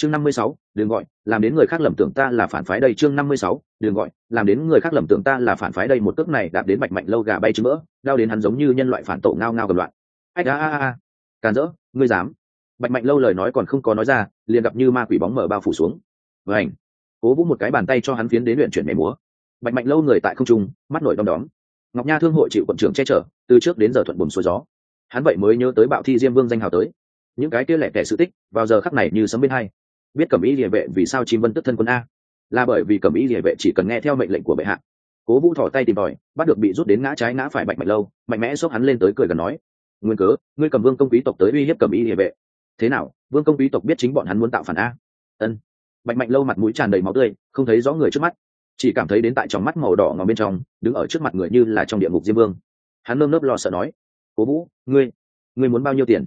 chương năm mươi sáu, đừng gọi, làm đến người khác lầm tưởng ta là phản phái đây chương năm mươi sáu, đừng gọi, làm đến người khác lầm tưởng ta là phản phái đây một cước này đạp đến bạch mạnh lâu gà bay trứng mỡ, đau đến hắn giống như nhân loại phản tổ ngao ngao cầm loạn. Ách, a a a càn rỡ, ngươi dám. Bạch mạnh lâu lời nói còn không có nói ra, liền gặp như ma quỷ bóng mở bao phủ xuống. Vảnh cố vũ một cái bàn tay cho hắn phiến đến luyện chuyển mẻ múa. Bạch mạnh lâu người tại không trung, mắt nổi đom đóm. Ngọc nha thương hội chịu quận trưởng che chở, từ trước đến giờ thuận buồn xuôi gió. Hắn vậy mới nhớ tới bạo thi diêm vương danh hào tới. Những cái kia lẻ tẻ sự tích, vào giờ khắc này như sấm bên hai biết cẩm ý địa vệ vì sao chim vân tức thân quân a? Là bởi vì cẩm ý địa vệ chỉ cần nghe theo mệnh lệnh của bệ hạ. Cố vũ thỏ tay tìm tòi, bắt được bị rút đến ngã trái ngã phải bạch mạnh lâu, mạnh mẽ xốc hắn lên tới cười gần nói, nguyên cớ, ngươi cầm vương công quý tộc tới uy hiếp cẩm ý địa vệ. Thế nào, vương công quý tộc biết chính bọn hắn muốn tạo phản a? Ân. Bạch mạnh lâu mặt mũi tràn đầy máu tươi, không thấy rõ người trước mắt, chỉ cảm thấy đến tại trong mắt màu đỏ ngòm bên trong, đứng ở trước mặt người như là trong địa ngục diêm vương. Hắn lơm lớp lo sợ nói, cố vũ, ngươi ngươi muốn bao nhiêu tiền?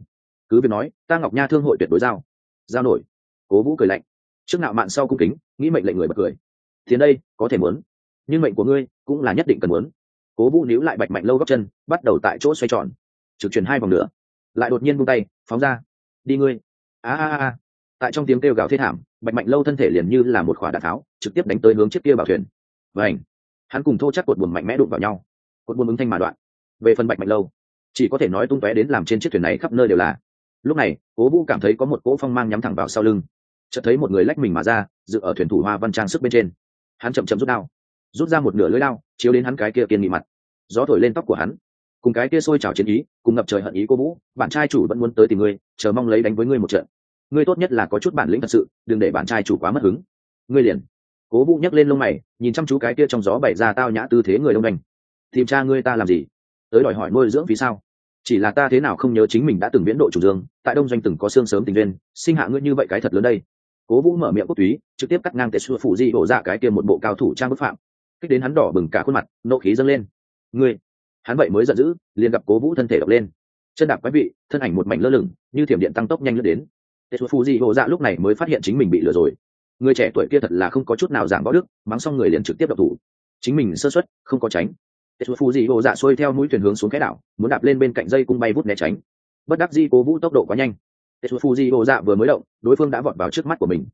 Cứ việc nói, ta ngọc nha thương hội tuyệt đối giao. Giao nổi cố vũ cười lạnh. Trước nạo mạn sau cung kính, nghĩ mệnh lệnh người bật cười. Thì đây, có thể muốn. Nhưng mệnh của ngươi cũng là nhất định cần muốn. Cố vũ níu lại bạch mạnh lâu góc chân, bắt đầu tại chỗ xoay tròn. Trực truyền hai vòng nữa. Lại đột nhiên buông tay, phóng ra. Đi ngươi. A a a tại trong tiếng kêu gào thê thảm, bạch mạnh lâu thân thể liền như là một khỏa đạn tháo, trực tiếp đánh tới hướng chiếc kia bảo thuyền. Vảnh hắn cùng thô chắc cột buồn mạnh mẽ đụng vào nhau. Cột buồn ứng thanh mà đoạn. Về phần bạch mạnh lâu, chỉ có thể nói tung tóe đến làm trên chiếc thuyền này khắp nơi đều là lúc này, cố vũ cảm thấy có một cỗ phong mang nhắm thẳng vào sau lưng. Chợt thấy một người lách mình mà ra dự ở thuyền thủ hoa văn trang sức bên trên. Hắn chậm chậm rút đao, rút ra một nửa lưỡi đao, chiếu đến hắn cái kia kiên nghị mặt. Gió thổi lên tóc của hắn. Cùng cái kia sôi trào chiến ý, cùng ngập trời hận ý cô vũ, bạn trai chủ vẫn muốn tới tìm ngươi, chờ mong lấy đánh với ngươi một trận. Ngươi tốt nhất là có chút bản lĩnh thật sự, đừng để bạn trai chủ quá mất hứng. Ngươi liền. Cố vũ nhấc lên lông mày, nhìn chăm chú cái kia trong gió bày ra tao nhã tư thế người đông đành. Tìm cha ngươi ta làm gì? Tới đòi hỏi nuôi dưỡng vì sao? Chỉ là ta thế nào không nhớ chính mình đã từng viễn độ chủ dương, tại đông doanh từng có xương sớm tình viên sinh hạ ngươi như vậy cái thật lớn đây. Cố vũ mở miệng quốc túy, trực tiếp cắt ngang tệ xua phủ di ổ dạ cái kia một bộ cao thủ trang bức phạm. Kích đến hắn đỏ bừng cả khuôn mặt, nộ khí dâng lên. Ngươi, hắn vậy mới giận dữ, liền gặp cố vũ thân thể đập lên. Chân đạp quái vị, thân ảnh một mảnh lơ lửng, như thiểm điện tăng tốc nhanh lướt đến. Tệ xua phủ di ổ dạ lúc này mới phát hiện chính mình bị lừa rồi. Người trẻ tuổi kia thật là không có chút nào giảm võ đức, mắng xong người liền trực tiếp đập thủ. Chính mình sơ xuất không có tránh tệ phù dị bộ dạ xuôi theo mũi thuyền hướng xuống cái đảo, muốn đạp lên bên cạnh dây cung bay vút né tránh. Bất đắc di cố vũ tốc độ quá nhanh. Tệ phù dị bộ dạ vừa mới động, đối phương đã vọt vào trước mắt của mình.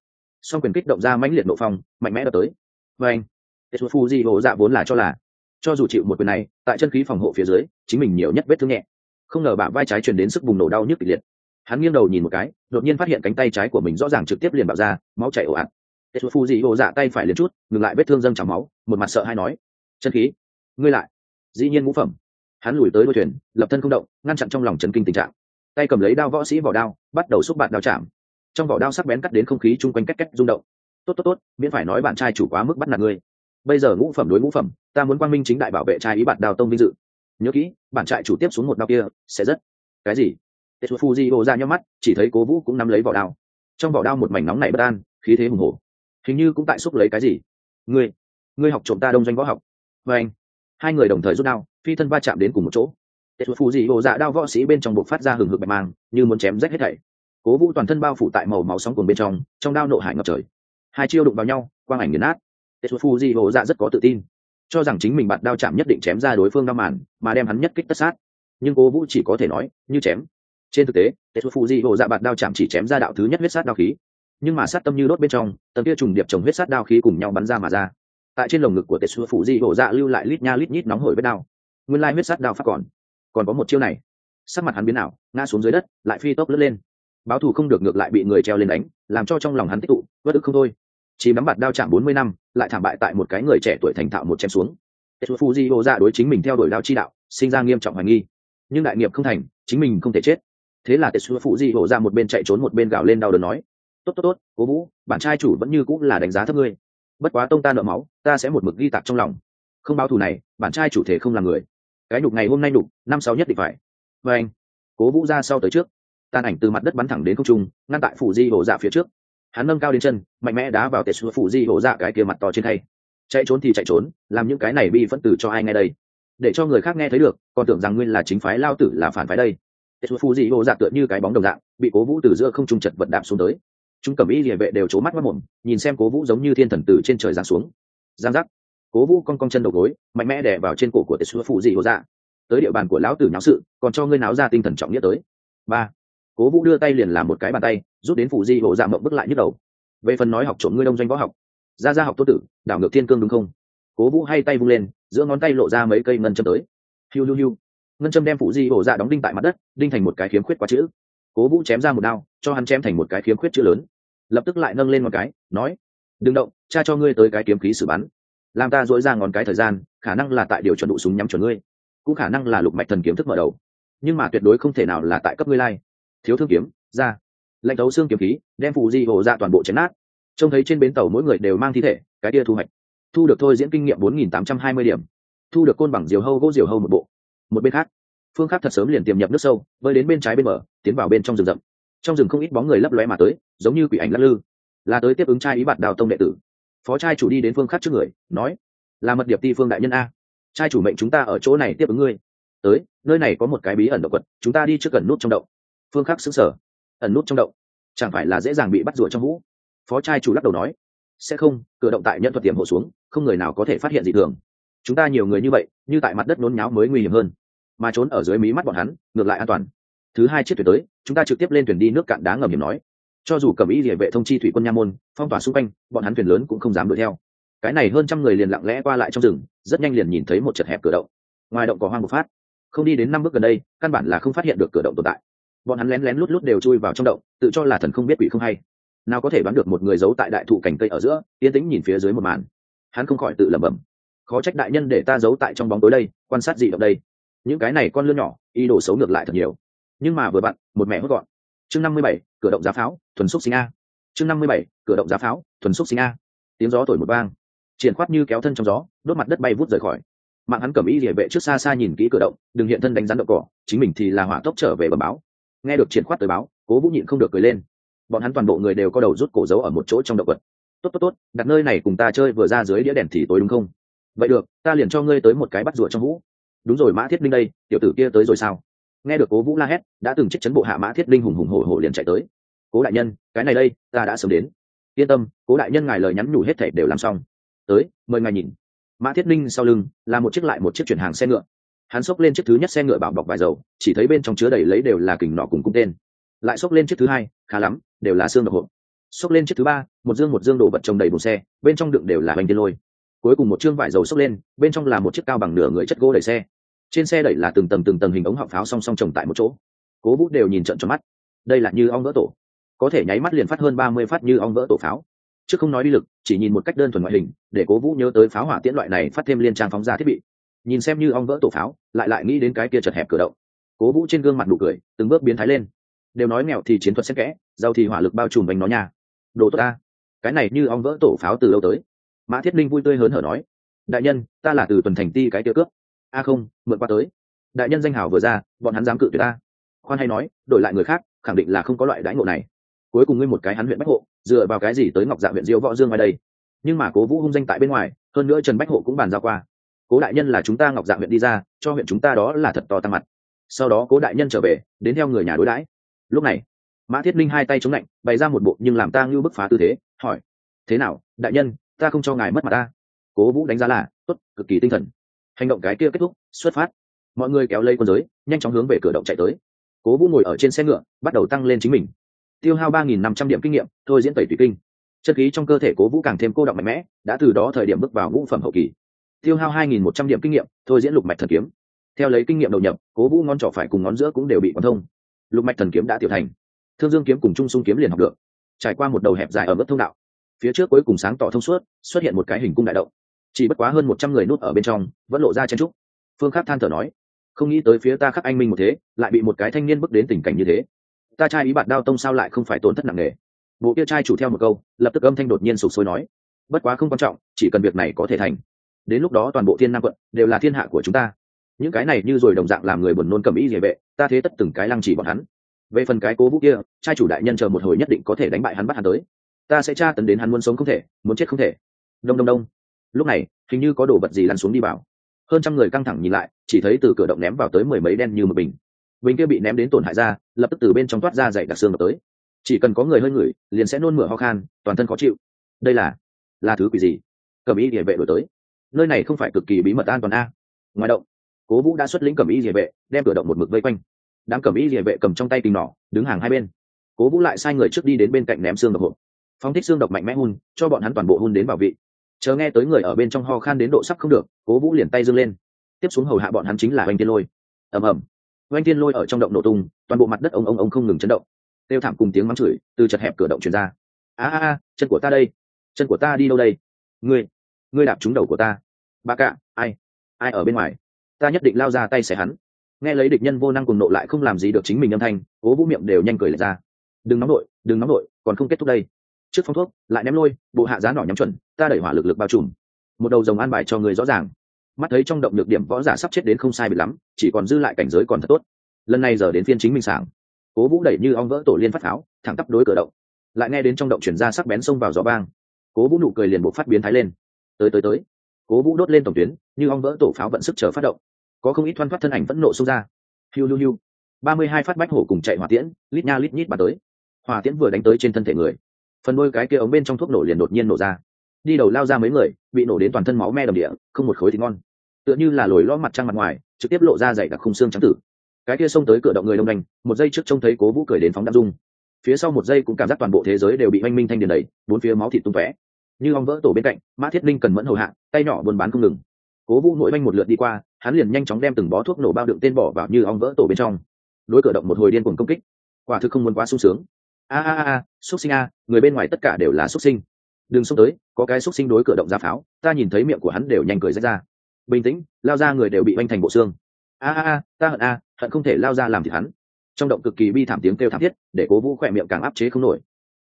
Song quyền kích động ra mãnh liệt nộ phong, mạnh mẽ đập tới. Và anh tệ phù dị bộ dạ vốn là cho là, cho dù chịu một quyền này, tại chân khí phòng hộ phía dưới, chính mình nhiều nhất vết thương nhẹ. Không ngờ bả vai trái truyền đến sức bùng nổ đau nhức kịch liệt. Hắn nghiêng đầu nhìn một cái, đột nhiên phát hiện cánh tay trái của mình rõ ràng trực tiếp liền bạo ra, máu chảy ồ ạt. Tệ phù dị bộ dạ tay phải liền chút, ngừng lại vết thương dâng trào máu, một mặt sợ hay nói, chân khí ngươi lại. Dĩ nhiên ngũ phẩm. Hắn lùi tới đôi thuyền, lập thân không động, ngăn chặn trong lòng chấn kinh tình trạng. Tay cầm lấy đao võ sĩ vỏ đao, bắt đầu xúc bạn đao chạm. Trong vỏ đao sắc bén cắt đến không khí chung quanh cách cách rung động. Tốt tốt tốt, miễn phải nói bạn trai chủ quá mức bắt nạt ngươi. Bây giờ ngũ phẩm đối ngũ phẩm, ta muốn quang minh chính đại bảo vệ trai ý bạn đào tông vinh dự. Nhớ kỹ, bạn trại chủ tiếp xuống một đao kia, sẽ rất cái gì? Tetsu fuji ô ra nhóc mắt, chỉ thấy cố vũ cũng nắm lấy vỏ đao. Trong vỏ đao một mảnh nóng này bất an, khí thế hùng hổ. Hình như cũng tại xúc lấy cái gì. Ngươi ngươi học trộm ta đông doanh võ học. Và anh hai người đồng thời rút đao, phi thân va chạm đến cùng một chỗ. Tệ thuật phù dị bộ dạ đao võ sĩ bên trong buộc phát ra hừng hực bạch mang, như muốn chém rách hết thảy. Cố vũ toàn thân bao phủ tại màu máu sóng cồn bên trong trong đao nộ hải ngập trời. Hai chiêu đụng vào nhau, quang ảnh nghiền nát. Phù Dị ô dạ rất có tự tin, cho rằng chính mình bạn đao chạm nhất định chém ra đối phương đao màn, mà đem hắn nhất kích tất sát. Nhưng cố vũ chỉ có thể nói, như chém. Trên thực tế, tệ thuật phù dị bộ dạ bạn đao chạm chỉ chém ra đạo thứ nhất huyết sát đao khí. Nhưng mà sát tâm như đốt bên trong, tầng kia trùng điệp trồng huyết sát đao khí cùng nhau bắn ra mà ra tại trên lồng ngực của tetsu di hồ dạ lưu lại lít nha lít nhít nóng hổi vết đao nguyên lai huyết sát đao phát còn. Còn có một chiêu này. Sắc mặt hắn biến ảo, ngã xuống dưới đất, lại phi tốc lướt lên. Báo thù không được ngược lại bị người treo lên đánh, làm cho trong lòng hắn tích tụ vất ức không thôi. Chỉ nắm bạt đao chạm bốn mươi năm, lại thảm bại tại một cái người trẻ tuổi thành thạo một chém xuống. Tetsu di hồ dạ đối chính mình theo đuổi đao chi đạo, sinh ra nghiêm trọng hoài nghi. Nhưng đại nghiệp không thành, chính mình không thể chết. Thế là tetsu phụ di dạ hổ ra một bên chạy trốn một bên gào lên đau đớn nói, tốt tốt tốt, cố vũ, bạn trai chủ vẫn như cũng là đánh giá thấp ngươi bất quá tông ta nợ máu, ta sẽ một mực ghi tạc trong lòng. Không báo thù này, bản trai chủ thể không là người. Cái nhục ngày hôm nay nhục, năm sáu nhất định phải. Và anh, cố vũ ra sau tới trước. Tàn ảnh từ mặt đất bắn thẳng đến không trung, ngăn tại phủ di hổ dạ phía trước. Hắn nâng cao đến chân, mạnh mẽ đá vào tetsu phủ di hổ dạ cái kia mặt to trên thay chạy trốn thì chạy trốn, làm những cái này bị phân tử cho ai nghe đây? Để cho người khác nghe thấy được, còn tưởng rằng nguyên là chính phái lao tử là phản phái đây. Tetsu phủ di hổ dạ tựa như cái bóng đồng dạng, bị cố vũ từ giữa không trung chật vật đạp xuống tới chúng cầm y địa vệ đều c mắt mất mồm, nhìn xem cố vũ giống như thiên thần tử trên trời giáng xuống. Giang giác. Cố vũ con con chân đầu gối, mạnh mẽ đè vào trên cổ của tetsu phụ dị hồ dạ. Tới địa bàn của lão tử nháo sự, còn cho ngươi náo ra tinh thần trọng nghĩa tới. Ba. Cố vũ đưa tay liền làm một cái bàn tay, rút đến phụ di hồ dạ mộng bức lại nhức đầu. Về phần nói học trộm ngươi đông doanh võ học. Ra ra học tô tử, đảo ngược thiên cương đúng không? Cố vũ hay tay vung lên, giữa ngón tay lộ ra mấy cây ngân châm tới. Hiu hiu hiu. Ngân châm đem phụ di hổ dạ đóng đinh tại mặt đất, đinh thành một cái khiếm khuyết quá chữ cố vũ chém ra một đao, cho hắn chém thành một cái khiếm khuyết chữ lớn. Lập tức lại nâng lên một cái, nói, đừng động, cha cho ngươi tới cái kiếm khí xử bắn. Làm ta dỗi ra ngón cái thời gian, khả năng là tại điều chuẩn đủ súng nhắm chuẩn ngươi, cũng khả năng là lục mạch thần kiếm thức mở đầu. Nhưng mà tuyệt đối không thể nào là tại cấp ngươi lai. Thiếu thương kiếm, ra. Lệnh tấu xương kiếm khí, đem phụ di hồ ra toàn bộ chấn nát. Trông thấy trên bến tàu mỗi người đều mang thi thể, cái kia thu hoạch. Thu được thôi diễn kinh nghiệm bốn nghìn tám trăm hai mươi điểm. Thu được côn bằng diều hâu gỗ diều hâu một bộ. Một bên khác phương khác thật sớm liền tiềm nhập nước sâu, bơi đến bên trái bên mở tiến vào bên trong rừng rậm. Trong rừng không ít bóng người lấp lóe mà tới, giống như quỷ ảnh lắc lư. Là tới tiếp ứng trai ý bạt đào tông đệ tử. Phó trai chủ đi đến phương khác trước người, nói, là mật điệp ti phương đại nhân a. Trai chủ mệnh chúng ta ở chỗ này tiếp ứng ngươi. Tới, nơi này có một cái bí ẩn động vật, chúng ta đi trước gần nút trong động. Phương khắc xứng sở ẩn nút trong động? Chẳng phải là dễ dàng bị bắt rùa trong hũ? Phó trai chủ lắc đầu nói, sẽ không, cửa động tại nhận thuật tiềm hộ xuống, không người nào có thể phát hiện gì thường. Chúng ta nhiều người như vậy, như tại mặt đất nôn nháo mới nguy hiểm hơn mà trốn ở dưới mí mắt bọn hắn, ngược lại an toàn. Thứ hai chiếc thuyền tới, chúng ta trực tiếp lên thuyền đi nước cạn đá ngầm hiểm nói. Cho dù cầm ý địa vệ thông chi thủy quân nha môn, phong tỏa xung quanh, bọn hắn thuyền lớn cũng không dám đuổi theo. Cái này hơn trăm người liền lặng lẽ qua lại trong rừng, rất nhanh liền nhìn thấy một chật hẹp cửa động. Ngoài động có hoang một phát. Không đi đến năm bước gần đây, căn bản là không phát hiện được cửa động tồn tại. Bọn hắn lén lén lút lút đều chui vào trong động, tự cho là thần không biết quỷ không hay. Nào có thể đoán được một người giấu tại đại thụ cành cây ở giữa, yên tĩnh nhìn phía dưới một màn. Hắn không khỏi tự lẩm bẩm. Khó trách đại nhân để ta giấu tại trong bóng tối đây, quan sát gì động đây những cái này con lươn nhỏ, ý đồ xấu ngược lại thật nhiều. Nhưng mà vừa vặn một mẹ hốt gọn. Chương năm mươi bảy, cửa động giá pháo, thuần xúc sinh a. Chương năm mươi bảy, cửa động giá pháo, thuần xúc sinh a. Tiếng gió thổi một vang. Triển khoát như kéo thân trong gió, đốt mặt đất bay vút rời khỏi. Mạng hắn cầm ý địa vệ trước xa xa nhìn kỹ cửa động, đừng hiện thân đánh rắn động cỏ, chính mình thì là hỏa tốc trở về bờ báo. Nghe được triển khoát tới báo, cố vũ nhịn không được cười lên. Bọn hắn toàn bộ người đều có đầu rút cổ giấu ở một chỗ trong động vật. Tốt tốt tốt, đặt nơi này cùng ta chơi vừa ra dưới đĩa đèn thì tối đúng không? Vậy được, ta liền cho ngươi tới một cái bắt rùa trong vũ đúng rồi, mã thiết linh đây, tiểu tử kia tới rồi sao? Nghe được cố vũ la hét, đã từng trích chấn bộ hạ mã thiết linh hùng hùng hổ hổ liền chạy tới. Cố đại nhân, cái này đây, ta đã sớm đến. Yên tâm, cố đại nhân ngài lời nhắn nhủ hết thể đều làm xong. Tới, mời ngài nhìn. Mã thiết linh sau lưng, là một chiếc lại một chiếc chuyển hàng xe ngựa. Hắn xốc lên chiếc thứ nhất xe ngựa bảo bọc vài dầu, chỉ thấy bên trong chứa đầy lấy đều là kình nọ cùng cung tên. Lại xốc lên chiếc thứ hai, khá lắm, đều là xương độc hộp. Xốc lên chiếc thứ ba, một dương một dương đồ vật trồng đầy bùn xe, bên trong đựng đều là bánh tiên lôi cuối cùng một chương vải dầu xốc lên, bên trong là một chiếc cao bằng nửa người chất gỗ đẩy xe. Trên xe đẩy là từng tầng từng tầng hình ống họng pháo song song trồng tại một chỗ. Cố vũ đều nhìn trận tròn mắt. Đây là như ong vỡ tổ. Có thể nháy mắt liền phát hơn ba mươi phát như ong vỡ tổ pháo. Chứ không nói đi lực, chỉ nhìn một cách đơn thuần ngoại hình, để cố vũ nhớ tới pháo hỏa tiễn loại này phát thêm liên trang phóng ra thiết bị. Nhìn xem như ong vỡ tổ pháo, lại lại nghĩ đến cái kia chật hẹp cửa động. Cố vũ trên gương mặt nụ cười, từng bước biến thái lên. Đều nói nghèo thì chiến thuật xếp kẽ, giàu thì hỏa lực bao trùm bánh nó nhà đồ tốt ta. Cái này như ong vỡ tổ pháo từ lâu tới mã thiết linh vui tươi hớn hở nói, đại nhân, ta là từ tuần thành ti cái tiêu cướp. A không, mượn qua tới. Đại nhân danh hào vừa ra, bọn hắn dám cự tuyệt ta. Khoan hay nói, đổi lại người khác, khẳng định là không có loại đãi ngộ này. Cuối cùng ngươi một cái hắn huyện bách hộ, dựa vào cái gì tới ngọc dạ huyện diêu võ dương ngoài đây? Nhưng mà cố vũ hung danh tại bên ngoài, hơn nữa trần bách hộ cũng bàn giao qua. Cố đại nhân là chúng ta ngọc dạ huyện đi ra, cho huyện chúng ta đó là thật to tăng mặt. Sau đó cố đại nhân trở về, đến theo người nhà đối đãi. Lúc này, mã thiết linh hai tay chống lạnh, bày ra một bộ nhưng làm ta ngưu bức phá tư thế, hỏi, thế nào, đại nhân ta không cho ngài mất mặt ta. Cố vũ đánh giá là, tốt, cực kỳ tinh thần. Hành động cái kia kết thúc, xuất phát. Mọi người kéo lây quân giới, nhanh chóng hướng về cửa động chạy tới. Cố vũ ngồi ở trên xe ngựa, bắt đầu tăng lên chính mình. Tiêu hao ba nghìn năm trăm điểm kinh nghiệm, thôi diễn tẩy tùy kinh. Chất khí trong cơ thể cố vũ càng thêm cô động mạnh mẽ, đã từ đó thời điểm bước vào ngũ phẩm hậu kỳ. Tiêu hao hai nghìn một trăm điểm kinh nghiệm, thôi diễn lục mạch thần kiếm. Theo lấy kinh nghiệm đầu nhập, cố vũ ngón trỏ phải cùng ngón giữa cũng đều bị quán thông. Lục mạch thần kiếm đã tiểu thành. Thương dương kiếm cùng trung sung kiếm liền học được. Trải qua một đầu hẹp dài ở mức thông đạo phía trước cuối cùng sáng tỏ thông suốt, xuất hiện một cái hình cung đại động. Chỉ bất quá hơn một trăm người nút ở bên trong, vẫn lộ ra chen trúc. Phương khắc than thở nói, không nghĩ tới phía ta khắc anh minh một thế, lại bị một cái thanh niên bước đến tình cảnh như thế. Ta trai ý bạn đao tông sao lại không phải tổn thất nặng nề? Bộ kia trai chủ theo một câu, lập tức âm thanh đột nhiên sụp sôi nói, bất quá không quan trọng, chỉ cần việc này có thể thành. Đến lúc đó toàn bộ thiên nam quận đều là thiên hạ của chúng ta. Những cái này như rồi đồng dạng làm người buồn nôn cầm ý địa vệ ta thế tất từng cái lăng chỉ bọn hắn. Về phần cái cố vũ kia, trai chủ đại nhân chờ một hồi nhất định có thể đánh bại hắn bắt hắn tới ta sẽ tra tấn đến hắn muốn sống không thể, muốn chết không thể. Đông đông đông. Lúc này, hình như có đồ vật gì lăn xuống đi vào. Hơn trăm người căng thẳng nhìn lại, chỉ thấy từ cửa động ném vào tới mười mấy đen như một bình. Bình kia bị ném đến tổn hại ra, lập tức từ bên trong toát ra dày đặc xương tới. Chỉ cần có người hơi ngửi, liền sẽ nôn mửa ho khan, toàn thân khó chịu. Đây là là thứ quỷ gì? Cầm ý địa vệ đổi tới. Nơi này không phải cực kỳ bí mật an toàn a. Ngoài động, cố vũ đã xuất lĩnh cầm ý địa vệ, đem cửa động một mực vây quanh. Đám cầm ý địa vệ cầm trong tay kinh nỏ, đứng hàng hai bên. Cố vũ lại sai người trước đi đến bên cạnh ném xương độc hộp phóng thích xương độc mạnh mẽ hun, cho bọn hắn toàn bộ hun đến bảo vị. Chờ nghe tới người ở bên trong ho khan đến độ sắp không được, cố vũ liền tay dâng lên. Tiếp xuống hầu hạ bọn hắn chính là oanh tiên lôi. Ầm ầm. Oanh tiên lôi ở trong động nổ tung, toàn bộ mặt đất ông ông ông không ngừng chấn động. Tiêu thảm cùng tiếng mắng chửi từ chật hẹp cửa động truyền ra. A a a, chân của ta đây. Chân của ta đi đâu đây? Ngươi ngươi đạp trúng đầu của ta. Ba cạ, ai? Ai ở bên ngoài? Ta nhất định lao ra tay xẻ hắn. Nghe lấy địch nhân vô năng cùng nộ lại không làm gì được chính mình âm thanh, cố vũ miệng đều nhanh cười lệch ra. Đừng nóng nội đừng nóng nội còn không kết thúc đây trước phong thuốc, lại ném lôi, bộ hạ giá nỏ nhắm chuẩn, ta đẩy hỏa lực lực bao trùm. Một đầu rồng an bài cho người rõ ràng. Mắt thấy trong động lực điểm võ giả sắp chết đến không sai bị lắm, chỉ còn dư lại cảnh giới còn thật tốt. Lần này giờ đến phiên chính minh sảng. Cố vũ đẩy như ong vỡ tổ liên phát pháo, thẳng tắp đối cửa động. Lại nghe đến trong động chuyển ra sắc bén xông vào gió bang cố vũ nụ cười liền buộc phát biến thái lên. Tới tới tới. Cố vũ đốt lên tổng tuyến, như ong vỡ tổ pháo vận sức chờ phát động. Có không ít thoăn thoát thân ảnh vẫn nộ xông ra. Hiu hiu hiu. Ba mươi hai phát bách hổ cùng chạy hỏa tiễn, lít nha lít nhít bà tới. Hỏa tiễn vừa đánh tới trên thân thể người phần đôi cái kia ống bên trong thuốc nổ liền đột nhiên nổ ra. Đi đầu lao ra mấy người, bị nổ đến toàn thân máu me đầm địa, không một khối thì ngon. Tựa như là lồi lo mặt trăng mặt ngoài, trực tiếp lộ ra dày đặc khung xương trắng tử. Cái kia xông tới cửa động người đông đành một giây trước trông thấy cố vũ cười đến phóng đạn dung. Phía sau một giây cũng cảm giác toàn bộ thế giới đều bị oanh minh thanh điền đầy, bốn phía máu thịt tung tóe. Như ong vỡ tổ bên cạnh, mã thiết linh cần mẫn hầu hạ, tay nhỏ buôn bán không ngừng. Cố vũ nội oanh một lượt đi qua, hắn liền nhanh chóng đem từng bó thuốc nổ bao đựng tên bỏ vào như ong vỡ tổ bên trong. Đối cửa động một hồi điên cuồng công kích. Quả thực không muốn quá sung sướng a a a xúc sinh a người bên ngoài tất cả đều là xúc sinh. Đừng xông tới, có cái xúc sinh đối cửa động ra pháo, ta nhìn thấy miệng của hắn đều nhanh cười rách ra. Bình tĩnh, lao ra người đều bị oanh thành bộ xương. A a a ta hận a hận không thể lao ra làm thịt hắn. Trong động cực kỳ bi thảm tiếng kêu thảm thiết, để cố vũ khỏe miệng càng áp chế không nổi.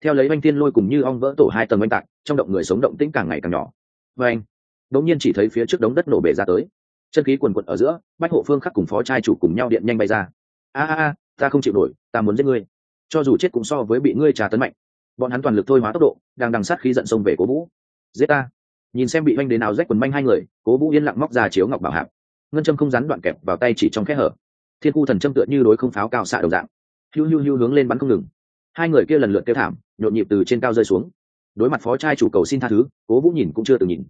Theo lấy oanh thiên lôi cùng như ong vỡ tổ hai tầng oanh tạc, trong động người sống động tĩnh càng ngày càng nhỏ. Và anh đống nhiên chỉ thấy phía trước đống đất nổ bể ra tới. Chân khí quần quận ở giữa, bách hộ phương khắc cùng phó trai chủ cùng nhau điện nhanh bay ra. A a a ta không chịu nổi, ta muốn giết ngươi cho dù chết cũng so với bị ngươi trà tấn mạnh. Bọn hắn toàn lực thôi hóa tốc độ, đang đằng sát khí giận sông về cố vũ. Giết ta. Nhìn xem bị oanh đến nào rách quần manh hai người, cố vũ yên lặng móc ra chiếu ngọc bảo hạc ngân châm không rắn đoạn kẹp vào tay chỉ trong kẽ hở. Thiên khu thần châm tựa như đối không pháo cao xạ đầu dạng. Hiu hiu hiu hướng lên bắn không ngừng. Hai người kia lần lượt kêu thảm, nhộn nhịp từ trên cao rơi xuống. Đối mặt phó trai chủ cầu xin tha thứ, cố vũ nhìn cũng chưa từng nhìn.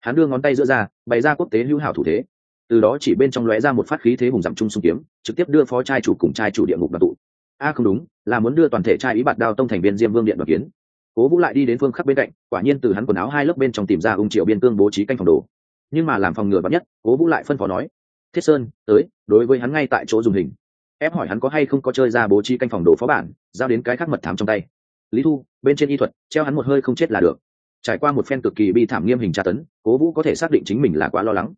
Hắn đưa ngón tay giữa ra, bày ra quốc tế hữu hảo thủ thế. Từ đó chỉ bên trong lóe ra một phát khí thế hùng dặm trung xung kiếm, trực tiếp đưa phó trai chủ cùng trai chủ địa ngục đoàn tụ a không đúng, là muốn đưa toàn thể trai ý bạt đao tông thành viên diêm vương điện đoàn kiến. Cố vũ lại đi đến phương khắc bên cạnh, quả nhiên từ hắn quần áo hai lớp bên trong tìm ra ung triệu biên cương bố trí canh phòng đồ. Nhưng mà làm phòng ngừa bắn nhất, cố vũ lại phân phó nói, thiết sơn, tới, đối với hắn ngay tại chỗ dùng hình. Ép hỏi hắn có hay không có chơi ra bố trí canh phòng đồ phó bản, giao đến cái khác mật thám trong tay. Lý thu, bên trên y thuật, treo hắn một hơi không chết là được. Trải qua một phen cực kỳ bi thảm nghiêm hình tra tấn, cố vũ có thể xác định chính mình là quá lo lắng.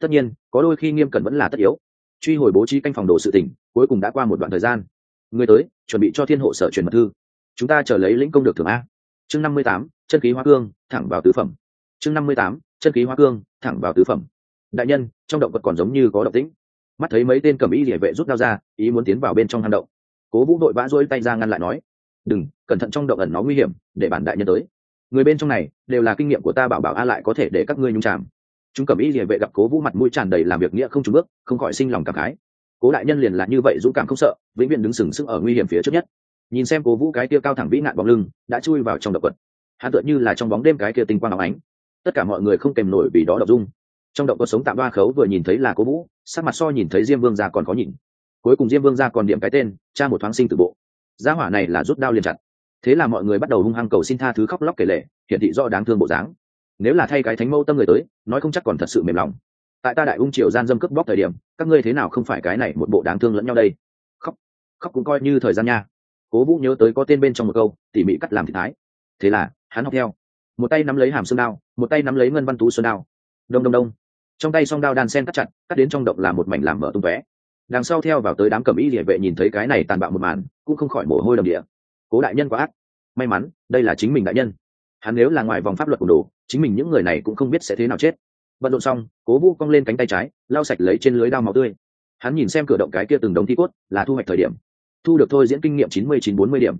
Tất nhiên, có đôi khi nghiêm cẩn vẫn là tất yếu. Truy hồi bố trí canh phòng đồ sự tỉnh cuối cùng đã qua một đoạn thời gian người tới, chuẩn bị cho thiên hộ sở truyền mật thư. Chúng ta chờ lấy lĩnh công được thường a. Chương năm mươi tám, chân khí hoa cương, thẳng vào tứ phẩm. Chương năm mươi tám, chân khí hoa cương, thẳng vào tứ phẩm. Đại nhân, trong động vật còn giống như có động tĩnh. Mắt thấy mấy tên cầm y địa vệ rút đao ra, ý muốn tiến vào bên trong hang động. Cố vũ đội vã rỗi tay ra ngăn lại nói, đừng, cẩn thận trong động ẩn nó nguy hiểm, để bản đại nhân tới. Người bên trong này, đều là kinh nghiệm của ta bảo bảo a lại có thể để các ngươi nhung chạm chúng cầm y địa vệ gặp cố vũ mặt mũi tràn đầy làm việc nghĩa không trúng bước, không khỏi sinh lòng cảm khái cố đại nhân liền là như vậy dũng cảm không sợ, vĩnh viễn đứng sừng sững ở nguy hiểm phía trước nhất. Nhìn xem cố vũ cái kia cao thẳng vĩ nạn bóng lưng, đã chui vào trong động quật. Hắn tựa như là trong bóng đêm cái kia tinh quang áo ánh. Tất cả mọi người không kèm nổi vì đó đọc dung. Trong động có sống tạm ba khấu vừa nhìn thấy là cố vũ, sắc mặt so nhìn thấy diêm vương gia còn khó nhìn. Cuối cùng diêm vương gia còn điểm cái tên, cha một thoáng sinh từ bộ. Gia hỏa này là rút đao liền chặt. Thế là mọi người bắt đầu hung hăng cầu xin tha thứ khóc lóc kể lệ, hiển thị do đáng thương bộ dáng. Nếu là thay cái thánh mâu tâm người tới, nói không chắc còn thật sự mềm lòng tại ta đại ung triều gian dâm cướp bóc thời điểm, các ngươi thế nào không phải cái này một bộ đáng thương lẫn nhau đây? Khóc khóc cũng coi như thời gian nha. Cố vũ nhớ tới có tên bên trong một câu, tỉ mỉ cắt làm thị thái. Thế là, hắn học theo. Một tay nắm lấy hàm xương đao, một tay nắm lấy ngân văn tú xuân đao. Đông đông đông. Trong tay song đao đan sen cắt chặt, cắt đến trong động là một mảnh làm mở tung tóe. Đằng sau theo vào tới đám cẩm y địa vệ nhìn thấy cái này tàn bạo một màn, cũng không khỏi mồ hôi đầm địa cố đại nhân quá ác. May mắn, đây là chính mình đại nhân. Hắn nếu là ngoài vòng pháp luật của đồ, chính mình những người này cũng không biết sẽ thế nào chết bận rộn xong, cố vũ cong lên cánh tay trái, lau sạch lấy trên lưới đao máu tươi. Hắn nhìn xem cửa động cái kia từng đống thi cốt, là thu hoạch thời điểm. Thu được thôi diễn kinh nghiệm chín mươi chín bốn mươi điểm.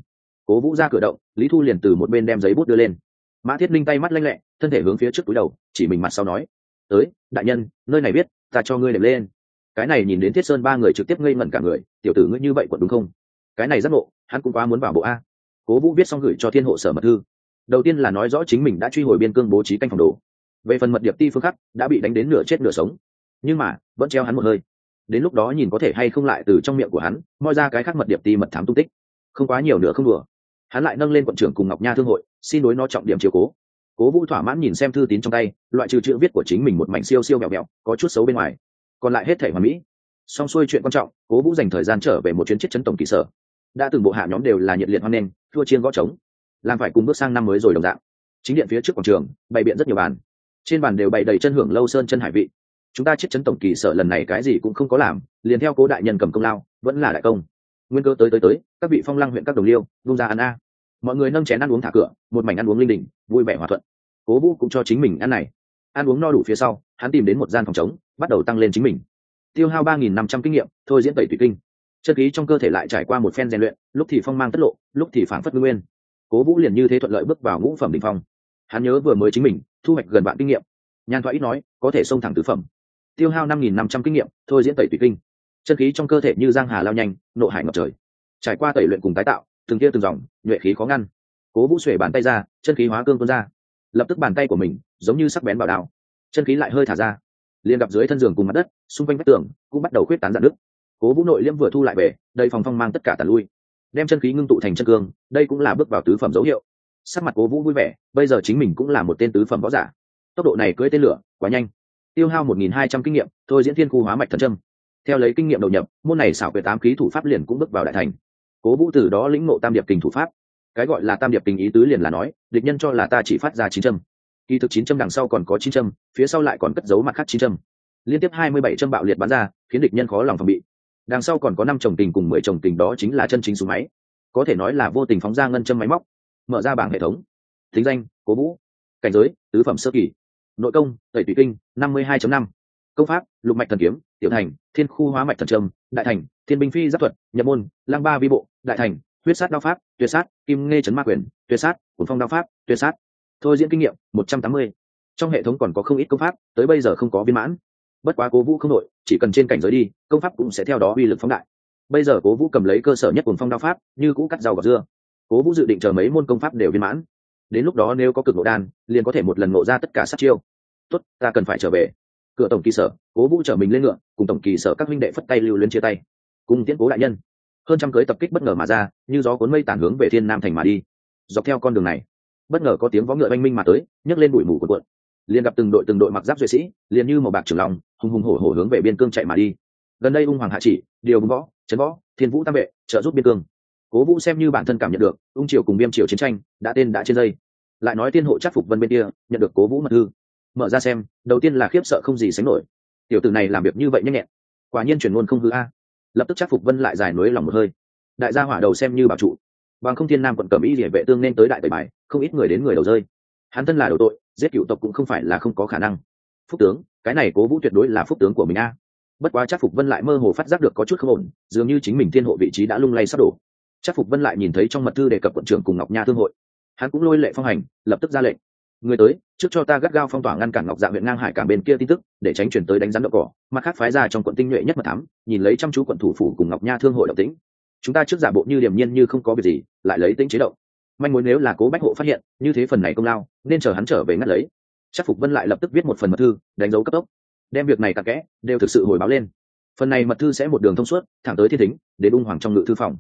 Cố vũ ra cửa động, lý thu liền từ một bên đem giấy bút đưa lên. Mã thiết linh tay mắt lanh lẹ, thân thể hướng phía trước túi đầu, chỉ mình mặt sau nói, tới, đại nhân, nơi này biết, ta cho ngươi đẹp lên. Cái này nhìn đến thiết sơn ba người trực tiếp ngây ngẩn cả người, tiểu tử ngươi như vậy quận đúng không? Cái này rất ngộ, hắn cũng quá muốn vào bộ a. Cố vũ viết xong gửi cho thiên hộ sở mật thư. Đầu tiên là nói rõ chính mình đã truy hồi biên cương bố trí canh phòng đồ về phần mật điệp ti phương khắc, đã bị đánh đến nửa chết nửa sống. Nhưng mà, vẫn treo hắn một hơi. Đến lúc đó nhìn có thể hay không lại từ trong miệng của hắn, moi ra cái khác mật điệp ti mật thám tung tích. Không quá nhiều nữa không đùa. Hắn lại nâng lên quận trưởng cùng ngọc nha thương hội, xin đối nó trọng điểm chiều cố. Cố vũ thỏa mãn nhìn xem thư tín trong tay, loại trừ chữ viết của chính mình một mảnh siêu siêu mẹo mẹo, có chút xấu bên ngoài. Còn lại hết thể hoàn mỹ. Xong xuôi chuyện quan trọng, cố vũ dành thời gian trở về một chuyến chiếc chấn tổng kỳ sở. Đã từng bộ hạ nhóm đều là nhiệt liệt hoan nghênh, thua chiên gõ trống. Làm phải cùng bước sang năm mới rồi đồng dạng. Chính điện phía trước quảng trường, bày biện rất nhiều bàn trên bàn đều bày đầy chân hưởng lâu sơn chân hải vị. Chúng ta chiết chấn tổng kỳ sở lần này cái gì cũng không có làm, liền theo cố đại nhân cầm công lao, vẫn là đại công. Nguyên cơ tới tới tới, các vị phong lăng huyện các đồng liêu, vung ra ăn a. Mọi người nâng chén ăn uống thả cửa, một mảnh ăn uống linh đình, vui vẻ hòa thuận. Cố vũ cũng cho chính mình ăn này. Ăn uống no đủ phía sau, hắn tìm đến một gian phòng chống bắt đầu tăng lên chính mình. Tiêu hao ba nghìn năm trăm kinh nghiệm, thôi diễn tẩy thủy kinh. Chân khí trong cơ thể lại trải qua một phen rèn luyện, lúc thì phong mang tất lộ, lúc thì phản phất nguyên cố vũ liền như thế thuận lợi bước vào ngũ phẩm đ ỉ n h phong. Hắn nhớ vừa mới chính mình thu hoạch gần vạn kinh nghiệm. Nhàn thoại ít nói có thể xông thẳng tứ phẩm. Tiêu hao năm nghìn năm trăm kinh nghiệm thôi diễn tẩy tùy kinh. Chân khí trong cơ thể như giang hà lao nhanh nộ hải ngập trời. Trải qua tẩy luyện cùng tái tạo từng tia từng dòng nhuệ khí khó ngăn. Cố vũ xuể bàn tay ra chân khí hóa cương tuôn ra. Lập tức bàn tay của mình giống như sắc bén bảo đào, chân khí lại hơi thả ra. Liền gặp dưới thân giường cùng mặt đất xung quanh vách tường cũng bắt đầu khuyết tán dạn nước cố vũ nội liêm vừa thu lại về đây phòng phong mang tất cả tàn lui. Đem chân khí ngưng tụ thành chân cương đây cũng là bước vào tứ phẩm dấu hiệu sắc mặt cố vũ vui vẻ, bây giờ chính mình cũng là một tên tứ phẩm võ giả. Tốc độ này cưỡi tên lửa, quá nhanh. Tiêu hao một nghìn hai trăm kinh nghiệm, thôi diễn thiên khu hóa mạch thần trâm theo lấy kinh nghiệm đầu nhập, môn này xảo quyệt tám khí thủ pháp liền cũng bước vào đại thành. Cố vũ từ đó lĩnh ngộ tam điệp kình thủ pháp. Cái gọi là tam điệp kình ý tứ liền là nói, địch nhân cho là ta chỉ phát ra chín châm. Kỳ thực chín châm đằng sau còn có chín châm, phía sau lại còn cất giấu mặt khác chín châm. Liên tiếp hai mươi bảy châm bạo liệt bắn ra, khiến địch nhân khó lòng phòng bị. Đằng sau còn có năm chồng tình cùng mười chồng tình đó chính là chân chính súng máy. Có thể nói là vô tình phóng ra ngân châm máy móc mở ra bảng hệ thống. Thính danh, cố vũ. Cảnh giới, tứ phẩm sơ kỳ. Nội công, tẩy tùy kinh, năm mươi hai năm. Công pháp, lục mạch thần kiếm, tiểu thành, thiên khu hóa mạch thần trầm đại thành, thiên binh phi giáp thuật, nhập môn lang ba vi bộ, đại thành, huyết sát đao pháp, tuyệt sát, kim nghe trấn ma quyền, tuyệt sát cuốn phong đao pháp, tuyệt sát. Thôi diễn kinh nghiệm, một trăm tám mươi. Trong hệ thống còn có không ít công pháp, tới bây giờ không có viên mãn. Bất quá cố vũ không đội chỉ cần trên cảnh giới đi, công pháp cũng sẽ theo đó uy lực phóng đại. Bây giờ cố vũ cầm lấy cơ sở nhất cuồng phong đao pháp, như cũ cắt rau gọt dưa cố vũ dự định chờ mấy môn công pháp đều viên mãn đến lúc đó nếu có cực ngộ đan liền có thể một lần ngộ ra tất cả sát chiêu tốt ta cần phải trở về cửa tổng kỳ sở cố vũ chở mình lên ngựa cùng tổng kỳ sở các huynh đệ phất tay lưu luyến chia tay cùng tiễn cố đại nhân hơn trăm cưới tập kích bất ngờ mà ra như gió cuốn mây tản hướng về thiên nam thành mà đi dọc theo con đường này bất ngờ có tiếng võ ngựa oanh minh mà tới nhấc lên bụi mù của cuộn liền gặp từng đội từng đội mặc giáp duệ sĩ liền như một bạc trường lòng hùng hùng hổ hổ hướng về biên cương chạy mà đi gần đây ung hoàng hạ chỉ điều võ trấn võ thiên vũ tam vệ trợ giúp biên cương cố vũ xem như bản thân cảm nhận được ung triều cùng viêm triều chiến tranh đã tên đã trên dây lại nói tiên hộ chắc phục vân bên kia nhận được cố vũ mật thư mở ra xem đầu tiên là khiếp sợ không gì sánh nổi tiểu tử này làm việc như vậy nhanh nhẹn quả nhiên chuyển ngôn không hư a lập tức chắc phục vân lại giải nối lòng một hơi đại gia hỏa đầu xem như bảo trụ bằng không thiên nam quận cẩm y địa vệ tương nên tới đại tẩy bài không ít người đến người đầu rơi hắn thân là đầu tội giết cựu tộc cũng không phải là không có khả năng phúc tướng cái này cố vũ tuyệt đối là phúc tướng của mình a bất quá chắc phục vân lại mơ hồ phát giác được có chút không ổn dường như chính mình thiên hộ vị trí đã lung lay sắp đổ chắc phục vân lại nhìn thấy trong mật thư đề cập quận trưởng cùng ngọc nha thương hội. Hắn cũng lôi lệ phong hành, lập tức ra lệnh. Người tới, trước cho ta gắt gao phong tỏa ngăn cản ngọc dạ huyện ngang hải cảng bên kia tin tức, để tránh chuyển tới đánh rắn đậu cỏ. Mặt khác phái ra trong quận tinh nhuệ nhất mật thám, nhìn lấy chăm chú quận thủ phủ cùng ngọc nha thương hội động tĩnh. Chúng ta trước giả bộ như điềm nhiên như không có việc gì, lại lấy tính chế động manh mối nếu là cố bách hộ phát hiện, như thế phần này công lao, nên chờ hắn trở về ngắt lấy. Chắc phục vân lại lập tức viết một phần mật thư, đánh dấu cấp tốc. Đem việc này tạc kẽ, đều thực sự hồi báo lên. Phần này mật thư sẽ một đường thông suốt, thẳng tới thiên thính, đến ung hoàng trong ngự thư phòng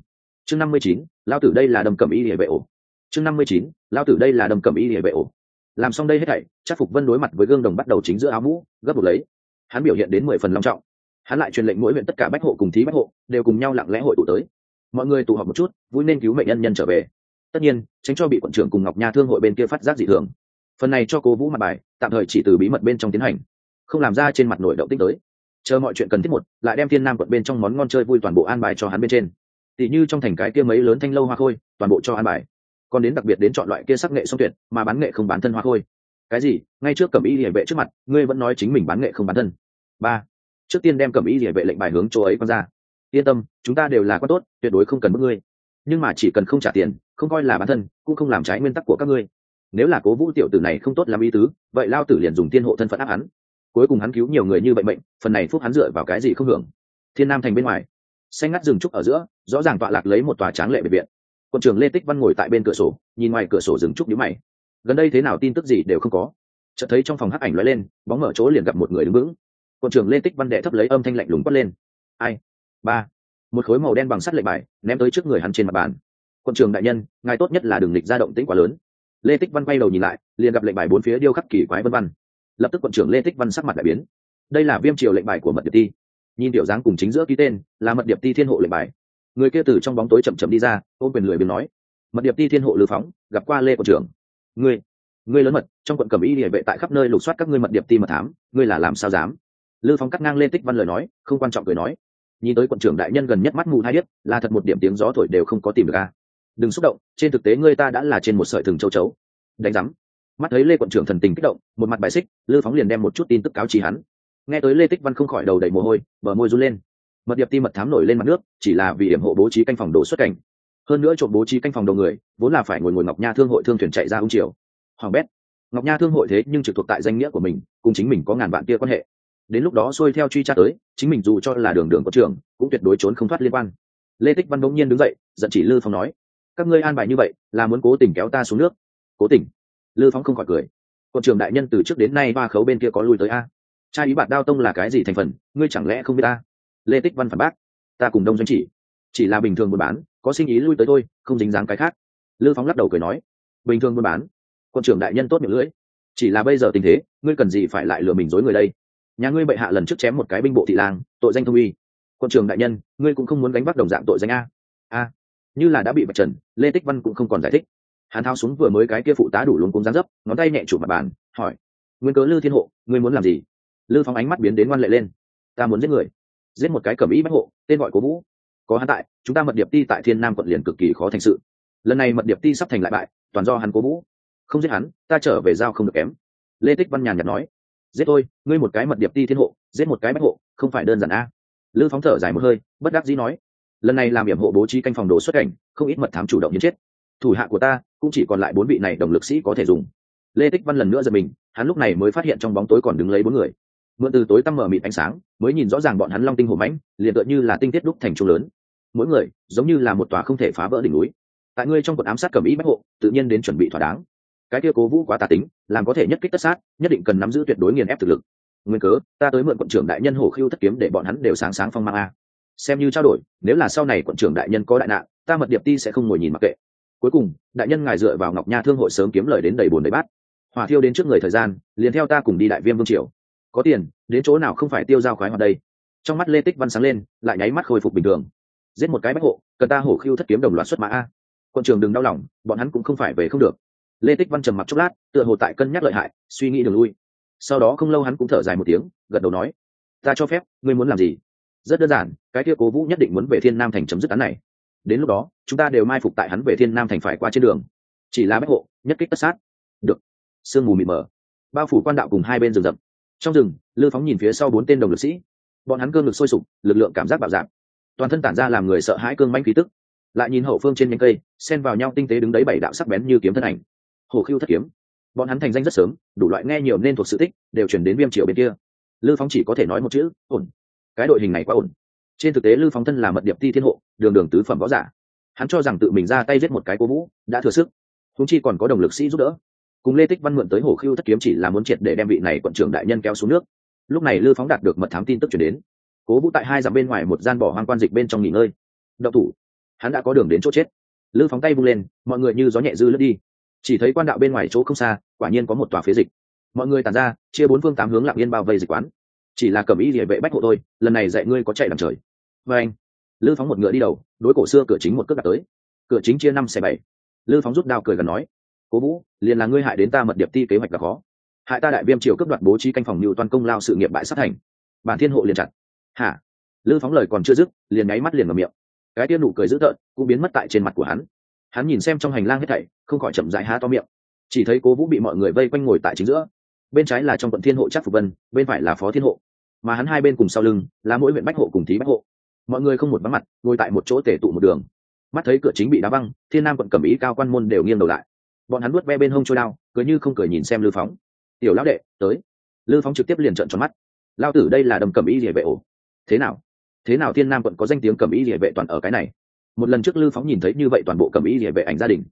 chương năm mươi chín, lao tử đây là đầm cầm y địa vệ ổ. Chương năm mươi chín, lao tử đây là đầm cầm y địa vệ ổ. Làm xong đây hết thảy, chắc phục vân đối mặt với gương đồng bắt đầu chính giữa áo mũ, gấp một lấy. Hắn biểu hiện đến mười phần long trọng. Hắn lại truyền lệnh mỗi huyện tất cả bách hộ cùng thí bách hộ, đều cùng nhau lặng lẽ hội tụ tới. Mọi người tụ họp một chút, vui nên cứu mệnh nhân nhân trở về. Tất nhiên, tránh cho bị quận trưởng cùng ngọc nha thương hội bên kia phát giác dị thường. Phần này cho cố vũ mặt bài, tạm thời chỉ từ bí mật bên trong tiến hành. Không làm ra trên mặt nổi động tích tới. Chờ mọi chuyện cần thiết một, lại đem thiên nam quận bên trong món ngon chơi vui toàn bộ an bài cho hắn bên trên tỷ như trong thành cái kia mấy lớn thanh lâu hoa khôi, toàn bộ cho an bài. Còn đến đặc biệt đến chọn loại kia sắc nghệ song tuyệt, mà bán nghệ không bán thân hoa khôi. Cái gì? Ngay trước cẩm y địa vệ trước mặt, ngươi vẫn nói chính mình bán nghệ không bán thân. Ba. Trước tiên đem cẩm y địa vệ lệnh bài hướng chỗ ấy con ra. Yên tâm, chúng ta đều là quan tốt, tuyệt đối không cần bức ngươi. Nhưng mà chỉ cần không trả tiền, không coi là bản thân, cũng không làm trái nguyên tắc của các ngươi. Nếu là cố vũ tiểu tử này không tốt làm ý tứ, vậy lao tử liền dùng tiên hộ thân phận áp hắn. Cuối cùng hắn cứu nhiều người như vậy mệnh, phần này phúc hắn dựa vào cái gì không hưởng. Thiên nam thành bên ngoài xanh ngắt rừng trúc ở giữa, rõ ràng tọa lạc lấy một tòa tráng lệ biệt viện quận trưởng lê tích văn ngồi tại bên cửa sổ, nhìn ngoài cửa sổ rừng trúc nhíu mày. Gần đây thế nào tin tức gì đều không có. Chợt thấy trong phòng hắc ảnh lóe lên, bóng mở chỗ liền gặp một người đứng vững. Quận trưởng lê tích văn đệ thấp lấy âm thanh lạnh lùng quát lên. Ai? Ba. Một khối màu đen bằng sắt lệnh bài, ném tới trước người hắn trên mặt bàn. Quận trưởng đại nhân, ngài tốt nhất là đừng lịch ra động tĩnh quá lớn. Lê tích văn quay đầu nhìn lại, liền gặp lệnh bài bốn phía điêu khắc kỳ quái vân văn lập tức quận trưởng lê tích văn sắc mặt đại biến. Đây là viêm triều lệnh bài của mật điệp ti nhìn tiểu dáng cùng chính giữa ký tên, là mật điệp ti thiên hộ lệnh bài. Người kia từ trong bóng tối chậm chậm đi ra, ôm quyền lười biếng nói, mật điệp ti thiên hộ lư phóng, gặp qua lê quận trưởng. Ngươi ngươi lớn mật, trong quận cẩm y địa vệ tại khắp nơi lục soát các ngươi mật điệp ti mật thám, ngươi là làm sao dám? Lư phóng cắt ngang lên tích văn lời nói, không quan trọng cười nói, nhìn tới quận trưởng đại nhân gần nhất mắt mù hai biết là thật một điểm tiếng gió thổi đều không có tìm được a. Đừng xúc động, trên thực tế ngươi ta đã là trên một sợi thừng châu chấu. Đánh rắm mắt thấy lê quận trưởng thần tình kích động, một mặt bài xích, lư phóng liền đem một chút tin tức cáo trí hắn nghe tới lê tích văn không khỏi đầu đầy mồ hôi, bờ môi run lên. Mật điệp ti mật thám nổi lên mặt nước, chỉ là vì điểm hộ bố trí canh phòng đồ xuất cảnh. Hơn nữa trộm bố trí canh phòng đầu người, vốn là phải ngồi ngồi ngọc nha thương hội thương thuyền chạy ra ông triều. Hoàng bét, ngọc nha thương hội thế nhưng trực thuộc tại danh nghĩa của mình, cùng chính mình có ngàn vạn kia quan hệ. Đến lúc đó xuôi theo truy tra tới, chính mình dù cho là đường đường có trường, cũng tuyệt đối trốn không thoát liên quan. Lê tích văn bỗng nhiên đứng dậy, giận chỉ lư phong nói, các ngươi an bài như vậy, là muốn cố tình kéo ta xuống nước? Cố tình? Lư phong không khỏi cười. Còn trường đại nhân từ trước đến nay ba khấu bên kia có lui tới a? Trai ý bạn đao tông là cái gì thành phần? Ngươi chẳng lẽ không biết ta? Lê tích văn phản bác. Ta cùng đông doanh chỉ. Chỉ là bình thường buôn bán, có sinh ý lui tới thôi, không dính dáng cái khác. Lư phóng lắc đầu cười nói. Bình thường buôn bán, quân trưởng đại nhân tốt miệng lưỡi. Chỉ là bây giờ tình thế, ngươi cần gì phải lại lừa mình dối người đây? Nhà ngươi bệ hạ lần trước chém một cái binh bộ thị lang, tội danh thông uy. Quân trưởng đại nhân, ngươi cũng không muốn gánh vác đồng dạng tội danh a. A. Như là đã bị bạch trần, lê tích văn cũng không còn giải thích. Hắn thao xuống vừa mới cái kia phụ tá đủ luống cúng gián dấp, ngón tay nhẹ chụp mặt bàn, hỏi. Nguyên cớ lư thiên hộ, ngươi muốn làm gì? Lư phóng ánh mắt biến đến ngoan lệ lên. Ta muốn giết người. Giết một cái cẩm ý bách hộ, tên gọi cố vũ. Có hắn tại, chúng ta mật điệp ti tại thiên nam quận liền cực kỳ khó thành sự. Lần này mật điệp ti sắp thành lại bại, toàn do hắn cố vũ. Không giết hắn, ta trở về giao không được kém. Lê tích văn nhàn nhạt nói. Giết tôi, ngươi một cái mật điệp ti thiên hộ, giết một cái bách hộ, không phải đơn giản a. Lư phóng thở dài một hơi, bất đắc dĩ nói. Lần này làm hiểm hộ bố trí canh phòng đồ xuất cảnh, không ít mật thám chủ động như chết. Thủ hạ của ta, cũng chỉ còn lại bốn vị này đồng lực sĩ có thể dùng. Lê tích văn lần nữa giật mình, hắn lúc này mới phát hiện trong bóng tối còn đứng lấy bốn người mượn từ tối tăm mở mịt ánh sáng, mới nhìn rõ ràng bọn hắn long tinh hổ mãnh, liền tựa như là tinh tiết đúc thành trung lớn. Mỗi người, giống như là một tòa không thể phá vỡ đỉnh núi. Tại ngươi trong quận ám sát cầm ý bách hộ, tự nhiên đến chuẩn bị thỏa đáng. Cái kia cố vũ quá tà tính, làm có thể nhất kích tất sát, nhất định cần nắm giữ tuyệt đối nghiền ép thực lực. Nguyên cớ, ta tới mượn quận trưởng đại nhân hổ khiêu thất kiếm để bọn hắn đều sáng sáng phong mang a. Xem như trao đổi, nếu là sau này quận trưởng đại nhân có đại nạn, ta mật điệp ti sẽ không ngồi nhìn mặc kệ. Cuối cùng, đại nhân ngài dựa vào ngọc nha thương hội sớm kiếm lời đến đầy bồn đầy bát. Hòa thiêu đến trước người thời gian, liền theo ta cùng đi đại viêm vương triều có tiền, đến chỗ nào không phải tiêu dao khoái hoạt đây. Trong mắt lê tích văn sáng lên, lại nháy mắt khôi phục bình thường. Giết một cái bách hộ, cần ta hổ khiêu thất kiếm đồng loạt xuất mã a. Quân trường đừng đau lòng, bọn hắn cũng không phải về không được. Lê tích văn trầm mặc chốc lát, tựa hồ tại cân nhắc lợi hại, suy nghĩ đường lui. Sau đó không lâu hắn cũng thở dài một tiếng, gật đầu nói, ta cho phép, ngươi muốn làm gì? Rất đơn giản, cái kia cố vũ nhất định muốn về thiên nam thành chấm dứt án này. Đến lúc đó, chúng ta đều mai phục tại hắn về thiên nam thành phải qua trên đường. Chỉ là bách hộ, nhất kích tất sát. Được. Sương mù mịt mờ. Bao phủ quan đạo cùng hai bên rừng rậm trong rừng, lư phóng nhìn phía sau bốn tên đồng lực sĩ. Bọn hắn cương lực sôi sục, lực lượng cảm giác bạo dạng toàn thân tản ra làm người sợ hãi cương manh khí tức. Lại nhìn hậu phương trên nhánh cây, xen vào nhau tinh tế đứng đấy bảy đạo sắc bén như kiếm thân ảnh. Hồ khiêu thất kiếm. Bọn hắn thành danh rất sớm, đủ loại nghe nhiều nên thuộc sự tích, đều chuyển đến viêm triều bên kia. Lư phóng chỉ có thể nói một chữ, ổn. Cái đội hình này quá ổn. Trên thực tế, lư phóng thân là mật điệp ti thiên hộ, đường đường tứ phẩm võ giả. Hắn cho rằng tự mình ra tay giết một cái cố vũ, đã thừa sức. Húng chi còn có đồng lực sĩ giúp đỡ cùng lê tích văn mượn tới hồ khiêu thất kiếm chỉ là muốn triệt để đem vị này quận trưởng đại nhân kéo xuống nước. Lúc này lư phóng đạt được mật thám tin tức chuyển đến. Cố vũ tại hai dặm bên ngoài một gian bỏ hoang quan dịch bên trong nghỉ ngơi. Đậu thủ. Hắn đã có đường đến chỗ chết. Lư phóng tay vung lên, mọi người như gió nhẹ dư lướt đi. Chỉ thấy quan đạo bên ngoài chỗ không xa, quả nhiên có một tòa phế dịch. Mọi người tàn ra, chia bốn phương tám hướng lặng yên bao vây dịch quán. Chỉ là cầm ý địa vệ bách hộ thôi, lần này dạy ngươi có chạy làm trời. Và anh, lư phóng một ngựa đi đầu, đối cổ xưa cửa chính một cước đặt tới. Cửa chính chia năm xẻ bảy. Lư phóng rút đao cười gần nói cố vũ liền là ngươi hại đến ta mật điệp ti kế hoạch là khó hại ta đại viêm triều cướp đoạt bố trí canh phòng mưu toàn công lao sự nghiệp bại sát thành bản thiên hộ liền chặt hả lư phóng lời còn chưa dứt liền nháy mắt liền ngầm miệng cái tiên nụ cười dữ tợn cũng biến mất tại trên mặt của hắn hắn nhìn xem trong hành lang hết thảy không khỏi chậm dại há to miệng chỉ thấy cố vũ bị mọi người vây quanh ngồi tại chính giữa bên trái là trong quận thiên hộ chắc phục vân bên phải là phó thiên hộ mà hắn hai bên cùng sau lưng là mỗi huyện bách hộ cùng thí bách hộ mọi người không một vắng mặt ngồi tại một chỗ tể tụ một đường mắt thấy cửa chính bị đá văng thiên nam quận cẩm ý cao quan môn đều nghiêng đầu lại bọn hắn nuốt ve bên hông trôi đao, cười như không cười nhìn xem lư phóng. Tiểu lão đệ, tới. Lư phóng trực tiếp liền trợn tròn mắt. Lao tử đây là đầm cẩm ý địa vệ ổ. Thế nào? Thế nào thiên nam quận có danh tiếng cẩm ý địa vệ toàn ở cái này? Một lần trước lư phóng nhìn thấy như vậy toàn bộ cẩm ý địa vệ ảnh gia đình,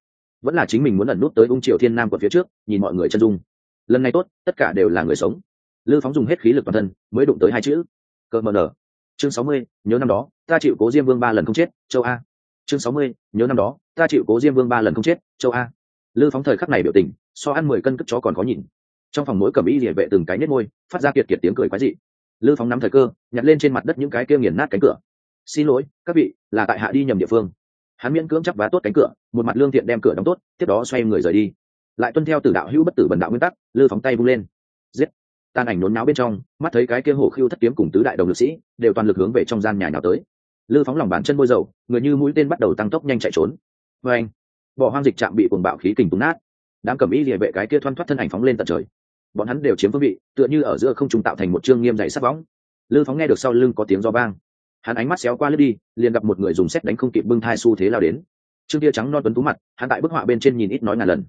vẫn là chính mình muốn ẩn nút tới ung triều thiên nam quận phía trước, nhìn mọi người chân dung. Lần này tốt, tất cả đều là người sống. Lư phóng dùng hết khí lực toàn thân, mới đụng tới hai chữ. Cơ mờ nở. Chương sáu mươi, nhớ năm đó, ta chịu cố diêm vương ba lần không chết, châu a. Chương sáu mươi, nhớ năm đó, ta chịu cố diêm vương ba lần không chết, châu a lư phóng thời khắc này biểu tình, so ăn mười cân cất chó còn có nhìn. Trong phòng mỗi cầm y địa vệ từng cái nết môi, phát ra kiệt kiệt tiếng cười quái dị. Lư phóng nắm thời cơ, nhặt lên trên mặt đất những cái kia nghiền nát cánh cửa. Xin lỗi, các vị, là tại hạ đi nhầm địa phương. Hắn miễn cưỡng chắc vá tốt cánh cửa, một mặt lương thiện đem cửa đóng tốt, tiếp đó xoay người rời đi. Lại tuân theo từ đạo hữu bất tử bần đạo nguyên tắc, lư phóng tay vung lên. Giết! Tan ảnh nốn náo bên trong, mắt thấy cái kia hổ khiêu thất kiếm cùng tứ đại đồng lực sĩ, đều toàn lực hướng về trong gian nhà nào tới. Lư phóng lòng bàn chân bôi dầu, người như mũi tên bắt đầu tăng tốc nhanh chạy trốn. Vê anh bỏ hoang dịch trạm bị cuồng bạo khí kình túng nát. Đám cầm y địa vệ cái kia thoăn thoắt thân ảnh phóng lên tận trời. Bọn hắn đều chiếm phương vị, tựa như ở giữa không trùng tạo thành một chương nghiêm dày sắc bóng lư phóng nghe được sau lưng có tiếng do vang. Hắn ánh mắt xéo qua lướt đi, liền gặp một người dùng xét đánh không kịp bưng thai xu thế lao đến. Trương tia trắng non tuấn tú mặt, hắn tại bức họa bên trên nhìn ít nói ngàn lần.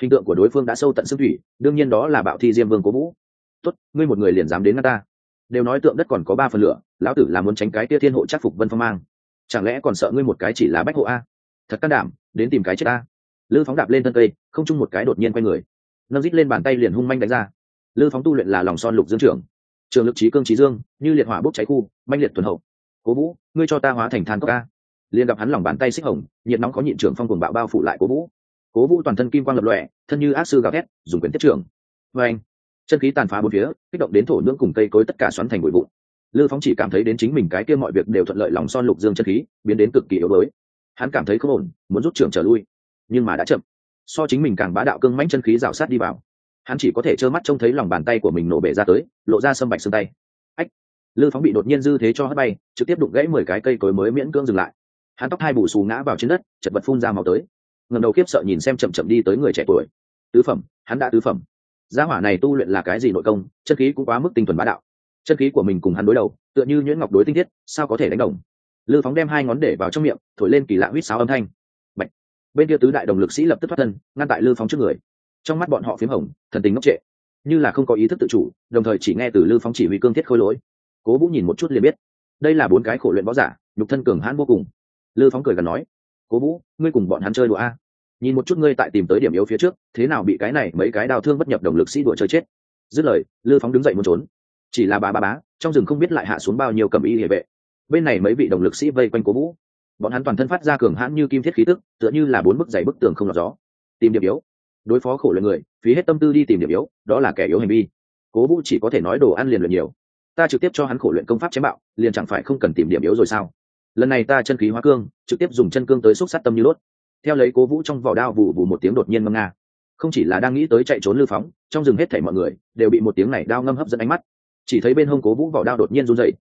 Hình tượng của đối phương đã sâu tận xương thủy, đương nhiên đó là bạo thi diêm vương cố vũ. Tốt, ngươi một người liền dám đến ngăn ta. Đều nói tượng đất còn có ba phần lửa, lão tử là muốn tránh cái tia thiên hộ chắc phục vân phong mang. Chẳng lẽ còn sợ ngươi một cái chỉ là bách hộ a? Thật can đảm, đến tìm cái chết ta. lư phóng đạp lên thân cây, không chung một cái đột nhiên quay người. Nâng rít lên bàn tay liền hung manh đánh ra. Lư phóng tu luyện là lòng son lục dương trưởng. Trường lực trí cương trí dương, như liệt hỏa bốc cháy khu, manh liệt tuần hậu. Cố vũ, ngươi cho ta hóa thành than cốc ca liền gặp hắn lòng bàn tay xích hồng, nhiệt nóng có nhịn trưởng phong cuồng bạo bao phủ lại cố vũ. Cố vũ toàn thân kim quang lập lòe, thân như ác sư gào thét, dùng quyền tiếp trưởng. Vê anh, chân khí tàn phá bốn phía, kích động đến thổ nhưỡng cùng cây cối tất cả xoắn thành bụi vụ lư phóng chỉ cảm thấy đến chính mình cái kia mọi việc đều thuận lợi lòng son lục dương chân khí, biến đến cực kỳ yếu đuối hắn cảm thấy không ổn, muốn rút trưởng trở lui, nhưng mà đã chậm. So chính mình càng bá đạo cương mãnh chân khí rào sát đi vào. Hắn chỉ có thể trơ mắt trông thấy lòng bàn tay của mình nổ bể ra tới, lộ ra sâm bạch xương tay. Ách! Lư phóng bị đột nhiên dư thế cho hất bay, trực tiếp đụng gãy mười cái cây cối mới miễn cưỡng dừng lại. Hắn tóc hai bù xù ngã vào trên đất, chật vật phun ra màu tới. Ngầm đầu khiếp sợ nhìn xem chậm chậm đi tới người trẻ tuổi. Tứ phẩm, hắn đã tứ phẩm. Gia hỏa này tu luyện là cái gì nội công, chân khí cũng quá mức tinh thuần bá đạo. Chân khí của mình cùng hắn đối đầu, tựa như nhuyễn ngọc đối tinh thiết, sao có thể đánh đồng? Lư phóng đem hai ngón để vào trong miệng, thổi lên kỳ lạ huýt sáo âm thanh. Bạch. bên kia tứ đại đồng lực sĩ lập tức thoát thân, ngăn tại lư phóng trước người. Trong mắt bọn họ p h í m hồng, thần tình ngốc trệ. Như là không có ý thức tự chủ, đồng thời chỉ nghe từ lư phóng chỉ huy cương thiết khôi lỗi. Cố vũ nhìn một chút liền biết. Đây là bốn cái khổ luyện võ giả, nhục thân cường hãn vô cùng. Lư phóng cười gần nói, cố vũ, ngươi cùng bọn hắn chơi đùa a. Nhìn một chút ngươi tại tìm tới điểm yếu phía trước, thế nào bị cái này mấy cái đào thương bất nhập đồng lực sĩ đùa chơi chết? Dứt lời, lư phóng đứng dậy muốn trốn. Chỉ là bà ba bá, trong rừng không biết lại hạ xuống bao nhiêu cầm y địa vệ bên này mấy vị đồng lực sĩ vây quanh cố vũ. Bọn hắn toàn thân phát ra cường hãn như kim thiết khí tức, tựa như là bốn bức dày bức tường không lọt gió. Tìm điểm yếu. Đối phó khổ luyện người, phí hết tâm tư đi tìm điểm yếu, đó là kẻ yếu hành vi. Cố vũ chỉ có thể nói đồ ăn liền luyện nhiều. Ta trực tiếp cho hắn khổ luyện công pháp chém bạo, liền chẳng phải không cần tìm điểm yếu rồi sao? Lần này ta chân khí hóa cương, trực tiếp dùng chân cương tới xúc sát tâm như lốt. Theo lấy cố vũ trong vỏ đao vụ vụ một tiếng đột nhiên ngâm nga. Không chỉ là đang nghĩ tới chạy trốn lưu phóng, trong rừng hết thảy mọi người đều bị một tiếng này đao ngâm hấp dẫn ánh mắt. Chỉ thấy bên hông cố vũ vỏ đao đột nhiên run dậy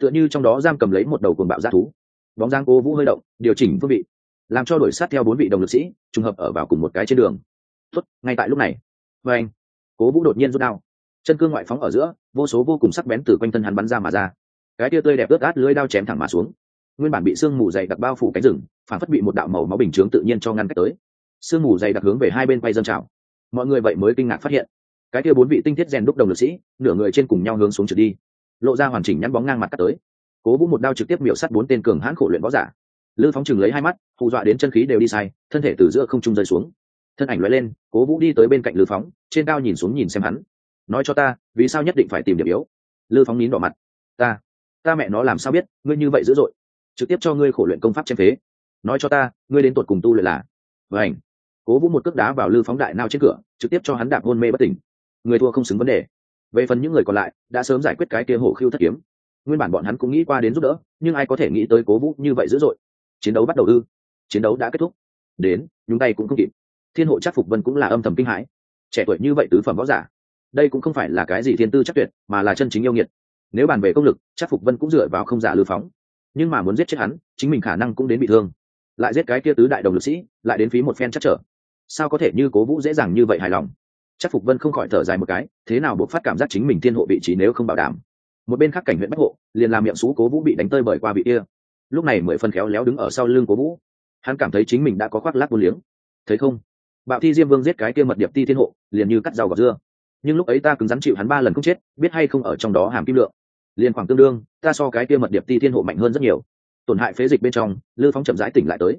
tựa như trong đó giam cầm lấy một đầu cuồng bạo g thú. Bóng giang cố vũ hơi động, điều chỉnh phương vị, làm cho đổi sát theo bốn vị đồng lực sĩ, trùng hợp ở vào cùng một cái trên đường. Tuất ngay tại lúc này. Vê anh, cố vũ đột nhiên rút đao. Chân cương ngoại phóng ở giữa, vô số vô cùng sắc bén từ quanh thân hắn bắn ra mà ra. Cái tia tươi đẹp ướt át lưới đao chém thẳng mà xuống. Nguyên bản bị sương mù dày đặc bao phủ cánh rừng, phản phất bị một đạo màu máu bình chướng tự nhiên cho ngăn cách tới. Sương mù dày đặc hướng về hai bên quay dân trào. Mọi người vậy mới kinh ngạc phát hiện, cái kia bốn vị tinh thiết rèn đúc đồng lực sĩ, nửa người trên cùng nhau hướng xuống trượt đi lộ ra hoàn chỉnh nhắn bóng ngang mặt cắt tới. Cố vũ một đao trực tiếp miểu sắt bốn tên cường hãn khổ luyện võ giả. Lư phóng chừng lấy hai mắt, hù dọa đến chân khí đều đi sai, thân thể từ giữa không trung rơi xuống. Thân ảnh loại lên, cố vũ đi tới bên cạnh lư phóng trên cao nhìn xuống nhìn xem hắn. Nói cho ta, vì sao nhất định phải tìm điểm yếu? Lư phóng nín đỏ mặt. Ta ta mẹ nó làm sao biết, ngươi như vậy dữ dội. Trực tiếp cho ngươi khổ luyện công pháp chém phế. Nói cho ta, ngươi đến tuột cùng tu luyện là? Vảnh cố vũ một cước đá vào lư phóng đại nao trên cửa, trực tiếp cho hắn đạp hôn mê bất tỉnh. Người thua không xứng vấn đề về phần những người còn lại, đã sớm giải quyết cái kia hổ khiêu thất kiếm. Nguyên bản bọn hắn cũng nghĩ qua đến giúp đỡ, nhưng ai có thể nghĩ tới cố vũ như vậy dữ dội. Chiến đấu bắt đầu ư? Chiến đấu đã kết thúc. Đến, nhúng tay cũng không kịp. Thiên hộ chắc phục vân cũng là âm thầm kinh hãi. Trẻ tuổi như vậy tứ phẩm võ giả. Đây cũng không phải là cái gì thiên tư chắc tuyệt, mà là chân chính yêu nghiệt. Nếu bàn về công lực, chắc phục vân cũng dựa vào không giả lưu phóng. Nhưng mà muốn giết chết hắn, chính mình khả năng cũng đến bị thương. Lại giết cái kia tứ đại đồng lực sĩ, lại đến phí một phen chắc trở. Sao có thể như cố vũ dễ dàng như vậy hài lòng? Chắc phục vân không khỏi thở dài một cái, thế nào buộc phát cảm giác chính mình thiên hộ vị trí nếu không bảo đảm? Một bên khác cảnh huyện bách hộ, liền làm miệng xú cố vũ bị đánh tơi bởi qua vị kia. Lúc này mười phân khéo léo đứng ở sau lưng cố vũ. Hắn cảm thấy chính mình đã có khoác lác vô liếng. Thấy không? Bạo thi diêm vương giết cái kia mật điệp ti thiên hộ, liền như cắt rau gọt dưa. Nhưng lúc ấy ta cứng rắn chịu hắn ba lần không chết, biết hay không ở trong đó hàm kim lượng. Liền khoảng tương đương, ta so cái kia mật điệp ti thiên hộ mạnh hơn rất nhiều. Tổn hại phế dịch bên trong, lư phóng chậm rãi tỉnh lại tới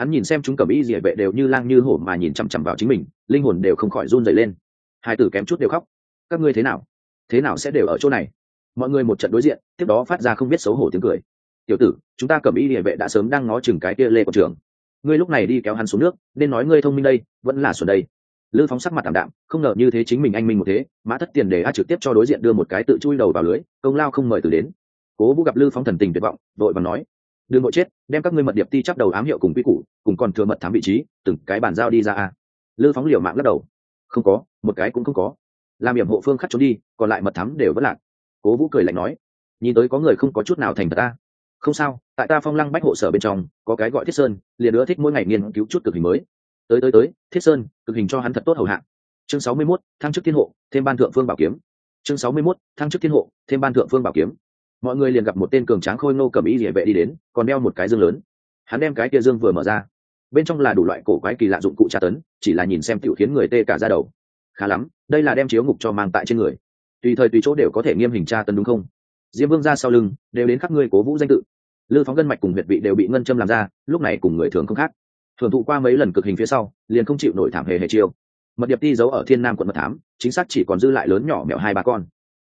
hắn nhìn xem chúng cầm y địa vệ đều như lang như hổ mà nhìn chằm chằm vào chính mình, linh hồn đều không khỏi run dày lên. Hai tử kém chút đều khóc. Các ngươi thế nào? Thế nào sẽ đều ở chỗ này? Mọi người một trận đối diện, tiếp đó phát ra không biết xấu hổ tiếng cười. Tiểu tử, chúng ta cầm y địa vệ đã sớm đang ngó chừng cái kia lê quảng trưởng. Ngươi lúc này đi kéo hắn xuống nước, nên nói ngươi thông minh đây, vẫn là xuẩn đây. Lư phóng sắc mặt tạm đạm, không ngờ như thế chính mình anh minh một thế, mã thất tiền để a trực tiếp cho đối diện đưa một cái tự chui đầu vào lưới, công lao không mời từ đến. Cố vũ gặp lư phóng thần tình tuyệt vọng đội và nói, đừng ngộ chết, đem các ngươi mật điệp ti chắp đầu ám hiệu cùng quy củ cùng còn thừa mật thám vị trí từng cái bàn giao đi ra a. Lư phóng liều mạng lắc đầu. Không có một cái cũng không có. Làm hiểm hộ phương khắc trốn đi còn lại mật thám đều vẫn lạc. Cố vũ cười lạnh nói nhìn tới có người không có chút nào thành thật ta. Không sao tại ta phong lăng bách hộ sở bên trong có cái gọi thiết sơn liền nữa thích mỗi ngày nghiên cứu chút cực hình mới. Tới tới tới thiết sơn cực hình cho hắn thật tốt hầu hạ. Chương sáu mươi 61, thăng chức thiên hộ thêm ban thượng phương bảo kiếm. Chương sáu mươi 61, thăng chức thiên hộ thêm ban thượng phương bảo kiếm. Mọi người liền gặp một tên cường tráng khôi nô cầm ý địa vệ đi đến còn đeo một cái dương lớn hắn đem cái kia dương vừa mở ra. Bên trong là đủ loại cổ quái kỳ lạ dụng cụ tra tấn, chỉ là nhìn xem tiểu khiến người tê cả ra đầu. Khá lắm, đây là đem chiếu ngục cho mang tại trên người. Tùy thời tùy chỗ đều có thể nghiêm hình tra tấn đúng không? Diêm vương ra sau lưng, đều đến khắp ngươi cố vũ danh tự. Lư phóng gân mạch cùng huyệt vị đều bị ngân châm làm ra, lúc này cùng người thường không khác. Thường thụ qua mấy lần cực hình phía sau, liền không chịu nổi thảm hề hề chiêu. Mật điệp ti giấu ở thiên nam quận mật thám, chính xác chỉ còn dư lại lớn nhỏ mẹo hai ba con.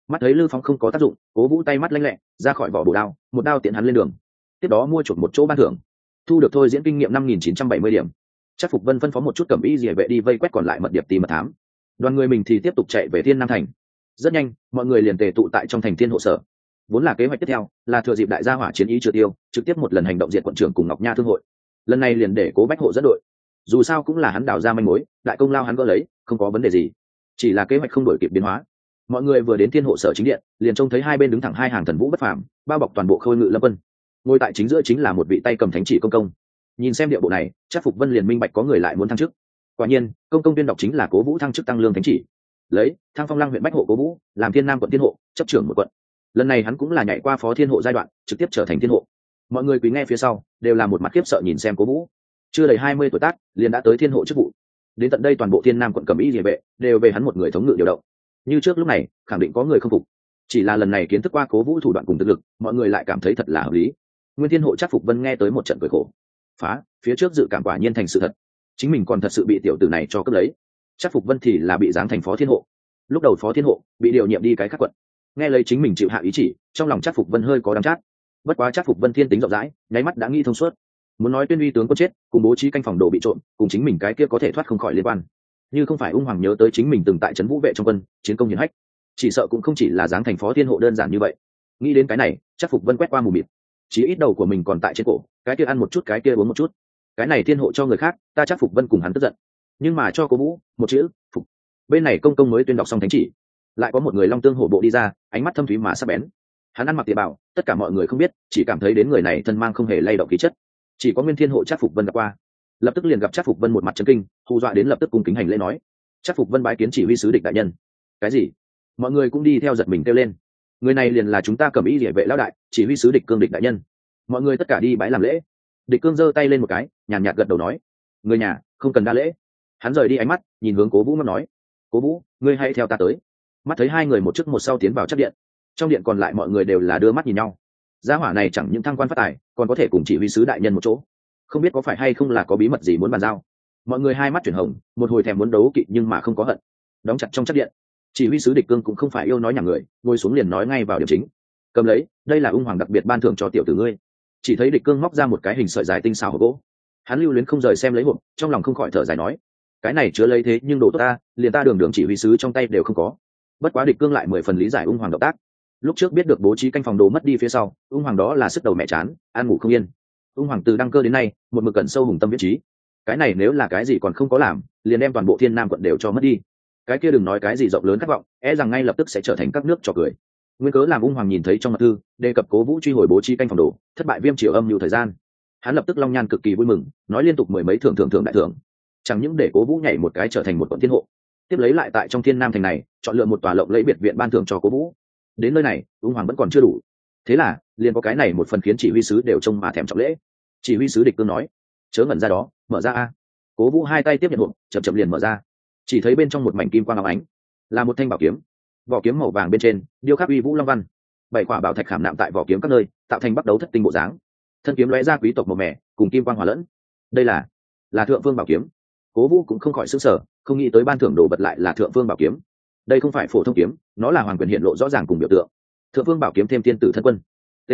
Mắt thấy lư phóng không có tác dụng, cố vũ tay mắt lanh lẹ, ra khỏi vỏ bồ đao, một đao tiện hắn lên đường. Tiếp đó mua chuột một chỗ ban thưởng thu được thôi diễn kinh nghiệm năm nghìn chín trăm bảy mươi điểm. Chắc phục vân phân phó một chút cẩm y dỉa vệ đi vây quét còn lại mật điệp tìm mật thám. Đoàn người mình thì tiếp tục chạy về thiên nam thành. Rất nhanh, mọi người liền tề tụ tại trong thành thiên hộ sở. Vốn là kế hoạch tiếp theo là thừa dịp đại gia hỏa chiến ý chưa tiêu, trực tiếp một lần hành động diện quận trưởng cùng ngọc nha thương hội. Lần này liền để cố bách hộ dẫn đội. Dù sao cũng là hắn đào ra manh mối, đại công lao hắn gỡ lấy, không có vấn đề gì. Chỉ là kế hoạch không đổi kịp biến hóa. Mọi người vừa đến thiên hộ sở chính điện, liền trông thấy hai bên đứng thẳng hai hàng thần vũ bất phàm, bao bọc toàn bộ khôi ngự lâm vân ngồi tại chính giữa chính là một vị tay cầm thánh chỉ công công. Nhìn xem địa bộ này, chắc phục vân liền minh bạch có người lại muốn thăng chức. Quả nhiên, công công viên đọc chính là cố vũ thăng chức tăng lương thánh chỉ. Lấy, thăng phong lăng huyện bách hộ cố vũ, làm thiên nam quận thiên hộ, chấp trưởng một quận. Lần này hắn cũng là nhảy qua phó thiên hộ giai đoạn, trực tiếp trở thành thiên hộ. Mọi người quý nghe phía sau, đều là một mặt khiếp sợ nhìn xem cố vũ. Chưa đầy hai mươi tuổi tác, liền đã tới thiên hộ chức vụ. Đến tận đây toàn bộ thiên nam quận cầm ý địa vệ, đều về hắn một người thống ngự điều động. Như trước lúc này, khẳng định có người không phục. Chỉ là lần này kiến thức qua cố vũ thủ đoạn cùng thực lực, mọi người lại cảm thấy thật là hợp lý nguyên thiên hộ chắc phục vân nghe tới một trận cười khổ. Phá, phía trước dự cảm quả nhiên thành sự thật. Chính mình còn thật sự bị tiểu tử này cho cướp lấy. Chắc phục vân thì là bị giáng thành phó thiên hộ. Lúc đầu phó thiên hộ, bị điều nhiệm đi cái khác quận. Nghe lấy chính mình chịu hạ ý chỉ, trong lòng chắc phục vân hơi có đắm chát. Bất quá chắc phục vân thiên tính rộng rãi, nháy mắt đã nghĩ thông suốt. Muốn nói tuyên uy tướng có chết, cùng bố trí canh phòng đồ bị trộm, cùng chính mình cái kia có thể thoát không khỏi liên quan. Như không phải ung hoàng nhớ tới chính mình từng tại trấn vũ vệ trong quân, chiến công hiển hách. Chỉ sợ cũng không chỉ là dáng thành phó thiên hộ đơn giản như vậy. Nghĩ đến cái này, chắc phục vân quét qua mù mịt chỉ ít đầu của mình còn tại trên cổ, cái kia ăn một chút, cái kia uống một chút. Cái này thiên hộ cho người khác, ta chắc phục vân cùng hắn tức giận. Nhưng mà cho cố vũ, một chữ, phục. Bên này công công mới tuyên đọc xong thánh chỉ. Lại có một người long tương hổ bộ đi ra, ánh mắt thâm thúy mà sắp bén. Hắn ăn mặc địa bảo tất cả mọi người không biết, chỉ cảm thấy đến người này thân mang không hề lay động khí chất. Chỉ có nguyên thiên hộ chắc phục vân gặp qua. Lập tức liền gặp chắc phục vân một mặt chân kinh, hù dọa đến lập tức cùng kính hành lễ nói. Chắc phục vân bái kiến chỉ huy sứ địch đại nhân. Cái gì? Mọi người cũng đi theo giật mình kêu lên người này liền là chúng ta cầm ý địa vệ lão đại, chỉ huy sứ địch cương địch đại nhân. Mọi người tất cả đi bãi làm lễ. Địch cương giơ tay lên một cái, nhàn nhạt gật đầu nói, người nhà, không cần đa lễ. Hắn rời đi ánh mắt, nhìn hướng cố vũ mất nói, cố vũ, ngươi hãy theo ta tới. Mắt thấy hai người một trước một sau tiến vào chất điện, trong điện còn lại mọi người đều là đưa mắt nhìn nhau. Gia hỏa này chẳng những thăng quan phát tài, còn có thể cùng chỉ huy sứ đại nhân một chỗ. Không biết có phải hay không là có bí mật gì muốn bàn giao. Mọi người hai mắt chuyển hồng, một hồi thèm muốn đấu kỵ nhưng mà không có hận. Đóng chặt trong chất điện chỉ huy sứ địch cương cũng không phải yêu nói nhà người, ngồi xuống liền nói ngay vào điểm chính. Cầm lấy, đây là ung hoàng đặc biệt ban thưởng cho tiểu tử ngươi. Chỉ thấy địch cương móc ra một cái hình sợi dài tinh xào hộp gỗ. Hắn lưu luyến không rời xem lấy hộp, trong lòng không khỏi thở dài nói, cái này chứa lấy thế nhưng đồ tốt ta, liền ta đường đường chỉ huy sứ trong tay đều không có. Bất quá địch cương lại mười phần lý giải ung hoàng động tác. Lúc trước biết được bố trí canh phòng đồ mất đi phía sau, ung hoàng đó là sức đầu mẹ chán an ngủ không yên. Ung hoàng từ đăng cơ đến nay, một mực cẩn sâu hùng tâm viết trí. Cái này nếu là cái gì còn không có làm, liền đem toàn bộ thiên nam quận đều cho mất đi cái kia đừng nói cái gì rộng lớn khát vọng e rằng ngay lập tức sẽ trở thành các nước trò cười. Nguyên cớ làm ung hoàng nhìn thấy trong mật thư, đề cập cố vũ truy hồi bố trí canh phòng đồ, thất bại viêm triều âm nhiều thời gian. Hắn lập tức long nhan cực kỳ vui mừng, nói liên tục mười mấy thưởng thưởng thưởng đại thưởng. Chẳng những để cố vũ nhảy một cái trở thành một quận thiên hộ, tiếp lấy lại tại trong thiên nam thành này, chọn lựa một tòa lộng lấy biệt viện ban thưởng cho cố vũ. Đến nơi này, ung hoàng vẫn còn chưa đủ. Thế là, liền có cái này một phần khiến chỉ huy sứ đều trông mà thèm trọng lễ. Chỉ huy sứ địch cương nói, chớ ngẩn ra đó, mở ra a. Cố vũ hai tay tiếp nhận hộp, chậm chậm liền mở ra chỉ thấy bên trong một mảnh kim quang áo ánh, là một thanh bảo kiếm. Vỏ kiếm màu vàng bên trên, điêu khắc uy vũ long văn. Bảy quả bảo thạch khảm nạm tại vỏ kiếm các nơi, tạo thành bắt đấu thất tinh bộ dáng. Thân kiếm lóe ra quý tộc màu mẻ cùng kim quang hòa lẫn. Đây là là thượng vương bảo kiếm. Cố vũ cũng không khỏi s ứ sở không nghĩ tới ban thưởng đồ vật lại là thượng vương bảo kiếm. Đây không phải phổ thông kiếm, nó là hoàng quyền hiện lộ rõ ràng cùng biểu tượng. Thượng vương bảo kiếm thêm tiên tử thân quân. T.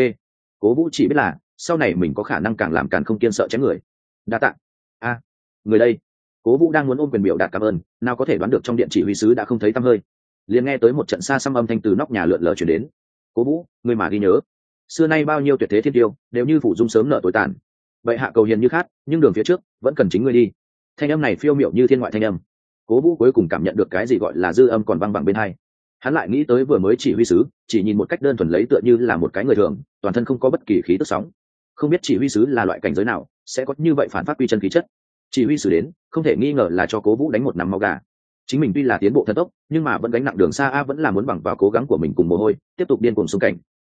Cố vũ chỉ biết là, sau này mình có khả năng càng làm càng không kiên sợ chém người. Đa t ạ a, người đây cố vũ đang muốn ôm quyền biểu đạt cảm ơn nào có thể đoán được trong điện chỉ huy sứ đã không thấy tăm hơi liền nghe tới một trận xa xăm âm thanh từ nóc nhà lượn lờ chuyển đến cố vũ người mà ghi nhớ xưa nay bao nhiêu tuyệt thế thiên tiêu đều như phủ dung sớm nợ tối tàn vậy hạ cầu hiền như khát nhưng đường phía trước vẫn cần chính ngươi đi thanh âm này phiêu miệu như thiên ngoại thanh âm cố vũ cuối cùng cảm nhận được cái gì gọi là dư âm còn văng bằng bên hai hắn lại nghĩ tới vừa mới chỉ huy sứ chỉ nhìn một cách đơn thuần lấy tựa như là một cái người thường toàn thân không có bất kỳ khí tức sóng không biết chỉ huy sứ là loại cảnh giới nào sẽ có như vậy phản phát quy chân khí chất chỉ huy xử đến, không thể nghi ngờ là cho cố vũ đánh một nắm máu gà. Chính mình tuy là tiến bộ thần tốc, nhưng mà vẫn gánh nặng đường xa a vẫn là muốn bằng vào cố gắng của mình cùng mồ hôi, tiếp tục điên cùng xung cảnh.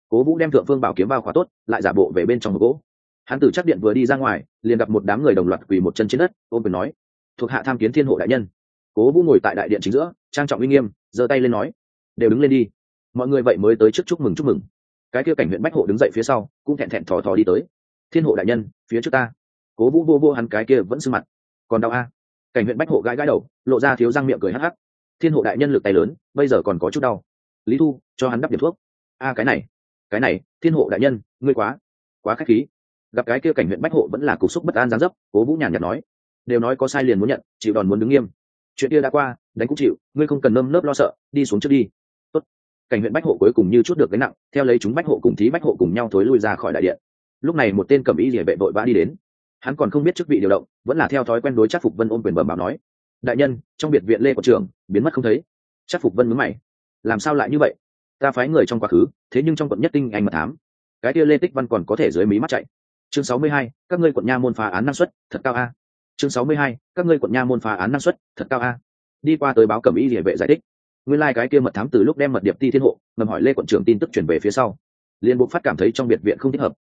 Cố vũ đem thượng phương bảo kiếm bao khóa tốt, lại giả bộ về bên trong gỗ. Hắn từ chắc điện vừa đi ra ngoài, liền gặp một đám người đồng loạt quỳ một chân trên đất, ôm quyền nói, thuộc hạ tham kiến thiên hộ đại nhân. Cố vũ ngồi tại đại điện chính giữa, trang trọng uy nghiêm, giơ tay lên nói, đều đứng lên đi. Mọi người vậy mới tới trước chúc mừng chúc mừng. Cái kia cảnh huyện bách hộ đứng dậy phía sau, cũng thẹn thẹn thò thò đi tới. Thiên hộ đại nhân, phía trước ta cố vũ vô vô hắn cái kia vẫn sưng mặt. Còn đau a. Cảnh huyện bách hộ gãi gãi đầu, lộ ra thiếu răng miệng cười hắc hắc. Thiên hộ đại nhân lực tay lớn, bây giờ còn có chút đau. Lý thu, cho hắn đắp điểm thuốc. A, cái này cái này, thiên hộ đại nhân, ngươi quá quá k h á c h khí. Gặp cái kia cảnh huyện bách hộ vẫn là cục xúc bất an gián dấp, cố vũ nhàn nhạt nói. Đều nói có sai liền muốn nhận, chịu đòn muốn đứng nghiêm. Chuyện kia đã qua, đánh cũng chịu, ngươi không cần nơm nớp lo sợ, đi xuống trước đi. Tốt. cảnh huyện bách hộ cuối cùng như chút được gánh nặng, theo lấy chúng bách hộ cùng thí bách hộ cùng nhau thối lui ra khỏi đại điện. Lúc này một tên cầm ý địa vệ vội vã đi đến hắn còn không biết chức vị điều động, vẫn là theo thói quen đối chắc phục vân ôm quyền bẩm bảo nói, đại nhân, trong biệt viện lê của trường biến mất không thấy. Chắc phục vân mướn mày, làm sao lại như vậy? Ta phái người trong quá khứ, thế nhưng trong quận nhất tinh anh mật thám. Cái kia lê tích văn còn có thể dưới mí mắt chạy. Chương sáu mươi hai, các ngươi quận nha môn phá án năng suất, thật cao a. Chương sáu mươi hai, các ngươi quận nha môn phá án năng suất, thật cao a. Đi qua tới báo cẩm y địa vệ giải thích. Nguyên lai、like、cái kia mật thám từ lúc đem mật điệp ti thiên hộ, ngầm hỏi lê quận trưởng tin tức chuyển về phía sau. Liên bộ phát cảm thấy trong biệt viện không thích hợp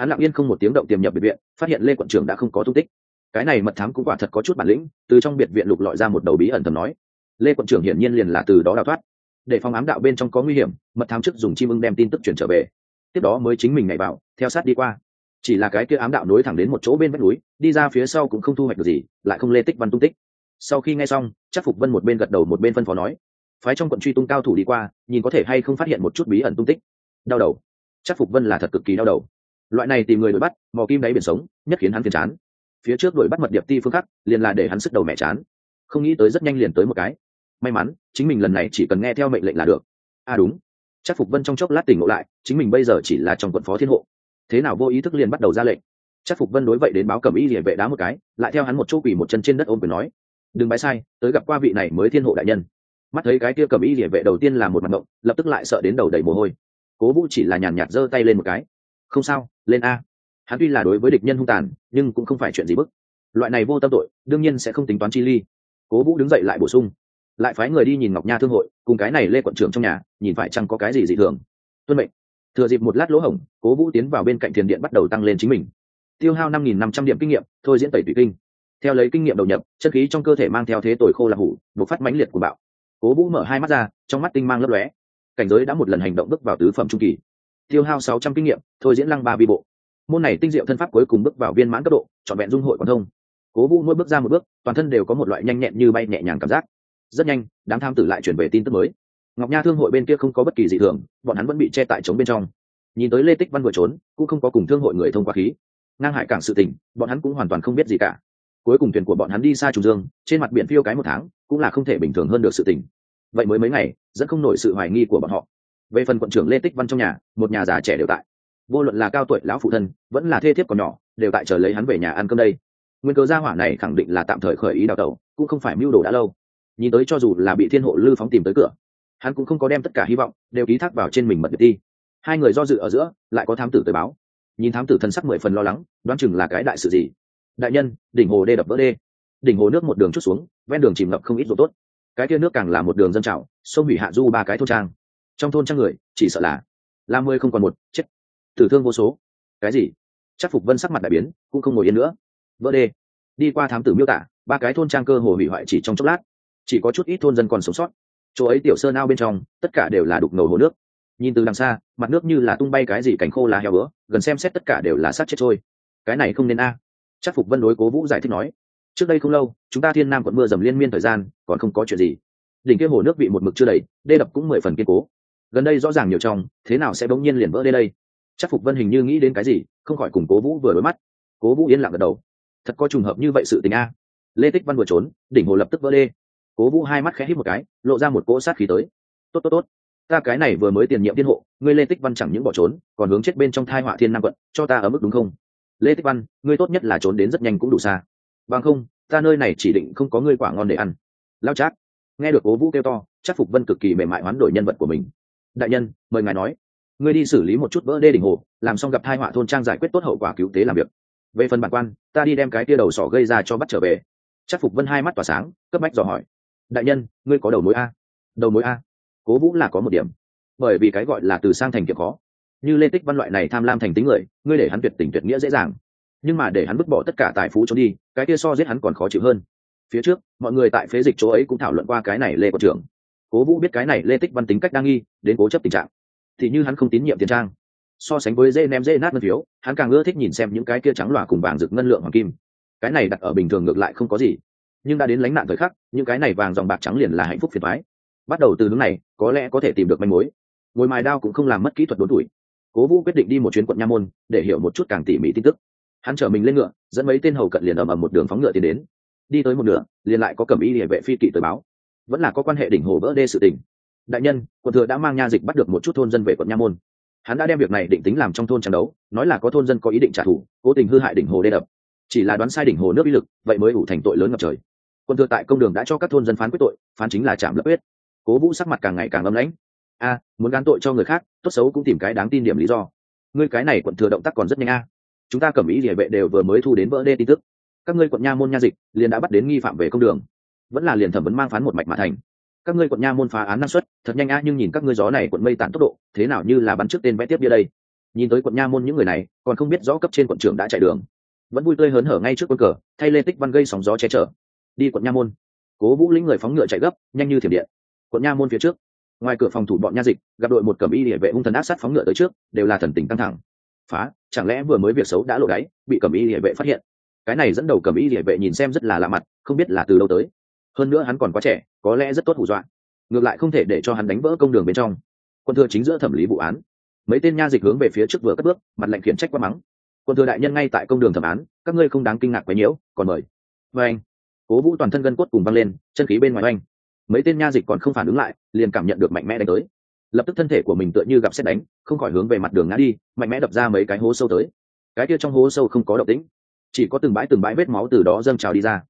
hắn lặng yên không một tiếng động tiềm nhập biệt viện, phát hiện lê quận trưởng đã không có tung tích. Cái này mật thám cũng quả thật có chút bản lĩnh, từ trong biệt viện lục lọi ra một đầu bí ẩn thầm nói. Lê quận trưởng hiển nhiên liền là từ đó đào thoát. Để phòng ám đạo bên trong có nguy hiểm, mật thám chức dùng chim ưng đem tin tức chuyển trở về. Tiếp đó mới chính mình nhảy vào, theo sát đi qua. Chỉ là cái kia ám đạo nối thẳng đến một chỗ bên vách núi, đi ra phía sau cũng không thu hoạch được gì, lại không lê tích văn tung tích. Sau khi nghe xong, chắc phục vân một bên gật đầu một bên phân phó nói, phái trong quận truy tung cao thủ đi qua, nhìn có thể hay không phát hiện một chút bí ẩn tung tích. Đau đầu. Chắc phục vân là thật cực kỳ đau đầu loại này tìm người đuổi bắt, mò kim đáy biển sống, nhất khiến hắn phiền chán. Phía trước đuổi bắt mật điệp ti phương khắc, liền là để hắn sức đầu mẹ chán. Không nghĩ tới rất nhanh liền tới một cái. May mắn, chính mình lần này chỉ cần nghe theo mệnh lệnh là được. À đúng. Chắc phục vân trong chốc lát tỉnh ngộ lại, chính mình bây giờ chỉ là trong quận phó thiên hộ. Thế nào vô ý thức liền bắt đầu ra lệnh. Chắc phục vân đối vậy đến báo cầm y địa vệ đá một cái, lại theo hắn một chỗ quỷ một chân trên đất ôm quyền nói, đừng bái sai, tới gặp qua vị này mới thiên hộ đại nhân. Mắt thấy cái kia cầm y địa vệ đầu tiên là một mặt ngộng lập tức lại sợ đến đầu đầy mồ hôi. Cố vũ chỉ là nhàn nhạt giơ tay lên một cái không sao, lên a. Hắn tuy là đối với địch nhân hung tàn, nhưng cũng không phải chuyện gì bức. Loại này vô tâm tội, đương nhiên sẽ không tính toán chi ly. Cố vũ đứng dậy lại bổ sung. Lại phái người đi nhìn ngọc nha thương hội, cùng cái này lê quận trưởng trong nhà, nhìn phải chăng có cái gì dị thường. Tuân mệnh. Thừa dịp một lát lỗ hổng, cố vũ tiến vào bên cạnh thiền điện bắt đầu tăng lên chính mình. Tiêu hao năm nghìn năm trăm điểm kinh nghiệm, thôi diễn tẩy tùy kinh. Theo lấy kinh nghiệm đầu nhập, chất khí trong cơ thể mang theo thế tội khô là hủ, bộc phát mãnh liệt của bạo. Cố vũ mở hai mắt ra, trong mắt tinh mang lấp lóe. Cảnh giới đã một lần hành động bước vào tứ phẩm trung kỳ tiêu hao sáu trăm kinh nghiệm, thôi diễn lăng ba vi bộ. Môn này tinh diệu thân pháp cuối cùng bước vào viên mãn cấp độ, trọn vẹn dung hội quan thông. Cố vũ mỗi bước ra một bước, toàn thân đều có một loại nhanh nhẹn như bay nhẹ nhàng cảm giác. Rất nhanh, đám tham tử lại chuyển về tin tức mới. Ngọc nha thương hội bên kia không có bất kỳ dị thường, bọn hắn vẫn bị che tại trống bên trong. Nhìn tới lê tích văn vừa trốn, cũng không có cùng thương hội người thông qua khí. Ngang hại cảng sự tình, bọn hắn cũng hoàn toàn không biết gì cả. Cuối cùng thuyền của bọn hắn đi xa trùng dương, trên mặt biển phiêu cái một tháng, cũng là không thể bình thường hơn được sự tình. Vậy mới mấy ngày, dẫn không nổi sự hoài nghi của bọn họ về phần quận trưởng lê tích văn trong nhà, một nhà già trẻ đều tại. Vô luận là cao tuổi lão phụ thân, vẫn là thê thiếp còn nhỏ, đều tại chờ lấy hắn về nhà ăn cơm đây. Nguyên cớ gia hỏa này khẳng định là tạm thời khởi ý đào tẩu, cũng không phải mưu đồ đã lâu. Nhìn tới cho dù là bị thiên hộ lư phóng tìm tới cửa, hắn cũng không có đem tất cả hy vọng đều ký thác vào trên mình mật điệp đi hai người do dự ở giữa, lại có thám tử tới báo. Nhìn thám tử thân sắc mười phần lo lắng, đoán chừng là cái đại sự gì. Đại nhân, đỉnh hồ đê đập vỡ đê. Đỉnh hồ nước một đường chút xuống, ven đường chìm ngập không ít rồi tốt. Cái kia nước càng là một đường dân trào, sông hủy hạ du ba cái thôn trang trong thôn trang người, chỉ sợ là la mươi không còn một, chết. Tử thương vô số. Cái gì? Chắc phục vân sắc mặt đại biến, cũng không ngồi yên nữa. Vỡ đê. Đi qua thám tử miêu tả, ba cái thôn trang cơ hồ hủy hoại chỉ trong chốc lát. Chỉ có chút ít thôn dân còn sống sót. Chỗ ấy tiểu sơn ao bên trong, tất cả đều là đục ngầu hồ nước. Nhìn từ đằng xa, mặt nước như là tung bay cái gì cánh khô lá heo bữa, gần xem xét tất cả đều là sát chết trôi. Cái này không nên a. Chắc phục vân đối cố vũ giải thích nói, trước đây không lâu, chúng ta thiên nam quận mưa dầm liên miên thời gian, còn không có chuyện gì. Đỉnh kia hồ nước bị một mực chưa đầy, đê đập cũng mười phần kiên cố gần đây rõ ràng nhiều trong, thế nào sẽ bỗng nhiên liền vỡ đê đây? Chắc phục vân hình như nghĩ đến cái gì, không khỏi cùng cố vũ vừa đối mắt. Cố vũ yên lặng gật đầu. Thật có trùng hợp như vậy sự tình a. Lê tích văn vừa trốn, đỉnh hồ lập tức vỡ đê. Cố vũ hai mắt khẽ hít một cái, lộ ra một cỗ sát khí tới. Tốt tốt tốt. Ta cái này vừa mới tiền nhiệm thiên hộ, ngươi lê tích văn chẳng những bỏ trốn, còn hướng chết bên trong thai họa thiên nam quận, cho ta ở mức đúng không? Lê tích văn, ngươi tốt nhất là trốn đến rất nhanh cũng đủ xa. Bằng không, ta nơi này chỉ định không có ngươi quả ngon để ăn. Lao chát nghe được cố vũ kêu to, chắc phục vân cực kỳ mềm mại hoán đổi nhân vật của mình đại nhân, mời ngài nói. Ngươi đi xử lý một chút vỡ đê đỉnh hồ, làm xong gặp hai họa thôn trang giải quyết tốt hậu quả cứu tế làm việc. Về phần bản quan, ta đi đem cái tia đầu sỏ gây ra cho bắt trở về. Chắc phục vân hai mắt tỏa sáng, cấp bách dò hỏi. Đại nhân, ngươi có đầu mối a? Đầu mối a? Cố vũ là có một điểm. Bởi vì cái gọi là từ sang thành kiệm khó. Như lê tích văn loại này tham lam thành tính người, ngươi để hắn tuyệt tình tuyệt nghĩa dễ dàng. Nhưng mà để hắn vứt bỏ tất cả tài phú trốn đi, cái kia so giết hắn còn khó chịu hơn. Phía trước, mọi người tại phế dịch chỗ ấy cũng thảo luận qua cái này lê quận trưởng cố vũ biết cái này lê tích văn tính cách đang nghi, đến cố chấp tình trạng. Thì như hắn không tín nhiệm tiền trang, so sánh với dê ném dê nát ngân phiếu, hắn càng ưa thích nhìn xem những cái kia trắng loà cùng vàng rực ngân lượng hoàng kim. Cái này đặt ở bình thường ngược lại không có gì. Nhưng đã đến lánh nạn thời khắc, những cái này vàng dòng bạc trắng liền là hạnh phúc phiền thoái bắt đầu từ hướng này, có lẽ có thể tìm được manh mối. Ngồi mài đao cũng không làm mất kỹ thuật đốn tuổi. Cố vũ quyết định đi một chuyến quận nha môn, để hiểu một chút càng tỉ mỉ tin tức. Hắn chở mình lên ngựa, dẫn mấy tên hầu cận liền ầm ầm một đường phóng ngựa tiến đến. Đi tới một nửa, liền lại có cầm y địa vệ phi kỵ tới báo vẫn là có quan hệ đỉnh hồ vỡ đê sự tình. Đại nhân, quận thừa đã mang nha dịch bắt được một chút thôn dân về quận nha môn. Hắn đã đem việc này định tính làm trong thôn tranh đấu, nói là có thôn dân có ý định trả thù, cố tình hư hại đỉnh hồ đê đập. Chỉ là đoán sai đỉnh hồ nước uy lực, vậy mới ủ thành tội lớn ngập trời. Quân thừa tại công đường đã cho các thôn dân phán quyết tội, phán chính là chạm lập quyết. Cố vũ sắc mặt càng ngày càng âm lãnh. A, muốn gán tội cho người khác, tốt xấu cũng tìm cái đáng tin điểm lý do. Ngươi cái này quận thừa động tác còn rất nhanh a. Chúng ta cầm ý địa vệ đều vừa mới thu đến vỡ đê tin tức. Các ngươi quận nha môn nha dịch, liền đã bắt đến nghi phạm về công đường vẫn là liền thẩm vấn mang phán một mạch mà thành. Các ngươi quận nha môn phá án năng suất, thật nhanh a nhưng nhìn các ngươi gió này quận mây tản tốc độ, thế nào như là bắn trước tên vẽ tiếp bia đây. Nhìn tới quận nha môn những người này, còn không biết rõ cấp trên quận trưởng đã chạy đường. Vẫn vui tươi hớn hở ngay trước quân cờ, thay lên tích văn gây sóng gió che chở. Đi quận nha môn. Cố vũ lĩnh người phóng ngựa chạy gấp, nhanh như thiểm điện. Quận nha môn phía trước. Ngoài cửa phòng thủ bọn nha dịch, gặp đội một cẩm y địa vệ hung thần ác sát phóng ngựa tới trước, đều là thần tình căng thẳng. Phá, chẳng lẽ vừa mới việc xấu đã lộ đáy, bị cẩm y địa vệ phát hiện? Cái này dẫn đầu cẩm y địa vệ nhìn xem rất là lạ mặt, không biết là từ đâu tới hơn nữa hắn còn quá trẻ, có lẽ rất tốt hù dọa. Ngược lại không thể để cho hắn đánh vỡ công đường bên trong. Quân thừa chính giữa thẩm lý vụ án. Mấy tên nha dịch hướng về phía trước vừa cất bước, mặt lạnh khiển trách quá mắng. Quân thừa đại nhân ngay tại công đường thẩm án, các ngươi không đáng kinh ngạc quấy nhiễu, còn mời. Vê anh, cố vũ toàn thân gân cốt cùng văng lên, chân khí bên ngoài oanh. Mấy tên nha dịch còn không phản ứng lại, liền cảm nhận được mạnh mẽ đánh tới. Lập tức thân thể của mình tựa như gặp xét đánh, không khỏi hướng về mặt đường ngã đi, mạnh mẽ đập ra mấy cái hố sâu tới. Cái kia trong hố sâu không có động tĩnh, chỉ có từng bãi từng bãi vết máu từ đó dâng trào đi ra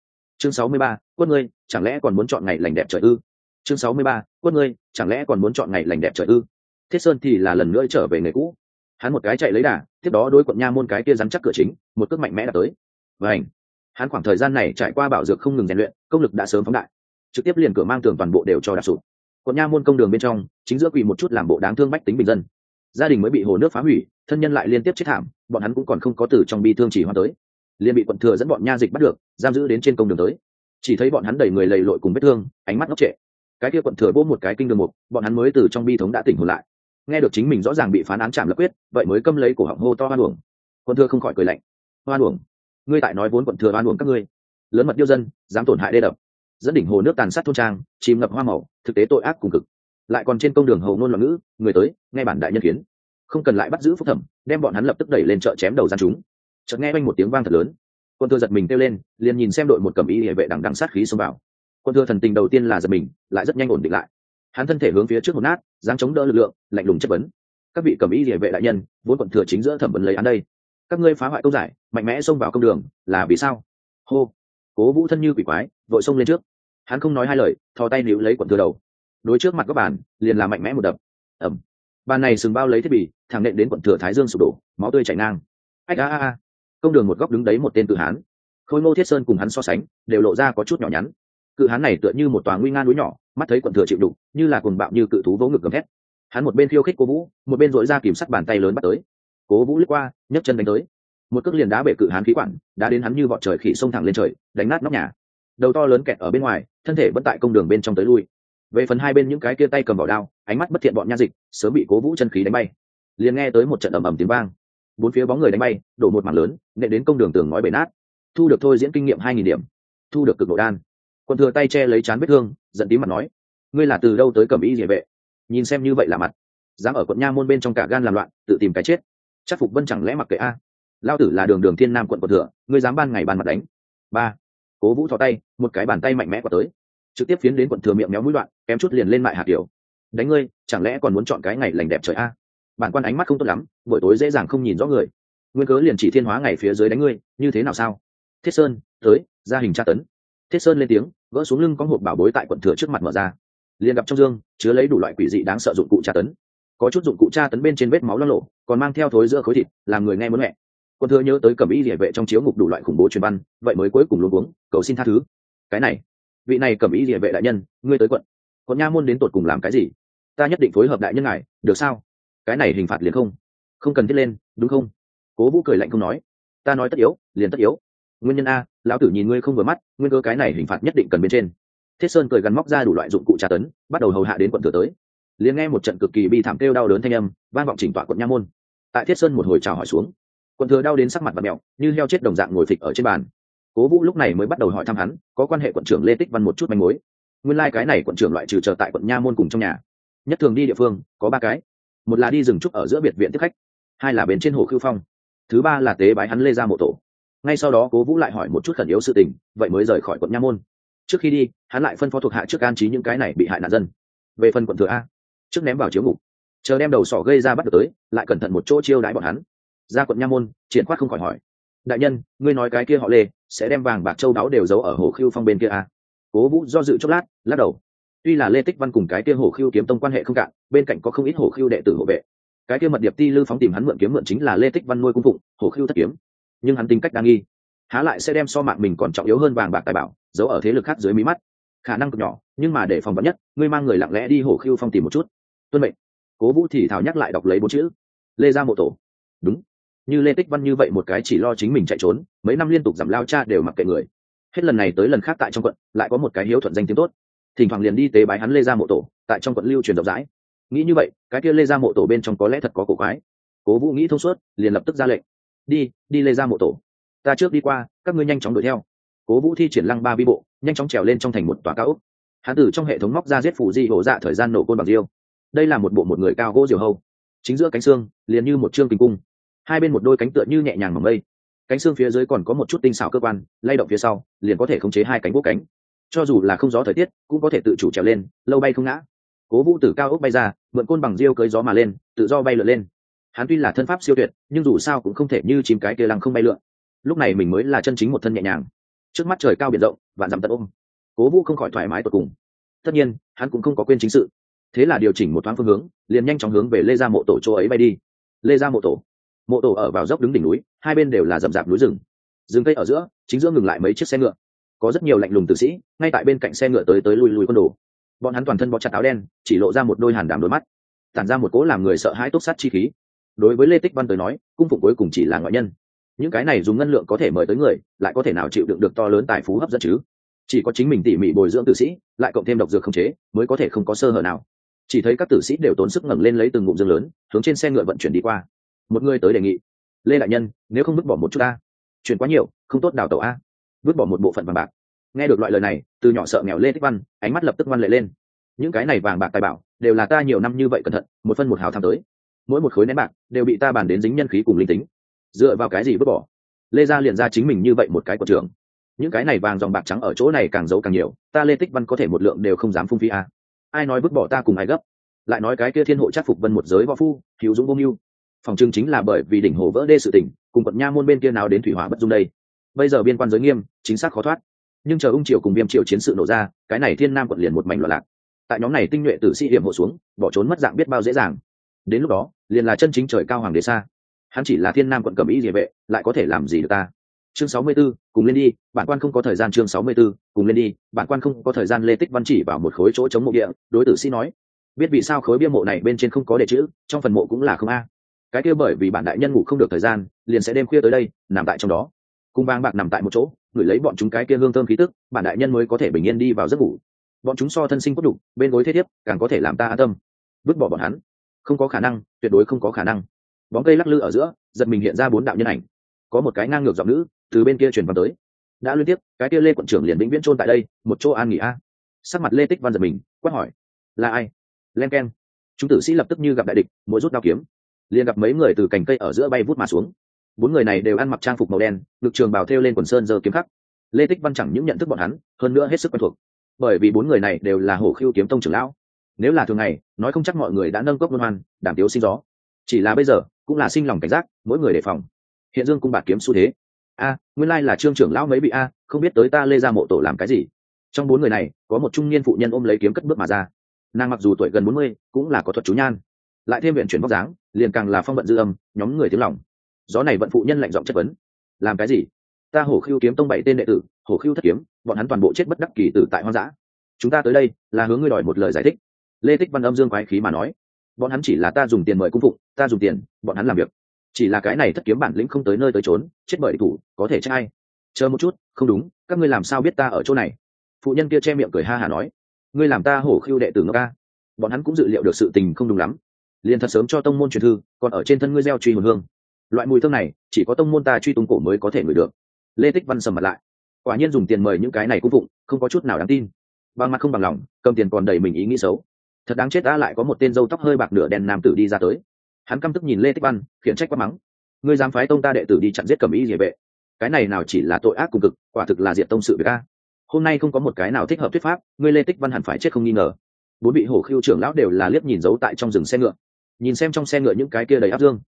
chương sáu mươi ba quân ngươi, chẳng lẽ còn muốn chọn ngày lành đẹp trời ư? Chương sáu mươi ba quân ngươi, chẳng lẽ còn muốn chọn ngày lành đẹp trời ư? Thiết sơn thì là lần nữa trở về người cũ. Hắn một cái chạy lấy đà, tiếp đó đối quận nha môn cái kia rắn chắc cửa chính, một cước mạnh mẽ đã tới. Và ảnh hắn khoảng thời gian này trải qua bảo dược không ngừng rèn luyện, công lực đã sớm phóng đại. Trực tiếp liền cửa mang tường toàn bộ đều cho đạp sụt quận nha môn công đường bên trong, chính giữa quỳ một chút làm bộ đáng thương bách tính bình dân. Gia đình mới bị hồ nước phá hủy, thân nhân lại liên tiếp chết thảm, bọn hắn cũng còn không có từ trong bi thương chỉ hoa tới liền bị quận thừa dẫn bọn nha dịch bắt được, giam giữ đến trên công đường tới. Chỉ thấy bọn hắn đầy người lầy lội cùng vết thương, ánh mắt ngốc trệ. Cái kia quận thừa vô một cái kinh đường mục bọn hắn mới từ trong bi thống đã tỉnh hồn lại. Nghe được chính mình rõ ràng bị phán án chạm lập quyết, vậy mới câm lấy cổ họng hô to hoan uổng. Quận thừa không khỏi cười lạnh. Hoan uổng? Ngươi tại nói vốn quận thừa hoan uổng các ngươi. Lớn mật điêu dân, dám tổn hại đê đập dẫn đỉnh hồ nước tàn sát thôn trang, chìm ngập hoa màu, thực tế tội ác cùng cực. Lại còn trên công đường hầu ngôn loạn ngữ, người tới, nghe bản đại nhân kiến. Không cần lại bắt giữ phúc thẩm, đem bọn hắn lập tức đẩy lên chợ chém đầu gian chúng chợt nghe quanh một tiếng vang thật lớn. Quân thừa giật mình kêu lên, liền nhìn xem đội một cầm y hệ vệ đằng đằng sát khí xông vào. Quân thừa thần tình đầu tiên là giật mình, lại rất nhanh ổn định lại. Hắn thân thể hướng phía trước một nát, dáng chống đỡ lực lượng, lạnh lùng chất vấn. Các vị cầm y hệ vệ đại nhân, vốn quận thừa chính giữa thẩm vấn lấy án đây. Các ngươi phá hoại công giải, mạnh mẽ xông vào công đường, là vì sao? Hô. Cố vũ thân như quỷ quái, vội xông lên trước. Hắn không nói hai lời, thò tay níu lấy quận thừa đầu. Đối trước mặt các bàn, liền làm mạnh mẽ một đập. Ẩm bàn này sừng bao lấy thiết bị, thẳng nện đến quận thừa thái dương sụp đổ, máu tươi chảy ngang. Ách a a a công đường một góc đứng đấy một tên cự hán. Khôi ngô thiết sơn cùng hắn so sánh, đều lộ ra có chút nhỏ nhắn. Cự hán này tựa như một tòa nguy nga núi nhỏ, mắt thấy quận thừa chịu đục, như là cuồng bạo như cự thú vỗ ngực gầm thét. Hắn một bên khiêu khích cố vũ, một bên dội ra kìm sắt bàn tay lớn bắt tới. Cố vũ lướt qua, nhấc chân đánh tới. Một cước liền đá bể cự hán khí quản đã đến hắn như vọt trời khỉ xông thẳng lên trời, đánh nát nóc nhà. Đầu to lớn kẹt ở bên ngoài, thân thể vẫn tại công đường bên trong tới lui. Về phần hai bên những cái kia tay cầm vào đao, ánh mắt bất thiện bọn nha dịch, sớm bị cố vũ chân khí đánh bay. Liền nghe tới một trận ầm ầm tiếng vang bốn phía bóng người đánh bay, đổ một mảng lớn nệ đến công đường tường ngói bể nát. Thu được thôi diễn kinh nghiệm hai nghìn điểm. Thu được cực độ đan. Quân thừa tay che lấy chán vết thương, giận tím mặt nói, ngươi là từ đâu tới cầm y địa vệ? Nhìn xem như vậy là mặt. Dám ở quận nha môn bên trong cả gan làm loạn, tự tìm cái chết. Chắc phục vân chẳng lẽ mặc kệ a? Lao tử là đường đường thiên nam quận quận thừa, ngươi dám ban ngày ban mặt đánh. Ba. Cố vũ thò tay, một cái bàn tay mạnh mẽ quả tới. Trực tiếp phiến đến quận thừa miệng méo mũi đoạn, kém chút liền lên mại hạt tiểu đánh ngươi, chẳng lẽ còn muốn chọn cái ngày lành đẹp trời a? Bản quan ánh mắt không tốt lắm, buổi tối dễ dàng không nhìn rõ người. Nguyên cớ liền chỉ thiên hóa ngày phía dưới đánh ngươi, như thế nào sao? Thiết sơn, tới, ra hình tra tấn. Thiết sơn lên tiếng, gỡ xuống lưng có hộp bảo bối tại quận thừa trước mặt mở ra. Liền gặp trong dương, chứa lấy đủ loại quỷ dị đáng sợ dụng cụ tra tấn. Có chút dụng cụ tra tấn bên trên vết máu lo lộ, còn mang theo thối giữa khối thịt, làm người nghe muốn mẹ. Quân thừa nhớ tới cầm y địa vệ trong chiếu ngục đủ loại khủng bố truyền văn, vậy mới cuối cùng luôn uống, cầu xin tha thứ. Cái này, vị này cầm y địa vệ đại nhân, ngươi tới quận. Quận nha môn đến tột cùng làm cái gì? Ta nhất định phối hợp đại nhân ngài, được sao? Cái này hình phạt liền không không cần thiết lên, đúng không? Cố vũ cười lạnh không nói. Ta nói tất yếu, liền tất yếu. Nguyên nhân a, lão tử nhìn ngươi không vừa mắt, nguyên cơ cái này hình phạt nhất định cần bên trên. Thiết sơn cười gắn móc ra đủ loại dụng cụ tra tấn, bắt đầu hầu hạ đến quận thừa tới. Liền nghe một trận cực kỳ bi thảm kêu đau đớn thanh âm, vang vọng chỉnh tọa quận nha môn. Tại thiết sơn một hồi chào hỏi xuống, quận thừa đau đến sắc mặt và mẹo, như heo chết đồng dạng ngồi phịch ở trên bàn. Cố vũ lúc này mới bắt đầu hỏi thăm hắn, có quan hệ quận trưởng lê tích văn một chút manh mối. Nguyên lai、like、cái này quận trưởng loại trừ chờ tại quận nha môn cùng trong nhà. Nhất thường đi địa phương, có ba cái một là đi rừng trúc ở giữa biệt viện tiếp khách, hai là bên trên hồ khưu phong. Thứ ba là tế bái hắn lê ra mộ tổ. Ngay sau đó, cố vũ lại hỏi một chút khẩn yếu sự tình, vậy mới rời khỏi quận nha môn. Trước khi đi, hắn lại phân phó thuộc hạ trước an trí những cái này bị hại nạn dân. Về phần quận thừa a, trước ném vào chiếu ngục, chờ đem đầu sỏ gây ra bắt được tới, lại cẩn thận một chỗ chiêu đãi bọn hắn. Ra quận nha môn triển khoát không khỏi hỏi, đại nhân, ngươi nói cái kia họ lê sẽ đem vàng bạc châu đáo đều giấu ở hồ khưu phong bên kia à? cố vũ do dự chốc lát, lắc đầu tuy là lê tích văn cùng cái kia hồ khiêu kiếm tông quan hệ không cạn, bên cạnh có không ít hồ khiêu đệ tử hộ vệ. Cái kia mật điệp ti lư phóng tìm hắn mượn kiếm mượn chính là lê tích văn nuôi cung phụng, hồ khiêu thất kiếm. Nhưng hắn tính cách đa nghi. Há lại sẽ đem so mạng mình còn trọng yếu hơn vàng bạc tài bảo, giấu ở thế lực khác dưới mí mắt. Khả năng cực nhỏ, nhưng mà để phòng vắn nhất, ngươi mang người lặng lẽ đi hồ khiêu phong tìm một chút. Tuân mệnh. Cố vũ thì thảo nhắc lại đọc lấy bốn chữ. Lê ra mộ tổ. Đúng. Như lê tích văn như vậy một cái chỉ lo chính mình chạy trốn, mấy năm liên tục giảm lao cha đều mặc kệ người. Hết lần này tới lần khác tại trong quận, lại có một cái hiếu thuận danh tiếng tốt thỉnh thoảng liền đi tế bái hắn lê ra mộ tổ, tại trong quận lưu truyền rộng rãi. Nghĩ như vậy, cái kia lê ra mộ tổ bên trong có lẽ thật có cổ quái. Cố vũ nghĩ thông suốt, liền lập tức ra lệnh. Đi đi lê ra mộ tổ. Ta trước đi qua, các ngươi nhanh chóng đuổi theo. Cố vũ thi triển lăng ba bi bộ, nhanh chóng trèo lên trong thành một tòa cao ốc. Hán tử trong hệ thống móc ra giết phủ di hổ dạ thời gian nổ côn bằng diêu. Đây là một bộ một người cao gỗ diều hâu. Chính giữa cánh xương, liền như một chương kinh cung. Hai bên một đôi cánh tựa như nhẹ nhàng mỏng mây. Cánh xương phía dưới còn có một chút tinh xảo cơ quan, lay động phía sau, liền có thể khống chế hai cánh vũ cánh cho dù là không gió thời tiết, cũng có thể tự chủ trèo lên, lâu bay không ngã. Cố vũ từ cao ốc bay ra, mượn côn bằng diêu cưới gió mà lên, tự do bay lượn lên. Hắn tuy là thân pháp siêu tuyệt, nhưng dù sao cũng không thể như chìm cái kia lăng không bay lượn. Lúc này mình mới là chân chính một thân nhẹ nhàng. Trước mắt trời cao biển rộng, vạn dặm tận ôm. Cố vũ không khỏi thoải mái tột cùng. Tất nhiên, hắn cũng không có quên chính sự. Thế là điều chỉnh một thoáng phương hướng, liền nhanh chóng hướng về lê gia mộ tổ chỗ ấy bay đi. Lê gia mộ tổ. Mộ tổ ở vào dốc đứng đỉnh núi, hai bên đều là rậm rạp núi rừng. Rừng cây ở giữa, chính giữa ngừng lại mấy chiếc xe ngựa có rất nhiều lạnh lùng tử sĩ, ngay tại bên cạnh xe ngựa tới tới lui lui con đồ. Bọn hắn toàn thân bó chặt áo đen, chỉ lộ ra một đôi hàn đảm đôi mắt, tản ra một cố làm người sợ hãi tốt sát chi khí. Đối với lê tích văn tới nói, cung phục cuối cùng chỉ là ngoại nhân. Những cái này dùng ngân lượng có thể mời tới người, lại có thể nào chịu đựng được to lớn tài phú hấp dẫn chứ? Chỉ có chính mình tỉ mỉ bồi dưỡng tử sĩ, lại cộng thêm độc dược không chế, mới có thể không có sơ hở nào. Chỉ thấy các tử sĩ đều tốn sức ngẩng lên lấy từng ngụm dương lớn, hướng trên xe ngựa vận chuyển đi qua. Một người tới đề nghị, lê đại nhân, nếu không vứt bỏ một chút a chuyển quá nhiều, không tốt đào tàu a vứt bỏ một bộ phận vàng bạc. Nghe được loại lời này, từ nhỏ sợ nghèo lê thích văn, ánh mắt lập tức văn lệ lên. Những cái này vàng bạc tài bảo, đều là ta nhiều năm như vậy cẩn thận, một phân một hào tham tới. Mỗi một khối nén bạc, đều bị ta bàn đến dính nhân khí cùng linh tính. Dựa vào cái gì vứt bỏ? Lê gia liền ra chính mình như vậy một cái của trường những cái này vàng dòng bạc trắng ở chỗ này càng giấu càng nhiều, ta lê tích văn có thể một lượng đều không dám phung phí a ai nói vứt bỏ ta cùng ai gấp? Lại nói cái kia thiên hộ chắc phục vân một giới võ phu, hữu dũng vô mưu. Phòng trưng chính là bởi vì đỉnh hồ vỡ đê sự tỉnh cùng quận nha môn bên kia nào đến thủy hỏa bất dung đây bây giờ biên quan giới nghiêm chính xác khó thoát. Nhưng chờ ung triều cùng viêm triều chiến sự nổ ra cái này thiên nam quận liền một mảnh loạn lạc. Tại nhóm này tinh nhuệ tử sĩ hiểm hộ xuống bỏ trốn mất dạng biết bao dễ dàng. Đến lúc đó liền là chân chính trời cao hoàng đế xa. Hắn chỉ là thiên nam quận cầm ý địa vệ lại có thể làm gì được ta? Chương sáu mươi 64, cùng lên đi bản quan không có thời gian chương sáu mươi 64, cùng lên đi bản quan không có thời gian lê tích văn chỉ vào một khối chỗ chống mộ địa đối tử sĩ nói. Biết vì sao khối bia mộ này bên trên không có đề chữ trong phần mộ cũng là không a. Cái kia bởi vì bản đại nhân ngủ không được thời gian liền sẽ đêm khuya tới đây nằm tại trong đó cung vang bạc nằm tại một chỗ, ngửi lấy bọn chúng cái kia hương thơm khí tức, bản đại nhân mới có thể bình yên đi vào giấc ngủ. Bọn chúng so thân sinh cốt đục bên gối thế thiếp, càng có thể làm ta an tâm. Vứt bỏ bọn hắn. Không có khả năng, tuyệt đối không có khả năng. Bóng cây lắc lư ở giữa, giật mình hiện ra bốn đạo nhân ảnh. Có một cái ngang ngược giọng nữ, từ bên kia truyền vào tới. Đã liên tiếp, cái kia lê quận trưởng liền vĩnh viễn trôn tại đây, một chỗ an nghỉ a. Sắc mặt lê tích văn giật mình, quát hỏi, là ai? Len k chúng tử sĩ lập tức như gặp đại địch, mỗi rút đao kiếm, liền gặp mấy người từ cành cây ở giữa bay vút mà xuống bốn người này đều ăn mặc trang phục màu đen, ngực trường bào thêu lên quần sơn giờ kiếm khắc. Lê tích văn chẳng những nhận thức bọn hắn, hơn nữa hết sức quen thuộc. Bởi vì bốn người này đều là hổ khiêu kiếm tông trưởng lão. Nếu là thường ngày, nói không chắc mọi người đã nâng cốc luân hoan, đảm tiếu sinh gió. Chỉ là bây giờ, cũng là sinh lòng cảnh giác, mỗi người đề phòng. Hiện dương cung bạt kiếm xu thế. A, nguyên lai là trương trưởng lão mấy bị a, không biết tới ta lê ra mộ tổ làm cái gì. Trong bốn người này, có một trung niên phụ nhân ôm lấy kiếm cất bước mà ra. Nàng mặc dù tuổi gần bốn mươi, cũng là có thuật chú nhan. Lại thêm viện chuyển vóc dáng, liền càng là phong vận dư âm, nhóm người tiếng lòng gió này vận phụ nhân lạnh giọng chất vấn. Làm cái gì? Ta hổ khiêu kiếm tông bảy tên đệ tử, hổ khiêu thất kiếm, bọn hắn toàn bộ chết bất đắc kỳ tử tại hoang dã. Chúng ta tới đây là hướng ngươi đòi một lời giải thích. Lê tích văn âm dương quái khí mà nói, bọn hắn chỉ là ta dùng tiền mời cung phụng, ta dùng tiền, bọn hắn làm việc. Chỉ là cái này thất kiếm bản lĩnh không tới nơi tới trốn chết bởi thủ, có thể trách ai? Chờ một chút, không đúng, các ngươi làm sao biết ta ở chỗ này? Phụ nhân kia che miệng cười ha hả nói, ngươi làm ta hổ khiêu đệ tử ngốc ca. Bọn hắn cũng dự liệu được sự tình không đúng lắm. Liền thật sớm cho tông môn truyền thư, còn ở trên thân ngươi gieo truy hồn hương loại mùi thơm này, chỉ có tông môn ta truy tung cổ mới có thể ngửi được. Lê tích văn sầm mặt lại. Quả nhiên dùng tiền mời những cái này cung phụng, không có chút nào đáng tin. Bằng mặt không bằng lòng, cầm tiền còn đầy mình ý nghĩ xấu. Thật đáng chết đã lại có một tên dâu tóc hơi bạc nửa đen nam tử đi ra tới. Hắn căm tức nhìn lê tích văn, khiển trách quá mắng. Ngươi dám phái tông ta đệ tử đi chặn giết cầm ý địa vệ. Cái này nào chỉ là tội ác cùng cực, quả thực là diện tông sự việc a. Hôm nay không có một cái nào thích hợp thuyết pháp, ngươi lê tích văn hẳn phải chết không nghi ngờ. Bốn bị hổ khiêu trưởng lão đều là liếc nhìn giấu tại trong rừng xe ngựa. Nhìn xem trong xe ngựa những cái kia đầy áp dương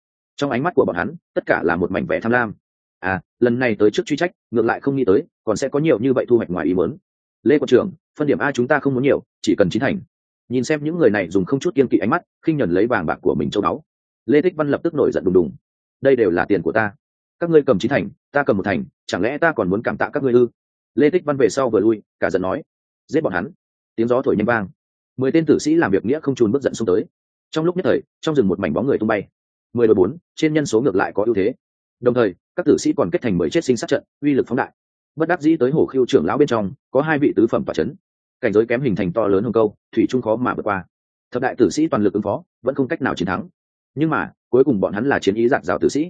trong ánh mắt của bọn hắn, tất cả là một mảnh vẻ tham lam. À lần này tới trước truy trách, ngược lại không nghĩ tới, còn sẽ có nhiều như vậy thu hoạch ngoài ý mớn lê quận trưởng, phân điểm a chúng ta không muốn nhiều, chỉ cần chín thành. Nhìn xem những người này dùng không chút kiên kỵ ánh mắt, khinh nhuần lấy vàng bạc của mình châu báu. Lê thích văn lập tức nổi giận đùng đùng. Đây đều là tiền của ta. Các ngươi cầm chín thành, ta cầm một thành, chẳng lẽ ta còn muốn cảm tạ các ngươi ư? Lê thích văn về sau vừa lui, cả giận nói. Giết bọn hắn. Tiếng gió thổi nhanh vang. Mười tên tử sĩ làm việc nghĩa không trùn bước giận xuống tới. Trong lúc nhất thời, trong rừng một mảnh bóng người tung bay mười đội bốn, trên nhân số ngược lại có ưu thế. Đồng thời, các tử sĩ còn kết thành mười chết sinh sát trận, uy lực phóng đại. Bất đắc dĩ tới hổ khiêu trưởng lão bên trong, có hai vị tứ phẩm tòa c h ấ n cảnh giới kém hình thành to lớn hơn câu, thủy trung khó mà vượt qua. Thập đại tử sĩ toàn lực ứng phó, vẫn không cách nào chiến thắng. Nhưng mà, cuối cùng bọn hắn là chiến ý giặc rào tử sĩ.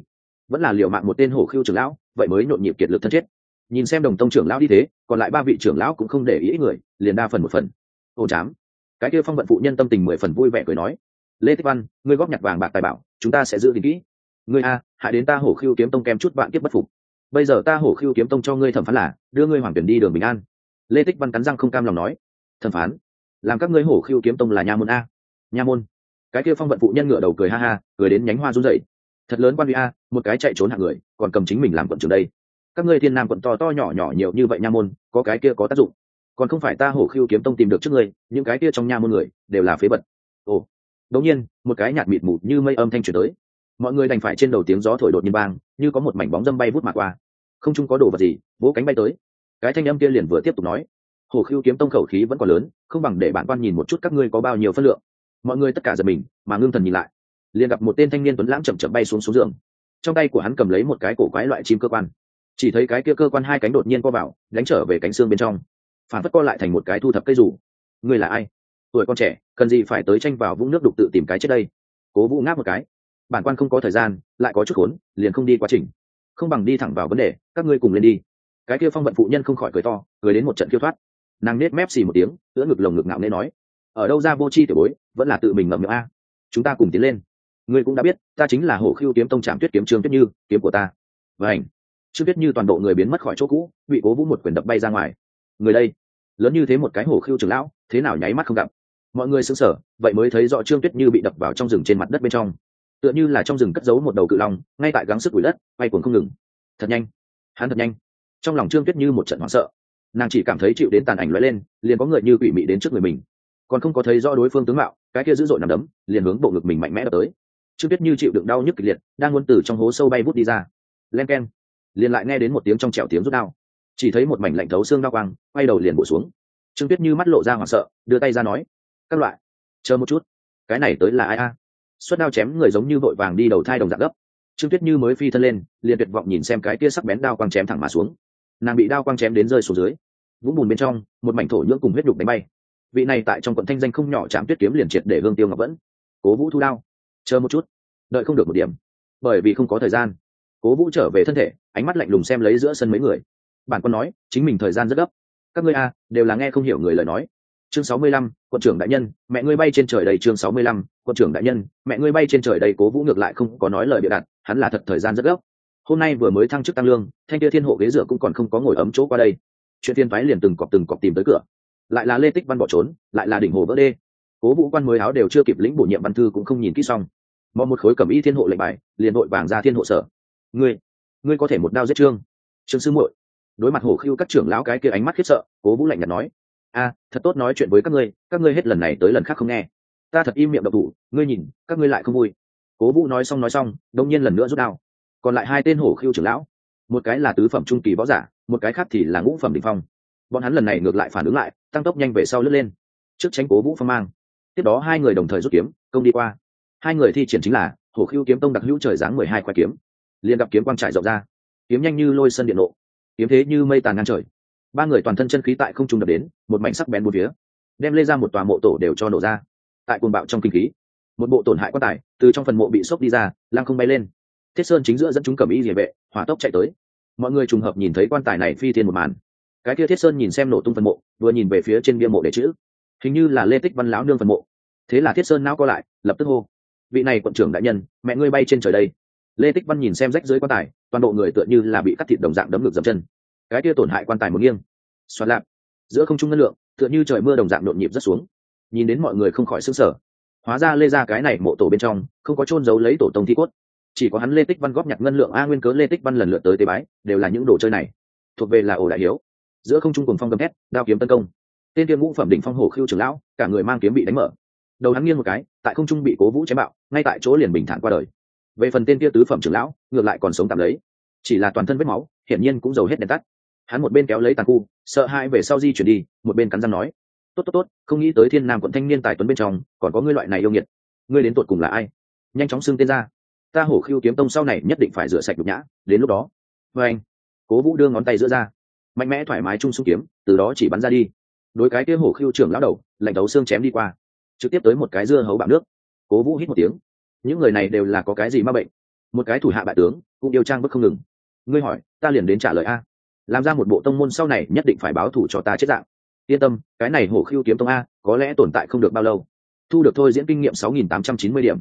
Vẫn là liệu mạng một tên hổ khiêu trưởng lão, vậy mới nhộn nhịp kiệt lực thân chết. Nhìn xem đồng tông trưởng lão đi thế, còn lại ba vị trưởng lão cũng không để ý người, liền đa phần một phần. Ô chám. Cái kia phong vận phụ nhân tâm tình mười phần vui vẻ cười nói lê Tích văn, ngươi góp nhặt vàng bạc tài bảo, chúng ta sẽ giữ gìn kỹ. Ngươi a, hại đến ta hổ khiêu kiếm tông kem chút vạn kiếp bất phục. Bây giờ ta hổ khiêu kiếm tông cho ngươi thẩm phán là, đưa ngươi hoàng tuyển đi đường bình an. Lê tích văn cắn răng không cam lòng nói. Thẩm phán? Làm các ngươi hổ khiêu kiếm tông là nha môn a. Nha môn. Cái kia phong vận phụ nhân ngựa đầu cười ha ha, cười đến nhánh hoa run dậy thật lớn quan vi a, một cái chạy trốn hạng người, còn cầm chính mình làm quận trường đây. Các ngươi thiên nam quận to to nhỏ nhỏ nhiều như vậy nha môn, có cái kia có tác dụng. Còn không phải ta hổ khiêu kiếm tông tìm được trước ngươi, những cái kia trong nha môn người, đều là phế vật. ồ đột nhiên, một cái nhạt mịt mù như mây âm thanh chuyển tới. Mọi người đành phải trên đầu tiếng gió thổi đột nhiên bang như có một mảnh bóng dâm bay vút mà qua. Không chung có đồ vật gì, vỗ cánh bay tới. Cái thanh âm kia liền vừa tiếp tục nói. Hồ khiêu kiếm tông khẩu khí vẫn còn lớn, không bằng để bản quan nhìn một chút các ngươi có bao nhiêu phân lượng. Mọi người tất cả giật mình, mà ngưng thần nhìn lại. Liền gặp một tên thanh niên tuấn lãng chậm chậm bay xuống xuống giường. Trong tay của hắn cầm lấy một cái cổ quái loại chim cơ quan. Chỉ thấy cái kia cơ quan hai cánh đột nhiên co vào, đánh trở về cánh xương bên trong. Phản phất co lại thành một cái thu thập cây rủ. Ngươi là ai? Tuổi con trẻ, cần gì phải tới tranh vào vũng nước đục tự tìm cái chết đây? Cố vũ ngáp một cái. Bản quan không có thời gian, lại có chút khốn, liền không đi quá trình. Không bằng đi thẳng vào vấn đề, các ngươi cùng lên đi. Cái kia phong vận phụ nhân không khỏi cười to, cười đến một trận khiêu thoát. Nàng nết mép xì một tiếng ưỡn ngực lồng ngực ngạo nên nói, ở đâu ra vô c h i tiểu bối, vẫn là tự mình ngậm miệng a. Chúng ta cùng tiến lên. Ngươi cũng đã biết, ta chính là hổ khiêu kiếm tông trạm tuyết kiếm trương tuyết như, kiếm của ta. Và ảnh trương tuyết như toàn bộ người biến mất khỏi chỗ cũ, bị cố vũ một quyền đập bay ra ngoài. Người đây. Lớn như thế một cái hổ khiêu trường lão, thế nào nháy mắt không gặp mọi người sững sờ vậy mới thấy rõ trương tuyết như bị đập vào trong rừng trên mặt đất bên trong. Tựa như là trong rừng cất giấu một đầu cự long ngay tại gắng sức đuổi đất quay cuồng không ngừng. Thật nhanh. Hắn thật nhanh. Trong lòng trương tuyết như một trận hoảng sợ. Nàng chỉ cảm thấy chịu đến tàn ảnh lóe lên liền có người như quỷ mị đến trước người mình. Còn không có thấy rõ đối phương tướng mạo cái kia dữ dội nằm đấm liền hướng bộ ngực mình mạnh mẽ đập tới. Trương tuyết như chịu đựng đau nhức kịch liệt đang muốn từ trong hố sâu bay vút đi ra. Len keng liền lại nghe đến một tiếng trong trẻo tiếng rút đau, chỉ thấy một mảnh lạnh thấu xương đau quang quay đầu liền bổ xuống. Trương tuyết như mắt lộ ra hoảng sợ đưa tay ra nói các loại. Chờ một chút. Cái này tới là ai a? Xuất đao chém người giống như vội vàng đi đầu thai đồng dạng gấp. Trương tuyết như mới phi thân lên, liền tuyệt vọng nhìn xem cái kia sắc bén đao quang chém thẳng mà xuống. Nàng bị đao quang chém đến rơi xuống dưới. Vũng bùn bên trong, một mảnh thổ nhưỡng cùng huyết đục đánh bay. Vị này tại trong quận thanh danh không nhỏ chạm tuyết kiếm liền triệt để hương tiêu ngọc vẫn. Cố vũ thu đao. Chờ một chút. Đợi không được một điểm. Bởi vì không có thời gian. Cố vũ trở về thân thể, ánh mắt lạnh lùng xem lấy giữa sân mấy người. Bản quân nói, chính mình thời gian rất gấp. Các ngươi a, đều là nghe không hiểu người lời nói chương sáu mươi lăm, quận trưởng đại nhân, mẹ ngươi bay trên trời đầy chương sáu mươi lăm, quận trưởng đại nhân, mẹ ngươi bay trên trời đầy cố vũ ngược lại không có nói lời bịa đặt, hắn là thật thời gian rất gấp. Hôm nay vừa mới thăng chức tăng lương, thanh kia thiên hộ ghế dựa cũng còn không có ngồi ấm chỗ qua đây. Chuyện thiên phái liền từng cọp từng cọp tìm tới cửa. Lại là lê tích văn bỏ trốn, lại là đỉnh hồ vỡ đê. Cố vũ quan mới áo đều chưa kịp lĩnh bổ nhiệm văn thư cũng không nhìn kỹ xong. Mò một khối cầm y thiên hộ lệnh bài, liền đội vàng ra thiên hộ sở. Ngươi ngươi có thể một đao giết trương. Trương sư muội. Đối mặt hổ khiêu các trưởng lão cái kia ánh mắt khiếp sợ, cố vũ lạnh nhạt nói a thật tốt nói chuyện với các ngươi các ngươi hết lần này tới lần khác không nghe. Ta thật im miệng độc thủ ngươi nhìn các ngươi lại không vui. Cố vũ nói xong nói xong đông nhiên lần nữa rút đao. Còn lại hai tên hổ khiêu trưởng lão một cái là tứ phẩm trung kỳ võ giả một cái khác thì là ngũ phẩm đ ỉ n h phong. Bọn hắn lần này ngược lại phản ứng lại tăng tốc nhanh về sau lướt lên. Trước tránh cố vũ phong mang tiếp đó hai người đồng thời rút kiếm công đi qua. Hai người thi triển chính là hổ khiêu kiếm tông đặc hữu trời dáng mười hai khoai kiếm. Liền gặp kiếm quang trải rộng ra. Kiếm nhanh như lôi sân điện lộ, kiếm thế như mây tàn ngang trời ba người toàn thân chân khí tại không trung đập đến, một mảnh sắc bén một phía, đem lê ra một tòa mộ tổ đều cho nổ ra. Tại cuồng bạo trong kinh khí, một bộ tổn hại quan tài từ trong phần mộ bị sốc đi ra, lăng không bay lên. Thiết sơn chính giữa dẫn chúng cầm y địa vệ, hỏa tốc chạy tới. Mọi người trùng hợp nhìn thấy quan tài này phi thiên một màn. Cái kia thiết sơn nhìn xem nổ tung phần mộ, vừa nhìn về phía trên bia mộ để chữ. Hình như là lê tích văn lão nương phần mộ. Thế là thiết sơn não co lại, lập tức hô, vị này quận trưởng đại nhân, mẹ ngươi bay trên trời đây. Lê tích văn nhìn xem rách dưới quan tài, toàn bộ người tựa như là bị cắt thịt đồng dạng đấm ngược dầm chân cái kia tổn hại quan tài một nghiêng. Xoạt lạp. Giữa không trung ngân lượng, tựa như trời mưa đồng dạng nhộn nhịp rất xuống. Nhìn đến mọi người không khỏi sững sờ. Hóa ra lê ra cái này mộ tổ bên trong, không có trôn giấu lấy tổ tông thi cốt. Chỉ có hắn lê tích văn góp nhặt ngân lượng a nguyên cớ lê tích văn lần lượt tới tế bái, đều là những đồ chơi này. Thuộc về là ổ đại hiếu. Giữa không trung cùng phong gầm thét, đao kiếm tấn công. Tên kiếm ngũ phẩm đỉnh phong hổ khiêu trưởng lão, cả người mang kiếm bị đánh mở. Đầu hắn nghiêng một cái, tại không trung bị cố vũ chém bạo, ngay tại chỗ liền bình thản qua đời. Về phần tên kia tứ phẩm trưởng lão, ngược lại còn sống tạm lấy. Chỉ là toàn thân vết máu, hiển nhiên cũng dầu hết đèn tắt hắn một bên kéo lấy tàn khu, sợ hãi về sau di chuyển đi, một bên cắn răng nói, tốt tốt tốt, không nghĩ tới thiên nam quận thanh niên tài tuấn bên trong, còn có ngươi loại này yêu nghiệt. Ngươi đến tột cùng là ai? Nhanh chóng xưng tên ra. Ta hổ khiêu kiếm tông sau này nhất định phải rửa sạch nhục nhã. Đến lúc đó vê anh. Cố vũ đưa ngón tay giữa ra. Mạnh mẽ thoải mái chung xung kiếm, từ đó chỉ bắn ra đi. Đối cái kia hổ khiêu trưởng lão đầu, lạnh đấu xương chém đi qua. Trực tiếp tới một cái dưa hấu bạo nước. Cố vũ hít một tiếng. Những người này đều là có cái gì ma bệnh? Một cái thủ hạ bại tướng, cũng yêu trang bức không ngừng. Ngươi hỏi, ta liền đến trả lời a làm ra một bộ tông môn sau này nhất định phải báo thủ cho ta chết dạng. Yên tâm, cái này hổ khiêu kiếm tông a, có lẽ tồn tại không được bao lâu. Thu được thôi diễn kinh nghiệm sáu nghìn tám trăm chín mươi điểm.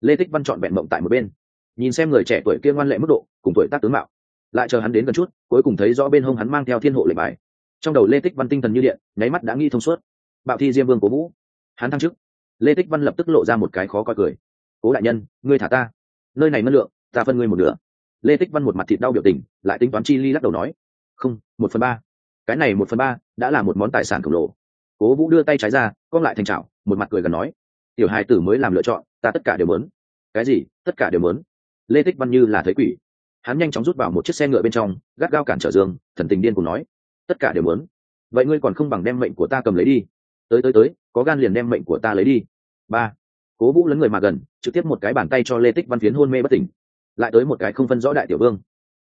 Lê tích văn chọn vẹn mộng tại một bên. Nhìn xem người trẻ tuổi kia ngoan lệ mức độ, cùng tuổi tác tướng mạo. Lại chờ hắn đến gần chút, cuối cùng thấy rõ bên hông hắn mang theo thiên hộ lệnh bài. Trong đầu lê tích văn tinh thần như điện, nháy mắt đã nghi thông suốt. Bạo thi diêm vương cố vũ. Hắn thăng chức. Lê tích văn lập tức lộ ra một cái khó coi cười. Cố đại nhân, ngươi thả ta. Nơi này mất lượng, ta phân ngươi một nửa. Lê tích văn một mặt thịt đau biểu tình, lại tính toán chi ly lắc đầu nói không, một phần ba. Cái này một phần ba đã là một món tài sản khổng lồ. Cố vũ đưa tay trái ra con lại thành trào một mặt cười gần nói, tiểu hai tử mới làm lựa chọn, ta tất cả đều muốn. Cái gì? Tất cả đều muốn? Lê tích văn như là thấy quỷ. Hắn nhanh chóng rút vào một chiếc xe ngựa bên trong, gắt gao cản trở dương thần tình điên cùng nói, tất cả đều muốn. Vậy ngươi còn không bằng đem mệnh của ta cầm lấy đi. Tới tới tới, có gan liền đem mệnh của ta lấy đi. Ba. Cố vũ lấn người mà gần, trực tiếp một cái bàn tay cho lê tích văn phiến hôn mê bất tỉnh. Lại tới một cái không phân rõ đại tiểu vương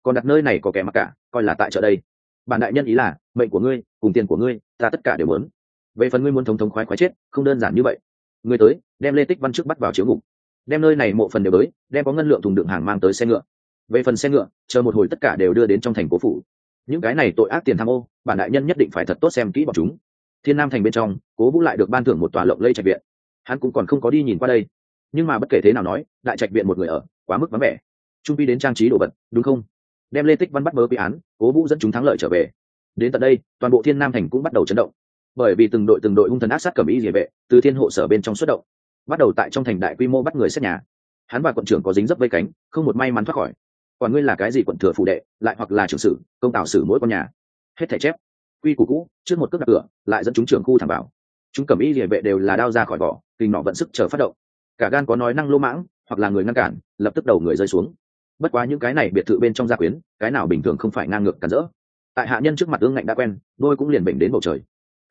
còn đặt nơi này có kẻ mặc cả, coi là tại chợ đây. Bản đại nhân ý là, mệnh của ngươi, cùng tiền của ngươi, ta tất cả đều muốn. Về phần ngươi muốn thống thống khoái khoái chết, không đơn giản như vậy. Ngươi tới, đem lê tích văn trước bắt vào chiếu ngục. Đem nơi này mộ phần đều tới, đem có ngân lượng thùng đựng hàng mang tới xe ngựa. Về phần xe ngựa, chờ một hồi tất cả đều đưa đến trong thành phố phủ. Những cái này tội ác tiền tham ô, bản đại nhân nhất định phải thật tốt xem kỹ bọn chúng. Thiên nam thành bên trong, cố vũ lại được ban thưởng một tòa lộng lây trạch viện. Hắn cũng còn không có đi nhìn qua đây. Nhưng mà bất kể thế nào nói, đại trạch viện một người ở, quá mức vắng vẻ. Trung pi đến trang trí đồ vật, đúng không? Đem lê tích văn bắt mớ quy án, cố vũ dẫn chúng thắng lợi trở về. Đến tận đây, toàn bộ thiên nam thành cũng bắt đầu chấn động. Bởi vì từng đội từng đội hung thần ác sát cầm ý địa vệ, từ thiên hộ sở bên trong xuất động. Bắt đầu tại trong thành đại quy mô bắt người xét nhà. Hắn và quận trưởng có dính dấp vây cánh, không một may mắn thoát khỏi. Còn ngươi là cái gì quận thừa phụ đệ, lại hoặc là trưởng sử, công tạo sử mỗi con nhà? Hết thẻ chép. Quy củ cũ, trước một cước đặt cửa, lại dẫn chúng trưởng khu thẳng bảo chúng cầm y địa vệ đều là đao ra khỏi vỏ, kinh nọ vận sức chờ phát động. Cả gan có nói năng lô mãng, hoặc là người ngăn cản, lập tức đầu người rơi xuống bất quá những cái này biệt thự bên trong gia quyến, cái nào bình thường không phải ngang ngược cản rỡ. Tại hạ nhân trước mặt ương ngạnh đã quen đôi cũng liền bệnh đến bầu trời.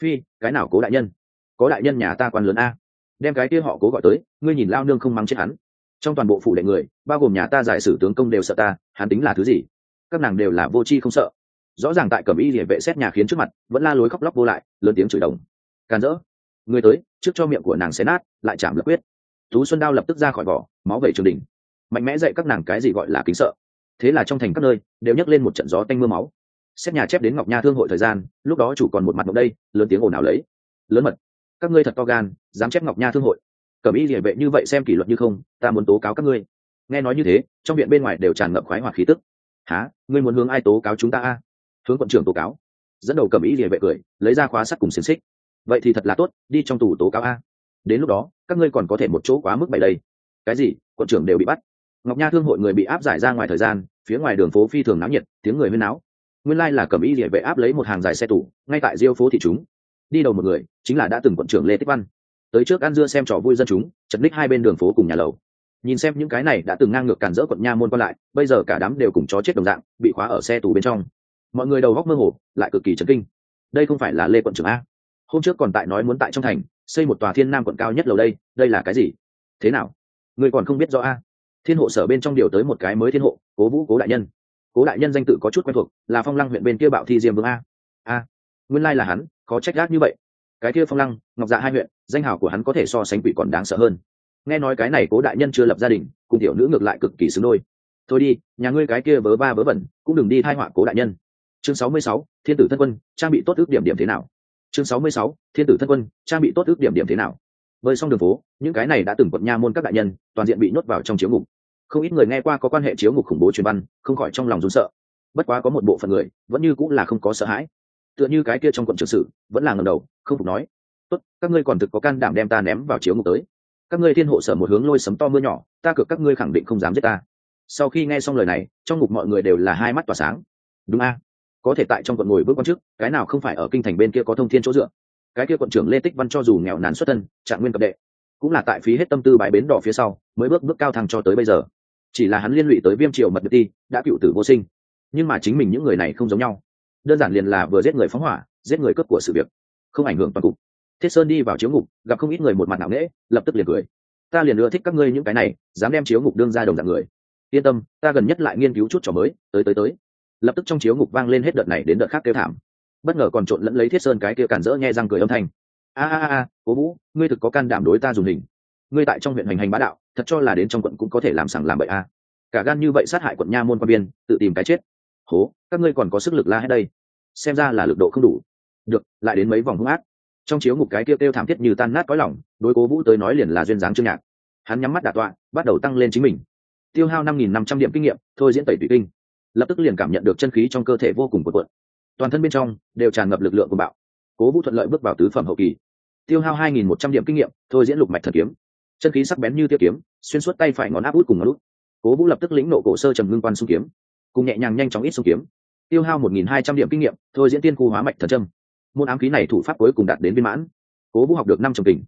Phi, cái nào cố đại nhân? Có đại nhân nhà ta quan lớn a. Đem cái kia họ cố gọi tới, ngươi nhìn lao nương không mắng chết hắn. Trong toàn bộ phủ đệ người, bao gồm nhà ta giải sử tướng công đều sợ ta, hắn tính là thứ gì? Các nàng đều là vô tri không sợ. Rõ ràng tại cẩm y địa vệ xét nhà khiến trước mặt, vẫn la lối khóc lóc vô lại, lớn tiếng chửi đồng. Can rỡ. Người tới, trước cho miệng của nàng xé nát, lại chạm lập quyết. Tú xuân đao lập tức ra khỏi vỏ, máu vẩy trường đình mạnh mẽ dạy các nàng cái gì gọi là kính sợ. Thế là trong thành các nơi đều nhấc lên một trận gió tanh mưa máu. Xét nhà chép đến ngọc nha thương hội thời gian, lúc đó chủ còn một mặt ngọc đây, lớn tiếng ồn ào lấy. Lớn mật, các ngươi thật to gan, dám chép ngọc nha thương hội. Cẩm y địa vệ như vậy xem kỷ luật như không, ta muốn tố cáo các ngươi. Nghe nói như thế, trong viện bên ngoài đều tràn ngập khoái hoặc khí tức. Há ngươi muốn hướng ai tố cáo chúng ta a? Hướng quận trưởng tố cáo. Dẫn đầu cẩm y địa vệ cười, lấy ra khóa sắt cùng xiềng xích. Vậy thì thật là tốt, đi trong tù tố cáo a. Đến lúc đó, các ngươi còn có thể một chỗ quá mức bảy đây. Cái gì? Quận trưởng đều bị bắt ngọc nha thương hội người bị áp giải ra ngoài thời gian, phía ngoài đường phố phi thường náo nhiệt, tiếng người huyên náo. Nguyên lai là cẩm y địa vệ áp lấy một hàng dài xe tủ ngay tại diêu phố thị chúng. Đi đầu một người, chính là đã từng quận trưởng lê tích văn. Tới trước ăn dưa xem trò vui dân chúng, chật ních hai bên đường phố cùng nhà lầu. Nhìn xem những cái này đã từng ngang ngược cản rỡ quận nha môn qua lại, bây giờ cả đám đều cùng chó chết đồng dạng, bị khóa ở xe tù bên trong. Mọi người đầu góc mơ hồ, lại cực kỳ chấn kinh. Đây không phải là lê quận trưởng a. Hôm trước còn tại nói muốn tại trong thành, xây một tòa thiên nam quận cao nhất lầu đây đây là cái gì? Thế nào? Người còn không biết rõ a thiên hộ sở bên trong điều tới một cái mới thiên hộ, cố vũ cố đại nhân. cố đại nhân danh tự có chút quen thuộc, là phong lăng huyện bên kia bạo thi diêm vương a. a. nguyên lai là hắn có trách gác như vậy. cái kia phong lăng, ngọc dạ hai huyện, danh hào của hắn có thể so sánh quỷ còn đáng sợ hơn. nghe nói cái này cố đại nhân chưa lập gia đình, cùng tiểu nữ ngược lại cực kỳ xứng đôi. thôi đi, nhà ngươi cái kia vớ ba vớ vẩn, cũng đừng đi thai họa cố đại nhân. chương sáu mươi sáu, thiên tử thân quân, trang bị tốt ước điểm điểm thế nào? chương sáu mươi sáu, thiên tử thân quân, trang bị tốt ước điểm điểm thế nào? Bơi xong đường phố, những cái này đã từng quật nha môn các đại nhân, toàn diện bị nhốt vào trong chiếu ngục. Không ít người nghe qua có quan hệ chiếu ngục khủng bố truyền văn, không khỏi trong lòng run sợ. Bất quá có một bộ phận người, vẫn như cũng là không có sợ hãi. Tựa như cái kia trong quận trường sự vẫn là ngầm đầu, không phục nói, tốt, các ngươi còn thực có can đảm đem ta ném vào chiếu ngục tới. Các ngươi thiên hộ sở một hướng lôi sấm to mưa nhỏ, ta cược các ngươi khẳng định không dám giết ta. Sau khi nghe xong lời này, trong ngục mọi người đều là hai mắt tỏa sáng. Đúng a, có thể tại trong quận ngồi bước quan chức cái nào không phải ở kinh thành bên kia có thông thiên chỗ dựa? Cái kia quận trưởng lê tích văn cho dù nghèo nàn xuất thân, trạng nguyên cập đệ, cũng là tại phí hết tâm tư bãi bến đỏ phía sau, mới bước bước cao thăng cho tới bây giờ. Chỉ là hắn liên lụy tới viêm triều mật đức ti, đã cựu tử vô sinh. Nhưng mà chính mình những người này không giống nhau. Đơn giản liền là vừa giết người phóng hỏa, giết người cướp của sự việc, không ảnh hưởng toàn cục. Thiết sơn đi vào chiếu ngục, gặp không ít người một mặt nặng nễ lập tức liền cười. Ta liền ưa thích các ngươi những cái này, dám đem chiếu ngục đương ra đồng dạng người. Yên tâm, ta gần nhất lại nghiên cứu chút trò mới, tới tới tới. Lập tức trong chiếu ngục vang lên hết đợt này đến đợt khác kêu thảm bất ngờ còn trộn lẫn lấy thiết sơn cái kia cản rỡ nghe răng cười âm thanh. A a a, cố vũ, ngươi thực có can đảm đối ta dùng hình. Ngươi tại trong huyện hành hành bá đạo, thật cho là đến trong quận cũng có thể làm sảng làm bậy a. Cả gan như vậy sát hại quận nha môn quan biên tự tìm cái chết. Hố, các ngươi còn có sức lực la hết đây. Xem ra là lực độ không đủ. Được, lại đến mấy vòng hung ác. Trong chiếu ngục cái kia kêu thảm thiết như tan nát có lòng, đối cố vũ tới nói liền là duyên dáng chương nhạc. Hắn nhắm mắt đả tọa, bắt đầu tăng lên chính mình. Tiêu hao năm nghìn năm trăm điểm kinh nghiệm, thôi diễn tẩy tùy kinh. Lập tức liền cảm nhận được chân khí trong cơ thể vô cùng cuộn cuộn toàn thân bên trong đều tràn ngập lực lượng của bạo. Cố vũ thuận lợi bước vào tứ phẩm hậu kỳ. Tiêu hao hai nghìn một trăm điểm kinh nghiệm, thôi diễn lục mạch thần kiếm. Chân khí sắc bén như tiêu kiếm, xuyên suốt tay phải ngón áp út cùng ngón út. Cố vũ lập tức lĩnh nộ cổ sơ trầm ngưng quan xung kiếm, cùng nhẹ nhàng nhanh chóng ít xung kiếm. Tiêu hao một nghìn hai trăm điểm kinh nghiệm, thôi diễn tiên khu hóa mạch thần trâm môn ám khí này thủ pháp cuối cùng đạt đến viên mãn. Cố vũ học được năm trầm kình.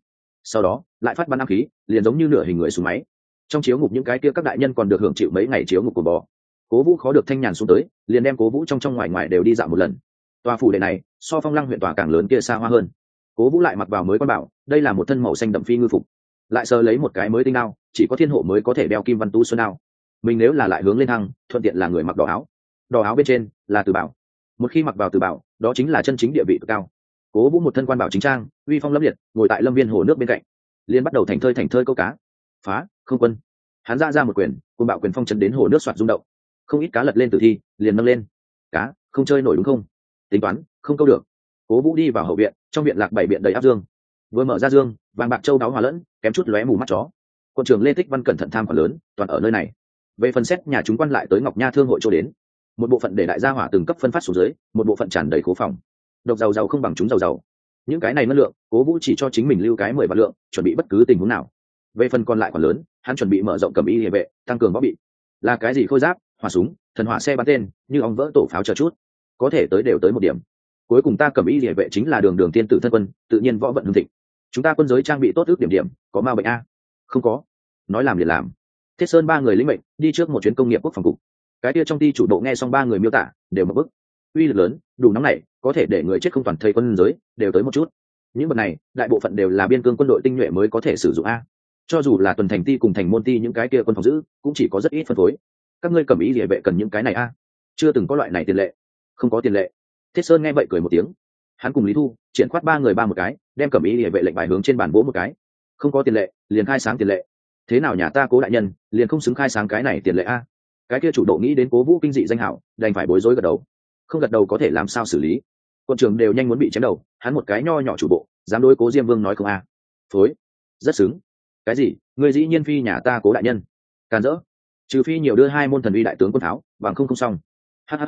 Sau đó, lại phát bắn ám khí, liền giống như nửa hình người xuống máy. Trong chiếu ngục những cái kia các đại nhân còn được hưởng chịu mấy ngày chiếu ngục của bò cố vũ khó được thanh nhàn xuống tới, liền đem cố vũ trong trong ngoài ngoài đều đi dạo một lần. Tòa phủ đệ này, so phong lăng huyện tòa càng lớn kia xa hoa hơn. Cố vũ lại mặc vào mới quan bảo, đây là một thân màu xanh đậm phi ngư phục. Lại sờ lấy một cái mới tinh đao, chỉ có thiên hộ mới có thể đeo kim văn tu xuân đao. Mình nếu là lại hướng lên thăng, thuận tiện là người mặc đỏ áo. Đỏ áo bên trên là từ bảo. Một khi mặc vào từ bảo, đó chính là chân chính địa vị cực cao. Cố vũ một thân quan bảo chính trang, uy phong lâm liệt, ngồi tại lâm viên hồ nước bên cạnh. Liên bắt đầu thành thơi thành thơi câu cá. Phá, không quân. Hắn ra ra một quyền, cùng bạo quyền phong chấn đến hồ nước soạt rung động không ít cá lật lên từ thi, liền nâng lên. Cá, không chơi nổi đúng không? Tính toán, không câu được. Cố vũ đi vào hậu viện, trong viện lạc bảy biện đầy áp dương. Vừa mở ra dương, vàng bạc châu đáo hòa lẫn, kém chút lóe mù mắt chó. Quân trường lê tích văn cẩn thận tham khoản lớn, toàn ở nơi này. Về phần xét nhà chúng quan lại tới ngọc nha thương hội cho đến. Một bộ phận để đại gia hỏa từng cấp phân phát xuống dưới, một bộ phận tràn đầy khố phòng. Độc giàu giàu không bằng chúng giàu giàu. Những cái này năng lượng, cố vũ chỉ cho chính mình lưu cái mười vạn lượng, chuẩn bị bất cứ tình huống nào. Về phần còn lại còn lớn, hắn chuẩn bị mở rộng cầm y địa vệ, tăng cường võ bị. Là cái gì khôi giáp? Hỏa súng, thần hỏa xe bắn tên, như ong vỡ tổ pháo chờ chút. Có thể tới đều tới một điểm. Cuối cùng ta cầm y địa vệ chính là đường đường tiên tử thân quân, tự nhiên võ vận hương thịnh. Chúng ta quân giới trang bị tốt ước điểm điểm, có ma bệnh a? Không có. Nói làm liền làm. Thiết sơn ba người lĩnh mệnh, đi trước một chuyến công nghiệp quốc phòng cục. Cái kia trong ty chủ độ nghe xong ba người miêu tả, đều một bức uy lực lớn, đủ nóng này, có thể để người chết không toàn thây quân giới, đều tới một chút. Những vật này, đại bộ phận đều là biên cương quân đội tinh nhuệ mới có thể sử dụng a. Cho dù là tuần thành ti cùng thành môn ti những cái kia quân phòng giữ, cũng chỉ có rất ít phân phối các ngươi cầm ý địa vệ cần những cái này a? Chưa từng có loại này tiền lệ. Không có tiền lệ. Thiết sơn nghe vậy cười một tiếng. Hắn cùng lý thu, triển khoát ba người ba một cái, đem cầm ý địa vệ lệnh bài hướng trên bàn vỗ một cái. Không có tiền lệ, liền khai sáng tiền lệ. Thế nào nhà ta cố đại nhân, liền không xứng khai sáng cái này tiền lệ a? Cái kia chủ độ nghĩ đến cố vũ kinh dị danh hảo, đành phải bối rối gật đầu. Không gật đầu có thể làm sao xử lý? Quân trường đều nhanh muốn bị chém đầu, hắn một cái nho nhỏ chủ bộ, dám đối cố diêm vương nói không a? Phối rất xứng. Cái gì? Người dĩ nhiên phi nhà ta cố đại nhân. Càn rỡ trừ phi nhiều đưa hai môn thần uy đại tướng quân tháo bằng không không xong. Hhh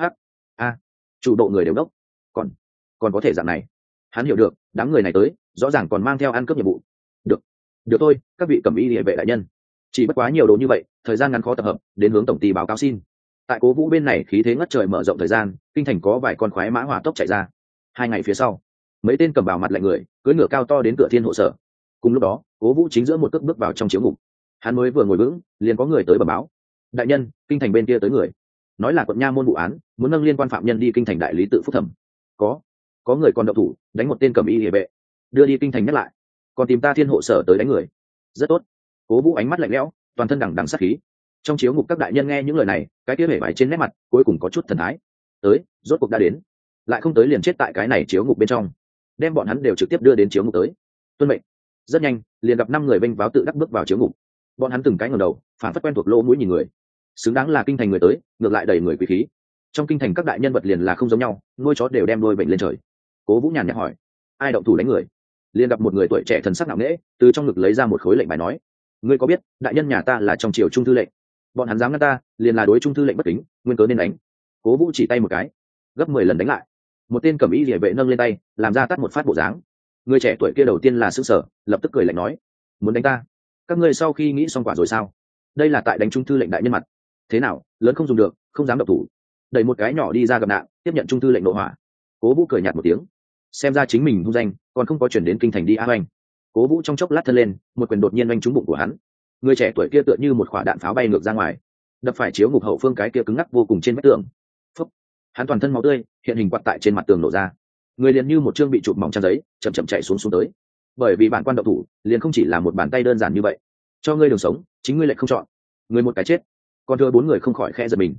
a, chủ độ người đều đốc. Còn còn có thể dạng này. Hắn hiểu được, đám người này tới, rõ ràng còn mang theo ăn cướp nhiệm vụ. Được được thôi, các vị cầm y địa vệ đại nhân. Chỉ bất quá nhiều đồ như vậy, thời gian ngắn khó tập hợp, đến hướng tổng ty báo cáo xin. Tại cố vũ bên này, khí thế ngất trời mở rộng thời gian, kinh thành có vài con khoái mã hỏa tốc chạy ra. Hai ngày phía sau, mấy tên cầm vào mặt lạnh người, cưỡi ngựa cao to đến cửa thiên hộ sở. Cùng lúc đó, cố vũ chính giữa một cước bước vào trong chiếu ngục. Hắn mới vừa ngồi vững, liền có người tới bờ báo đại nhân, kinh thành bên kia tới người. Nói là quận nha môn vụ án, muốn nâng liên quan phạm nhân đi kinh thành đại lý tự phúc thẩm. Có có người còn đậu thủ, đánh một tên cầm y địa vệ. Đưa đi kinh thành nhắc lại. Còn tìm ta thiên hộ sở tới đánh người. Rất tốt. Cố vũ ánh mắt lạnh lẽo, toàn thân đằng đằng sát khí. Trong chiếu ngục các đại nhân nghe những lời này, cái kia hể vải trên nét mặt, cuối cùng có chút thần thái. Tới, rốt cuộc đã đến. Lại không tới liền chết tại cái này chiếu ngục bên trong. Đem bọn hắn đều trực tiếp đưa đến chiếu ngục tới. Tuân mệnh. Rất nhanh, liền gặp năm người vênh váo tự đắc bước vào chiếu ngục. Bọn hắn từng cái ngầm đầu, phản phất quen thuộc lỗ mũi nhìn người xứng đáng là kinh thành người tới, ngược lại đầy người quý khí. Trong kinh thành các đại nhân vật liền là không giống nhau, nuôi chó đều đem đôi bệnh lên trời. Cố vũ nhàn nhạt hỏi, ai động thủ đánh người? Liền gặp một người tuổi trẻ thần sắc nặng nễ từ trong ngực lấy ra một khối lệnh bài nói, ngươi có biết, đại nhân nhà ta là trong triều trung thư lệnh. Bọn hắn dám ngăn ta, liền là đối trung thư lệnh bất kính, nguyên cớ nên đánh. Cố vũ chỉ tay một cái, gấp mười lần đánh lại. Một tên cầm y địa vệ nâng lên tay, làm ra tắt một phát bộ dáng. Người trẻ tuổi kia đầu tiên là xứ sở lập tức cười lạnh nói, muốn đánh ta? Các ngươi sau khi nghĩ xong quả rồi sao? Đây là tại đánh trung thư lệnh đại nhân mặt thế nào, lớn không dùng được, không dám độc thủ. Đẩy một cái nhỏ đi ra gặp nạn, tiếp nhận trung thư lệnh nội hỏa cố vũ cười nhạt một tiếng. Xem ra chính mình hung danh, còn không có chuyển đến kinh thành đi a oanh cố vũ trong chốc lát thân lên, một quyền đột nhiên oanh trúng bụng của hắn. Người trẻ tuổi kia tựa như một quả đạn pháo bay ngược ra ngoài. Đập phải chiếu ngục hậu phương cái kia cứng ngắc vô cùng trên vách tường. Phúc. hắn toàn thân máu tươi, hiện hình quạt tại trên mặt tường nổ ra. Người liền như một chương bị chụp mỏng trang giấy, chậm chậm chạy xuống xuống tới. Bởi vì bản quan độc thủ, liền không chỉ là một bàn tay đơn giản như vậy. Cho ngươi đường sống, chính ngươi lại không chọn. Người một cái chết còn thừa bốn người không khỏi khe giật mình.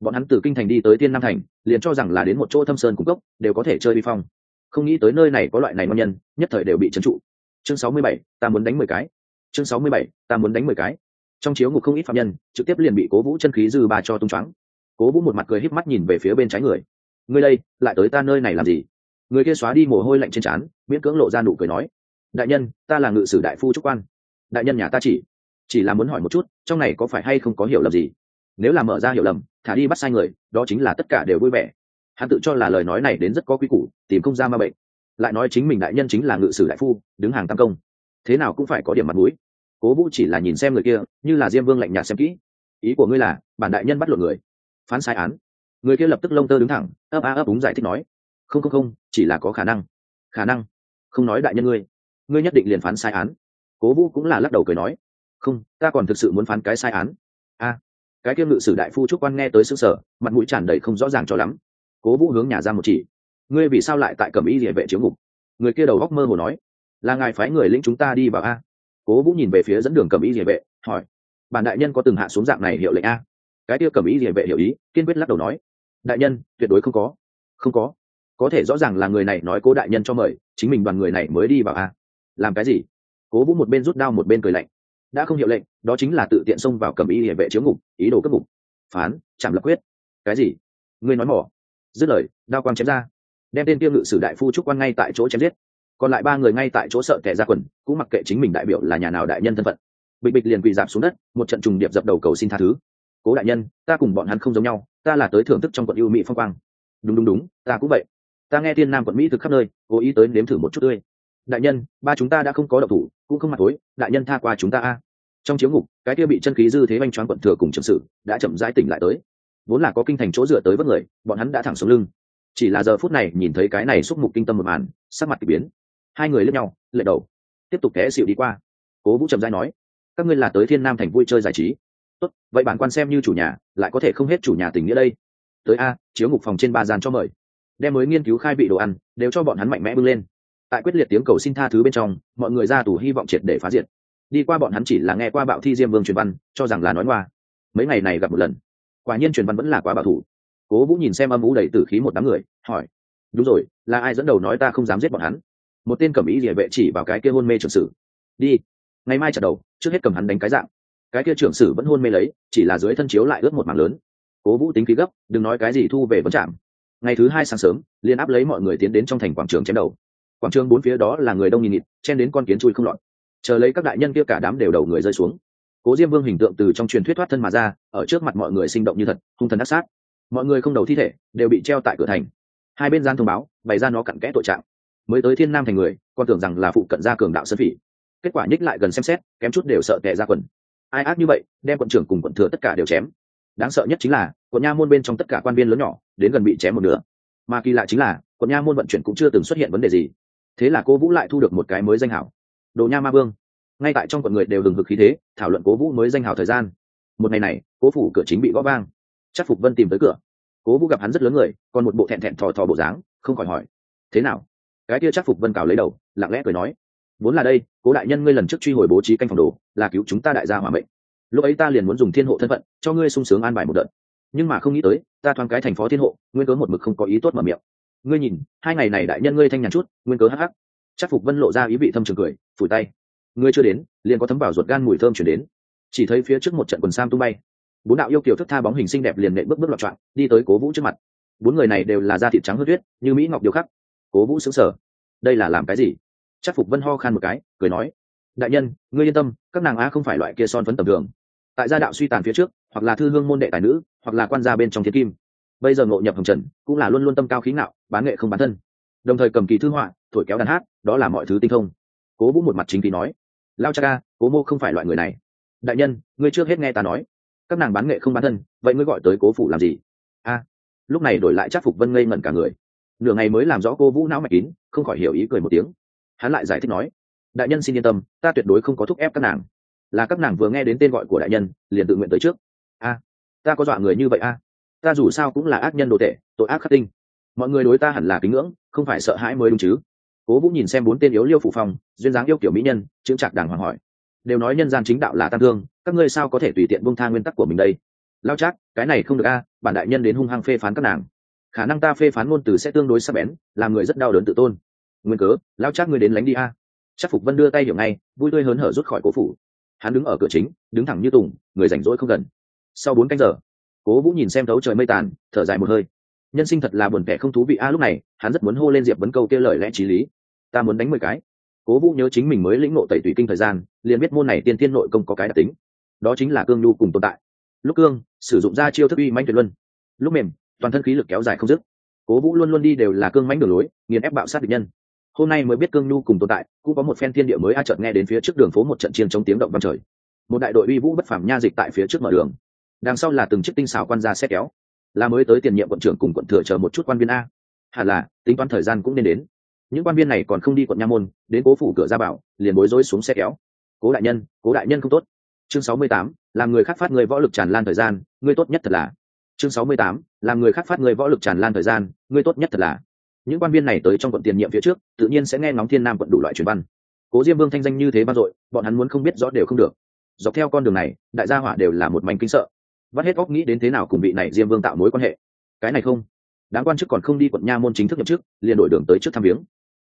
Bọn hắn từ kinh thành đi tới tiên nam thành, liền cho rằng là đến một chỗ thâm sơn cung cấp, đều có thể chơi vi phong. Không nghĩ tới nơi này có loại này ngon nhân, nhất thời đều bị trấn trụ. Chương sáu mươi bảy, ta muốn đánh mười cái. Chương sáu mươi bảy, ta muốn đánh mười cái. Trong chiếu ngục không ít phạm nhân, trực tiếp liền bị cố vũ chân khí dư bà cho tung choáng. Cố vũ một mặt cười híp mắt nhìn về phía bên trái người. Người đây, lại tới ta nơi này làm gì? Người kia xóa đi mồ hôi lạnh trên trán, miễn cưỡng lộ ra nụ cười nói, đại nhân, ta là ngự sử đại phu trúc quan. Đại nhân nhà ta chỉ chỉ là muốn hỏi một chút, trong này có phải hay không có hiểu lầm gì? Nếu là mở ra hiểu lầm, thả đi bắt sai người, đó chính là tất cả đều vui vẻ. Hắn tự cho là lời nói này đến rất có quy củ, tìm không ra ma bệnh. Lại nói chính mình đại nhân chính là ngự sử đại phu, đứng hàng tam công. Thế nào cũng phải có điểm mặt mũi. Cố vũ chỉ là nhìn xem người kia, như là diêm vương lạnh nhạt xem kỹ. Ý của ngươi là, bản đại nhân bắt lộn người. Phán sai án. Người kia lập tức lông tơ đứng thẳng, ấp a ấp úng giải thích nói. Không không không, chỉ là có khả năng. Khả năng? Không nói đại nhân ngươi. Ngươi nhất định liền phán sai án. Cố vũ cũng là lắc đầu cười nói không, ta còn thực sự muốn phán cái sai án. A, cái kia ngự sử đại phu trúc quan nghe tới xương sở mặt mũi tràn đầy không rõ ràng cho lắm. Cố vũ hướng nhà ra một chỉ. Ngươi vì sao lại tại cẩm y địa vệ chiếu ngục? Người kia đầu góc mơ hồ nói. Là ngài phái người lĩnh chúng ta đi vào a. Cố vũ nhìn về phía dẫn đường cẩm y địa vệ, hỏi. Bản đại nhân có từng hạ xuống dạng này hiệu lệnh a? Cái kia cẩm y địa vệ hiểu ý, kiên quyết lắc đầu nói. Đại nhân, tuyệt đối không có. Không có. Có thể rõ ràng là người này nói cố đại nhân cho mời, chính mình đoàn người này mới đi vào a. Làm cái gì? Cố vũ một bên rút đao một bên cười lạnh đã không hiệu lệnh, đó chính là tự tiện xông vào cầm y địa vệ chiếu ngục, ý đồ cấp ngục. Phán chạm lập quyết. Cái gì? Ngươi nói mỏ. Dứt lời, đao quang chém ra. Đem tên tiêu ngự sử đại phu trúc quan ngay tại chỗ chém giết. Còn lại ba người ngay tại chỗ sợ kẻ ra quần, cũng mặc kệ chính mình đại biểu là nhà nào đại nhân thân phận. Bịch bịch liền quỳ dạp xuống đất, một trận trùng điệp dập đầu cầu xin tha thứ. Cố đại nhân, ta cùng bọn hắn không giống nhau, ta là tới thưởng thức trong quận yêu mỹ phong quang. Đúng đúng đúng, ta cũng vậy. Ta nghe thiên nam quận mỹ thực khắp nơi, cố ý tới nếm thử một chút tươi đại nhân, ba chúng ta đã không có độc thủ, cũng không mặt tối, đại nhân tha qua chúng ta a. Trong chiếu ngục, cái kia bị chân khí dư thế oanh choáng quận thừa cùng trầm sự đã chậm rãi tỉnh lại tới. Vốn là có kinh thành chỗ dựa tới vất người, bọn hắn đã thẳng xuống lưng. Chỉ là giờ phút này, nhìn thấy cái này xúc mục kinh tâm một màn, sắc mặt k ỳ biến. Hai người lướt nhau, lệ đầu. Tiếp tục té xịu đi qua. Cố vũ trầm giai nói, các ngươi là tới thiên nam thành vui chơi giải trí. Tốt, vậy bản quan xem như chủ nhà, lại có thể không hết chủ nhà tình nghĩa đây. Tới a, chiếu ngục phòng trên ba gian cho mời. Đem mới nghiên cứu khai vị đồ ăn, đều cho bọn hắn mạnh mẽ bưng lên tại quyết liệt tiếng cầu xin tha thứ bên trong, mọi người ra tù hy vọng triệt để phá diệt. Đi qua bọn hắn chỉ là nghe qua bạo thi diêm vương truyền văn, cho rằng là nói ngoa. Mấy ngày này gặp một lần. Quả nhiên truyền văn vẫn là quá bảo thủ. Cố vũ nhìn xem âm vũ đầy tử khí một đám người, hỏi, đúng rồi, là ai dẫn đầu nói ta không dám giết bọn hắn? Một tên cầm ý địa vệ chỉ vào cái kia hôn mê trưởng sử. Đi, ngày mai trận đầu, trước hết cầm hắn đánh cái dạng. Cái kia trưởng sử vẫn hôn mê lấy, chỉ là dưới thân chiếu lại ướt một mảng lớn. Cố vũ tính khí gấp, đừng nói cái gì thu về vấn trạm ngày thứ hai sáng sớm liên áp lấy mọi người tiến đến trong thành quảng trường chém đầu quảng trường bốn phía đó là người đông nghìn nghịt, chen đến con kiến chui không lọt. Chờ lấy các đại nhân kia cả đám đều đầu người rơi xuống. Cố diêm vương hình tượng từ trong truyền thuyết thoát thân mà ra, ở trước mặt mọi người sinh động như thật, hung thần ác sát. Mọi người không đầu thi thể, đều bị treo tại cửa thành. Hai bên gian thông báo, bày ra nó cặn kẽ tội trạng. Mới tới thiên nam thành người con tưởng rằng là phụ cận gia cường đạo sơn phỉ. Kết quả nhích lại gần xem xét, kém chút đều sợ tệ ra quần. Ai ác như vậy, đem quận trưởng cùng quận thừa tất cả đều chém. Đáng sợ nhất chính là, quận nha môn bên trong tất cả quan viên lớn nhỏ, đến gần bị chém một nửa. Mà kỳ lạ chính là, quận nha môn vận chuyển cũng chưa từng xuất hiện vấn đề gì thế là cô vũ lại thu được một cái mới danh hảo. Đồ nha ma vương. Ngay tại trong quận người đều hừng hực khí thế, thảo luận cố vũ mới danh hảo thời gian. Một ngày này, cố phủ cửa chính bị gõ vang. Chắc phục vân tìm tới cửa. Cố vũ gặp hắn rất lớn người, còn một bộ thẹn thẹn thò thò bộ dáng, không khỏi hỏi, thế nào? Cái kia chắc phục vân cào lấy đầu, lặng lẽ cười nói, vốn là đây, cố đại nhân ngươi lần trước truy hồi bố trí canh phòng đồ, là cứu chúng ta đại gia hòa mệnh. Lúc ấy ta liền muốn dùng thiên hộ thân phận, cho ngươi sung sướng an bài một đợt. Nhưng mà không nghĩ tới, ta thoáng cái thành phó thiên hộ, nguyên cớ một mực không có ý tốt mở miệng ngươi nhìn, hai ngày này đại nhân ngươi thanh nhàn chút, nguyên cớ hắc hắc. Chắc phục vân lộ ra ý vị thâm trường cười, phủi tay. Ngươi chưa đến, liền có thấm vào ruột gan mùi thơm chuyển đến. Chỉ thấy phía trước một trận quần sam tung bay. Bốn đạo yêu kiều thức tha bóng hình xinh đẹp liền nệ bước bước loạt trọn đi tới cố vũ trước mặt. Bốn người này đều là da thịt trắng hớt tuyết như mỹ ngọc điều khắc. Cố vũ xứng sở đây là làm cái gì? Chắc phục vân ho khan một cái, cười nói. Đại nhân, ngươi yên tâm, các nàng á không phải loại kia son phấn tầm thường. Tại gia đạo suy tàn phía trước, hoặc là thư hương môn đệ tài nữ, hoặc là quan gia bên trong thiên kim bây giờ ngộ nhập hồng trần cũng là luôn luôn tâm cao khí ngạo, bán nghệ không bán thân. Đồng thời cầm kỳ thư họa, thổi kéo đàn hát, đó là mọi thứ tinh thông. Cố vũ một mặt chính kỳ nói, lao cha ca, cố mô không phải loại người này. Đại nhân, ngươi trước hết nghe ta nói. Các nàng bán nghệ không bán thân, vậy ngươi gọi tới cố phủ làm gì? A. Lúc này đổi lại chắc phục vân ngây ngẩn cả người. Nửa ngày mới làm rõ cô vũ não mạch kín, không khỏi hiểu ý cười một tiếng. Hắn lại giải thích nói, đại nhân xin yên tâm, ta tuyệt đối không có thúc ép các nàng. Là các nàng vừa nghe đến tên gọi của đại nhân, liền tự nguyện tới trước. A, ta có dọa người như vậy a? Ta dù sao cũng là ác nhân đồ tệ, tội ác khắc tinh. Mọi người đối ta hẳn là kính ngưỡng, không phải sợ hãi mới đúng chứ. Cố vũ nhìn xem bốn tên yếu liêu phụ phong, duyên dáng yêu kiểu mỹ nhân, chững chạc đàng hoàng hỏi. Đều nói nhân gian chính đạo là tam thương, các ngươi sao có thể tùy tiện bông tha nguyên tắc của mình đây? Lao chắc cái này không được a, bản đại nhân đến hung hăng phê phán các nàng. Khả năng ta phê phán ngôn từ sẽ tương đối sắc bén, làm người rất đau đớn tự tôn. Nguyên cớ, lao chắc ngươi đến lánh đi a. Chắc phục vân đưa tay hiểu ngay, vui tươi hớn hở rút khỏi cố phủ. Hắn đứng ở cửa chính, đứng thẳng như tùng, người rảnh rỗi không gần. Sau bốn canh giờ cố vũ nhìn xem thấu trời mây tàn, thở dài một hơi. Nhân sinh thật là buồn kẻ không thú vị. A, lúc này, hắn rất muốn hô lên diệp vấn câu kêu lời lẽ t r í lý. Ta muốn đánh mười cái. Cố vũ nhớ chính mình mới lĩnh ngộ tẩy tủy kinh thời gian, liền biết môn này tiên tiên nội công có cái đặc tính. Đó chính là cương nhu cùng tồn tại. Lúc cương, sử dụng ra chiêu thức uy manh tuyệt luân. Lúc mềm, toàn thân khí lực kéo dài không dứt. Cố vũ luôn luôn đi đều là cương mãnh đường lối, nghiền ép bạo sát địch nhân. Hôm nay mới biết cương nhu cùng tồn tại, cũng có một phen thiên địa mới a chợt nghe đến phía trước đường phố một trận chiến chống tiếng động vang trời. Một đại đội uy vũ bất phàm nha dịch tại phía trước mở đường đằng sau là từng chiếc tinh xảo quan gia xét kéo. Là mới tới tiền nhiệm quận trưởng cùng quận thừa chờ một chút quan viên a. Hẳn là, tính toán thời gian cũng nên đến. Những quan viên này còn không đi quận nha môn, đến cố phủ cửa ra bảo, liền bối rối xuống xe kéo. Cố đại nhân, cố đại nhân không tốt. Chương sáu mươi tám, làm người khác phát người võ lực tràn lan thời gian, ngươi tốt nhất thật là. Chương sáu mươi tám, làm người khác phát người võ lực tràn lan thời gian, ngươi tốt nhất thật là. Những quan viên này tới trong quận tiền nhiệm phía trước, tự nhiên sẽ nghe ngóng thiên nam quận đủ loại truyền văn. Cố diêm vương thanh danh như thế vang dội bọn hắn muốn không biết rõ đều không được. Dọc theo con đường này, đại gia hỏa đều là một mảnh kinh sợ vắt hết óc nghĩ đến thế nào cùng vị này diêm vương tạo mối quan hệ. Cái này không. Đáng quan chức còn không đi quận nha môn chính thức nhậm chức, liền đổi đường tới trước thăm viếng.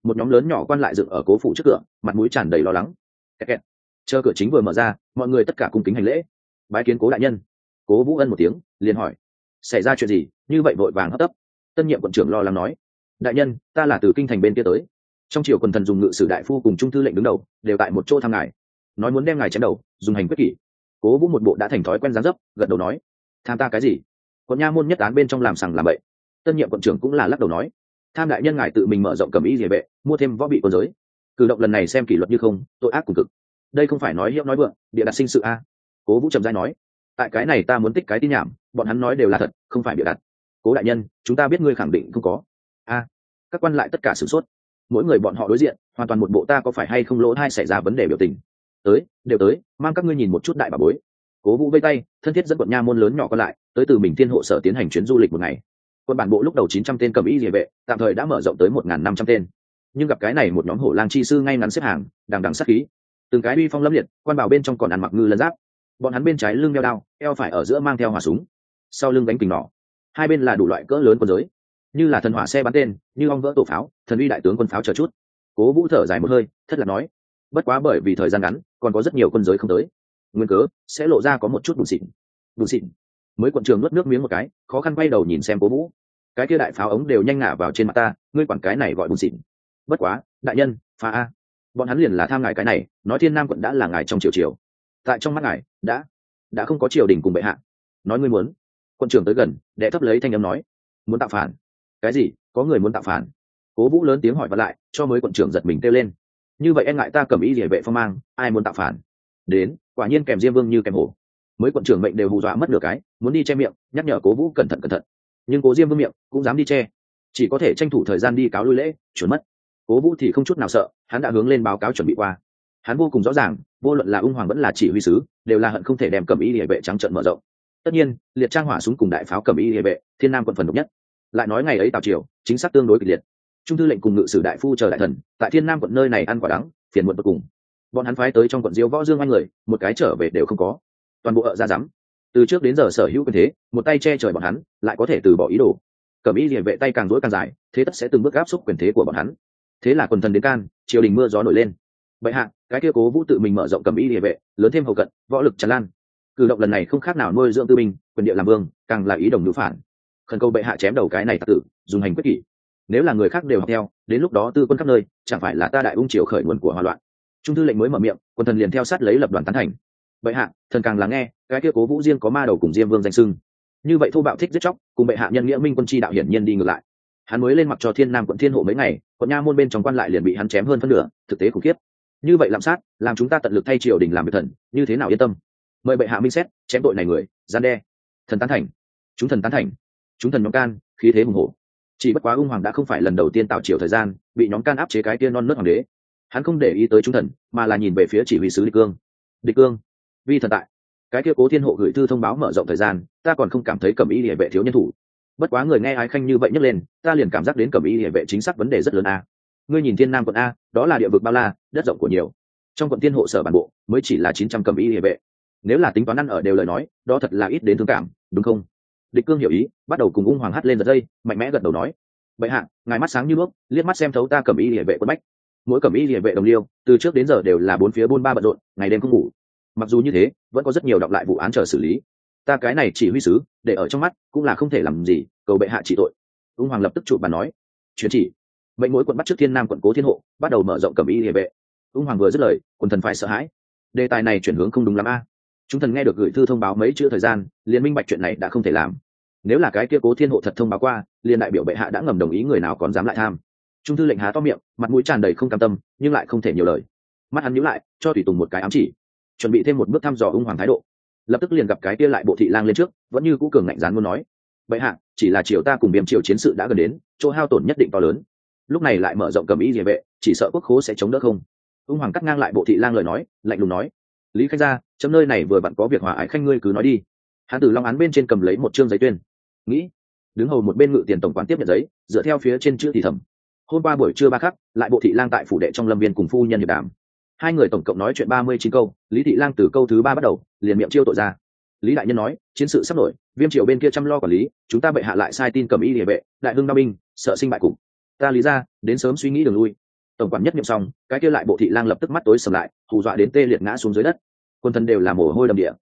Một nhóm lớn nhỏ quan lại dựng ở cố phủ trước cửa, mặt mũi tràn đầy lo lắng. Kẹt kẹt. chờ cửa chính vừa mở ra, mọi người tất cả cung kính hành lễ. Bái kiến cố đại nhân. Cố vũ ân một tiếng, liền hỏi, xảy ra chuyện gì? Như vậy vội vàng hấp tấp. Tân nhiệm quận trưởng lo lắng nói, đại nhân, ta là từ kinh thành bên kia tới. Trong triều quần thần dùng ngự sử đại phu cùng trung thư lệnh đứng đầu, đều tại một chỗ thăm ngài. Nói muốn đem ngài chém đầu, dùng hành quyết kỷ cố vũ một bộ đã thành thói quen gián dấp, gật đầu nói, tham ta cái gì? Còn nha môn nhất án bên trong làm sằng làm bậy. Tân nhiệm quận trưởng cũng là lắc đầu nói, tham đại nhân ngài tự mình mở rộng cầm ý địa vệ, mua thêm võ bị quân giới. Cử động lần này xem kỷ luật như không, tội ác cùng cực. Đây không phải nói hiệu nói vượng địa đặt sinh sự a. Cố vũ trầm giai nói, tại cái này ta muốn tích cái tin nhảm, bọn hắn nói đều là thật, không phải bịa đặt. Cố đại nhân, chúng ta biết ngươi khẳng định không có. A, các quan lại tất cả sửng sốt. Mỗi người bọn họ đối diện, hoàn toàn một bộ ta có phải hay không lỗ thai xảy ra vấn đề biểu tình tới, đều tới, mang các ngươi nhìn một chút đại bà bối. Cố vũ vây tay, thân thiết dẫn quận nha môn lớn nhỏ còn lại, tới từ mình thiên hộ sở tiến hành chuyến du lịch một ngày. Quân bản bộ lúc đầu chín trăm tên cầm y địa vệ, tạm thời đã mở rộng tới một năm trăm tên. Nhưng gặp cái này một nhóm hổ lang chi sư ngay ngắn xếp hàng, đằng đằng sát khí. Từng cái uy phong lâm liệt, quan bảo bên trong còn ăn mặc ngư lân giáp. Bọn hắn bên trái lưng đeo đao, eo phải ở giữa mang theo hỏa súng. Sau lưng đánh kình nỏ. Hai bên là đủ loại cỡ lớn quân giới. Như là thần hỏa xe bắn tên, như ong vỡ tổ pháo, thần uy đại tướng quân pháo chờ chút. Cố vũ thở dài một hơi, thất lạc nói bất quá bởi vì thời gian ngắn, còn có rất nhiều quân giới không tới. Nguyên cớ, sẽ lộ ra có một chút bùn xịn. Bùn xịn. Mới quận trường nuốt nước miếng một cái, khó khăn quay đầu nhìn xem cố vũ. Cái kia đại pháo ống đều nhanh ngả vào trên mặt ta, ngươi quản cái này gọi bùn xịn. Bất quá, đại nhân pha a. Bọn hắn liền là tham ngài cái này, nói thiên nam quận đã là ngài trong triều triều. Tại trong mắt ngài, đã đã không có triều đình cùng bệ hạ. Nói ngươi muốn. Quận trưởng tới gần, đệ thấp lấy thanh âm nói. Muốn tạo phản. Cái gì? Có người muốn tạo phản. Cố vũ lớn tiếng hỏi vật lại, cho mới quận trưởng giật mình kêu lên như vậy e ngại ta cầm ý địa vệ phong mang, ai muốn tạo phản? Đến, quả nhiên kèm diêm vương như kèm hổ. Mới quận trưởng mệnh đều hù dọa mất nửa cái, muốn đi che miệng, nhắc nhở cố vũ cẩn thận cẩn thận. Nhưng cố diêm vương miệng cũng dám đi che. Chỉ có thể tranh thủ thời gian đi cáo lui lễ, chuẩn mất. Cố vũ thì không chút nào sợ, hắn đã hướng lên báo cáo chuẩn bị qua. Hắn vô cùng rõ ràng, vô luận là ung hoàng vẫn là chỉ huy sứ, đều là hận không thể đem cầm ý địa vệ trắng trận mở rộng. Tất nhiên, liệt trang hỏa súng cùng đại pháo cầm ý địa vệ, thiên nam quận phần độc nhất. Lại nói ngày ấy tào triều, chính xác tương đối kịch liệt trung thư lệnh cùng ngự sử đại phu chờ đại thần, tại thiên nam quận nơi này ăn quả đắng, phiền muộn vô cùng. Bọn hắn phái tới trong quận diêu võ dương anh người, một cái trở về đều không có. Toàn bộ ở ra rắm. Từ trước đến giờ sở hữu quyền thế, một tay che trời bọn hắn, lại có thể từ bỏ ý đồ. Cẩm ý địa vệ tay càng rỗi càng dài, thế tất sẽ từng bước áp xúc quyền thế của bọn hắn. Thế là quần thần đến can, triều đình mưa gió nổi lên. Bệ hạ, cái kia cố vũ tự mình mở rộng cẩm ý địa vệ, lớn thêm hậu cận, võ lực tràn lan. Cử động lần này không khác nào nuôi dưỡng tư binh, quyền địa làm vương, càng là ý đồng nữ phản. Khẩn cầu bệ hạ chém đầu cái này tặc tử, dùng hành quyết kỷ nếu là người khác đều học theo, đến lúc đó tư quân khắp nơi, chẳng phải là ta đại ung triều khởi nguồn của hòa loạn? Trung thư lệnh mới mở miệng, quân thần liền theo sát lấy lập đoàn tán thành. Bệ hạ, thần càng lắng nghe, cái kia cố vũ riêng có ma đầu cùng diêm vương danh sưng như vậy thô bạo thích giết chóc, cùng bệ hạ nhân nghĩa minh quân chi đạo hiển nhiên đi ngược lại. Hắn mới lên mặc cho thiên nam quận thiên hộ mấy ngày, quận nha môn bên trong quan lại liền bị hắn chém hơn phân nửa, thực tế khủng khiếp. Như vậy làm sát, làm chúng ta tận lực thay triều đình làm việc thần, như thế nào yên tâm? Mời bệ hạ minh xét, chém tội này người, gian đe. Thần tán thành. Chúng thần tán thành. Chúng thần nhóm can, khí thế hùng hổ chỉ bất quá ung hoàng đã không phải lần đầu tiên tạo chiều thời gian, bị nhóm can áp chế cái tiên non nớt hoàng đế. Hắn không để ý tới chúng thần, mà là nhìn về phía chỉ huy sứ địch cương. Địch cương, vi thần tại. Cái kia cố thiên hộ gửi thư thông báo mở rộng thời gian, ta còn không cảm thấy cầm ý địa vệ thiếu nhân thủ. Bất quá người nghe ái khanh như vậy nhấc lên, ta liền cảm giác đến cầm ý địa vệ chính xác vấn đề rất lớn a. Ngươi nhìn thiên nam quận a, đó là địa vực bao la, đất rộng của nhiều. Trong quận thiên hộ sở bản bộ mới chỉ là chín trăm cầm ý địa vệ. Nếu là tính toán ăn ở đều lời nói, đó thật là ít đến thương cảm, đúng không? Địch cương hiểu ý, bắt đầu cùng ung hoàng hát lên giật dây, mạnh mẽ gật đầu nói, bệ hạ, ngài mắt sáng như bước liếc mắt xem thấu ta cầm y địa vệ quân bách. Mỗi cầm y địa vệ đồng liêu, từ trước đến giờ đều là bốn phía buôn ba bận rộn, ngày đêm không ngủ. Mặc dù như thế, vẫn có rất nhiều đọc lại vụ án chờ xử lý. Ta cái này chỉ huy sứ, để ở trong mắt, cũng là không thể làm gì, cầu bệ hạ trị tội. Ung hoàng lập tức chụp bàn nói, chuyển chỉ. Mệnh mỗi quận bắt trước thiên nam quận cố thiên hộ, bắt đầu mở rộng cầm y địa vệ. Ung hoàng vừa dứt lời, quần thần phải sợ hãi. Đề tài này chuyển hướng không đúng lắm a. Chúng thần nghe được gửi thư thông báo mấy chữ thời gian liên minh bạch chuyện này đã không thể làm nếu là cái kia cố thiên hộ thật thông báo qua, liền đại biểu bệ hạ đã ngầm đồng ý người nào còn dám lại tham. Trung thư lệnh há to miệng, mặt mũi tràn đầy không cam tâm, nhưng lại không thể nhiều lời. Mắt hắn nhíu lại, cho tùy tùng một cái ám chỉ. Chuẩn bị thêm một bước thăm dò ung hoàng thái độ. Lập tức liền gặp cái kia lại bộ thị lang lên trước, vẫn như cũ cường ngạnh dán muốn nói. Bệ hạ, chỉ là triều ta cùng viêm triều chiến sự đã gần đến, chỗ hao tổn nhất định to lớn. Lúc này lại mở rộng cầm ý địa vệ, chỉ sợ quốc khố sẽ chống đỡ không. Ung hoàng cắt ngang lại bộ thị lang lời nói, lạnh lùng nói. Lý khanh ra chấm nơi này vừa vặn có việc hòa ái, khanh ngươi cứ nói đi. Hắn từ long án bên trên cầm lấy một chương giấy tuyên nghĩ, đứng hầu một bên ngự tiền tổng quán tiếp nhận giấy, dựa theo phía trên chữ thì thầm. Hôm qua buổi trưa ba khắc, lại bộ thị lang tại phủ đệ trong lâm viên cùng phu nhân hiệp đàm. Hai người tổng cộng nói chuyện ba mươi chín câu, lý thị lang từ câu thứ ba bắt đầu, liền miệng chiêu tội ra. Lý đại nhân nói, chiến sự sắp nổi, viêm triều bên kia chăm lo quản lý, chúng ta bệ hạ lại sai tin cầm y địa vệ, đại hưng đao binh, sợ sinh bại cục. Ta lý ra, đến sớm suy nghĩ đường lui. Tổng quản nhất nhậm xong, cái kia lại bộ thị lang lập tức mắt tối sầm lại, hù dọa đến tê liệt ngã xuống dưới đất. Quân thân đều là mồ hôi đầm địa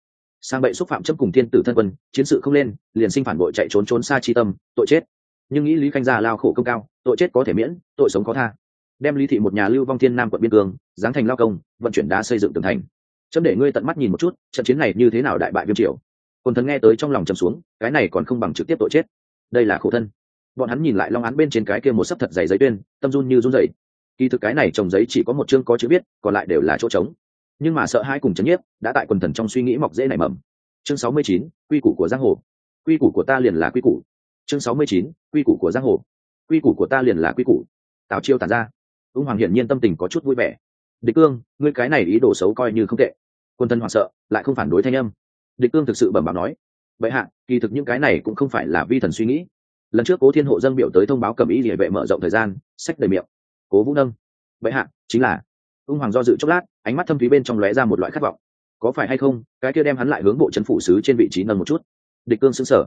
sang bậy xúc phạm chấp cùng thiên tử thân quân, chiến sự không lên, liền sinh phản bội chạy trốn trốn xa chi tâm, tội chết. Nhưng nghĩ lý khanh gia lao khổ công cao, tội chết có thể miễn, tội sống có tha. Đem lý thị một nhà lưu vong thiên nam quận biên cương, giáng thành lao công, vận chuyển đá xây dựng tường thành. Chấm để ngươi tận mắt nhìn một chút, trận chiến này như thế nào đại bại viêm triều. Quân thần nghe tới trong lòng chầm xuống, cái này còn không bằng trực tiếp tội chết. Đây là khổ thân. Bọn hắn nhìn lại long án bên trên cái kia một sấp thật dày giấy tuyên, tâm run như run dày kỳ thực cái này trồng giấy chỉ có một chương có chữ viết, còn lại đều là chỗ trống nhưng mà sợ hai cùng chấn nhiếp đã tại quần thần trong suy nghĩ mọc dễ nảy mầm. Chương sáu mươi chín, quy củ của giang hồ. Quy củ của ta liền là quy củ. Chương sáu mươi chín, quy củ của giang hồ. Quy củ của ta liền là quy củ. Tào chiêu tàn ra. Ung hoàng hiển nhiên tâm tình có chút vui vẻ. Địch cương, ngươi cái này ý đồ xấu coi như không tệ. Quân thân hoảng sợ, lại không phản đối thanh âm. Địch cương thực sự bẩm báo nói vậy hạ, kỳ thực những cái này cũng không phải là vi thần suy nghĩ. Lần trước cố thiên hộ dân biểu tới thông báo cầm ý địa vệ mở rộng thời gian, sách đầy miệng. Cố vũ nâng vậy hạ, chính là ung hoàng do dự chốc lát, ánh mắt thâm thúy bên trong lóe ra một loại khát vọng. Có phải hay không, cái kia đem hắn lại hướng bộ trấn phủ sứ trên vị trí nâng một chút? Địch cương xứng sở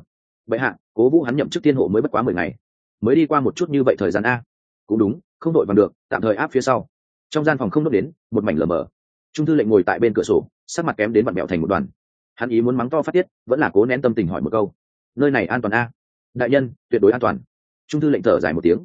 vậy hạ, cố vũ hắn nhậm chức thiên hộ mới bất quá mười ngày. Mới đi qua một chút như vậy thời gian a? Cũng đúng, không đội bằng được, tạm thời áp phía sau. Trong gian phòng không đốt đến, một mảnh lờ mờ. Trung thư lệnh ngồi tại bên cửa sổ, sắc mặt kém đến mặt mẹo thành một đoàn. Hắn ý muốn mắng to phát tiết, vẫn là cố nén tâm tình hỏi một câu. Nơi này an toàn a? Đại nhân, tuyệt đối an toàn. Trung thư lệnh thở dài một tiếng.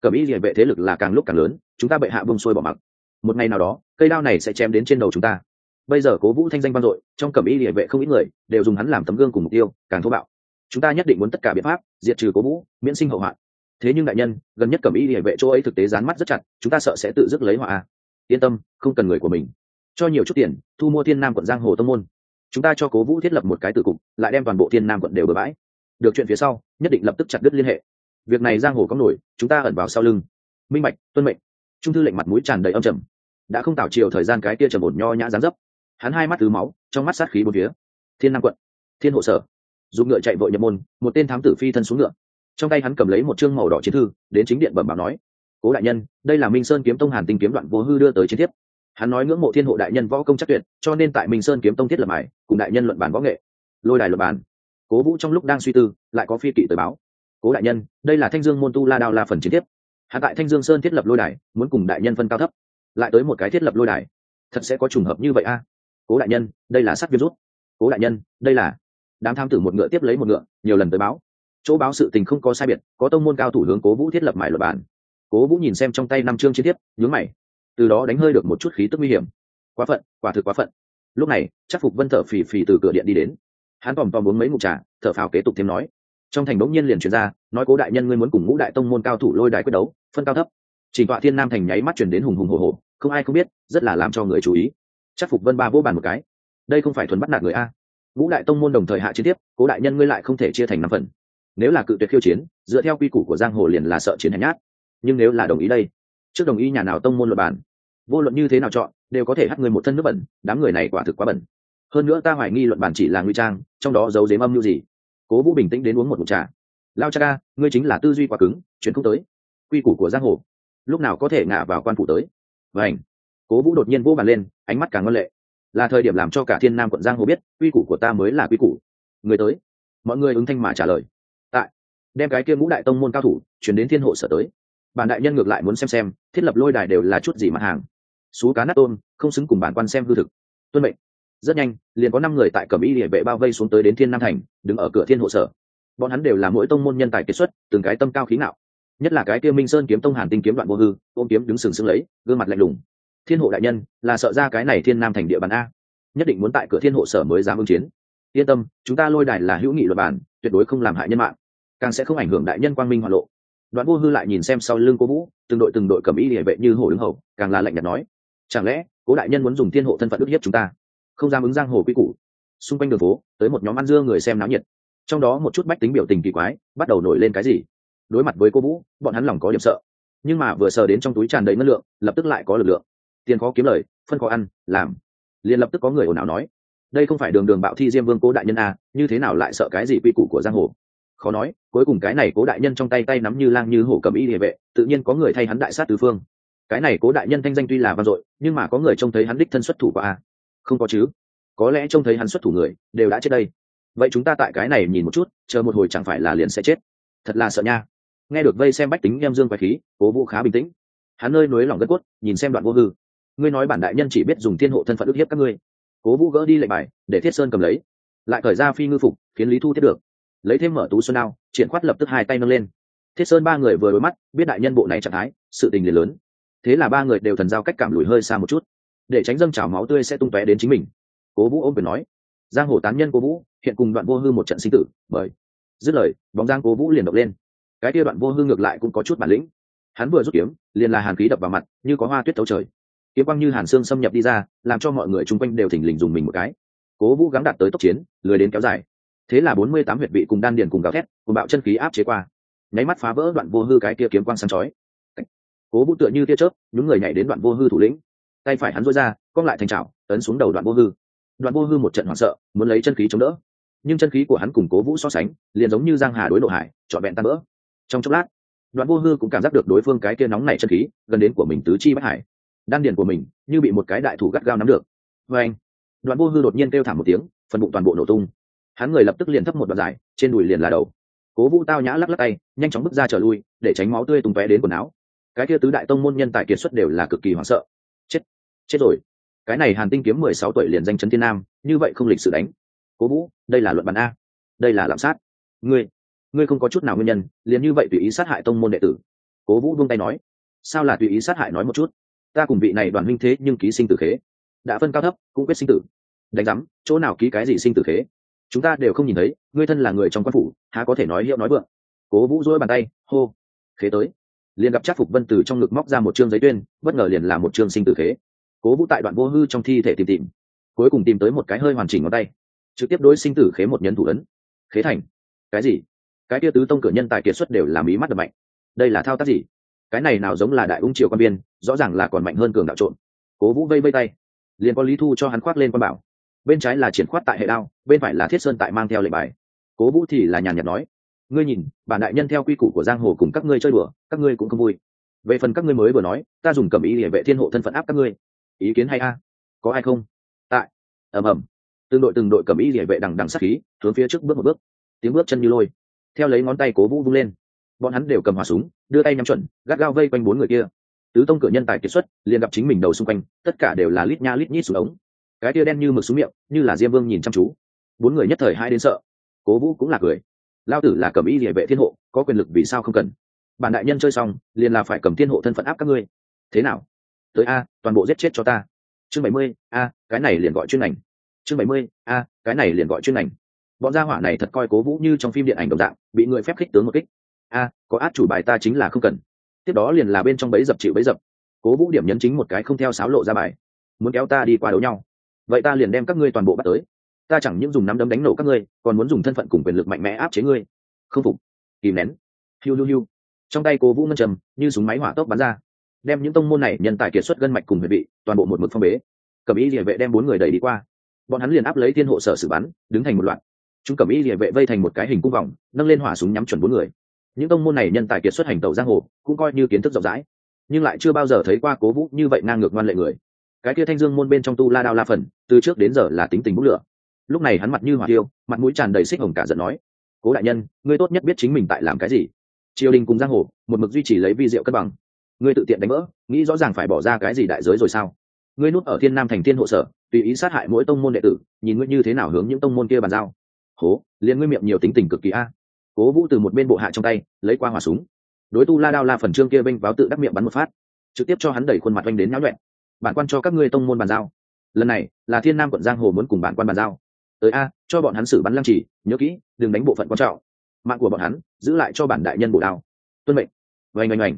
Cẩm y địa vệ thế lực là càng lúc càng lớn, chúng ta bệ hạ bông xuôi bỏ mặc một ngày nào đó, cây đao này sẽ chém đến trên đầu chúng ta. Bây giờ cố vũ thanh danh vang dội, trong cẩm y địa vệ không ít người đều dùng hắn làm tấm gương cùng mục tiêu, càng thô bạo. Chúng ta nhất định muốn tất cả biện pháp diệt trừ cố vũ, miễn sinh hậu hoạn. Thế nhưng đại nhân, gần nhất cẩm y địa vệ chỗ ấy thực tế dán mắt rất chặt, chúng ta sợ sẽ tự dứt lấy họa à. yên tâm, không cần người của mình. Cho nhiều chút tiền, thu mua thiên nam quận giang hồ tông môn. Chúng ta cho cố vũ thiết lập một cái tử cục, lại đem toàn bộ thiên nam quận đều bừa bãi. Được chuyện phía sau, nhất định lập tức chặt đứt liên hệ. Việc này giang hồ có nổi, chúng ta ẩn vào sau lưng. Minh bạch, tuân mệnh. Trung thư lệnh mặt mũi tràn đầy âm trầm đã không tạo chiều thời gian cái kia trầm ổn nho nhã dán dấp. Hắn hai mắt tứ máu, trong mắt sát khí bốn phía. Thiên nam quận, thiên hộ sở. Dùng ngựa chạy vội nhập môn, một tên thám tử phi thân xuống ngựa. Trong tay hắn cầm lấy một chương màu đỏ chiến thư, đến chính điện bẩm báo nói, cố đại nhân, đây là minh sơn kiếm tông hàn tinh kiếm đoạn vô hư đưa tới chiến thiếp. Hắn nói ngưỡng mộ thiên hộ đại nhân võ công chắc tuyệt, cho nên tại minh sơn kiếm tông thiết lập mải cùng đại nhân luận bản võ nghệ. Lôi đài luận bản cố vũ trong lúc đang suy tư, lại có phi kỵ tới báo. Cố đại nhân, đây là thanh dương môn tu la đao la phần chiến tiếp hạ tại thanh dương sơn thiết lập lôi đài, muốn cùng đại nhân phân cao thấp lại tới một cái thiết lập lôi đài. Thật sẽ có trùng hợp như vậy a. Cố đại nhân đây là sắt viêm rút cố đại nhân đây là. Đám tham tử một ngựa tiếp lấy một ngựa nhiều lần tới báo. Chỗ báo sự tình không có sai biệt có tông môn cao thủ hướng cố vũ thiết lập mải luật bản. Cố vũ nhìn xem trong tay năm chương chiến tiết, nhướng mày. Từ đó đánh hơi được một chút khí tức nguy hiểm. Quá phận quả thực quá phận. Lúc này chắc phục vân thở phì phì từ cửa điện đi đến. Hắn tòm tòm uống mấy ngụm trà thở phào kế tục thêm nói. Trong thành đống nhiên liền chuyển ra nói cố đại nhân ngươi muốn cùng ngũ đại tông môn cao thủ lôi đài quyết đấu phân cao thấp trình tọa thiên nam thành nháy mắt chuyển đến hùng hùng hồ hồ không ai không biết, rất là làm cho người chú ý. Chắc phục vân ba vô bàn một cái. Đây không phải thuần bắt nạt người a. Ngũ đại tông môn đồng thời hạ chiến tiếp, cố đại nhân ngươi lại không thể chia thành năm phần. Nếu là cự tuyệt khiêu chiến, dựa theo quy củ của giang hồ liền là sợ chiến hành nhát. Nhưng nếu là đồng ý đây, trước đồng ý nhà nào tông môn luật bản, vô luận như thế nào chọn, đều có thể hắt người một thân nước bẩn, đám người này quả thực quá bẩn. Hơn nữa ta hoài nghi luận bản chỉ là nguy trang, trong đó giấu dếm âm mưu gì. Cố vũ bình tĩnh đến uống một mụt trà. Lao cha ca, ngươi chính là tư duy quá cứng chuyển không tới. Quy củ của giang hồ lúc nào có thể ngả vào quan phủ tới. Vảnh cố vũ đột nhiên vỗ bàn lên, ánh mắt càng ngân lệ. Là thời điểm làm cho cả thiên nam quận giang hồ biết, quy củ của ta mới là quy củ. Người tới. Mọi người ứng thanh mà trả lời. Tại. Đem cái kia ngũ đại tông môn cao thủ, chuyển đến thiên hộ sở tới. Bản đại nhân ngược lại muốn xem xem, thiết lập lôi đài đều là chút gì mặt hàng. Xú cá nát tôm, không xứng cùng bản quan xem hư thực. Tuân mệnh. Rất nhanh, liền có năm người tại cẩm y địa vệ bao vây xuống tới đến thiên nam thành, đứng ở cửa thiên hộ sở. Bọn hắn đều là mỗi tông môn nhân tài kết xuất, từng cái tâm cao khí ngạo nhất là cái kia minh sơn kiếm tông hàn tinh kiếm đoạn vô hư, ôm kiếm đứng sừng sững lấy, gương mặt lạnh lùng. Thiên hộ đại nhân, là sợ ra cái này thiên nam thành địa bàn a. Nhất định muốn tại cửa thiên hộ sở mới dám ứng chiến. Yên tâm, chúng ta lôi đài là hữu nghị luật bản, tuyệt đối không làm hại nhân mạng. Càng sẽ không ảnh hưởng đại nhân quang minh hoa lộ. Đoạn vô hư lại nhìn xem sau lưng cố vũ, từng đội từng đội cầm y địa vệ như hổ đứng hầu, càng là lạnh nhạt nói, chẳng lẽ, cố đại nhân muốn dùng thiên hộ thân phận ức hiếp chúng ta? Không dám ứng giang hồ quy củ. Xung quanh đường phố, tới một nhóm ăn dưa người xem náo nhiệt. Trong đó một chút bách tính biểu tình kỳ quái, bắt đầu nổi lên cái gì? Đối mặt với cô vũ, bọn hắn lòng có điểm sợ. Nhưng mà vừa sờ đến trong túi tràn đầy ngân lượng, lập tức lại có lực lượng. Tiền khó kiếm lời, phân khó ăn, làm. Liền lập tức có người ồn ào nói, đây không phải đường đường bạo thi diêm vương cố đại nhân à như thế nào lại sợ cái gì quy củ của giang hồ? Khó nói, cuối cùng cái này cố đại nhân trong tay tay nắm như lang như hổ cầm y địa vệ, tự nhiên có người thay hắn đại sát tứ phương. Cái này cố đại nhân thanh danh tuy là vang dội, nhưng mà có người trông thấy hắn đích thân xuất thủ qua a à. không có chứ. Có lẽ trông thấy hắn xuất thủ người, đều đã chết đây. Vậy chúng ta tại cái này nhìn một chút, chờ một hồi chẳng phải là liền sẽ chết. Thật là sợ nha nghe được vây xem bách tính em dương quái khí, cố vũ khá bình tĩnh. Hắn nơi nối lòng gân cốt, nhìn xem đoạn vô hư. Ngươi nói bản đại nhân chỉ biết dùng thiên hộ thân phận ức hiếp các ngươi. Cố vũ gỡ đi lệnh bài, để thiết sơn cầm lấy. Lại cởi ra phi ngư phục, khiến lý thu thiết được. Lấy thêm mở tú xuân ao triển khoát lập tức hai tay nâng lên. Thiết sơn ba người vừa đối mắt, biết đại nhân bộ này trạng thái, sự tình liền lớn. Thế là ba người đều thần giao cách cảm lùi hơi xa một chút. Để tránh dâng trào máu tươi sẽ tung tóe đến chính mình. Cố vũ ôm quyền nói. Giang hồ tán nhân cố vũ, hiện cùng đoạn vô hư một trận sinh tử, bởi, dứt lời, bóng giang cố vũ liền động lên cái kia đoạn vô hư ngược lại cũng có chút bản lĩnh. Hắn vừa rút kiếm, liền là hàn khí đập vào mặt, như có hoa tuyết thấu trời. Kiếm quang như hàn xương xâm nhập đi ra, làm cho mọi người chung quanh đều thỉnh lình dùng mình một cái. Cố vũ gắng đạt tới tốc chiến, lười đến kéo dài. Thế là bốn mươi tám huyệt vị cùng đan điền cùng gào thét, cùng bạo chân khí áp chế qua. Nháy mắt phá vỡ đoạn vô hư cái kia kiếm quang sáng chói. Cố vũ tựa như tia chớp những người nhảy đến đoạn vô hư thủ lĩnh. Tay phải hắn rối ra, cong lại thành trào ấn xuống đầu đoạn vô hư. Đoạn vô hư một trận hoảng sợ, muốn lấy chân khí chống đỡ. Nhưng chân khí của hắn cùng cố vũ so sánh, liền giống như giang hà đối nội hải, trọn vẹn tan vỡ trong chốc lát, đoạn vô hư cũng cảm giác được đối phương cái kia nóng nảy chân khí gần đến của mình tứ chi bất hải. Đan điền của mình như bị một cái đại thủ gắt gao nắm được. Và anh, đoạn vô hư đột nhiên kêu thảm một tiếng, phần bụng toàn bộ nổ tung. Hắn người lập tức liền thấp một đoạn dài, trên đùi liền là đầu. Cố vũ tao nhã lắc lắc tay, nhanh chóng bước ra trở lui, để tránh máu tươi tung tóe đến quần áo. Cái kia tứ đại tông môn nhân tài kiệt xuất đều là cực kỳ hoảng sợ. Chết chết rồi. Cái này hàn tinh kiếm mười sáu tuổi liền danh chấn thiên nam, như vậy không lịch sử đánh. Cố vũ, đây là luận bản a, đây là lạm sát. Ngươi ngươi không có chút nào nguyên nhân, liền như vậy tùy ý sát hại tông môn đệ tử. Cố vũ buông tay nói. Sao là tùy ý sát hại nói một chút? Ta cùng vị này đoàn minh thế nhưng ký sinh tử khế. Đã phân cao thấp, cũng quyết sinh tử. Đánh giám, chỗ nào ký cái gì sinh tử khế? Chúng ta đều không nhìn thấy, ngươi thân là người trong quan phủ, há có thể nói hiệu nói vượng? Cố vũ dỗi bàn tay, hô, khế tới. Liền gặp Trác phục vân từ trong ngực móc ra một chương giấy tuyên, bất ngờ liền là một chương sinh tử khế. Cố vũ tại đoạn vô hư trong thi thể tìm tìm, cuối cùng tìm tới một cái hơi hoàn chỉnh ngón tay, trực tiếp đối sinh tử khế một nhân thủ ấn. Khế thành. Cái gì? Cái tia tứ tông cửa nhân tài kiệt xuất đều làm ý mắt đập mạnh. Đây là thao tác gì? Cái này nào giống là đại ung triều quan biên, rõ ràng là còn mạnh hơn cường đạo trộn cố vũ vây vây tay. Liền có lý thu cho hắn khoác lên quan bảo. Bên trái là triển khoát tại hệ đao, bên phải là thiết sơn tại mang theo lệnh bài. Cố vũ thì là nhàn nhạt nói, ngươi nhìn, bản đại nhân theo quy củ của giang hồ cùng các ngươi chơi đùa, các ngươi cũng không vui. Về phần các ngươi mới vừa nói, ta dùng cầm ý địa vệ thiên hộ thân phận áp các ngươi. Ý kiến hay a? Có ai không? Tại. Ầm ầm. Từng đội từng đội cầm ý địa vệ đằng đằng sát khí, hướng phía trước bước một bước. Tiếng bước chân như lôi theo lấy ngón tay cố vũ vung lên bọn hắn đều cầm hỏa súng đưa tay nhắm chuẩn gắt gao vây quanh bốn người kia tứ tông cửa nhân tài kiệt xuất liền gặp chính mình đầu xung quanh tất cả đều là lít nha lít nhít xuống ống cái tia đen như mực xuống miệng như là diêm vương nhìn chăm chú bốn người nhất thời hai đến sợ cố vũ cũng là cười lao tử là cầm y địa vệ thiên hộ có quyền lực vì sao không cần bản đại nhân chơi xong liền là phải cầm thiên hộ thân phận áp các ngươi thế nào tới a toàn bộ giết chết cho ta chương bảy mươi a cái này liền gọi chuyên ngành chương bảy mươi a cái này liền gọi chuyên ngành bọn gia hỏa này thật coi cố vũ như trong phim điện ảnh đồng dạng, bị người phép khích tướng một kích. A, có át chủ bài ta chính là không cần. Tiếp đó liền là bên trong bẫy dập chịu bẫy dập. Cố vũ điểm nhấn chính một cái không theo sáo lộ ra bài. Muốn kéo ta đi qua đấu nhau. Vậy ta liền đem các ngươi toàn bộ bắt tới. Ta chẳng những dùng nắm đấm đánh nổ các ngươi, còn muốn dùng thân phận cùng quyền lực mạnh mẽ áp chế ngươi. Không phục. Kìm nén. Hiu hiu hiu. Trong tay cố vũ ngân trầm, như súng máy hỏa tốc bắn ra. Đem những tông môn này nhân tài kiệt xuất gân mạch cùng huyệt vị, toàn bộ một mực phong bế. Cẩm y địa vệ đem bốn người đẩy đi qua. Bọn hắn liền áp lấy thiên hộ sở xử bắn, đứng thành một loạt chúng cẩm y địa vệ vây thành một cái hình cung vòng, nâng lên hỏa súng nhắm chuẩn bốn người. Những tông môn này nhân tài kiệt xuất hành tàu giang hồ, cũng coi như kiến thức rộng rãi. Nhưng lại chưa bao giờ thấy qua cố vũ như vậy ngang ngược ngoan lệ người. Cái kia thanh dương môn bên trong tu la đao la phần, từ trước đến giờ là tính tình bút lửa. Lúc này hắn mặt như hỏa tiêu, mặt mũi tràn đầy xích hồng cả giận nói, cố đại nhân, ngươi tốt nhất biết chính mình tại làm cái gì. Triều đình cùng giang hồ, một mực duy trì lấy vi diệu cân bằng. Ngươi tự tiện đánh vỡ, nghĩ rõ ràng phải bỏ ra cái gì đại giới rồi sao? Ngươi nuốt ở thiên nam thành thiên hộ sở, tùy ý sát hại mỗi tông môn đệ tử, nhìn ngươi như thế nào hướng những tông môn kia bàn giao hố, liền ngươi miệng nhiều tính tình cực kỳ a. Cố vũ từ một bên bộ hạ trong tay, lấy qua hỏa súng. Đối tu la đao la phần trương kia bênh báo tự đắc miệng bắn một phát, trực tiếp cho hắn đẩy khuôn mặt oanh đến náo nhuẹn bản quan cho các ngươi tông môn bàn giao. Lần này, là thiên nam quận giang hồ muốn cùng bản quan bàn giao. Tới a, cho bọn hắn xử bắn lăng trì nhớ kỹ, đừng đánh bộ phận quan trọng. Mạng của bọn hắn, giữ lại cho bản đại nhân bổ đao. Tuân mệnh. Vành oanh oanh.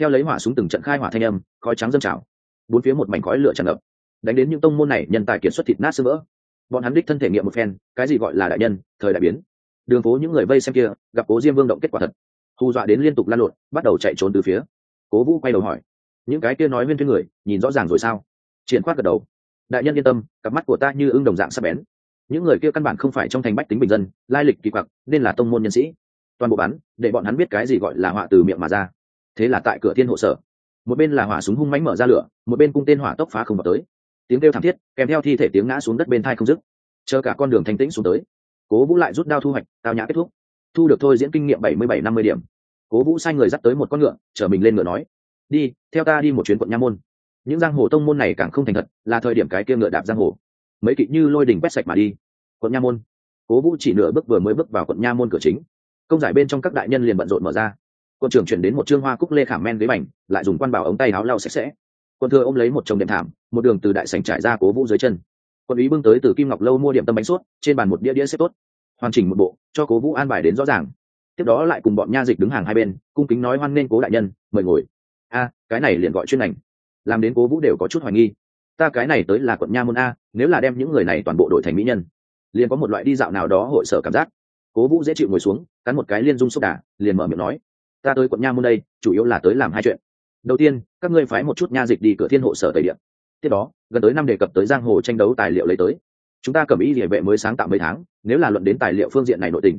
Theo lấy hỏa súng từng trận khai hỏa thanh âm, khói trắng dâng trào. Bốn phía một mảnh khói lửa tràn ngập. Đánh đến những tông môn này, nhân tài kiệt xuất thịt nát sơ vỡ bọn hắn đích thân thể nghiệm một phen, cái gì gọi là đại nhân, thời đại biến. Đường phố những người vây xem kia, gặp cố diêm vương động kết quả thật. Hù dọa đến liên tục lan lộn, bắt đầu chạy trốn từ phía. Cố vũ quay đầu hỏi, những cái kia nói nguyên thuyên người, nhìn rõ ràng rồi sao? Triển khoát gật đầu, đại nhân yên tâm, cặp mắt của ta như ưng đồng dạng sắp bén. Những người kia căn bản không phải trong thành bách tính bình dân, lai lịch kỳ quặc, nên là tông môn nhân sĩ. Toàn bộ bắn để bọn hắn biết cái gì gọi là họa từ miệng mà ra. Thế là tại cửa thiên hộ sở. Một bên là hỏa súng hung mánh mở ra lửa, một bên cung tên hỏa tốc phá không vào tới tiếng kêu thảm thiết, kèm theo thi thể tiếng ngã xuống đất bên thai không dứt. Chờ cả con đường thanh tĩnh xuống tới, cố vũ lại rút đao thu hoạch, tao nhã kết thúc. Thu được thôi diễn kinh nghiệm bảy mươi bảy năm mươi điểm. Cố vũ sai người dắt tới một con ngựa, chở mình lên ngựa nói, đi, theo ta đi một chuyến quận nha môn. Những giang hồ tông môn này càng không thành thật, là thời điểm cái kia ngựa đạp giang hồ. Mấy kỵ như lôi đỉnh quét sạch mà đi. Quận nha môn. Cố vũ chỉ nửa bước vừa mới bước vào quận nha môn cửa chính. Công giải bên trong các đại nhân liền bận rộn mở ra. Quận trưởng chuyển đến một trương hoa cúc lê khảm men ghế bành, lại dùng quan bảo ống tay áo lau sạch sẽ quân thừa ôm lấy một chồng đệm thảm, một đường từ đại sảnh trải ra cố vũ dưới chân. Quân ý bưng tới từ kim ngọc lâu mua điểm tâm bánh suốt trên bàn một đĩa đĩa xếp tốt. Hoàn chỉnh một bộ, cho cố vũ an bài đến rõ ràng. Tiếp đó lại cùng bọn nha dịch đứng hàng hai bên, cung kính nói hoan nên cố đại nhân, mời ngồi. A, cái này liền gọi chuyên ngành làm đến cố vũ đều có chút hoài nghi. Ta cái này tới là quận nha môn a, nếu là đem những người này toàn bộ đổi thành mỹ nhân, liền có một loại đi dạo nào đó hội sở cảm giác. Cố vũ dễ chịu ngồi xuống, cắn một cái liên dung xúc đà, liền mở miệng nói, ta tới quận nha môn đây, chủ yếu là tới làm hai chuyện đầu tiên, các ngươi phái một chút nha dịch đi cửa thiên hộ sở tây điện. Tiếp đó, gần tới năm đề cập tới giang hồ tranh đấu tài liệu lấy tới. Chúng ta cầm ý địa vệ mới sáng tạo mấy tháng, nếu là luận đến tài liệu phương diện này nội tình,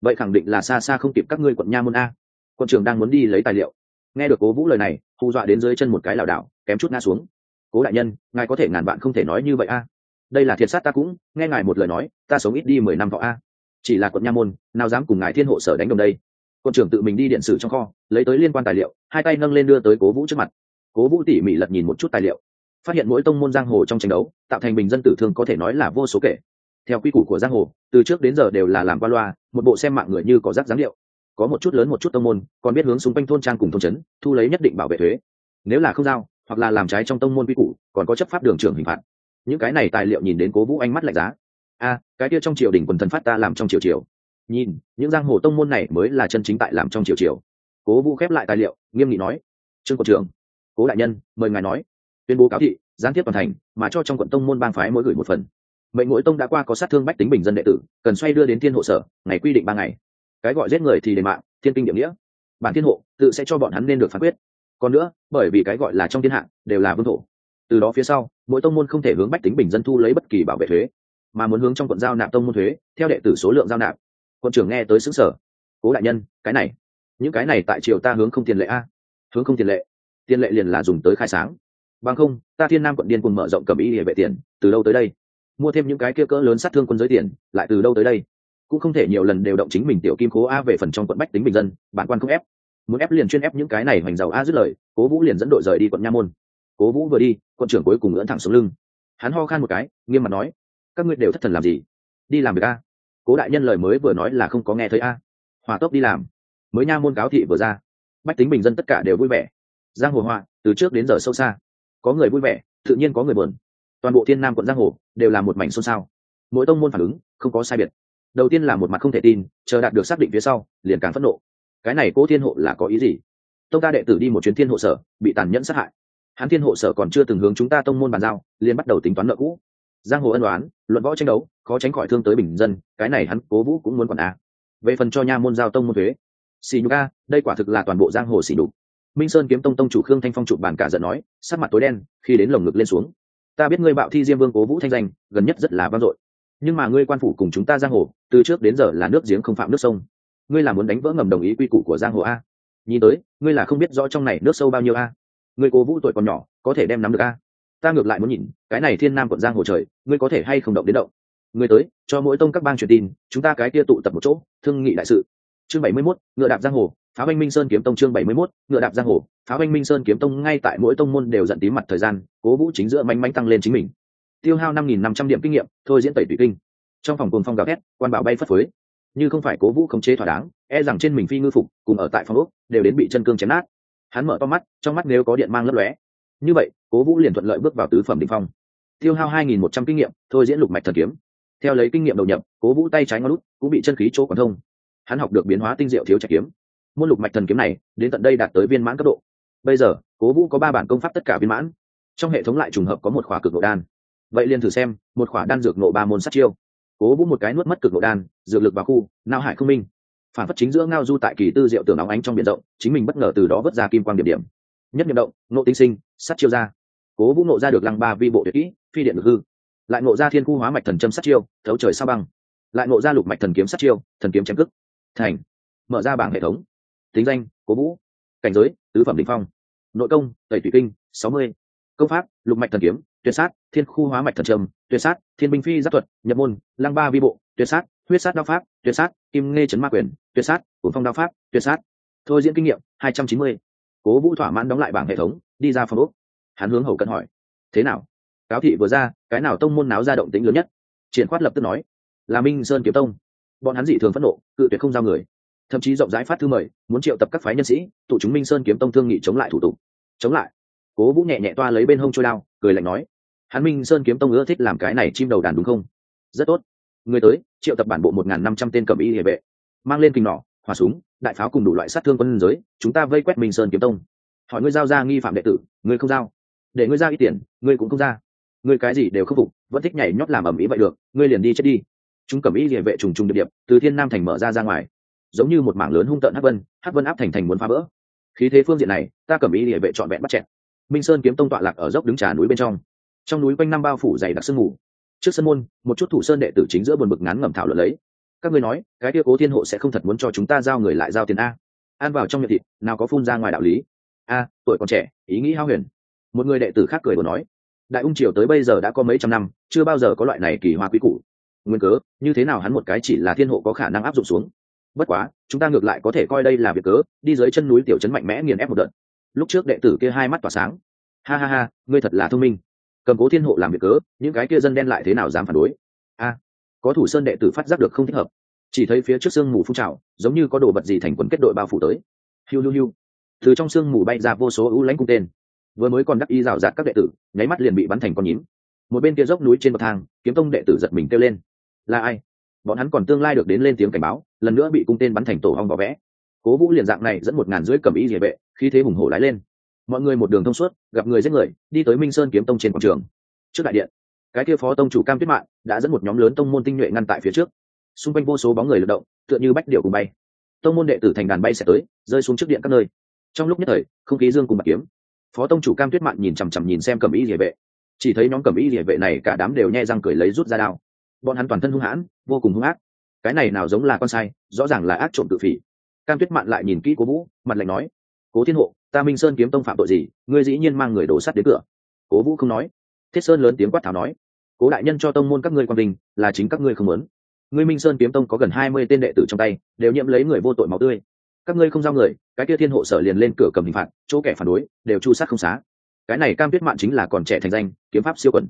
vậy khẳng định là xa xa không kịp các ngươi quận nha môn a. Quận trưởng đang muốn đi lấy tài liệu. Nghe được cố vũ lời này, hù dọa đến dưới chân một cái lảo đảo, kém chút ngã xuống. Cố đại nhân, ngài có thể ngàn bạn không thể nói như vậy a. Đây là thiệt sát ta cũng, nghe ngài một lời nói, ta sống ít đi mười năm võ a. Chỉ là quận nha môn, nào dám cùng ngài thiên hộ sở đánh đồng đây quận trưởng tự mình đi điện sử trong kho, lấy tới liên quan tài liệu, hai tay nâng lên đưa tới cố vũ trước mặt. Cố vũ tỉ mỉ lật nhìn một chút tài liệu. Phát hiện mỗi tông môn giang hồ trong tranh đấu, tạo thành bình dân tử thương có thể nói là vô số kể. Theo quy củ của giang hồ, từ trước đến giờ đều là làm qua loa, một bộ xem mạng người như có rác giáng liệu. Có một chút lớn một chút tông môn, còn biết hướng xung quanh thôn trang cùng thôn trấn, thu lấy nhất định bảo vệ thuế. Nếu là không giao, hoặc là làm trái trong tông môn quy củ, còn có chấp pháp đường trưởng hình phạt. Những cái này tài liệu nhìn đến cố vũ ánh mắt lạnh giá. A cái kia trong triều đình quần thần phát ta làm trong triều triều nhìn, những giang hồ tông môn này mới là chân chính tại làm trong triều triều. Cố vũ khép lại tài liệu, nghiêm nghị nói, trương quận trưởng, cố đại nhân, mời ngài nói. Tuyên bố cáo thị, gián tiếp toàn thành, mà cho trong quận tông môn bang phái mỗi gửi một phần. Mệnh mỗi tông đã qua có sát thương bách tính bình dân đệ tử, cần xoay đưa đến thiên hộ sở, ngày quy định ba ngày. Cái gọi giết người thì đền mạng, thiên kinh điểm nghĩa. Bản thiên hộ, tự sẽ cho bọn hắn nên được phán quyết. Còn nữa, bởi vì cái gọi là trong thiên hạ, đều là vương thổ. Từ đó phía sau, mỗi tông môn không thể hướng bách tính bình dân thu lấy bất kỳ bảo vệ thuế, mà muốn hướng trong quận giao nạp tông môn thuế, theo đệ tử số lượng giao nạp quận trưởng nghe tới xứ sở. Cố đại nhân, cái này, những cái này tại triều ta hướng không tiền lệ a. À, hướng không tiền lệ? Tiền lệ liền là dùng tới khai sáng. Bằng không, ta thiên nam quận điên cùng mở rộng cầm ý địa vệ tiền, từ đâu tới đây? Mua thêm những cái kia cỡ lớn sát thương quân giới tiền, lại từ đâu tới đây? Cũng không thể nhiều lần đều động chính mình tiểu kim cố a về phần trong quận bách tính bình dân, bản quan không ép. Muốn ép liền chuyên ép những cái này hoành giàu a dứt lời, cố vũ liền dẫn đội rời đi quận nha môn. Cố vũ vừa đi, quận trưởng cuối cùng ngưỡn thẳng xuống lưng. Hắn ho khan một cái, nghiêm mặt nói, các ngươi đều thất thần làm gì? Đi làm việc a cố đại nhân lời mới vừa nói là không có nghe thấy a. Hòa tốc đi làm. Mới nha môn cáo thị vừa ra. Bách tính bình dân tất cả đều vui vẻ. Giang hồ hoa, từ trước đến giờ sâu xa. Có người vui vẻ, tự nhiên có người buồn. Toàn bộ thiên nam quận giang hồ đều là một mảnh xôn xao. Mỗi tông môn phản ứng không có sai biệt. Đầu tiên là một mặt không thể tin, chờ đạt được xác định phía sau, liền càng phẫn nộ. Cái này cố thiên hộ là có ý gì? Tông ta đệ tử đi một chuyến thiên hộ sở, bị tàn nhẫn sát hại. Hắn thiên hộ sở còn chưa từng hướng chúng ta tông môn bàn giao, liền bắt đầu tính toán nợ cũ giang hồ ân đoán, luận võ tranh đấu, khó tránh khỏi thương tới bình dân, cái này hắn cố vũ cũng muốn quản a. Về phần cho nha môn giao tông môn thuế xì nhục a, đây quả thực là toàn bộ giang hồ xì nhục. Minh sơn kiếm tông tông chủ khương thanh phong chụp bàn cả giận nói, sắc mặt tối đen, khi đến lồng ngực lên xuống. Ta biết ngươi bạo thi diêm vương cố vũ thanh danh, gần nhất rất là vang dội. Nhưng mà ngươi quan phủ cùng chúng ta giang hồ, từ trước đến giờ là nước giếng không phạm nước sông. Ngươi là muốn đánh vỡ ngầm đồng ý quy củ của giang hồ a. Nhìn tới, ngươi là không biết rõ trong này nước sâu bao nhiêu a. Ngươi cố vũ tuổi còn nhỏ, có thể đem nắm được a ta ngược lại muốn nhìn cái này thiên nam quận giang hồ trời ngươi có thể hay không động đến động? Ngươi tới cho mỗi tông các bang truyền tin chúng ta cái kia tụ tập một chỗ thương nghị đại sự. Chương bảy mươi 71, ngựa đạp giang hồ phá banh minh sơn kiếm tông chương bảy mươi 71, ngựa đạp giang hồ phá banh minh sơn kiếm tông ngay tại mỗi tông môn đều giận tím mặt thời gian cố vũ chính giữa manh manh tăng lên chính mình. Tiêu hao năm nghìn năm trăm điểm kinh nghiệm thôi diễn tẩy tụy kinh. Trong phòng cồn phong gào thét quan bảo bay phất phới. Như không phải cố vũ khống chế thỏa đáng e rằng trên mình phi ngư phục cùng ở tại phòng úc đều đến bị chân cương chém nát. Hắn mở to mắt trong mắt nếu có điện mang lấp lóe như vậy, cố vũ liền thuận lợi bước vào tứ phẩm đình phong. Tiêu hao hai nghìn một trăm kinh nghiệm, thôi diễn lục mạch thần kiếm. Theo lấy kinh nghiệm đầu nhập, cố vũ tay trái ngón lút cũng bị chân khí chỗ quán thông. Hắn học được biến hóa tinh diệu thiếu trạch kiếm. Môn lục mạch thần kiếm này, đến tận đây đạt tới viên mãn cấp độ. Bây giờ, cố vũ có ba bản công pháp tất cả viên mãn. Trong hệ thống lại trùng hợp có một khỏa cực độ đan. Vậy liền thử xem, một khỏa đan dược nộ ba môn sát chiêu. Cố vũ một cái nuốt mất cực độ đan, dược lực vào khu nao hải không minh. Phản phất chính giữa ngao du tại kỳ tư diệu tưởng óng ánh trong biển rộng, chính mình bất ngờ từ đó vớt ra kim quang điểm điểm nhất nhiệm động, nộ tinh sinh, sát chiêu ra. Cố vũ nộ ra được lăng ba vi bộ tuyệt kỹ, phi điện được hư. Lại nộ ra thiên khu hóa mạch thần châm sát chiêu, thấu trời sao băng. Lại nộ ra lục mạch thần kiếm sát chiêu, thần kiếm chém cức thành. Mở ra bảng hệ thống. Tính danh, cố vũ. Cảnh giới, tứ phẩm định phong. Nội công, tẩy thủy kinh, sáu mươi. Công pháp, lục mạch thần kiếm, tuyệt sát, thiên khu hóa mạch thần trầm tuyệt sát, thiên binh phi giáp thuật, nhập môn, lăng ba vi bộ, tuyệt sát, huyết sát đao pháp, tuyệt sát, kim nghe chấn ma quyền, tuyệt sát cuốn phong đao pháp, tuyệt sát. Thôi diễn kinh nghiệm, hai trăm chín mươi cố vũ thỏa mãn đóng lại bảng hệ thống, đi ra phòng úc hắn hướng hầu cận hỏi, thế nào? Cáo thị vừa ra, cái nào tông môn náo ra động tĩnh lớn nhất? Triển khoát lập tức nói, là minh sơn kiếm tông. Bọn hắn dị thường phẫn nộ, cự tuyệt không giao người. Thậm chí rộng rãi phát thư mời, muốn triệu tập các phái nhân sĩ, tụ chúng minh sơn kiếm tông thương nghị chống lại thủ tục. Chống lại. Cố vũ nhẹ nhẹ toa lấy bên hông trôi đao, cười lạnh nói, hắn minh sơn kiếm tông ưa thích làm cái này chim đầu đàn đúng không? Rất tốt. Người tới, triệu tập bản bộ một n g h n năm trăm tên cầm y địa vệ, mang lên kinh nỏ, hỏa súng đại pháo cùng đủ loại sát thương quân giới, chúng ta vây quét minh sơn kiếm tông. Hỏi ngươi giao ra nghi phạm đệ tử, ngươi không giao. Để ngươi ra ít tiền, ngươi cũng không ra ngươi cái gì đều không phục, vẫn thích nhảy nhót làm ẩm ý vậy được, ngươi liền đi chết đi. Chúng cầm y địa vệ trùng trùng điệp điệp từ thiên nam thành mở ra ra ngoài. Giống như một mảng lớn hung tợn hắc vân hắc vân áp thành thành muốn phá vỡ. Khí thế phương diện này, ta cầm y địa vệ trọn vẹn bắt chẹt. minh sơn kiếm tông tọa lạc ở dốc đứng trà núi bên trong. Trong núi quanh năm bao phủ dày đặc sương mù. Trước sân môn, một chút thủ sơn đệ tử chính giữa buồn bực ngán ngầm thảo luận lấy các ngươi nói, cái kia cố thiên hộ sẽ không thật muốn cho chúng ta giao người lại giao tiền a. Ăn vào trong miệng thịt, nào có phun ra ngoài đạo lý. A, tuổi còn trẻ, ý nghĩ hao huyền. Một người đệ tử khác cười của nói, đại ung triều tới bây giờ đã có mấy trăm năm, chưa bao giờ có loại này kỳ hoa quý củ. Nguyên cớ, như thế nào hắn một cái chỉ là thiên hộ có khả năng áp dụng xuống? Bất quá, chúng ta ngược lại có thể coi đây là việc cớ, đi dưới chân núi tiểu trấn mạnh mẽ nghiền ép một đợt. Lúc trước đệ tử kia hai mắt tỏa sáng. Ha ha ha, ngươi thật là thông minh. Cầm cố thiên hộ làm việc cớ, những cái kia dân đen lại thế nào dám phản đối? Có thủ sơn đệ tử phát giác được không thích hợp. Chỉ thấy phía trước sương mù phun trào, giống như có đồ vật gì thành quần kết đội bao phủ tới. Hiu hiu hiu. Từ trong sương mù bay ra vô số ưu lãnh cung tên. Vừa mới còn đắc y rào rạt các đệ tử, nháy mắt liền bị bắn thành con nhím. Một bên kia dốc núi trên bậc thang, kiếm tông đệ tử giật mình kêu lên. Là ai? Bọn hắn còn tương lai được đến lên tiếng cảnh báo, lần nữa bị cung tên bắn thành tổ hong vỏ vẽ. Cố vũ liền dạng này dẫn một ngàn rưỡi cầm ý địa vệ khi thế hùng hổ lái lên. Mọi người một đường thông suốt, gặp người giết người, đi tới minh sơn kiếm tông trên quảng trường. Trước đại điện cái kia phó tông chủ cam tuyết mạng đã dẫn một nhóm lớn tông môn tinh nhuệ ngăn tại phía trước. Xung quanh vô số bóng người lực động, tựa như bách điệu cùng bay. Tông môn đệ tử thành đàn bay sẽ tới, rơi xuống trước điện các nơi. Trong lúc nhất thời, không khí dương cùng bạc kiếm. Phó tông chủ cam tuyết mạn nhìn chằm chằm nhìn xem cầm ý địa vệ. Chỉ thấy nhóm cầm ý địa vệ này cả đám đều nhe răng cười lấy rút ra đao. Bọn hắn toàn thân hung hãn, vô cùng hung ác. Cái này nào giống là con sai, rõ ràng là ác trộm tự phỉ. Cam tuyết mạn lại nhìn kỹ cố vũ, mặt lạnh nói, cố thiên hộ, ta minh sơn kiếm tông phạm tội gì? Ngươi dĩ nhiên mang người đổ sắt đến cửa. Cố vũ không nói thiết sơn lớn tiếng quát tháo nói, cố đại nhân cho tông môn các ngươi quan đình là chính các ngươi không muốn. Ngươi minh sơn kiếm tông có gần hai mươi tên đệ tử trong tay, đều nhiễm lấy người vô tội máu tươi. Các ngươi không giao người, cái kia thiên hộ sở liền lên cửa cầm hình phạt, chỗ kẻ phản đối, đều chu sát không xá. Cái này cam tuyết mạn chính là còn trẻ thành danh, kiếm pháp siêu quẩn.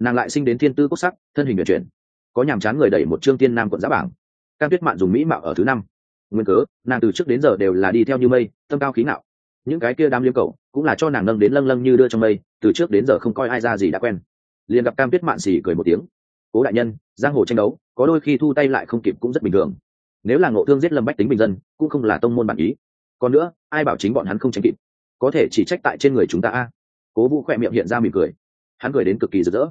Nàng lại sinh đến thiên tư cốt sắc, thân hình vận chuyển. Có nhàm chán người đẩy một trương tiên nam quận giá bảng. Cam tuyết mạn dùng mỹ mạo ở thứ năm. Nguyên cớ, nàng từ trước đến giờ đều là đi theo như mây, tâm cao khí nạo những cái kia đám liếm cầu cũng là cho nàng nâng đến lâng lâng như đưa trong mây, từ trước đến giờ không coi ai ra gì đã quen. Liền gặp cam tuyết mạn xì cười một tiếng. Cố đại nhân, giang hồ tranh đấu, có đôi khi thu tay lại không kịp cũng rất bình thường. Nếu là ngộ thương giết lâm bách tính bình dân, cũng không là tông môn bản ý. Còn nữa, ai bảo chính bọn hắn không tranh kịp? Có thể chỉ trách tại trên người chúng ta a. Cố vũ khỏe miệng hiện ra mỉm cười. Hắn cười đến cực kỳ rực rỡ.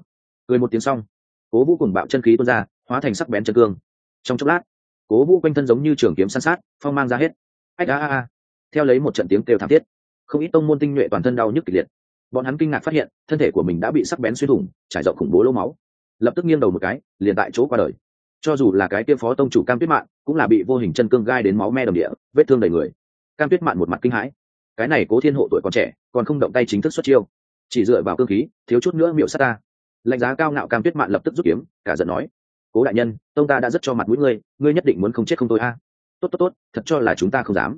Cười một tiếng xong, cố vũ cùng bạo chân khí tuôn ra, hóa thành sắc bén chân cương. Trong chốc lát, cố vũ quanh thân giống như trường kiếm san sát, phong mang ra hết. Ách a a a theo lấy một trận tiếng kêu thảm thiết, không ít tông môn tinh nhuệ toàn thân đau nhức kịch liệt. Bọn hắn kinh ngạc phát hiện, thân thể của mình đã bị sắc bén xuyên thủng, trải rộng khủng bố lỗ máu. Lập tức nghiêng đầu một cái, liền tại chỗ qua đời. Cho dù là cái kia phó tông chủ cam tuyết mạn, cũng là bị vô hình chân cương gai đến máu me đồng địa, vết thương đầy người. Cam tuyết mạn một mặt kinh hãi. Cái này cố thiên hộ tuổi còn trẻ, còn không động tay chính thức xuất chiêu. Chỉ dựa vào cương khí, thiếu chút nữa miệu sát ta. Lạnh giá cao ngạo cam tuyết mạn lập tức rút kiếm, cả giận nói, cố đại nhân, tông ta đã rất cho mặt mũi ngươi ngươi nhất định muốn không chết không tôi a. Tốt tốt tốt, thật cho là chúng ta không dám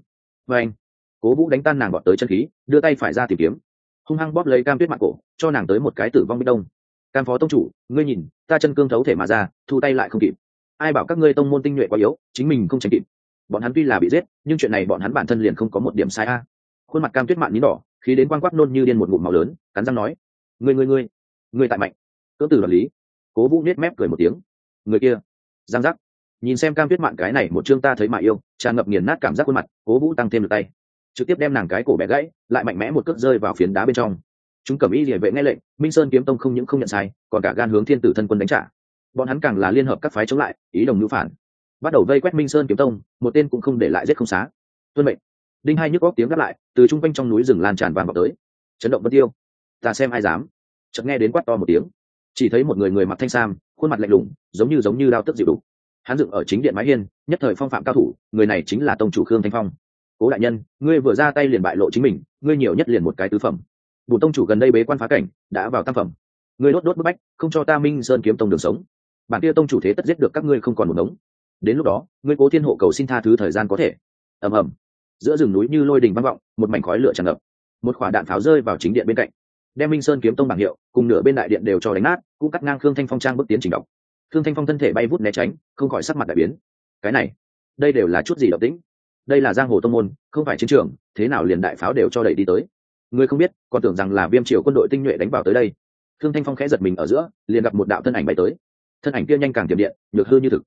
vê anh, cố vũ đánh tan nàng bọn tới chân khí, đưa tay phải ra tìm kiếm. Hung hăng bóp lấy cam tuyết mạng cổ, cho nàng tới một cái tử vong bích đông. Cam phó tông chủ, ngươi nhìn, ta chân cương thấu thể mà ra, thu tay lại không kịp. Ai bảo các ngươi tông môn tinh nhuệ quá yếu, chính mình không tránh kịp. Bọn hắn tuy là bị giết, nhưng chuyện này bọn hắn bản thân liền không có một điểm sai a. Khuôn mặt cam tuyết mạn nín đỏ, khí đến quang quắc nôn như điên một ngụm màu lớn, cắn răng nói, ngươi ngươi ngươi ngươi tại mạnh. Cỡ tử đoạt lý. Cố vũ nết mép cười một tiếng. Người kia, giang giác nhìn xem cam tuyết mạn cái này, một chương ta thấy mà yêu, tràn ngập nghiền nát cảm giác khuôn mặt, cố vũ tăng thêm được tay. Trực tiếp đem nàng cái cổ bẻ gãy, lại mạnh mẽ một cước rơi vào phiến đá bên trong. Chúng cầm ý địa vệ nghe lệnh, minh sơn kiếm tông không những không nhận sai, còn cả gan hướng thiên tử thân quân đánh trả. Bọn hắn càng là liên hợp các phái chống lại, ý đồng ngữ phản. Bắt đầu vây quét minh sơn kiếm tông, một tên cũng không để lại giết không xá. Tuân mệnh. Đinh hai nhức góc tiếng đáp lại, từ chung quanh trong núi rừng lan tràn vàng vào tới. Chấn động bất tiêu. Ta xem ai dám. Chợt nghe đến quát to một tiếng. Chỉ thấy một người người mặc thanh sam, khuôn mặt lạnh lùng, giống như giống như đao tức dịu đục hắn dựng ở chính điện mái hiên, nhất thời phong phạm cao thủ, người này chính là tông chủ khương thanh phong. Cố đại nhân, ngươi vừa ra tay liền bại lộ chính mình, ngươi nhiều nhất liền một cái tứ phẩm. Bùn tông chủ gần đây bế quan phá cảnh, đã vào tam phẩm. Ngươi đốt đốt bức bách, không cho ta minh sơn kiếm tông đường sống. Bản kia tông chủ thế tất giết được các ngươi không còn một đống đến lúc đó, ngươi cố thiên hộ cầu xin tha thứ thời gian có thể. Ầm ầm. Giữa rừng núi như lôi đình vang vọng, một mảnh khói lửa tràn ngập. Một quả đạn pháo rơi vào chính điện bên cạnh. Đem minh sơn kiếm tông bảng hiệu, cùng nửa bên đại điện đều cho đánh nát, cũng cắt ngang khương thanh phong trang bước tiến trình đọc. Thương thanh phong thân thể bay vút né tránh, không khỏi sắc mặt đại biến. Cái này, đây đều là chút gì động tĩnh? Đây là giang hồ tông môn, không phải chiến trường, thế nào liền đại pháo đều cho đẩy đi tới? Người không biết, còn tưởng rằng là viêm triều quân đội tinh nhuệ đánh vào tới đây. Thương thanh phong khẽ giật mình ở giữa, liền gặp một đạo thân ảnh bay tới. Thân ảnh kia nhanh càng tiềm điện, nhược hư như thực.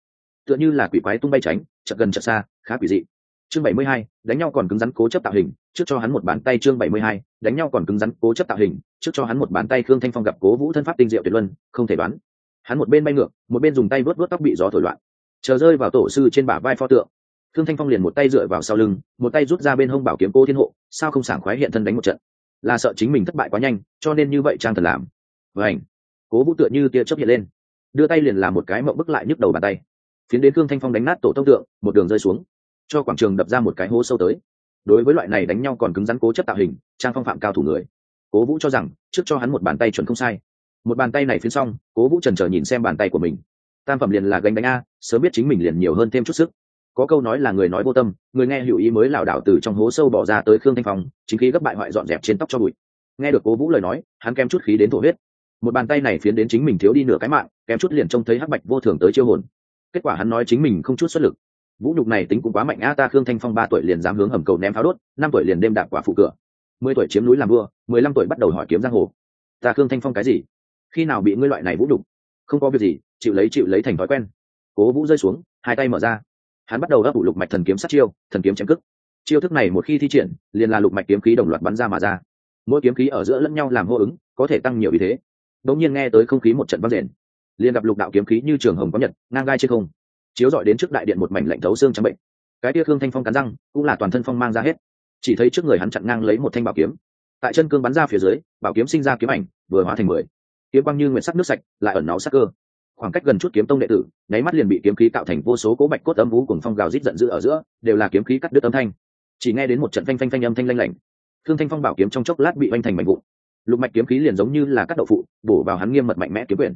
Tựa như là quỷ quái tung bay tránh chật gần chật xa, khá quỷ dị. Chương bảy mươi hai, đánh nhau còn cứng rắn cố chấp tạo hình, trước cho hắn một bàn tay chương bảy mươi hai, đánh nhau còn cứng rắn cố chấp tạo hình, trước cho hắn một bàn tay khương thanh phong gặp cố vũ thân pháp tinh diệu tuyệt luân, không thể đoán hắn một bên bay ngược, một bên dùng tay vớt vớt tóc bị gió thổi loạn. Chờ rơi vào tổ sư trên bả vai pho tượng, Thương thanh phong liền một tay dựa vào sau lưng, một tay rút ra bên hông bảo kiếm cô thiên hộ, sao không sảng khoái hiện thân đánh một trận? Là sợ chính mình thất bại quá nhanh, cho nên như vậy trang thần làm. Vảnh cố vũ tựa như tia chớp hiện lên. Đưa tay liền làm một cái mộng bức lại nhức đầu bàn tay. Phiến đến Thương thanh phong đánh nát tổ tông tượng, một đường rơi xuống. Cho quảng trường đập ra một cái hố sâu tới. Đối với loại này đánh nhau còn cứng rắn cố chất tạo hình, trang phong phạm cao thủ người. Cố vũ cho rằng, trước cho hắn một bàn tay chuẩn không sai một bàn tay này phiến xong, cố vũ trần trờ nhìn xem bàn tay của mình. Tam phẩm liền là gánh đánh a, sớm biết chính mình liền nhiều hơn thêm chút sức. Có câu nói là người nói vô tâm, người nghe hữu ý mới lảo đảo từ trong hố sâu bỏ ra tới khương thanh phong, chính khí gấp bại hoại dọn dẹp trên tóc cho bụi. Nghe được cố vũ lời nói, hắn kém chút khí đến thổ huyết. Một bàn tay này phiến đến chính mình thiếu đi nửa cái mạng, kém chút liền trông thấy hắc bạch vô thường tới chiêu hồn. Kết quả hắn nói chính mình không chút xuất lực. Vũ nhục này tính cũng quá mạnh a, ta khương thanh phong ba tuổi liền dám hướng hầm cầu ném pháo đốt, năm tuổi liền đêm đạp quả phụ cửa. Mười tuổi chiếm núi làm vua, mười lăm tuổi bắt đầu hỏi kiếm giang hồ. Ta khương thanh phong cái gì? Khi nào bị ngươi loại này vũ đục? Không có việc gì, chịu lấy chịu lấy thành thói quen. Cố vũ rơi xuống, hai tay mở ra. Hắn bắt đầu ấp ủ lục mạch thần kiếm sát chiêu, thần kiếm chém cức chiêu thức này một khi thi triển, liền là lục mạch kiếm khí đồng loạt bắn ra mà ra. Mỗi kiếm khí ở giữa lẫn nhau làm hô ứng, có thể tăng nhiều ý thế. Đống nhiên nghe tới không khí một trận vang rền liền gặp lục đạo kiếm khí như trường hồng có nhật, ngang gai trên không. Chiếu dọi đến trước đại điện một mảnh lạnh thấu xương trắng bệnh. Cái tia khương thanh phong cắn răng, cũng là toàn thân phong mang ra hết. Chỉ thấy trước người hắn chặn ngang lấy một thanh bảo kiếm. Tại chân cương bắn ra phía dưới, bảo kiếm sinh ra kiếm ảnh, vừa hóa thành mười kiếm quang như nguyện sắc nước sạch, lại ẩn náu sắc cơ. Khoảng cách gần chút kiếm tông đệ tử, nháy mắt liền bị kiếm khí tạo thành vô số cố bạch cốt âm vũ cùng phong gào rít giận dữ ở giữa, đều là kiếm khí cắt đứt âm thanh. Chỉ nghe đến một trận phanh phanh phanh âm thanh lanh lảnh. Thương thanh phong bảo kiếm trong chốc lát bị oanh thành mạnh vụn. Lục mạch kiếm khí liền giống như là cắt đậu phụ, bổ vào hắn nghiêm mật mạnh mẽ kiếm quyền.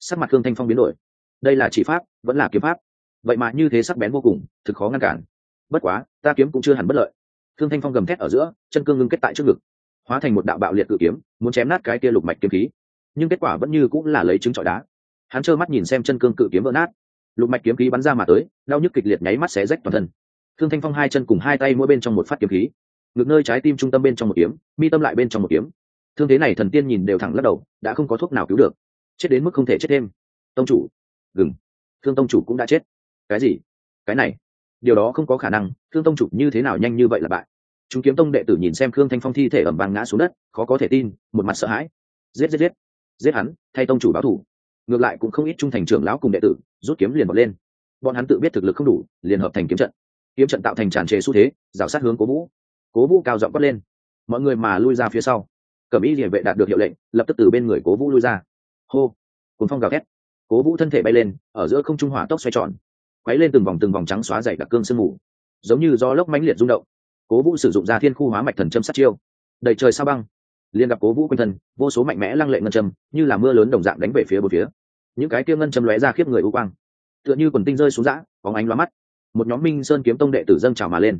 Sắc mặt thương thanh phong biến đổi. Đây là chỉ pháp, vẫn là kiếm pháp. Vậy mà như thế sắc bén vô cùng, thực khó ngăn cản. Bất quá, ta kiếm cũng chưa hẳn bất lợi. Thương thanh phong gầm thét ở giữa, chân cương ngưng kết tại trước ngực, hóa thành một đạo bạo liệt cự kiếm, muốn chém nát cái tia lục mạch kiếm khí nhưng kết quả vẫn như cũng là lấy trứng trọi đá. Hắn trơ mắt nhìn xem chân cương cự kiếm vỡ nát. Lục mạch kiếm khí bắn ra mà tới, đau nhức kịch liệt nháy mắt xé rách toàn thân. Thương thanh phong hai chân cùng hai tay mỗi bên trong một phát kiếm khí. Ngực nơi trái tim trung tâm bên trong một kiếm, mi tâm lại bên trong một kiếm. Thương thế này thần tiên nhìn đều thẳng lắc đầu, đã không có thuốc nào cứu được. Chết đến mức không thể chết thêm. Tông chủ, gừng. Thương tông chủ cũng đã chết. Cái gì? Cái này? Điều đó không có khả năng, thương tông chủ như thế nào nhanh như vậy là bại. Chúng kiếm tông đệ tử nhìn xem khương thanh phong thi thể ẩm vàng ngã xuống đất, khó có thể tin, một mặt sợ hãi. Giết giết giết giết hắn, thay tông chủ báo thủ. Ngược lại cũng không ít trung thành trưởng lão cùng đệ tử, rút kiếm liền bật lên. Bọn hắn tự biết thực lực không đủ, liền hợp thành kiếm trận. Kiếm trận tạo thành tràn trề xu thế, rào sát hướng cố vũ. Cố vũ cao giọng quất lên. Mọi người mà lui ra phía sau. Cẩm y địa vệ đạt được hiệu lệnh, lập tức từ bên người cố vũ lui ra. Hô! Cuốn phong gào thét. Cố vũ thân thể bay lên, ở giữa không trung hỏa tốc xoay tròn. Quấy lên từng vòng từng vòng trắng xóa dày đặc cương sương mù. Giống như do lốc mãnh liệt rung động. Cố vũ sử dụng ra thiên khu hóa mạch thần châm sát chiêu. Đầy trời sao băng liên gặp cố vũ quanh thân, vô số mạnh mẽ lăng lệ ngân châm, như là mưa lớn đồng dạng đánh về phía bốn phía. Những cái kia ngân châm lóe ra khiếp người u quang. Tựa như quần tinh rơi xuống dã có ánh loa mắt. Một nhóm minh sơn kiếm tông đệ tử dâng trào mà lên.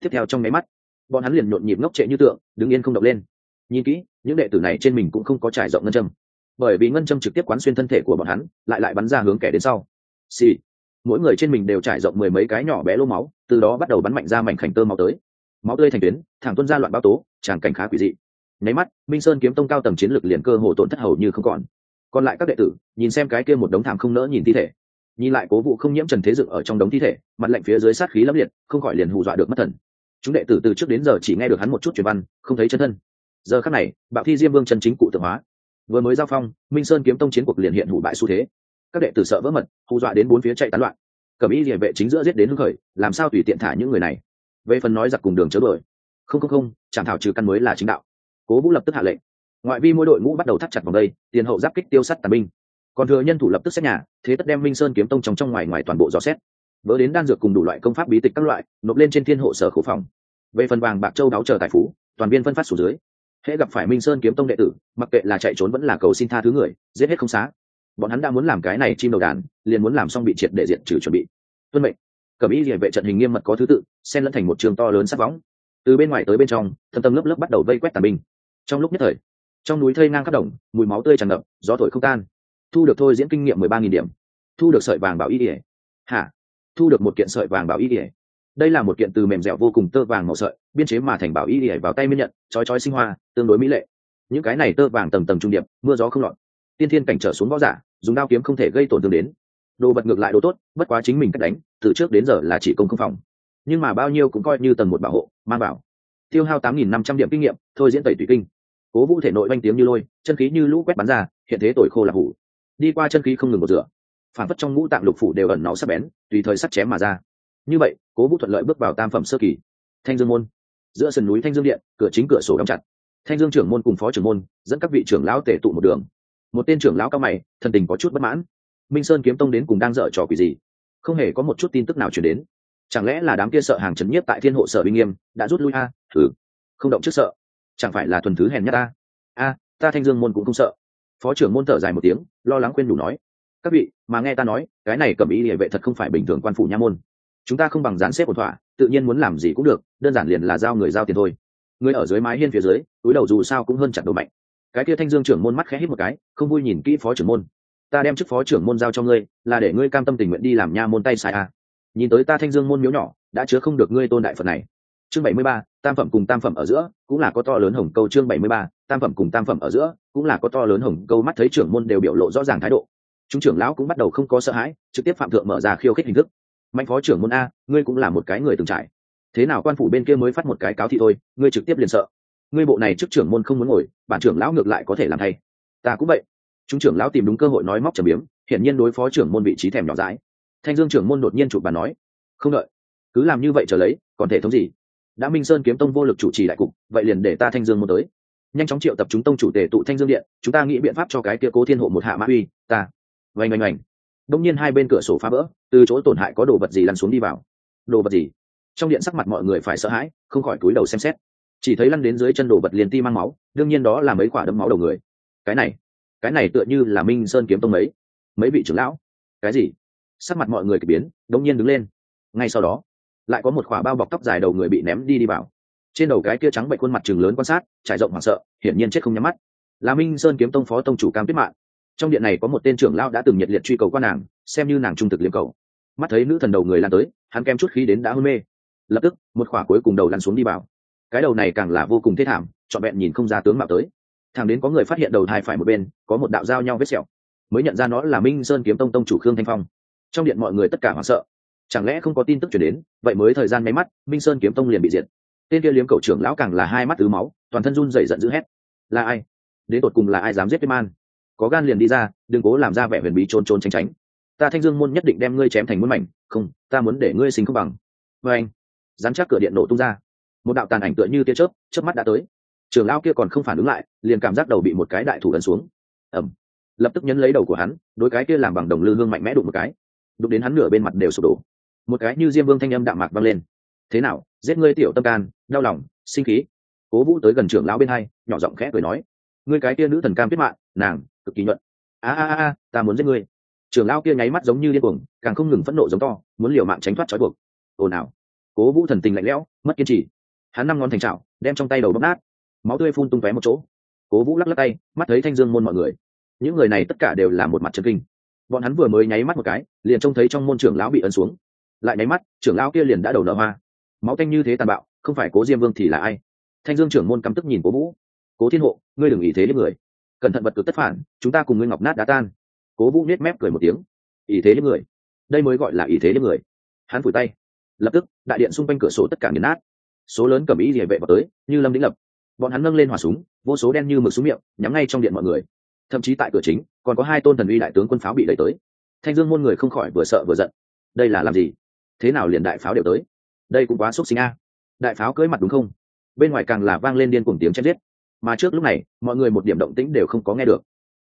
Tiếp theo trong máy mắt, bọn hắn liền nhộn nhịp ngốc trệ như tượng, đứng yên không động lên. Nhìn kỹ, những đệ tử này trên mình cũng không có trải rộng ngân châm. Bởi vì ngân châm trực tiếp quán xuyên thân thể của bọn hắn, lại lại bắn ra hướng kẻ đến sau. Xì、sì. mỗi người trên mình đều trải rộng mười mấy cái nhỏ bé lô máu, từ đó bắt đầu bắn mạnh ra mảnh khảnh tơ máu tới. Máu tươi thành tuyến, thẳng tuân ra loạn bao tố tràng cảnh khá quỷ dị nháy mắt, minh sơn kiếm tông cao tầm chiến lược liền cơ hồ tổn thất hầu như không còn. Còn lại các đệ tử, nhìn xem cái kia một đống thảm không nỡ nhìn thi thể. Nhìn lại cố vụ không nhiễm trần thế dựng ở trong đống thi thể, mặt lạnh phía dưới sát khí lắm liệt, không khỏi liền hù dọa được mất thần. Chúng đệ tử từ trước đến giờ chỉ nghe được hắn một chút truyền văn, không thấy chân thân. Giờ khắc này, bạo thi diêm vương chân chính cụ tượng hóa. Vừa mới giao phong, minh sơn kiếm tông chiến cuộc liền hiện hủ bại xu thế. Các đệ tử sợ vỡ mật, hù dọa đến bốn phía chạy tán loạn. Cẩm ý địa vệ chính giữa giết đến hưng khởi, làm sao tùy tiện thả những người này? Về phần nói giặc cùng đường chớ đuổi. Không không không chẳng thảo trừ căn mới là chính đạo cố vũ lập tức hạ lệnh. Ngoại vi mỗi đội ngũ bắt đầu thắt chặt vòng đây, tiền hậu giáp kích tiêu sắt tàn binh. Còn thừa nhân thủ lập tức xét nhà, thế tất đem minh sơn kiếm tông trong trong ngoài ngoài toàn bộ dò xét. Vỡ đến đan dược cùng đủ loại công pháp bí tịch các loại, nộp lên trên thiên hộ sở khổ phòng. Về phần vàng bạc châu đáo chờ tài phú, toàn viên phân phát xuống dưới. Hễ gặp phải minh sơn kiếm tông đệ tử, mặc kệ là chạy trốn vẫn là cầu xin tha thứ người, giết hết không xá. Bọn hắn đã muốn làm cái này chim đầu đàn, liền muốn làm xong bị triệt để diện trừ chuẩn bị. Tuân mệnh. Cẩm ý địa vệ trận hình nghiêm mật có thứ tự, xen lẫn thành một trường to lớn sắc võng. Từ bên ngoài tới bên trong thân tâm lớp lớp bắt đầu vây quét tàn binh trong lúc nhất thời, trong núi thây ngang khắp đồng, mùi máu tươi tràn ngập, gió thổi không tan. Thu được thôi diễn kinh nghiệm mười ba nghìn điểm. Thu được sợi vàng bảo y ỉa hả? Thu được một kiện sợi vàng bảo y ỉa đây là một kiện từ mềm dẻo vô cùng tơ vàng màu sợi, biên chế mà thành bảo y ỉa vào tay miên nhận, chói chói sinh hoa, tương đối mỹ lệ. Những cái này tơ vàng tầng tầng trung điệp, mưa gió không lọt. Tiên thiên cảnh trở xuống võ giả, dùng đao kiếm không thể gây tổn thương đến. Đồ bật ngược lại đồ tốt, bất quá chính mình cách đánh, từ trước đến giờ là chỉ công không phòng. Nhưng mà bao nhiêu cũng coi như tầng một bảo hộ, mang bảo tiêu hao tám nghìn năm trăm điểm kinh nghiệm, thôi diễn tẩy tùy kinh cố vũ thể nội oanh tiếng như lôi, chân khí như lũ quét bắn ra, hiện thế tội khô là hủ. Đi qua chân khí không ngừng một rửa, phản phất trong ngũ tạng lục phủ đều ẩn nó sắc bén, tùy thời sắt chém mà ra. Như vậy, cố vũ thuận lợi bước vào tam phẩm sơ kỳ. Thanh dương môn. Giữa sườn núi thanh dương điện, cửa chính cửa sổ đóng chặt. Thanh dương trưởng môn cùng phó trưởng môn dẫn các vị trưởng lão tể tụ một đường. Một tên trưởng lão cao mày, thần tình có chút bất mãn. Minh sơn kiếm tông đến cùng đang dở trò quỷ gì? Không hề có một chút tin tức nào chuyển đến. Chẳng lẽ là đám kia sợ hàng trấn nhiếp tại thiên hộ sở uy nghiêm, đã rút lui a? Thử không động trước sợ chẳng phải là thuần thứ hèn nhất ta? A, ta thanh dương môn cũng không sợ. Phó trưởng môn thở dài một tiếng, lo lắng khuyên đủ nói. Các vị, mà nghe ta nói, cái này cầm ý địa vệ thật không phải bình thường quan phủ nha môn. Chúng ta không bằng dán xếp một thỏa, tự nhiên muốn làm gì cũng được, đơn giản liền là giao người giao tiền thôi. Người ở dưới mái hiên phía dưới, túi đầu dù sao cũng hơn chặt đồ mạnh. Cái kia thanh dương trưởng môn mắt khẽ hít một cái, không vui nhìn kỹ phó trưởng môn. Ta đem chức phó trưởng môn giao cho ngươi, là để ngươi cam tâm tình nguyện đi làm nha môn tay sai à. nhìn tới ta thanh dương môn miếu nhỏ, đã chứa không được ngươi tôn đại phật này chương bảy mươi ba, tam phẩm cùng tam phẩm ở giữa, cũng là có to lớn hồng câu. Chương bảy mươi ba, tam phẩm cùng tam phẩm ở giữa, cũng là có to lớn hồng câu. Mắt thấy trưởng môn đều biểu lộ rõ ràng thái độ. Chúng trưởng lão cũng bắt đầu không có sợ hãi, trực tiếp phạm thượng mở ra khiêu khích hình thức. Mạnh phó trưởng môn a, ngươi cũng là một cái người từng trải. Thế nào quan phủ bên kia mới phát một cái cáo thị thôi, ngươi trực tiếp liền sợ. Ngươi bộ này trước trưởng môn không muốn ngồi, bản trưởng lão ngược lại có thể làm thay. Ta cũng vậy. Chúng trưởng lão tìm đúng cơ hội nói móc trầm biếm, hiển nhiên đối phó trưởng môn vị trí thèm nhỏ dãi. Thanh dương trưởng môn đột nhiên chụp bàn nói, không đợi. Cứ làm như vậy trở lấy, còn thể thống gì? Đã minh sơn kiếm tông vô lực chủ trì đại cục, vậy liền để ta thanh dương một tới. Nhanh chóng triệu tập chúng tông chủ tề tụ thanh dương điện, chúng ta nghĩ biện pháp cho cái kia cố thiên hộ một hạ mã uy, ta. Vành vành vành đông nhiên hai bên cửa sổ phá vỡ, từ chỗ tổn hại có đồ vật gì lăn xuống đi vào. Đồ vật gì? Trong điện sắc mặt mọi người phải sợ hãi, không khỏi cúi đầu xem xét. Chỉ thấy lăn đến dưới chân đồ vật liền ti mang máu, đương nhiên đó là mấy quả đấm máu đầu người. Cái này cái này tựa như là minh sơn kiếm tông mấy mấy vị trưởng lão. Cái gì? Sắc mặt mọi người k biến, đông nhiên đứng lên. Ngay sau đó lại có một khỏa bao bọc tóc dài đầu người bị ném đi đi vào. Trên đầu cái kia trắng bệnh khuôn mặt chừng lớn quan sát, trải rộng hoảng sợ, hiển nhiên chết không nhắm mắt. Là minh sơn kiếm tông phó tông chủ cam tuyết mạng trong điện này có một tên trưởng lão đã từng nhiệt liệt truy cầu qua nàng, xem như nàng trung thực liêm cầu. Mắt thấy nữ thần đầu người lan tới, hắn kem chút khí đến đã hôn mê. Lập tức, một khỏa cuối cùng đầu lăn xuống đi vào. Cái đầu này càng là vô cùng thê thảm, trọn vẹn nhìn không ra tướng mạo tới. Thằng đến có người phát hiện đầu thai phải một bên, có một đạo dao nhau vết sẹo. Mới nhận ra nó là minh sơn kiếm tông tông chủ khương thanh phong. Trong điện mọi người tất cả hoảng sợ chẳng lẽ không có tin tức chuyển đến, vậy mới thời gian máy mắt, minh sơn kiếm tông liền bị diệt. Tên kia liếm cầu trưởng lão càng là hai mắt tứ máu, toàn thân run dày giận dữ hét. Là ai? Đến tột cùng là ai dám giết viết man? Có gan liền đi ra, đừng cố làm ra vẻ huyền bí trôn trôn tránh tránh. Ta thanh dương môn nhất định đem ngươi chém thành muôn mảnh, không, ta muốn để ngươi sinh không bằng. Vê anh dám chắc cửa điện nổ tung ra. Một đạo tàn ảnh tựa như tia chớp chớp mắt đã tới. Trường lão kia còn không phản ứng lại, liền cảm giác đầu bị một cái đại thủ ấn xuống. Ẩm lập tức nhấn lấy đầu của hắn, đối cái kia làm bằng đồng lư hương mạnh mẽ đụng một cái. Đụng đến hắn nửa bên mặt đều sụp đổ một cái như diêm vương thanh âm đạm mạc vang lên. Thế nào, giết ngươi tiểu tâm can, đau lòng, sinh khí? Cố vũ tới gần trưởng lão bên hai, nhỏ giọng khẽ cười nói. Ngươi cái kia nữ thần cam kết mạng, nàng, cực kỳ nhuận. A a a ta muốn giết ngươi. Trưởng lão kia nháy mắt giống như điên cuồng, càng không ngừng phẫn nộ giống to, muốn liều mạng tránh thoát trói buộc. Ồn ào. Cố vũ thần tình lạnh lẽo, mất kiên trì. Hắn năm ngón thành trào đem trong tay đầu bóc nát. Máu tươi phun tung tóe một chỗ. Cố vũ lắc lắc tay, mắt thấy thanh dương môn mọi người. Những người này tất cả đều là một mặt chân kinh. Bọn hắn vừa mới nháy mắt một cái, liền trông thấy trong môn trưởng lão bị ấn xuống lại nháy mắt, trưởng lão kia liền đã đầu nở hoa. Máu tanh như thế tàn bạo, không phải cố diêm vương thì là ai? Thanh dương trưởng môn căm tức nhìn cố vũ. Cố thiên hộ, ngươi đừng ý thế lên người. Cẩn thận vật cực tất phản, chúng ta cùng ngươi ngọc nát đá tan. Cố vũ nết mép cười một tiếng. Ý thế lên người. Đây mới gọi là ý thế lên người. Hắn phủi tay. Lập tức, đại điện xung quanh cửa sổ tất cả nghiền nát. Số lớn cầm ý địa vệ vào tới, như lâm đĩnh lập. Bọn hắn nâng lên hỏa súng, vô số đen như mực xuống miệng, nhắm ngay trong điện mọi người. Thậm chí tại cửa chính, còn có hai tôn thần uy đại tướng quân pháo bị đẩy tới. Thanh dương môn người không khỏi vừa sợ vừa giận. Đây là làm gì? Thế nào liền đại pháo đều tới? Đây cũng quá xúc sinh a. Đại pháo cưới mặt đúng không? Bên ngoài càng là vang lên điên cùng tiếng chém giết. Mà trước lúc này, mọi người một điểm động tĩnh đều không có nghe được.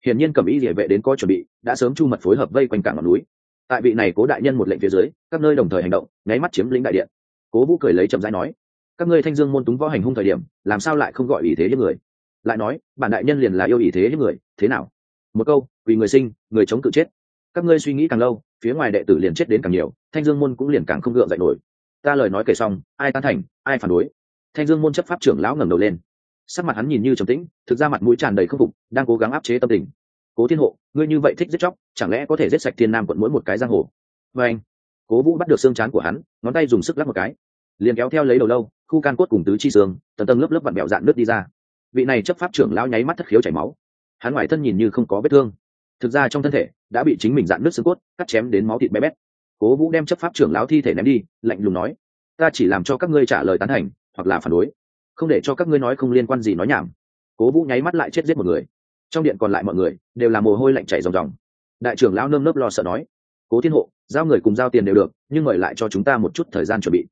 Hiển nhiên cầm ý địa vệ đến coi chuẩn bị, đã sớm chu mật phối hợp vây quanh cảng ngọn núi. Tại vị này cố đại nhân một lệnh phía dưới, các nơi đồng thời hành động, nháy mắt chiếm lĩnh đại điện. Cố vũ cười lấy chậm rãi nói, các ngươi thanh dương môn túng võ hành hung thời điểm, làm sao lại không gọi ý thế những người? Lại nói, bản đại nhân liền là yêu ý thế những người, thế nào? Một câu, vì người sinh, người chống cự chết các ngươi suy nghĩ càng lâu, phía ngoài đệ tử liền chết đến càng nhiều, thanh dương môn cũng liền càng không gượng dậy nổi. Ta lời nói kể xong, ai tán thành, ai phản đối? Thanh dương môn chấp pháp trưởng lão ngẩng đầu lên. Sắc mặt hắn nhìn như trầm tĩnh, thực ra mặt mũi tràn đầy k phục, đang cố gắng áp chế tâm tình. Cố thiên hộ, ngươi như vậy thích giết chóc, chẳng lẽ có thể giết sạch thiên nam quận mỗi một cái giang hồ? Vâng. anh, cố vũ bắt được xương chán của hắn, ngón tay dùng sức lắp một cái. Liền kéo theo lấy đầu lâu, khu can cốt cùng tứ chi xương, tầng tầng lớp lớp vặn bẹo dạn nước đi ra. Vị này chấp pháp trưởng lão nháy mắt thất khiếu chảy máu. Hắn ngoài thân nhìn như không có vết thương thực ra trong thân thể đã bị chính mình dạn nước xương cốt, cắt chém đến máu thịt bé bét. Cố vũ đem chấp pháp trưởng lão thi thể ném đi, lạnh lùng nói, ta chỉ làm cho các ngươi trả lời tán thành, hoặc là phản đối. Không để cho các ngươi nói không liên quan gì nói nhảm. Cố vũ nháy mắt lại chết giết một người. Trong điện còn lại mọi người đều là mồ hôi lạnh chảy ròng ròng. Đại trưởng lão nơm nớp lo sợ nói, cố thiên hộ, giao người cùng giao tiền đều được, nhưng mời lại cho chúng ta một chút thời gian chuẩn bị.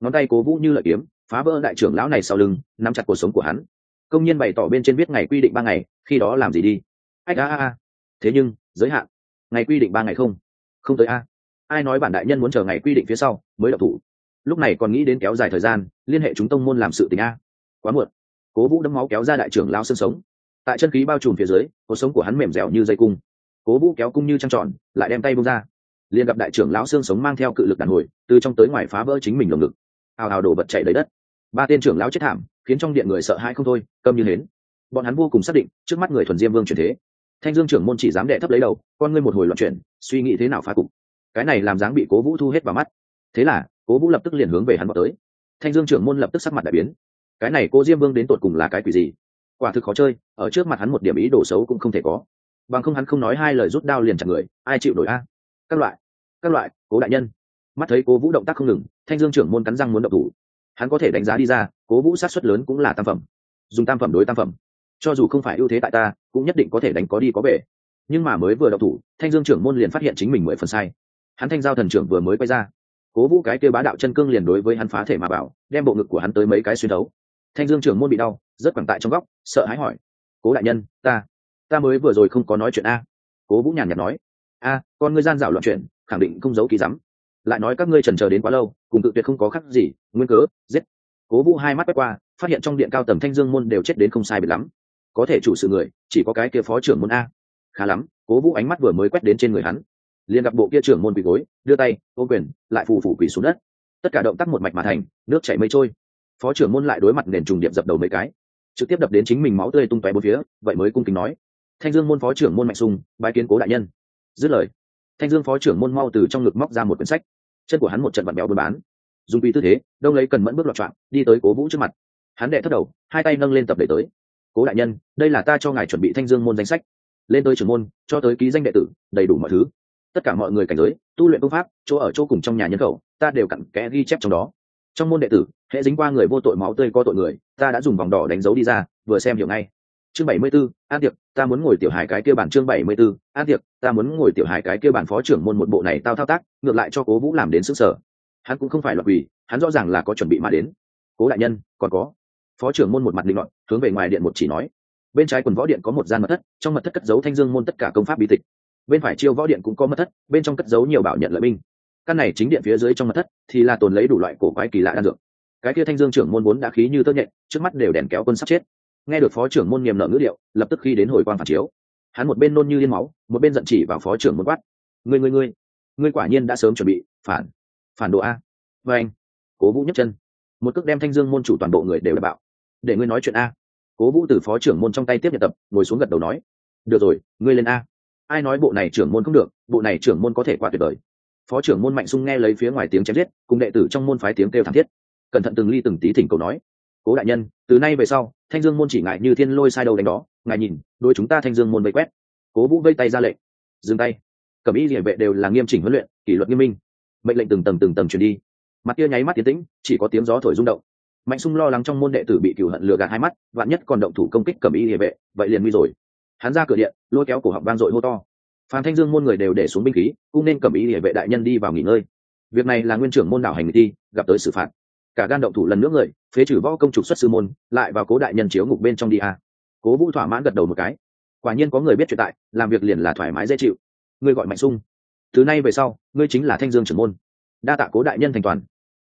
Ngón tay cố vũ như lợi kiếm, phá vỡ đại trưởng lão này sau lưng, nắm chặt cuộc sống của hắn. Công nhân bày tỏ bên trên viết ngày quy định ba ngày, khi đó làm gì đi? Ách, a a a thế nhưng, giới hạn. Ngày quy định ba ngày không? Không tới a. Ai nói bản đại nhân muốn chờ ngày quy định phía sau mới đậu thủ? Lúc này còn nghĩ đến kéo dài thời gian, liên hệ chúng tông môn làm sự tình a. Quá muộn. Cố vũ đấm máu kéo ra đại trưởng lao xương sống. Tại chân khí bao trùm phía dưới, cuộc sống của hắn mềm dẻo như dây cung. Cố vũ kéo cung như trăng tròn, lại đem tay bông ra. Liền gặp đại trưởng lão xương sống mang theo cự lực đàn hồi, từ trong tới ngoài phá vỡ chính mình lồng ngực. Hào hào đổ bật chạy lấy đất. Ba tên trưởng lão chết thảm, khiến trong điện người sợ hãi không thôi, câm như hến. Bọn hắn vô cùng xác định, trước mắt người thuần diêm vương chuyển thế thanh dương trưởng môn chỉ dám đệ thấp lấy đầu, con ngươi một hồi loạn chuyển, suy nghĩ thế nào phá cục. Cái này làm dáng bị cố vũ thu hết vào mắt. Thế là, cố vũ lập tức liền hướng về hắn vào tới. Thanh dương trưởng môn lập tức sắc mặt đại biến. Cái này cô diêm vương đến tột cùng là cái quỷ gì? Quả thực khó chơi, ở trước mặt hắn một điểm ý đồ xấu cũng không thể có. Bằng không hắn không nói hai lời rút đao liền chặt người, ai chịu đổi a? Các loại các loại, cố đại nhân. Mắt thấy cố vũ động tác không ngừng, thanh dương trưởng môn cắn răng muốn động thủ. Hắn có thể đánh giá đi ra, cố vũ sát xuất lớn cũng là tam phẩm. Dùng tam phẩm đối tam phẩm cho dù không phải ưu thế tại ta, cũng nhất định có thể đánh có đi có về. Nhưng mà mới vừa động thủ, thanh dương trưởng môn liền phát hiện chính mình mười phần sai. Hắn thanh giao thần trưởng vừa mới quay ra. Cố vũ cái kia bá đạo chân cương liền đối với hắn phá thể mà bảo, đem bộ ngực của hắn tới mấy cái xuyên đấu. Thanh dương trưởng môn bị đau, rất quẳng tại trong góc, sợ hãi hỏi, cố đại nhân, ta ta mới vừa rồi không có nói chuyện a. Cố vũ nhàn nhạt nói, a, con ngươi gian dạo loạn chuyện khẳng định không giấu ký rắm lại nói các ngươi trần chờ đến quá lâu, cùng tự tuyệt không có khắc gì, nguyên cớ, giết. Cố vũ hai mắt quét qua, phát hiện trong điện cao tầng thanh dương môn đều chết đến không sai biệt lắm có thể chủ sự người, chỉ có cái kia phó trưởng môn a. Khá lắm, cố vũ ánh mắt vừa mới quét đến trên người hắn. Liền gặp bộ kia trưởng môn quỳ gối, đưa tay ô quyền, lại phù phủ quỳ xuống đất. Tất cả động tác một mạch mà thành, nước chảy mây trôi. Phó trưởng môn lại đối mặt nền trùng điệp dập đầu mấy cái. Trực tiếp đập đến chính mình máu tươi tung tóe bốn phía, vậy mới cung kính nói. Thanh dương môn phó trưởng môn mạnh sung, bái kiến cố đại nhân. Dứt lời, thanh dương phó trưởng môn mau từ trong ngực móc ra một quyển sách. Chân của hắn một trận vặn béo buôn bán. Dùng quy tư thế, đông lấy cần mẫn bước loạt trọn đi tới cố vũ trước mặt. Hắn đệ thất đầu, hai tay nâng lên tập để tới cố đại nhân đây là ta cho ngài chuẩn bị thanh dương môn danh sách. Lên tới trưởng môn cho tới ký danh đệ tử đầy đủ mọi thứ. Tất cả mọi người cảnh giới tu luyện công pháp chỗ ở chỗ cùng trong nhà nhân khẩu ta đều cặn kẽ ghi chép trong đó. Trong môn đệ tử hệ dính qua người vô tội máu tươi có tội người ta đã dùng vòng đỏ đánh dấu đi ra vừa xem hiểu ngay. Chương bảy mươi 74, an tiệc ta muốn ngồi tiểu hải cái kia bản chương bảy mươi 74, an tiệc ta muốn ngồi tiểu hải cái kia bản phó trưởng môn một bộ này tao thao tác ngược lại cho cố vũ làm đến sức sở. Hắn cũng không phải là quỷ hắn rõ ràng là có chuẩn bị mà đến. Cố đại nhân còn có phó trưởng môn một mặt linh luận, hướng về ngoài điện một chỉ nói. Bên trái quần võ điện có một gian mật thất, trong mật thất cất giấu thanh dương môn tất cả công pháp bí tịch. Bên phải chiêu võ điện cũng có mật thất, bên trong cất giấu nhiều bảo nhận lợi binh. Căn này chính điện phía dưới trong mật thất thì là tồn lấy đủ loại cổ quái kỳ lạ đan dược. Cái kia thanh dương trưởng môn vốn đã khí như tơ nhện, trước mắt đều đèn kéo quân sắp chết. Nghe được phó trưởng môn niềm nợ ngữ điệu, lập tức khi đến hồi quan phản chiếu. Hắn một bên nôn như liên máu, một bên giận chỉ vào phó trưởng môn quát. Ngươi ngươi ngươi ngươi quả nhiên đã sớm chuẩn bị, phản phản đồ a. Và anh. Cố vũ nhấc chân. Một cước đem thanh dương môn chủ toàn bộ người đều đảm bảo để ngươi nói chuyện a. Cố vũ từ phó trưởng môn trong tay tiếp nhận tập, ngồi xuống gật đầu nói, được rồi, ngươi lên a. Ai nói bộ này trưởng môn không được, bộ này trưởng môn có thể qua tuyệt vời. Phó trưởng môn mạnh sung nghe lấy phía ngoài tiếng chém giết, cùng đệ tử trong môn phái tiếng kêu thảm thiết. Cẩn thận từng ly từng tí thỉnh cầu nói, cố đại nhân, từ nay về sau, thanh dương môn chỉ ngại như thiên lôi sai đầu đánh đó, ngài nhìn đôi chúng ta thanh dương môn vây quét. Cố vũ vây tay ra lệnh, dừng tay. Cẩm y địa vệ đều là nghiêm chỉnh huấn luyện, kỷ luật nghiêm minh. Mệnh lệnh từng tầng từng tầng truyền đi. Mặt kia nháy mắt tiến tĩnh, chỉ có tiếng gió thổi rung động mạnh sung lo lắng trong môn đệ tử bị cửu hận lừa gạt hai mắt, vạn nhất còn động thủ công kích cẩm y địa vệ, vậy liền nguy rồi. Hắn ra cửa điện, lôi kéo cổ họng vang dội hô to. Phan thanh dương môn người đều để xuống binh khí, cũng nên cẩm y địa vệ đại nhân đi vào nghỉ ngơi. Việc này là nguyên trưởng môn đảo hành thi, gặp tới xử phạt. Cả gan động thủ lần nữa người, phế trừ võ công trục xuất sư môn, lại vào cố đại nhân chiếu ngục bên trong đi a cố vũ thỏa mãn gật đầu một cái. Quả nhiên có người biết chuyện tại, làm việc liền là thoải mái dễ chịu. Ngươi gọi mạnh sung. Từ nay về sau, ngươi chính là thanh dương trưởng môn. Đa tạ cố đại nhân thành toàn.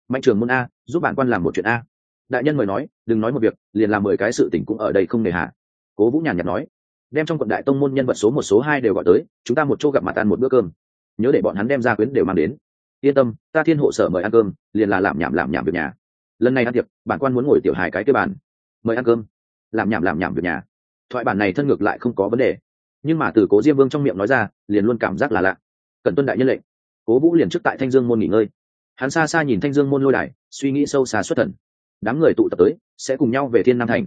Mạnh trưởng môn a, giúp bản quan làm một chuyện a đại nhân mời nói, đừng nói một việc, liền làm mười cái sự tỉnh cũng ở đây không nề hạ cố vũ nhàn nhạt nói, đem trong quận đại tông môn nhân vật số một, số hai đều gọi tới, chúng ta một chỗ gặp mặt ăn một bữa cơm. Nhớ để bọn hắn đem ra quyến đều mang đến. Yên tâm, ta thiên hộ sở mời ăn cơm, liền là làm nhảm làm nhảm việc nhà. Lần này ăn tiệc, bản quan muốn ngồi tiểu hài cái cơ bàn. Mời ăn cơm. Làm nhảm làm nhảm việc nhà. Thoại bản này thân ngược lại không có vấn đề. Nhưng mà từ cố diêm vương trong miệng nói ra, liền luôn cảm giác là lạ. Cần tuân đại nhân lệnh. Cố vũ liền trước tại thanh dương môn nghỉ ngơi. Hắn xa xa nhìn thanh dương môn lôi đài, suy nghĩ sâu xa xuất thần đám người tụ tập tới, sẽ cùng nhau về thiên nam thành.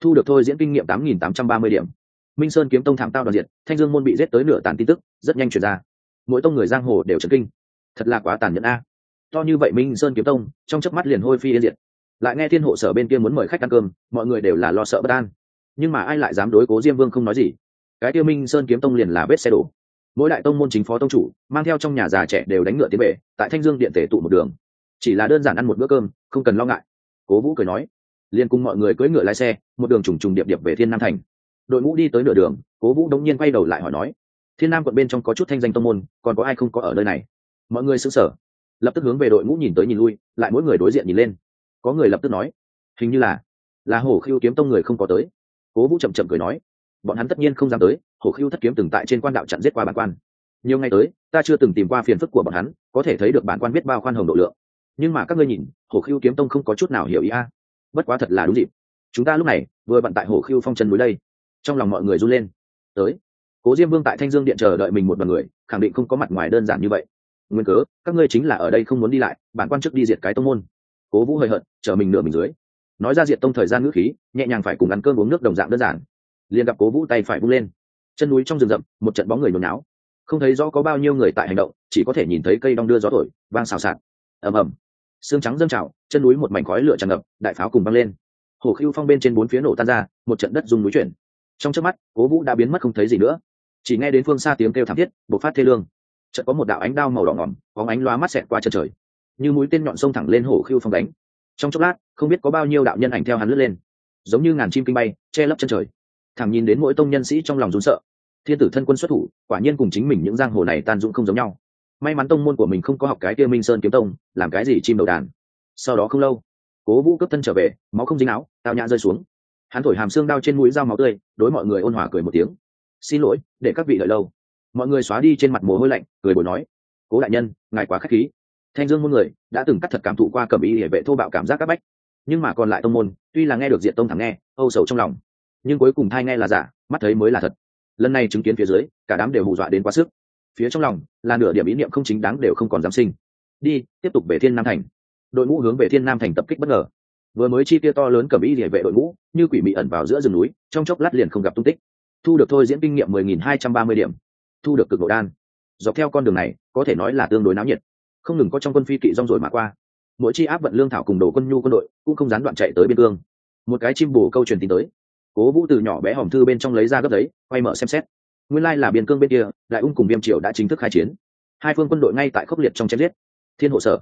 Thu được thôi diễn kinh nghiệm tám nghìn tám trăm ba mươi điểm. Minh sơn kiếm tông thảm tao đoàn diện thanh dương môn bị giết tới nửa tàn tin tức, rất nhanh chuyển ra. Mỗi tông người giang hồ đều chấn kinh. Thật là quá tàn nhẫn a. To như vậy minh sơn kiếm tông, trong chớp mắt liền hôi phi yên diệt. Lại nghe thiên hộ sở bên kia muốn mời khách ăn cơm, mọi người đều là lo sợ bất an. Nhưng mà ai lại dám đối cố diêm vương không nói gì? Cái tiêu minh sơn kiếm tông liền là vết xe đổ. Mỗi đại tông môn chính phó tông chủ, mang theo trong nhà già trẻ đều đánh ngựa tiến về, tại thanh dương điện tể tụ một đường. Chỉ là đơn giản ăn một bữa cơm, không cần lo ngại cố vũ cười nói, liền cùng mọi người cưỡi ngựa lái xe, một đường trùng trùng điệp điệp về thiên nam thành. Đội ngũ đi tới nửa đường, cố vũ đống nhiên quay đầu lại hỏi nói, thiên nam quận bên trong có chút thanh danh tông môn, còn có ai không có ở nơi này? Mọi người xứng sở lập tức hướng về đội ngũ nhìn tới nhìn lui, lại mỗi người đối diện nhìn lên. Có người lập tức nói, hình như là là hổ khiêu kiếm tông người không có tới. Cố vũ chậm chậm cười nói, bọn hắn tất nhiên không dám tới, hổ khiêu thất kiếm từng tại trên quan đạo chặn giết qua bản quan. Nhiều ngày tới, ta chưa từng tìm qua phiền phức của bọn hắn, có thể thấy được bản quan biết bao khoan hồng độ lượng nhưng mà các ngươi nhìn, hổ khiêu kiếm tông không có chút nào hiểu ý a. Bất quá thật là đúng dịp. Chúng ta lúc này, vừa bận tại hổ khiêu phong chân núi đây. Trong lòng mọi người run lên. Tới. Cố diêm vương tại thanh dương điện chờ đợi mình một bằng người, khẳng định không có mặt ngoài đơn giản như vậy. Nguyên cớ, các ngươi chính là ở đây không muốn đi lại, bản quan chức đi diệt cái tông môn. Cố vũ hơi hận, chờ mình nửa mình dưới. Nói ra diệt tông thời gian ngữ khí, nhẹ nhàng phải cùng ăn cơm uống nước đồng dạng đơn giản. Liền gặp cố vũ tay phải vung lên. Chân núi trong rừng rậm, một trận bóng người nhồi náo không thấy rõ có bao nhiêu người tại hành động, chỉ có thể nhìn thấy cây đong đưa gió thổi, vang xào xạc. Ầm ầm xương trắng dâng trào, chân núi một mảnh khói lửa tràn ngập, đại pháo cùng băng lên. Hồ khiêu phong bên trên bốn phía nổ tan ra, một trận đất dùng núi chuyển. Trong trước mắt, cố vũ đã biến mất không thấy gì nữa. Chỉ nghe đến phương xa tiếng kêu thảm thiết, bộc phát thê lương. Chợt có một đạo ánh đao màu đỏ ngỏm có ánh loa mắt xẹt qua chân trời. Như mũi tên nhọn sông thẳng lên hổ khiêu phong đánh. Trong chốc lát, không biết có bao nhiêu đạo nhân ảnh theo hắn lướt lên. Giống như ngàn chim kinh bay, che lấp chân trời. Thẳng nhìn đến mỗi tông nhân sĩ trong lòng rún sợ. Thiên tử thân quân xuất thủ, quả nhiên cùng chính mình những giang hồ này tan dũng không giống nhau may mắn tông môn của mình không có học cái kia minh sơn kiếm tông, làm cái gì chim đầu đàn. Sau đó không lâu, cố vũ cấp thân trở về, máu không dính áo, tao nhã rơi xuống. Hắn thổi hàm xương đao trên mũi dao máu tươi, đối mọi người ôn hòa cười một tiếng. Xin lỗi, để các vị đợi lâu. Mọi người xóa đi trên mặt mồ hôi lạnh, cười bồi nói, cố đại nhân, ngài quá k h á c h khí. Thanh dương môn người đã từng cắt thật cảm thụ qua cầm ý hệ vệ thô bạo cảm giác các bách. Nhưng mà còn lại tông môn, tuy là nghe được diện tông thẳng nghe, âu sầu trong lòng. Nhưng cuối cùng thai nghe là giả, mắt thấy mới là thật. Lần này chứng kiến phía dưới, cả đám đều hù dọa đến quá sức phía trong lòng, là nửa điểm ý niệm không chính đáng đều không còn dám sinh. Đi, tiếp tục về thiên nam thành. Đội ngũ hướng về thiên nam thành tập kích bất ngờ. Vừa mới chi tiêu to lớn cầm ý địa vệ đội ngũ, như quỷ mị ẩn vào giữa rừng núi, trong chốc lát liền không gặp tung tích. Thu được thôi diễn kinh nghiệm mười nghìn hai trăm ba mươi điểm. Thu được cực độ đan. Dọc theo con đường này, có thể nói là tương đối náo nhiệt. Không ngừng có trong quân phi kỵ rong rồi mà qua. Mỗi chi áp vận lương thảo cùng đồ quân nhu quân đội cũng không gián đoạn chạy tới biên cương. Một cái chim bù câu truyền tin tới. Cố vũ từ nhỏ bé hòm thư bên trong lấy ra gấp giấy, quay mở xem xét nguyên lai là biên cương bên kia, đại ung cùng viêm triều đã chính thức khai chiến. Hai phương quân đội ngay tại khốc liệt trong chém giết. Thiên hộ sở.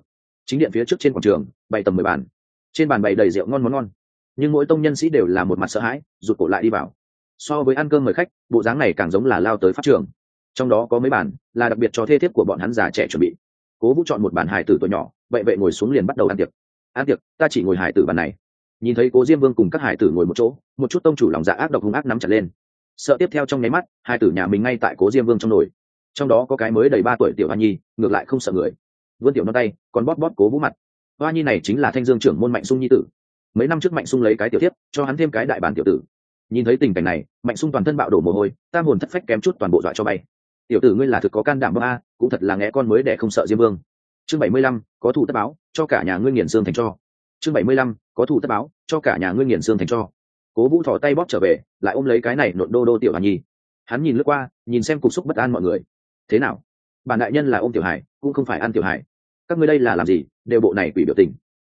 Chính điện phía trước trên quảng trường, bày tầm mười bàn. Trên bàn bày đầy rượu ngon món ngon. Nhưng mỗi tông nhân sĩ đều là một mặt sợ hãi, rụt cổ lại đi vào. So với ăn cơm mời khách, bộ dáng này càng giống là lao tới phát trường. Trong đó có mấy bàn, là đặc biệt cho thê thiếp của bọn hắn già trẻ chuẩn bị. Cố vũ chọn một bàn hải tử tuổi nhỏ, vậy vệ ngồi xuống liền bắt đầu ăn tiệc. Ăn tiệc, ta chỉ ngồi hải tử bàn này. Nhìn thấy cố diêm vương cùng các hải tử ngồi một chỗ, một chút tông chủ lòng dạ ác độc hung ác nắm chặt lên sợ tiếp theo trong nháy mắt, hai tử nhà mình ngay tại cố diêm vương trong nồi. Trong đó có cái mới đầy ba tuổi tiểu hoa nhi, ngược lại không sợ người. Vươn tiểu non tay, còn bóp bóp cố vũ mặt. Hoa nhi này chính là thanh dương trưởng môn mạnh sung nhi tử. Mấy năm trước mạnh sung lấy cái tiểu tiếp cho hắn thêm cái đại bản tiểu tử. Nhìn thấy tình cảnh này, mạnh sung toàn thân bạo đổ mồ hôi, ta hồn thất phách kém chút toàn bộ dọa cho bay. Tiểu tử ngươi là thực có can đảm a, cũng thật là nghe con mới để không sợ diêm vương. Chương bảy mươi lăm, có thủ tất báo, cho cả nhà ngươi nghiền xương thành cho. Chương bảy mươi lăm, có thủ tất báo, cho cả nhà ngươi nghiền xương thành cho cố vũ thỏ tay bóp trở về, lại ôm lấy cái này nộn đô đô tiểu hà nhi. Hắn nhìn lướt qua, nhìn xem cục xúc bất an mọi người. Thế nào? Bản đại nhân là ôm tiểu hải, cũng không phải ăn tiểu hải. Các ngươi đây là làm gì? Đều bộ này quỷ biểu tình.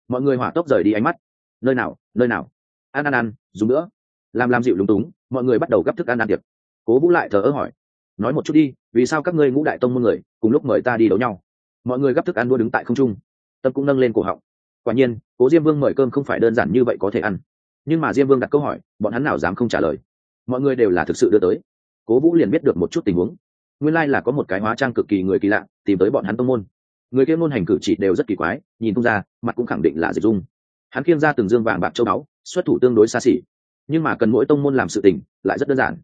Mọi người hỏa tốc rời đi ánh mắt. Nơi nào nơi nào? Ăn ăn ăn dùng nữa. Làm làm dịu lúng túng, mọi người bắt đầu gấp thức ăn ăn tiệc. Cố vũ lại thờ ơ hỏi. Nói một chút đi, vì sao các ngươi ngũ đại tông môn người, cùng lúc mời ta đi đấu nhau? Mọi người gấp thức ăn đua đứng tại không trung. Tâm cũng nâng lên cổ họng. Quả nhiên, cố diêm vương mời cơm không phải đơn giản như vậy có thể ăn nhưng mà diêm vương đặt câu hỏi, bọn hắn nào dám không trả lời? Mọi người đều là thực sự đưa tới. Cố vũ liền biết được một chút tình huống. Nguyên lai là có một cái hóa trang cực kỳ người kỳ lạ, tìm tới bọn hắn tông môn. Người kia môn hành cử chỉ đều rất kỳ quái, nhìn không ra, mặt cũng khẳng định là dịch dung. Hắn khiêng ra từng dương vàng bạc châu báu, xuất thủ tương đối xa xỉ. Nhưng mà cần mỗi tông môn làm sự tình, lại rất đơn giản.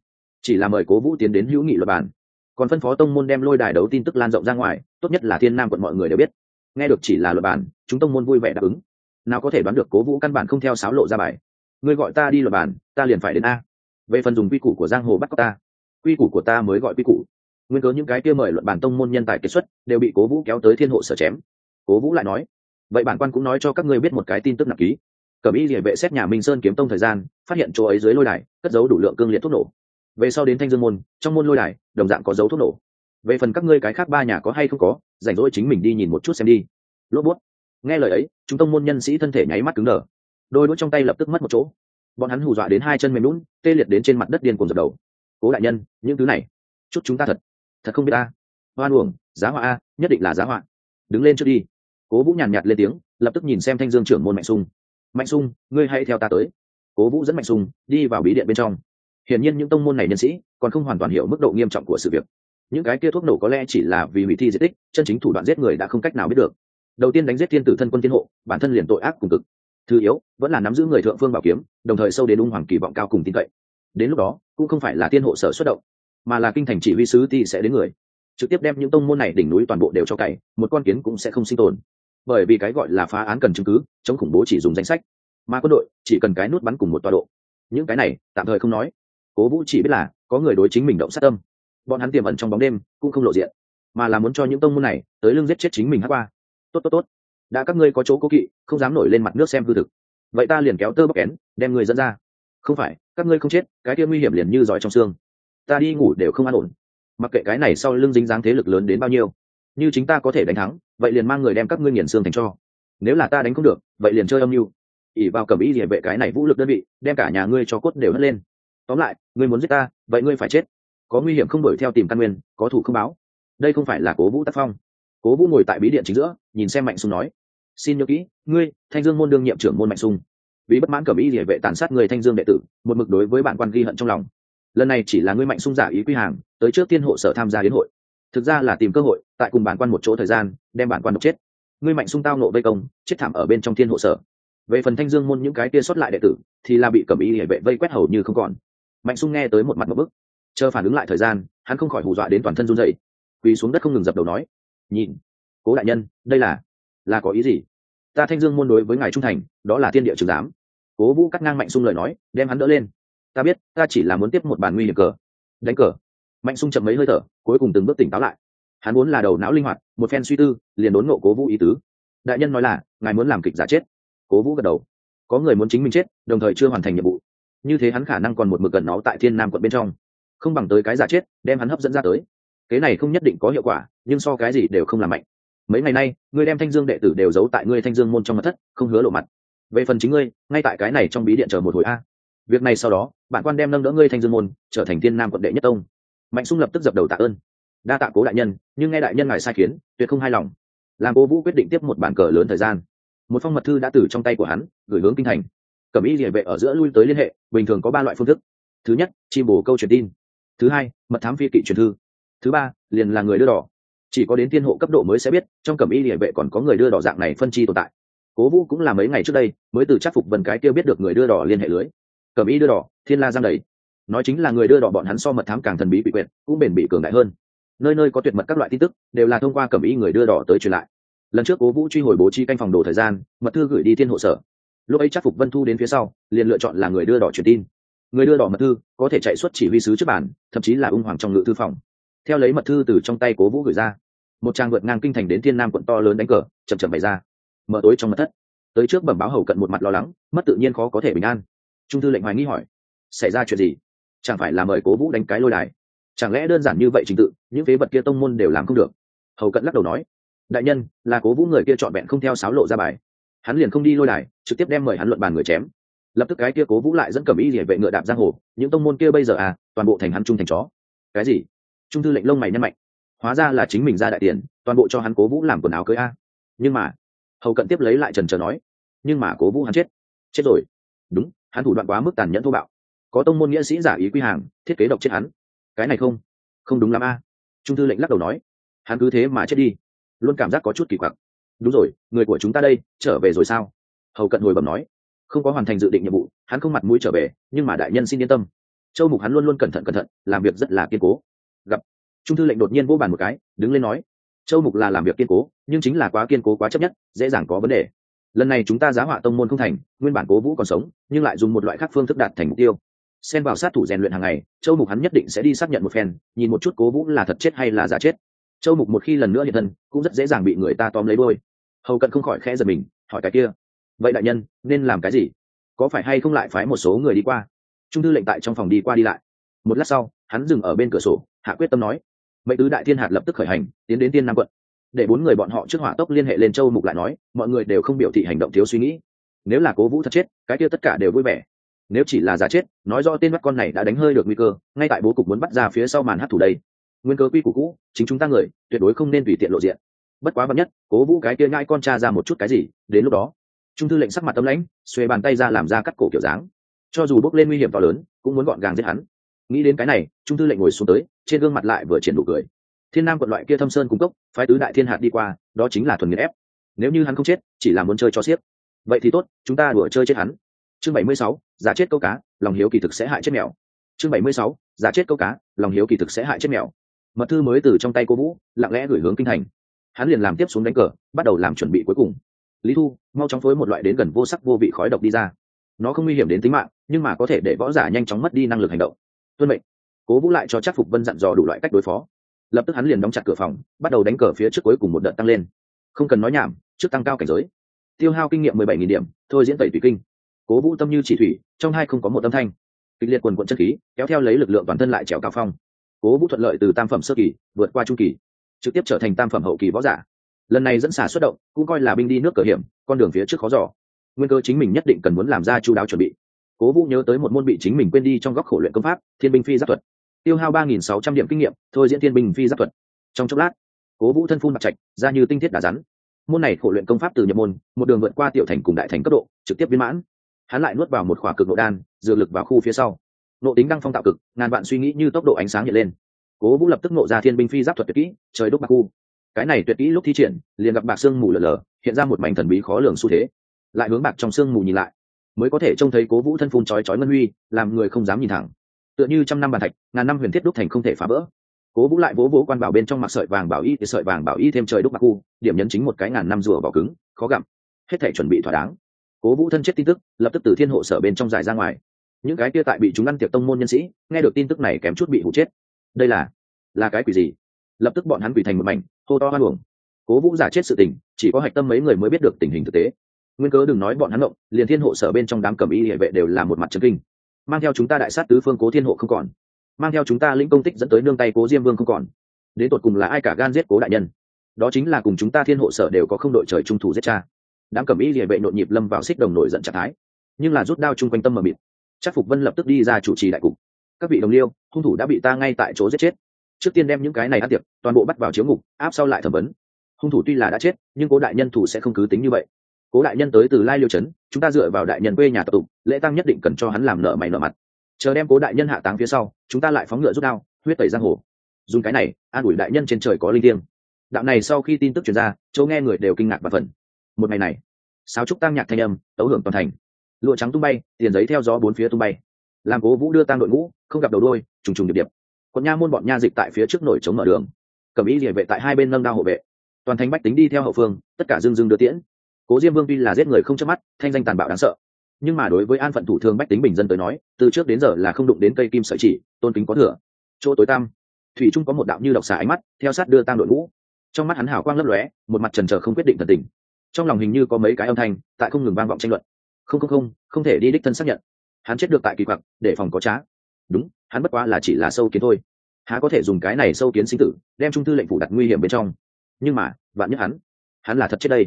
Chỉ là mời cố vũ tiến đến hữu nghị luật bàn. Còn phân phó tông môn đem lôi đài đấu tin tức lan rộng ra ngoài, tốt nhất là thiên nam quận mọi người đều biết. Nghe được chỉ là luật bàn, chúng tông môn vui vẻ đáp ứng. Nào có thể đoán được cố vũ căn bản không theo sáo lộ ra bài ngươi gọi ta đi luật bàn ta liền phải đến a. Về phần dùng quy củ của giang hồ bắt cóc ta, quy củ của ta mới gọi quy củ. Nguyên cớ những cái kia mời luận bản tông môn nhân tài kết xuất, đều bị cố vũ kéo tới thiên hộ sở chém. Cố vũ lại nói, vậy bản quan cũng nói cho các ngươi biết một cái tin tức nặng ký. Cẩm y địa vệ xét nhà minh sơn kiếm tông thời gian, phát hiện chỗ ấy dưới lôi đài, cất giấu đủ lượng cương liệt thuốc nổ. Về sau đến thanh dương môn, trong môn lôi đài, đồng dạng có dấu thuốc nổ. Về phần các ngươi cái khác ba nhà có hay không có, rảnh rỗi chính mình đi nhìn một chút xem đi. Lốp bút. Nghe lời ấy, chúng tông môn nhân sĩ thân thể nháy mắt cứng đờ đôi đũa trong tay lập tức mất một chỗ. Bọn hắn hù dọa đến hai chân mềm lún tê liệt đến trên mặt đất điên cùng dập đầu. Cố đại nhân, những thứ này, chút chúng ta thật thật không biết ta. Hoan uổng, giá họa a, nhất định là giá họa. Đứng lên trước đi. Cố vũ nhàn nhạt lên tiếng, lập tức nhìn xem thanh dương trưởng môn mạnh sung. Mạnh sung, ngươi hãy theo ta tới. Cố vũ dẫn mạnh sung đi vào bí điện bên trong. Hiển nhiên những tông môn này nhân sĩ còn không hoàn toàn hiểu mức độ nghiêm trọng của sự việc. Những cái kia thuốc nổ có lẽ chỉ là vì hủy thi di tích, chân chính thủ đoạn giết người đã không cách nào biết được. Đầu tiên đánh giết thiên tử thân quân thiên hộ, bản thân liền tội ác cùng cực thứ yếu, vẫn là nắm giữ người thượng phương bảo kiếm, đồng thời sâu đến ung hoàng kỳ vọng cao cùng tin cậy. Đến lúc đó, cũng không phải là thiên hộ sở xuất động, mà là kinh thành chỉ huy sứ thì sẽ đến người. Trực tiếp đem những tông môn này đỉnh núi toàn bộ đều cho cày, một con kiến cũng sẽ không sinh tồn. Bởi vì cái gọi là phá án cần chứng cứ, chống khủng bố chỉ dùng danh sách. Mà quân đội chỉ cần cái nút bắn cùng một tọa độ. Những cái này, tạm thời không nói. Cố vũ chỉ biết là, có người đối chính mình động sát tâm. Bọn hắn tiềm ẩn trong bóng đêm, cũng không lộ diện. Mà là muốn cho những tông môn này, tới lưng giết chết chính mình hát qua. Tốt tốt tốt đã các ngươi có chỗ cố kỵ, không dám nổi lên mặt nước xem hư thực. Vậy ta liền kéo tơ bóc kén, đem người dẫn ra. Không phải, các ngươi không chết, cái kia nguy hiểm liền như giỏi trong xương. Ta đi ngủ đều không an ổn. Mặc kệ cái này sau lưng dính dáng thế lực lớn đến bao nhiêu, như chính ta có thể đánh thắng, vậy liền mang người đem các ngươi nghiền xương thành cho. Nếu là ta đánh không được, vậy liền chơi âm mưu. Ỉ vào cầm ý địa vệ cái này vũ lực đơn vị, đem cả nhà ngươi cho cốt đều hất lên. Tóm lại, ngươi muốn giết ta, vậy ngươi phải chết. Có nguy hiểm không đuổi theo tìm căn nguyên, có thủ không báo. Đây không phải là cố vũ tác phong cố vũ ngồi tại bí điện chính giữa, nhìn xem mạnh sung nói, xin nhớ kỹ, ngươi, thanh dương môn đương nhiệm trưởng môn mạnh sung. Vì bất mãn cẩm ý địa vệ tàn sát người thanh dương đệ tử, một mực đối với bản quan ghi hận trong lòng. Lần này chỉ là ngươi mạnh sung giả ý quy hàng, tới trước tiên hộ sở tham gia đến hội. Thực ra là tìm cơ hội, tại cùng bản quan một chỗ thời gian, đem bản quan độc chết. Ngươi mạnh sung tao nộ vây công, chết thảm ở bên trong thiên hộ sở. Về phần thanh dương môn những cái kia xuất lại đệ tử, thì là bị cẩm ý địa vệ vây quét hầu như không còn. Mạnh sung nghe tới một mặt một bức. Chờ phản ứng lại thời gian, hắn không khỏi hù dọa đến toàn thân run dậy quỳ xuống đất không ngừng dập đầu nói nhìn, cố đại nhân, đây là là có ý gì? Ta thanh dương môn đối với ngài trung thành, đó là thiên địa trường giám. Cố vũ cắt ngang mạnh sung lời nói, đem hắn đỡ lên. Ta biết, ta chỉ là muốn tiếp một bàn nguy hiểm cờ. Đánh cờ. Mạnh sung chậm mấy hơi thở, cuối cùng từng bước tỉnh táo lại. Hắn muốn là đầu não linh hoạt, một phen suy tư, liền đốn ngộ cố vũ ý tứ. Đại nhân nói là, ngài muốn làm kịch giả chết. Cố vũ gật đầu. Có người muốn chính mình chết, đồng thời chưa hoàn thành nhiệm vụ. Như thế hắn khả năng còn một mực gần nó tại thiên nam quận bên trong. Không bằng tới cái giả chết, đem hắn hấp dẫn ra tới cái này không nhất định có hiệu quả, nhưng so cái gì đều không làm mạnh. Mấy ngày nay, ngươi đem thanh dương đệ tử đều giấu tại ngươi thanh dương môn trong mặt thất, không hứa lộ mặt. Về phần chính ngươi, ngay tại cái này trong bí điện chờ một hồi a. Việc này sau đó bạn quan đem nâng đỡ ngươi thanh dương môn, trở thành thiên nam quận đệ nhất tông. Mạnh sung lập tức dập đầu tạ ơn. Đa tạ cố đại nhân, nhưng nghe đại nhân ngài sai khiến, tuyệt không hài lòng. Làm cố vũ quyết định tiếp một bản cờ lớn thời gian. Một phong mật thư đã từ trong tay của hắn, gửi hướng kinh thành. Cẩm y địa vệ ở giữa lui tới liên hệ, bình thường có ba loại phương thức. Thứ nhất chim bồ câu truyền tin. Thứ hai, mật thám phi kỵ truyền thư thứ ba, liền là người đưa đỏ. Chỉ có đến tiên hộ cấp độ mới sẽ biết, trong cẩm y địa vệ còn có người đưa đỏ dạng này phân chi tồn tại. Cố vũ cũng là mấy ngày trước đây, mới từ chắc phục vần cái kia biết được người đưa đỏ liên hệ lưới. Cẩm y đưa đỏ, thiên la giang đầy. Nói chính là người đưa đỏ bọn hắn so mật thám càng thần bí bị quyệt, cũng bền bị cường đại hơn. Nơi nơi có tuyệt mật các loại tin tức, đều là thông qua cẩm y người đưa đỏ tới truyền lại. Lần trước cố vũ truy hồi bố trí canh phòng đồ thời gian, mật thư gửi đi thiên hộ sở. Lúc ấy chắc phục vân thu đến phía sau, liền lựa chọn là người đưa đỏ truyền tin. Người đưa đỏ mật thư, có thể chạy xuất chỉ huy sứ trước bản thậm chí là ung hoàng trong ngự thư phòng theo lấy mật thư từ trong tay cố vũ gửi ra. Một trang vượt ngang kinh thành đến thiên nam quận to lớn đánh cờ, chậm chậm bày ra. Mở tối trong mật thất. Tới trước bẩm báo hầu cận một mặt lo lắng, mất tự nhiên khó có thể bình an. Trung thư lệnh hoài nghi hỏi, xảy ra chuyện gì? Chẳng phải là mời cố vũ đánh cái lôi đài? Chẳng lẽ đơn giản như vậy trình tự, những phế vật kia tông môn đều làm không được? Hầu cận lắc đầu nói, đại nhân, là cố vũ người kia chọn vẹn không theo sáo lộ ra bài. Hắn liền không đi lôi đài, trực tiếp đem mời hắn luận bàn người chém. Lập tức cái kia cố vũ lại dẫn cầm y địa vệ ngựa đạp giang hồ, những tông môn kia bây giờ à toàn bộ thành hắn trung thành chó. Cái gì? Trung thư lệnh lông mày nhân mạnh. Hóa ra là chính mình ra đại tiền, toàn bộ cho hắn cố vũ làm quần áo cưới a. Nhưng mà, hầu cận tiếp lấy lại trần trờ nói, nhưng mà cố vũ hắn chết. Chết rồi. Đúng, hắn thủ đoạn quá mức tàn nhẫn thô bạo. Có tông môn nghĩa sĩ giả ý quy hàng, thiết kế độc chết hắn. Cái này không không đúng lắm a. Trung thư lệnh lắc đầu nói, hắn cứ thế mà chết đi, luôn cảm giác có chút kỳ quặc. Đúng rồi, người của chúng ta đây, trở về rồi sao? Hầu cận hồi bẩm nói, không có hoàn thành dự định nhiệm vụ, hắn không mặt mũi trở về, nhưng mà đại nhân xin yên tâm. Châu mục hắn luôn luôn cẩn thận cẩn thận, làm việc rất là kiên cố gặp. Trung thư lệnh đột nhiên vô bàn một cái, đứng lên nói, châu mục là làm việc kiên cố, nhưng chính là quá kiên cố quá chấp nhất, dễ dàng có vấn đề. Lần này chúng ta giá họa tông môn không thành, nguyên bản cố vũ còn sống, nhưng lại dùng một loại khác phương thức đạt thành mục tiêu. Xen vào sát thủ rèn luyện hàng ngày, châu mục hắn nhất định sẽ đi xác nhận một phen, nhìn một chút cố vũ là thật chết hay là giả chết. Châu mục một khi lần nữa hiện thân, cũng rất dễ dàng bị người ta tóm lấy đôi hầu cận không khỏi khẽ giật mình, hỏi cái kia, vậy đại nhân, nên làm cái gì? Có phải hay không lại phái một số người đi qua? Trung thư lệnh tại trong phòng đi qua đi lại. Một lát sau, hắn dừng ở bên cửa sổ hạ quyết tâm nói. Mệnh tứ đại thiên hạt lập tức khởi hành, tiến đến tiên nam quận. Để bốn người bọn họ trước hỏa tốc liên hệ lên châu mục lại nói, mọi người đều không biểu thị hành động thiếu suy nghĩ. Nếu là cố vũ thật chết, cái kia tất cả đều vui vẻ. Nếu chỉ là giả chết, nói do tên bắt con này đã đánh hơi được nguy cơ, ngay tại bố cục muốn bắt ra phía sau màn hát thủ đây. Nguyên cơ quy củ cũ, chính chúng ta người, tuyệt đối không nên tùy tiện lộ diện. Bất quá bậc nhất, cố vũ cái kia nhai con cha ra một chút cái gì, đến lúc đó, trung thư lệnh sắc mặt tâm lãnh xuê bàn tay ra làm ra cắt cổ kiểu dáng. Cho dù bước lên nguy hiểm to lớn, cũng muốn gọn gàng giết hắn nghĩ đến cái này, trung thư lệnh ngồi xuống tới, trên gương mặt lại vừa triển đủ cười. Thiên nam quận loại kia thâm sơn cung cấp phái tứ đại thiên hạt đi qua, đó chính là thuần nghiền ép. Nếu như hắn không chết, chỉ là muốn chơi cho xiếc. Vậy thì tốt, chúng ta đùa chơi chết hắn. Chương bảy mươi sáu, giả chết câu cá, lòng hiếu kỳ thực sẽ hại chết mèo. Chương bảy mươi sáu, giả chết câu cá, lòng hiếu kỳ thực sẽ hại chết mèo. Mật thư mới từ trong tay cô vũ, lặng lẽ gửi hướng kinh thành. Hắn liền làm tiếp xuống đánh cờ, bắt đầu làm chuẩn bị cuối cùng. Lý thu, mau chóng phối một loại đến gần vô sắc vô vị khói độc đi ra. Nó không nguy hiểm đến tính mạng, nhưng mà có thể để võ giả nhanh chóng mất đi năng lực hành động tuân mệnh. Cố vũ lại cho chắc phục vân dặn dò đủ loại cách đối phó. Lập tức hắn liền đóng chặt cửa phòng, bắt đầu đánh cờ phía trước cuối cùng một đợt tăng lên. Không cần nói nhảm, trước tăng cao cảnh giới. Tiêu hao kinh nghiệm mười bảy nghìn điểm, thôi diễn tẩy tùy kinh. Cố vũ tâm như chỉ thủy, trong hai không có một âm thanh. Kịch liệt quần quận chất khí, kéo theo lấy lực lượng toàn thân lại trèo cao phong. Cố vũ thuận lợi từ tam phẩm sơ kỳ, vượt qua trung kỳ, trực tiếp trở thành tam phẩm hậu kỳ võ giả. Lần này dẫn xả xuất động, cũng coi là binh đi nước cờ hiểm, con đường phía trước khó giỏ nguyên cơ chính mình nhất định cần muốn làm ra chú đáo chuẩn bị cố vũ nhớ tới một môn bị chính mình quên đi trong góc khổ luyện công pháp, thiên binh phi giáp thuật. Tiêu hao ba nghìn sáu trăm điểm kinh nghiệm, thôi diễn thiên binh phi giáp thuật. Trong chốc lát, cố vũ thân phun mặt trạch ra như tinh thiết đà rắn. Môn này khổ luyện công pháp từ nhập môn, một đường vượt qua tiểu thành cùng đại thành cấp độ, trực tiếp viên mãn. Hắn lại nuốt vào một khỏa cực nội đan dựa lực vào khu phía sau. Nộ tính đăng phong tạo cực, ngàn vạn suy nghĩ như tốc độ ánh sáng hiện lên. Cố vũ lập tức nộ ra thiên binh phi giáp thuật tuyệt kỹ, trời đúc bạc khu. Cái này tuyệt kỹ lúc thi triển, liền gặp bạc sương mù lờ lờ hiện ra một mảnh thần bí khó lường xu thế. Lại hướng bạc trong sương mù nhìn lại mới có thể trông thấy cố vũ thân phun chói chói ngân huy, làm người không dám nhìn thẳng. Tựa như trăm năm bàn thạch, ngàn năm huyền thiết đúc thành không thể phá vỡ. Cố vũ lại vỗ vỗ quan bảo bên trong mặc sợi vàng bảo y thì sợi vàng bảo y thêm trời đúc bạc khu, điểm nhấn chính một cái ngàn năm rùa vào cứng, khó gặm hết thể chuẩn bị thỏa đáng. Cố vũ thân chết tin tức, lập tức từ thiên hộ sở bên trong dài ra ngoài. Những cái kia tại bị chúng ăn tiệc tông môn nhân sĩ, nghe được tin tức này kém chút bị hụ chết. Đây là là cái quỷ gì? Lập tức bọn hắn quỷ thành một mảnh, hô to hoan hưởng cố vũ giả chết sự tình, chỉ có hạch tâm mấy người mới biết được tình hình thực tế nguyên cớ đừng nói bọn hắn động liền thiên hộ sở bên trong đám cầm y địa vệ đều là một mặt trấn kinh. Mang theo chúng ta đại sát tứ phương cố thiên hộ không còn. Mang theo chúng ta lĩnh công tích dẫn tới nương tay cố diêm vương không còn. Đến tột cùng là ai cả gan giết cố đại nhân? Đó chính là cùng chúng ta thiên hộ sở đều có không đội trời trung thủ giết cha. Đám cầm y địa vệ nội nhịp lâm vào xích đồng nổi giận trạng thái. Nhưng là rút đao chung quanh tâm mờ mịt. Chắc phục vân lập tức đi ra chủ trì đại cục. Các vị đồng liêu, hung thủ đã bị ta ngay tại chỗ giết chết. Trước tiên đem những cái này ăn tiệc, toàn bộ bắt vào chiếu ngục, áp sau lại thẩm vấn. Hung thủ tuy là đã chết, nhưng cố đại nhân thủ sẽ không cứ tính như vậy cố đại nhân tới từ lai liêu trấn, chúng ta dựa vào đại nhân quê nhà tập tục lễ tăng nhất định cần cho hắn làm nợ mày nợ mặt. Chờ đem cố đại nhân hạ táng phía sau, chúng ta lại phóng ngựa rút đao, huyết tẩy giang hồ. Dùng cái này, an ủi đại nhân trên trời có linh thiêng. Đạo này sau khi tin tức truyền ra, chỗ nghe người đều kinh ngạc và phần một ngày này, sáo trúc tăng nhạc thanh âm, tấu hưởng toàn thành. Lụa trắng tung bay, tiền giấy theo gió bốn phía tung bay. Làm cố vũ đưa tăng đội ngũ, không gặp đầu đôi trùng trùng điệp điệp. Còn nha môn bọn nha dịch tại phía trước nổi chống mở đường. Cầm ý địa vệ tại hai bên nâng đao hộ vệ. Toàn thành bách tính đi theo hậu phương, tất cả dương dương đưa tiễn cố diêm vương tuy là giết người không chớp mắt, thanh danh tàn bạo đáng sợ, nhưng mà đối với an phận thủ thường bách tính bình dân tới nói, từ trước đến giờ là không đụng đến cây kim sợi chỉ, tôn kính có thừa. Chỗ tối tăm, thủy trung có một đạo như độc xà ánh mắt, theo sát đưa tang đội ngũ. Trong mắt hắn hào quang lấp lóe, một mặt trần trờ không quyết định thần tình. Trong lòng hình như có mấy cái âm thanh, tại không ngừng vang vọng tranh luận. Không không không không thể đi đích thân xác nhận. Hắn chết được tại kỳ quặc, để phòng có trá. Đúng, hắn bất quá là chỉ là sâu kiến thôi. Há có thể dùng cái này sâu kiến sinh tử, đem trung thư lệnh phủ đặt nguy hiểm bên trong. Nhưng mà, vạn nhất hắn hắn là thật chết đây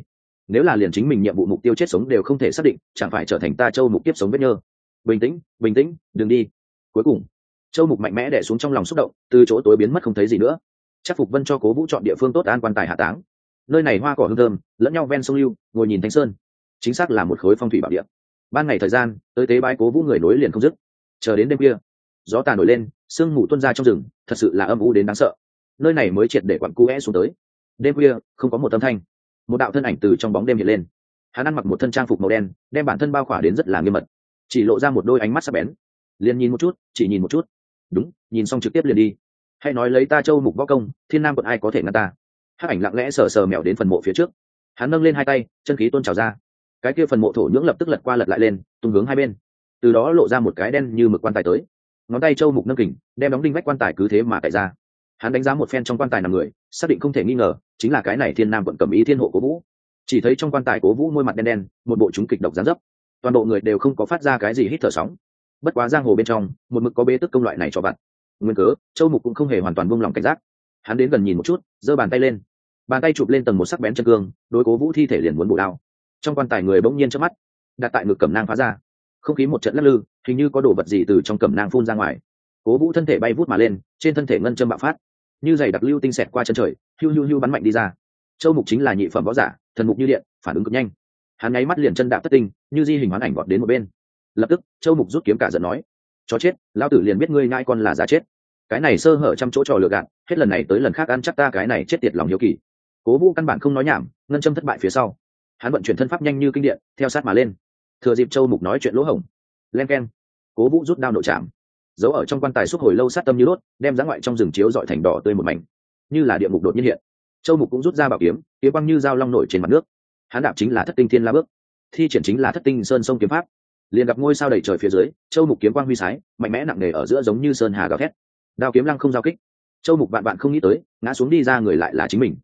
nếu là liền chính mình nhiệm vụ mục tiêu chết sống đều không thể xác định, chẳng phải trở thành ta châu mục tiếp sống vết nhơ. Bình tĩnh bình tĩnh, đừng đi. Cuối cùng, châu mục mạnh mẽ đẻ xuống trong lòng xúc động, từ chỗ tối biến mất không thấy gì nữa. Chắc phục vân cho cố vũ chọn địa phương tốt an quan tài hạ táng. Nơi này hoa cỏ hương thơm, lẫn nhau ven sông lưu, ngồi nhìn thanh sơn. Chính xác là một khối phong thủy bảo địa. Ban ngày thời gian, tới tế bãi cố vũ người nối liền không dứt. Chờ đến đêm kia gió tàn nổi lên, sương mù tuôn ra trong rừng, thật sự là âm u đến đáng sợ. Nơi này mới triệt để quặn cu é xuống tới. Đêm khuya, không có một âm thanh một đạo thân ảnh từ trong bóng đêm hiện lên. Hắn ăn mặc một thân trang phục màu đen, đem bản thân bao khỏa đến rất là nghiêm mật. Chỉ lộ ra một đôi ánh mắt sắc bén. Liền nhìn một chút, chỉ nhìn một chút. Đúng, nhìn xong trực tiếp liền đi. Hay nói lấy ta châu mục võ công, thiên nam quận ai có thể ngăn ta? Hắc ảnh lặng lẽ sờ sờ mèo đến phần mộ phía trước. Hắn nâng lên hai tay, chân khí tôn trào ra. Cái kia phần mộ thổ nhưỡng lập tức lật qua lật lại lên, tung hướng hai bên. Từ đó lộ ra một cái đen như mực quan tài tới. Ngón tay châu mục nâng kình, đem đóng đinh vách quan tài cứ thế mà tại ra hắn đánh giá một phen trong quan tài nằm người, xác định không thể nghi ngờ, chính là cái này thiên nam quận cầm ý thiên hộ cố vũ. Chỉ thấy trong quan tài cố vũ môi mặt đen đen, một bộ chúng kịch độc gián dấp. Toàn bộ người đều không có phát ra cái gì hít thở sóng. Bất quá giang hồ bên trong, một mực có bế tức công loại này cho vặt nguyên cớ, châu mục cũng không hề hoàn toàn buông lỏng cảnh giác. Hắn đến gần nhìn một chút, giơ bàn tay lên. Bàn tay chụp lên tầng một sắc bén chân cương, đối cố vũ thi thể liền muốn bổ đao. Trong quan tài người bỗng nhiên trước mắt, đặt tại ngực cầm nang phá ra. Không khí một trận lắc lư, hình như có đồ vật gì từ trong cầm nang phun ra ngoài. Cố vũ thân thể bay vút mà lên, trên thân thể ngân châm bạo phát như giày đặc lưu tinh xẹt qua chân trời, hiu hiu hiu bắn mạnh đi ra. Châu mục chính là nhị phẩm võ giả, thần mục như điện, phản ứng cực nhanh. Hắn nháy mắt liền chân đạp tất tinh, như di hình hoán ảnh gọt đến một bên. Lập tức, châu mục rút kiếm cả giận nói, chó chết lao tử liền biết ngươi ngai con là giá chết. Cái này sơ hở trăm chỗ trò lừa gạt, hết lần này tới lần khác ăn chắc ta cái này chết tiệt lòng hiếu kỳ. Cố vũ căn bản không nói nhảm, ngân châm thất bại phía sau. Hắn vận chuyển thân pháp nhanh như kinh điện, theo sát mà lên. Thừa dịp châu mục nói chuyện lỗ hổng, len k e n cố vũ rút đao nội chạm giấu ở trong quan tài suốt hồi lâu sát tâm như đốt, đem giá ngoại trong rừng chiếu dọi thành đỏ tươi một mảnh. Như là địa ngục đột nhiên hiện. Châu mục cũng rút ra bảo kiếm kiếm băng như dao long nổi trên mặt nước. Hắn đạp chính là thất tinh thiên la bước, thi triển chính là thất tinh sơn sông kiếm pháp. Liền gặp ngôi sao đầy trời phía dưới, châu mục kiếm quang huy sái, mạnh mẽ nặng nề ở giữa giống như sơn hà gào thét. Đao kiếm lăng không giao kích. Châu mục bạn bạn không nghĩ tới, ngã xuống đi ra người lại là chính mình.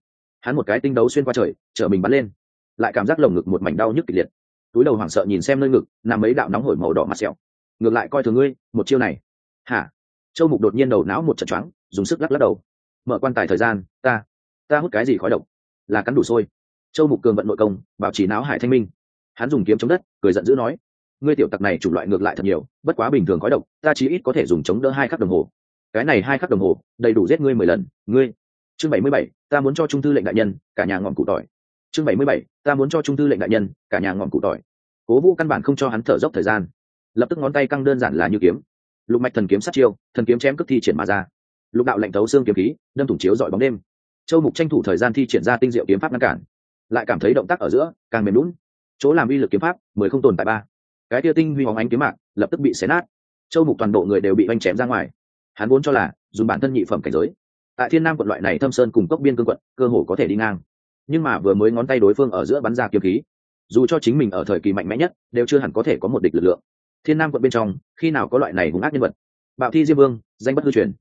Hắn một cái tinh đấu xuyên qua trời, chở mình bắn lên. Lại cảm giác lồng ngực một mảnh đau nhức kịch liệt. Túi đầu hoảng sợ nhìn xem nơi ngực, nằm mấy đạo nóng hổi màu đỏ mặt sẹo. Ngược lại coi thường ngươi, một chiêu này hả? Châu mục đột nhiên đầu não một trận choáng, dùng sức lắc lắc đầu. Mở quan tài thời gian, ta ta hút cái gì khói độc? Là cắn đủ sôi. Châu mục cường vận nội công, bảo trì não hải thanh minh. Hắn dùng kiếm chống đất, cười giận dữ nói, ngươi tiểu tặc này chủng loại ngược lại thật nhiều, bất quá bình thường khói độc, ta chí ít có thể dùng chống đỡ hai khắc đồng hồ. Cái này hai khắc đồng hồ, đầy đủ giết ngươi mười lần. Ngươi, chương bảy mươi bảy, ta muốn cho trung thư lệnh đại nhân, cả nhà ngọn cụ tỏi. Chương bảy mươi bảy, ta muốn cho trung thư lệnh đại nhân, cả nhà ngọn cụ tỏi. Cố vũ căn bản không cho hắn thở dốc thời gian. Lập tức ngón tay căng đơn giản là như kiếm lục mạch thần kiếm sát chiêu, thần kiếm chém cướp thi triển mà ra. Lục đạo lệnh thấu xương kiếm khí, đâm thủng chiếu dọi bóng đêm. Châu mục tranh thủ thời gian thi triển ra tinh diệu kiếm pháp ngăn cản. Lại cảm thấy động tác ở giữa càng mềm lún chỗ làm uy lực kiếm pháp, mười không tồn tại ba. Cái tia tinh huy hóng ánh kiếm mạng lập tức bị xé nát. Châu mục toàn bộ người đều bị oanh chém ra ngoài. Hắn vốn cho là, dùng bản thân nhị phẩm cảnh giới. Tại thiên nam quận loại này thâm sơn cùng cốc biên cương quận, cơ hồ có thể đi ngang. Nhưng mà vừa mới ngón tay đối phương ở giữa bắn ra kiếm khí. Dù cho chính mình ở thời kỳ mạnh mẽ nhất, đều chưa hẳn có thể có một địch lực lượng thiên nam quận bên trong, khi nào có loại này hung ác nhân vật? Bạo thi diêm vương, danh bất hư truyền.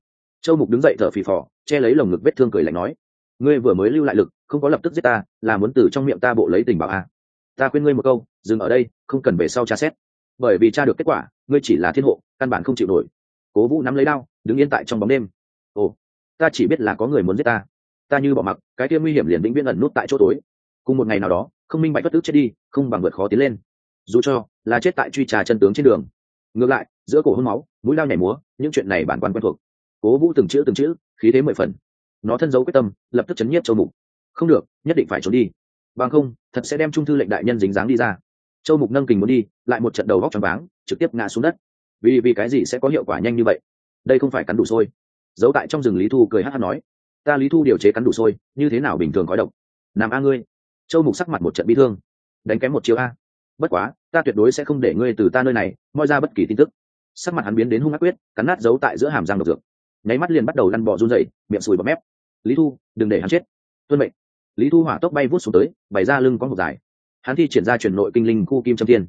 Châu mục đứng dậy thở phì phò, che lấy lồng ngực vết thương cười lạnh nói, ngươi vừa mới lưu lại lực, không có lập tức giết ta, là muốn từ trong miệng ta bộ lấy tình bảo a. À. ta khuyên ngươi một câu, dừng ở đây, không cần về sau tra xét. Bởi vì tra được kết quả, ngươi chỉ là thiên hộ, căn bản không chịu nổi. Cố vũ nắm lấy đao, đứng yên tại trong bóng đêm. Ồ, ta chỉ biết là có người muốn giết ta. Ta như bỏ mặc, cái kia nguy hiểm liền vĩnh viễn ẩn nút tại chỗ tối. Cùng một ngày nào đó, không minh bạch bất tức chết đi, không bằng vượt khó tiến lên dù cho là chết tại truy trà chân tướng trên đường. Ngược lại, giữa cổ hôn máu, mũi lao nhảy múa, những chuyện này bản quan quen thuộc. Cố vũ từng chữ từng chữ, khí thế mười phần. Nó thân dấu quyết tâm, lập tức chấn nhiếp châu mục. Không được, nhất định phải trốn đi. Bằng không, thật sẽ đem trung thư lệnh đại nhân dính dáng đi ra. Châu mục nâng kình muốn đi, lại một trận đầu góc t r váng, trực tiếp ngã xuống đất. Vì vì cái gì sẽ có hiệu quả nhanh như vậy? Đây không phải cắn đủ sôi giấu tại trong rừng lý thu cười hát hát nói, ta lý thu điều chế cắn đủ sôi như thế nào bình thường khói độc? Làm a ngươi. Châu mục sắc mặt một trận bi thương, đánh kém một chiếu a bất quá, ta tuyệt đối sẽ không để ngươi từ ta nơi này, moi ra bất kỳ tin tức. Sắc mặt hắn biến đến hung ác quyết, cắn nát giấu tại giữa hàm răng độc dược. Nháy mắt liền bắt đầu lăn bò run dậy miệng sùi bọt mép. Lý thu, đừng để hắn chết. Tuân mệnh. Lý thu hỏa tốc bay vút xuống tới, bày ra lưng có một dài. Hắn thi triển ra chuyển nội kinh linh khu kim trâm thiên.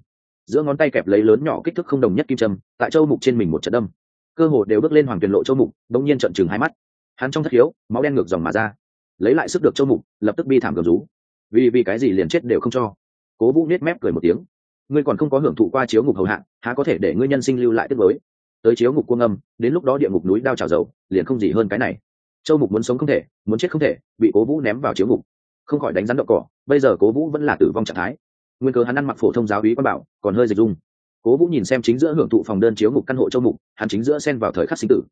Giữa ngón tay kẹp lấy lớn nhỏ kích thước không đồng nhất kim trâm tại châu mục trên mình một trận đâm. Cơ hồ đều bước lên hoàng tuyển lộ châu mục đ nhiên trận chừng hai mắt. Hắn trong thất hiếu máu đen ngược dòng mà ra. Lấy lại sức được châu mục, lập tức bi thảm gầm rú. Vì vì cái gì liền chết đều không cho cố vũ nết mép cười một tiếng ngươi còn không có hưởng thụ qua chiếu ngục hầu hạ há có thể để ngươi nhân sinh lưu lại tức với tới chiếu ngục quân âm đến lúc đó địa ngục núi đao trào dầu liền không gì hơn cái này châu mục muốn sống không thể muốn chết không thể bị cố vũ ném vào chiếu ngục không khỏi đánh rắn đậu cỏ bây giờ cố vũ vẫn là tử vong trạng thái nguyên cớ hắn ăn mặc phổ thông giáo ý quan bảo còn hơi dịch dung cố vũ nhìn xem chính giữa hưởng thụ phòng đơn chiếu ngục căn hộ châu mục hắn chính giữa xen vào thời khắc sinh tử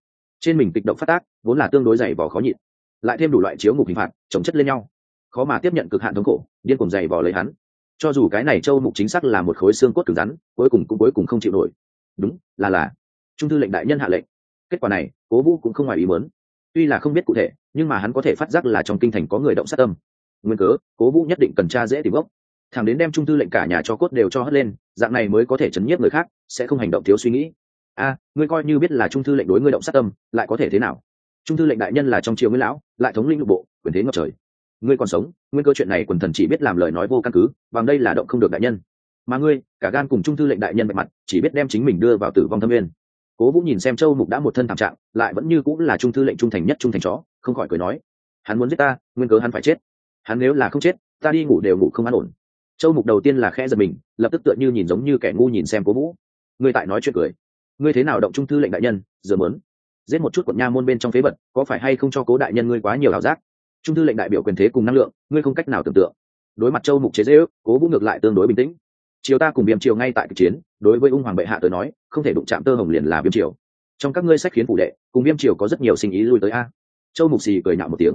trên mình kịch động phát tác vốn là tương đối dày vỏ khó nhịn lại thêm đủ loại chiếu ngục hình phạt chồng chất lên nhau khó mà tiếp nhận cực hạn thống khổ điên cùng dày vỏ lấy hắn cho dù cái này châu mục chính xác là một khối xương cốt cứng rắn, cuối cùng cũng cuối cùng không chịu nổi. Đúng, là là. Trung thư lệnh đại nhân hạ lệnh. Kết quả này, cố vũ cũng không ngoài ý muốn. Tuy là không biết cụ thể, nhưng mà hắn có thể phát giác là trong kinh thành có người động sát tâm. Nguyên cớ, cố vũ nhất định cần tra dễ tìm gốc. Thằng đến đem trung thư lệnh cả nhà cho cốt đều cho hất lên, dạng này mới có thể chấn nhiếp người khác, sẽ không hành động thiếu suy nghĩ. A ngươi coi như biết là trung thư lệnh đối ngươi động sát tâm, lại có thể thế nào? Trung thư lệnh đại nhân là trong triều nguyên lão, lại thống linh nội bộ, quyền thế ngập trời ngươi còn sống, nguyên cơ chuyện này quần thần chỉ biết làm lời nói vô căn cứ, bằng đây là động không được đại nhân. Mà ngươi, cả gan cùng trung thư lệnh đại nhân bạch mặt, chỉ biết đem chính mình đưa vào tử vong thâm viên cố vũ nhìn xem châu mục đã một thân thảm trạng, lại vẫn như cũng là trung thư lệnh trung thành nhất trung thành chó, không khỏi cười nói, hắn muốn giết ta, nguyên cớ hắn phải chết. Hắn nếu là không chết, ta đi ngủ đều ngủ không an ổn. Châu mục đầu tiên là khẽ giật mình, lập tức tựa như nhìn giống như kẻ ngu nhìn xem cố vũ. Ngươi tại nói chuyện cười. Ngươi thế nào động trung thư lệnh đại nhân giờ mớn giết một chút quận nha môn bên trong phế vật, có phải hay không cho cố đại nhân ngươi quá nhiều ảo giác? Trung thư lệnh đại biểu quyền thế cùng năng lượng, ngươi không cách nào tưởng tượng. Đối mặt châu mục chế dễ ước cố vũ ngược lại tương đối bình tĩnh. Chiều ta cùng viêm triều ngay tại cuộc chiến, đối với ung hoàng bệ hạ tới nói, không thể đụng chạm tơ hồng liền là viêm triều. Trong các ngươi sách khiến phủ đệ, cùng viêm triều có rất nhiều sinh ý lui tới a. Châu mục xì cười nhạo một tiếng.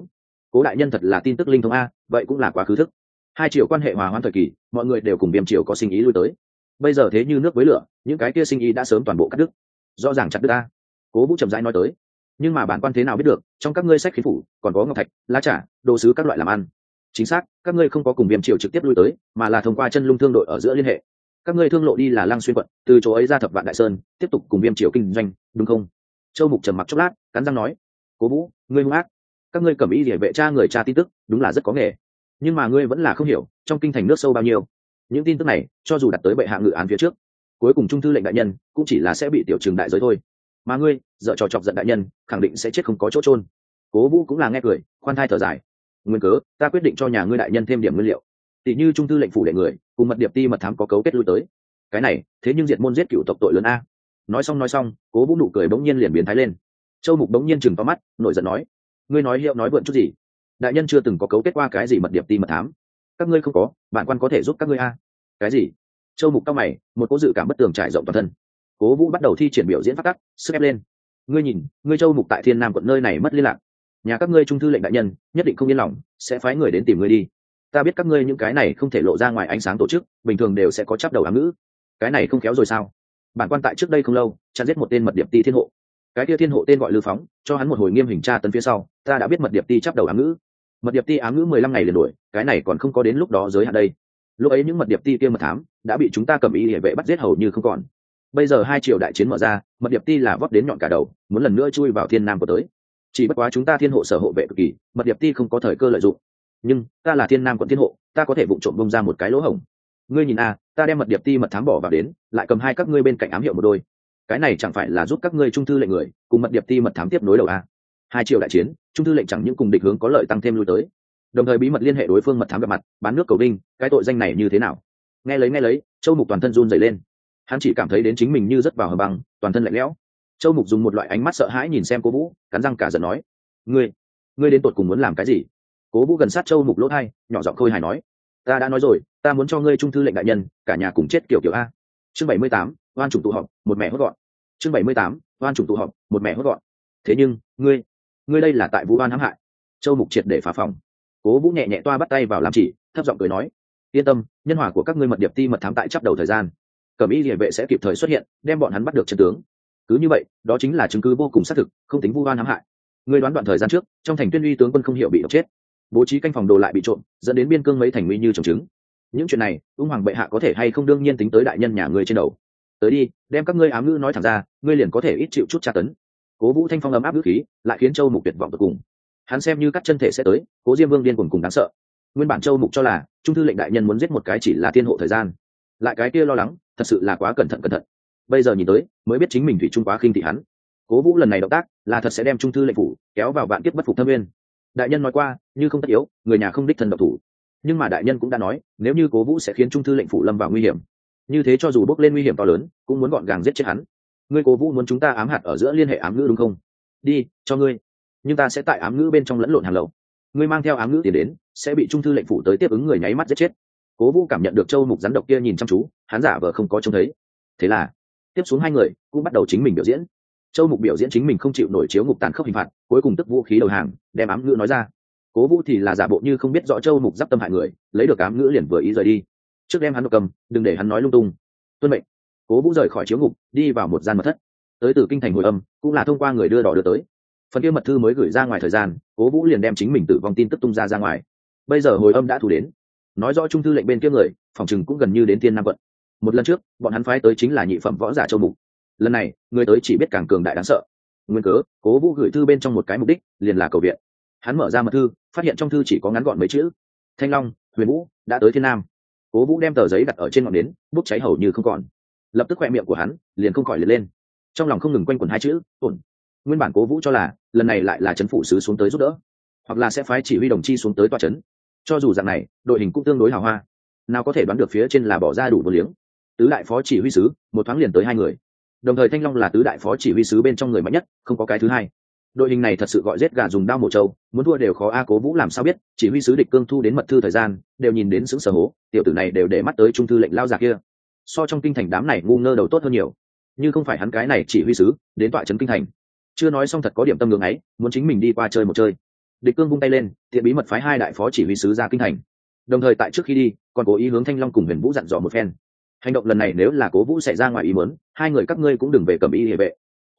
Cố đại nhân thật là tin tức linh thông a, vậy cũng là quá khứ thức. Hai triệu quan hệ hòa hoãn thời kỳ, mọi người đều cùng viêm triều có sinh ý lui tới. Bây giờ thế như nước với lửa, những cái kia sinh ý đã sớm toàn bộ cắt đứt. Rõ ràng chặt đứt a. Cố vũ trầm rãi nói tới nhưng mà bản quan thế nào biết được, trong các ngươi sách khí phủ, còn có ngọc thạch, lá trà, đồ sứ các loại làm ăn. Chính xác, các ngươi không có cùng viêm triều trực tiếp lui tới, mà là thông qua chân lung thương đội ở giữa liên hệ. Các ngươi thương lộ đi là lang xuyên quận, từ chỗ ấy ra thập vạn đại sơn, tiếp tục cùng viêm triều kinh doanh, đúng không? Châu mục trầm mặc chốc lát, cắn răng nói, cố vũ, ngươi hung ác. Các ngươi cầm ý địa vệ cha người cha tin tức, đúng là rất có nghề. Nhưng mà ngươi vẫn là không hiểu, trong kinh thành nước sâu bao nhiêu. Những tin tức này, cho dù đặt tới bệ hạ ngự án phía trước, cuối cùng trung thư lệnh đại nhân, cũng chỉ là sẽ bị tiểu trường đại giới thôi mà ngươi dợ trò chọc giận đại nhân, khẳng định sẽ chết không có chỗ trôn cố vũ cũng là nghe cười, khoan thai thở dài. Nguyên cớ, ta quyết định cho nhà ngươi đại nhân thêm điểm nguyên liệu. Tỷ như trung thư lệnh phủ đệ người, cùng mật điệp ti mật thám có cấu kết lui tới. Cái này, thế nhưng diệt môn giết cựu tộc tội lớn a. Nói xong nói xong, cố vũ nụ cười bỗng nhiên liền biến thái lên. Châu mục bỗng nhiên chừng to mắt, nổi giận nói, ngươi nói hiệu nói vượn chút gì? Đại nhân chưa từng có cấu kết qua cái gì mật điệp ti mật thám. Các ngươi không có, bản quan có thể giúp các ngươi a. Cái gì? Châu mục cao mày, một cố dự cảm bất tường trải rộng toàn thân cố vũ bắt đầu thi triển biểu diễn phát tắc, sức ép lên. Ngươi nhìn, ngươi châu mục tại thiên nam quận nơi này mất liên lạc. Nhà các ngươi trung thư lệnh đại nhân, nhất định không yên lòng, sẽ phái người đến tìm ngươi đi. Ta biết các ngươi những cái này không thể lộ ra ngoài ánh sáng tổ chức, bình thường đều sẽ có chấp đầu ám ngữ. Cái này không khéo rồi sao? Bản quan tại trước đây không lâu, chặn giết một tên mật điệp ti thiên hộ. Cái kia thiên hộ tên gọi lưu phóng, cho hắn một hồi nghiêm hình tra tấn phía sau, ta đã biết mật điệp ti chấp đầu ám ngữ. Mật điệp ti ám ngữ mười lăm ngày liền đuổi, cái này còn không có đến lúc đó giới hạn đây. Lúc ấy những mật điệp ti kia mật thám, đã bị chúng ta cầm ý địa vệ bắt giết hầu như không còn bây giờ hai triệu đại chiến mở ra, mật điệp ti là vót đến nhọn cả đầu, muốn lần nữa chui vào thiên nam của tới. Chỉ bất quá chúng ta thiên hộ sở hộ vệ cực kỳ, mật điệp ti không có thời cơ lợi dụng. Nhưng, ta là thiên nam quận thiên hộ, ta có thể vụ trộm bông ra một cái lỗ hổng. Ngươi nhìn a, ta đem mật điệp ti mật thám bỏ vào đến, lại cầm hai các ngươi bên cạnh ám hiệu một đôi. Cái này chẳng phải là giúp các ngươi trung thư lệnh người, cùng mật điệp ti mật thám tiếp nối đầu a. Hai triệu đại chiến, trung thư lệnh chẳng những cùng địch hướng có lợi tăng thêm lui tới. Đồng thời bí mật liên hệ đối phương mật thám gặp mặt, bán nước cầu đinh, cái tội danh này như thế nào? Nghe lấy nghe lấy, châu mục toàn thân run dày lên hắn chỉ cảm thấy đến chính mình như rất vào hờ băng, toàn thân lạnh lẽo. Châu mục dùng một loại ánh mắt sợ hãi nhìn xem cố vũ, cắn răng cả giận nói, ngươi ngươi đến tột cùng muốn làm cái gì? Cố vũ gần sát châu mục lỗ thai, nhỏ giọng khôi hài nói, ta đã nói rồi, ta muốn cho ngươi trung thư lệnh đại nhân, cả nhà cùng chết kiểu kiểu a. Chương bảy mươi tám, oan chủng tụ họp, một mẹ hốt gọn. Chương bảy mươi tám, oan chủng tụ họp, một mẹ hốt gọn. Thế nhưng, ngươi ngươi đây là tại vũ oan hãm hại. Châu mục triệt để phá phòng. Cố vũ nhẹ nhẹ toa bắt tay vào làm chỉ, thấp giọng cười nói, yên tâm, nhân hòa của các ngươi mật điệp ti mật thám tại chấp đầu thời gian cẩm y địa vệ sẽ kịp thời xuất hiện, đem bọn hắn bắt được trận tướng. Cứ như vậy, đó chính là chứng cứ vô cùng xác thực, không tính vu oan hãm hại. Ngươi đoán đoạn thời gian trước, trong thành tuyên uy tướng quân không hiểu bị độc chết. Bố trí canh phòng đồ lại bị trộm, dẫn đến biên cương mấy thành nguy như trồng trứng. Những chuyện này, ung hoàng bệ hạ có thể hay không đương nhiên tính tới đại nhân nhà ngươi trên đầu. Tới đi, đem các ngươi ám ngữ nói thẳng ra, ngươi liền có thể ít chịu chút tra tấn. Cố vũ thanh phong ấm áp ngữ khí, lại khiến châu mục tuyệt vọng tột cùng. Hắn xem như các chân thể sẽ tới, cố diêm vương điên cuồng cùng đáng sợ. Nguyên bản châu mục cho là, trung thư lệnh đại nhân muốn giết một cái chỉ là thiên hộ thời gian lại cái kia lo lắng, thật sự là quá cẩn thận cẩn thận. Bây giờ nhìn tới, mới biết chính mình thủy trung quá khinh thị hắn. Cố vũ lần này động tác, là thật sẽ đem trung thư lệnh phủ kéo vào vạn kiếp bất phục thâm viên. đại nhân nói qua, như không tất yếu, người nhà không đích thân độc thủ. Nhưng mà đại nhân cũng đã nói, nếu như cố vũ sẽ khiến trung thư lệnh phủ lâm vào nguy hiểm, như thế cho dù bốc lên nguy hiểm to lớn, cũng muốn gọn gàng giết chết hắn. Ngươi cố vũ muốn chúng ta ám hạt ở giữa liên hệ ám ngữ đúng không? Đi, cho ngươi. Nhưng ta sẽ tại ám ngữ bên trong lẫn lộn hàng lậu. Ngươi mang theo ám ngữ tiền đến, sẽ bị trung thư lệnh phủ tới tiếp ứng người nháy mắt giết chết cố vũ cảm nhận được châu mục rắn độc kia nhìn chăm chú, hắn giả vờ không có trông thấy. Thế là, tiếp xuống hai người cũng bắt đầu chính mình biểu diễn. Châu mục biểu diễn chính mình không chịu nổi chiếu ngục tàn khốc hình phạt, cuối cùng tức vũ khí đầu hàng, đem ám ngữ nói ra. Cố vũ thì là giả bộ như không biết rõ châu mục d i p tâm hại người, lấy được ám ngữ liền vừa ý rời đi. Trước đem hắn độc cầm, đừng để hắn nói lung tung. Tuân mệnh. Cố vũ rời khỏi chiếu ngục, đi vào một gian mật thất. Tới từ kinh thành hồi âm, cũng là thông qua người đưa đỏ đưa tới. Phần kia mật thư mới gửi ra ngoài thời gian, cố vũ liền đem chính mình tử vong tin tức tung ra ra ngoài. Bây giờ hồi âm đã thủ đến nói rõ trung thư lệnh bên kia người, phòng chừng cũng gần như đến tiên nam quận. Một lần trước, bọn hắn phái tới chính là nhị phẩm võ giả châu mục. Lần này, người tới chỉ biết càng cường đại đáng sợ. Nguyên cớ, cố vũ gửi thư bên trong một cái mục đích, liền là cầu viện. Hắn mở ra mật thư, phát hiện trong thư chỉ có ngắn gọn mấy chữ. Thanh long, huyền vũ, đã tới thiên nam. Cố vũ đem tờ giấy đặt ở trên ngọn nến, bốc cháy hầu như không còn. Lập tức khoe miệng của hắn, liền không khỏi liệt lên. Trong lòng không ngừng quanh quẩn hai chữ, ổn. Nguyên bản cố vũ cho là, lần này lại là c h ấ n phủ sứ xuống tới giúp đỡ. Hoặc là sẽ phái chỉ huy đồng chi xuống tới tòa c h ấ n cho dù dạng này, đội hình cũng tương đối hào hoa. Nào có thể đoán được phía trên là bỏ ra đủ vô liếng. Tứ đại phó chỉ huy sứ, một thoáng liền tới hai người. Đồng thời thanh long là tứ đại phó chỉ huy sứ bên trong người mạnh nhất, không có cái thứ hai. Đội hình này thật sự gọi rết gà dùng đao mổ trâu, muốn thua đều khó a cố vũ làm sao biết, chỉ huy sứ địch cương thu đến mật thư thời gian, đều nhìn đến xứng sở hố, tiểu tử này đều để mắt tới trung thư lệnh lao già kia. So trong kinh thành đám này ngu ngơ đầu tốt hơn nhiều. Như không phải hắn cái này chỉ huy sứ, đến tọa trấn kinh thành. Chưa nói xong thật có điểm tâm ngưỡng ấy, muốn chính mình đi qua chơi một chơi địch cương vung tay lên thiện bí mật phái hai đại phó chỉ huy sứ ra kinh thành. Đồng thời tại trước khi đi, còn cố ý hướng thanh long cùng huyền vũ dặn dò một phen. Hành động lần này nếu là cố vũ xảy ra ngoài ý muốn, hai người các ngươi cũng đừng về cầm y địa vệ.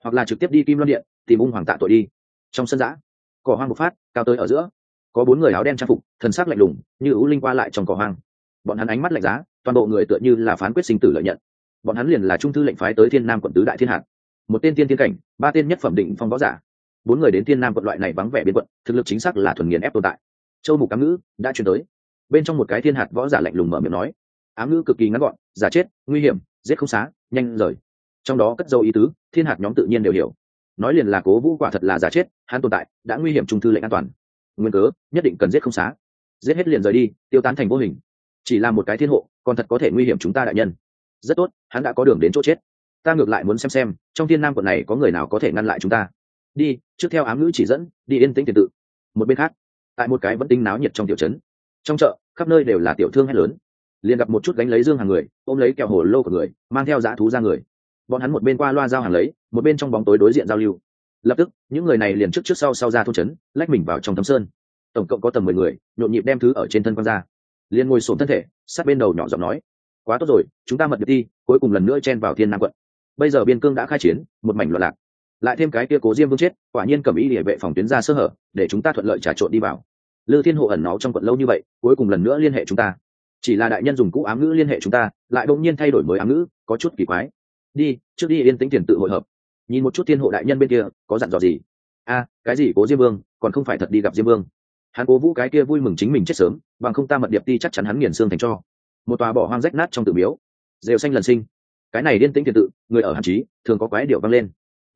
Hoặc là trực tiếp đi kim loan điện, tìm ung hoàng tạ tội đi. Trong sân giã, cỏ hoang một phát, cao tới ở giữa. Có bốn người áo đen trang phục, thần sắc lạnh lùng, như ưu linh qua lại trong cỏ hoang. Bọn hắn ánh mắt lạnh giá, toàn bộ người tựa như là phán quyết sinh tử lợi nhận. Bọn hắn liền là trung thư lệnh phái tới thiên nam quận tứ đại thiên hạt. Một tên tiên thiên cảnh, ba tên nhất phẩm định phong võ giả bốn người đến thiên nam quận loại này vắng vẻ biên quận, thực lực chính xác là thuần nghiền ép tồn tại. Châu mục ám ngữ đã chuyển tới. Bên trong một cái thiên hạt võ giả lạnh lùng mở miệng nói, ám ngữ cực kỳ ngắn gọn, giả chết, nguy hiểm, giết không xá, nhanh rời. Trong đó cất dấu ý tứ, thiên hạt nhóm tự nhiên đều hiểu. Nói liền là cố vũ quả thật là giả chết, hắn tồn tại, đã nguy hiểm trung thư lệnh an toàn. Nguyên cớ, nhất định cần giết không xá. Giết hết liền rời đi, tiêu tán thành vô hình. Chỉ là một cái thiên hộ, còn thật có thể nguy hiểm chúng ta đại nhân. Rất tốt, hắn đã có đường đến chỗ chết. Ta ngược lại muốn xem xem, trong thiên nam quận này có người nào có thể ngăn lại chúng ta đi, trước theo ám ngữ chỉ dẫn, đi yên tĩnh tiền tự. Một bên khác, tại một cái vẫn tinh náo nhiệt trong tiểu trấn, trong chợ, khắp nơi đều là tiểu thương hay lớn. Liền gặp một chút gánh lấy dương hàng người, ôm lấy kẹo hồ lô của người, mang theo dã thú ra người. Bọn hắn một bên qua loa giao hàng lấy, một bên trong bóng tối đối diện giao lưu. Lập tức, những người này liền trước trước sau sau ra thôn trấn, lách mình vào trong thâm sơn. Tổng cộng có tầm mười người, nhộn nhịp đem thứ ở trên thân quăng ra. Liền ngồi sổm thân thể, sát bên đầu nhỏ giọng nói, quá tốt rồi, chúng ta mật được đi, cuối cùng lần nữa chen vào thiên nam quận. Bây giờ biên cương đã khai chiến, một mảnh loạn lạc lại thêm cái kia cố diêm vương chết, quả nhiên cầm ý địa vệ phòng tuyến ra sơ hở, để chúng ta thuận lợi trà trộn đi vào. Lư thiên hộ ẩn náu trong quận lâu như vậy, cuối cùng lần nữa liên hệ chúng ta. Chỉ là đại nhân dùng cũ ám ngữ liên hệ chúng ta, lại đột nhiên thay đổi mới ám ngữ, có chút kỳ quái. Đi, trước đi yên tĩnh tiền tự hội hợp. Nhìn một chút thiên hộ đại nhân bên kia, có dặn dò gì? A, cái gì cố diêm vương, còn không phải thật đi gặp diêm vương. Hắn cố vũ cái kia vui mừng chính mình chết sớm, bằng không ta mật điệp ti chắc chắn hắn nghiền xương thành cho. Một tòa bỏ hoang rách nát trong tự miếu. Rêu xanh lần sinh. Cái này điên tĩnh tiền tự, người ở hàn trí, thường có quái điệu vang lên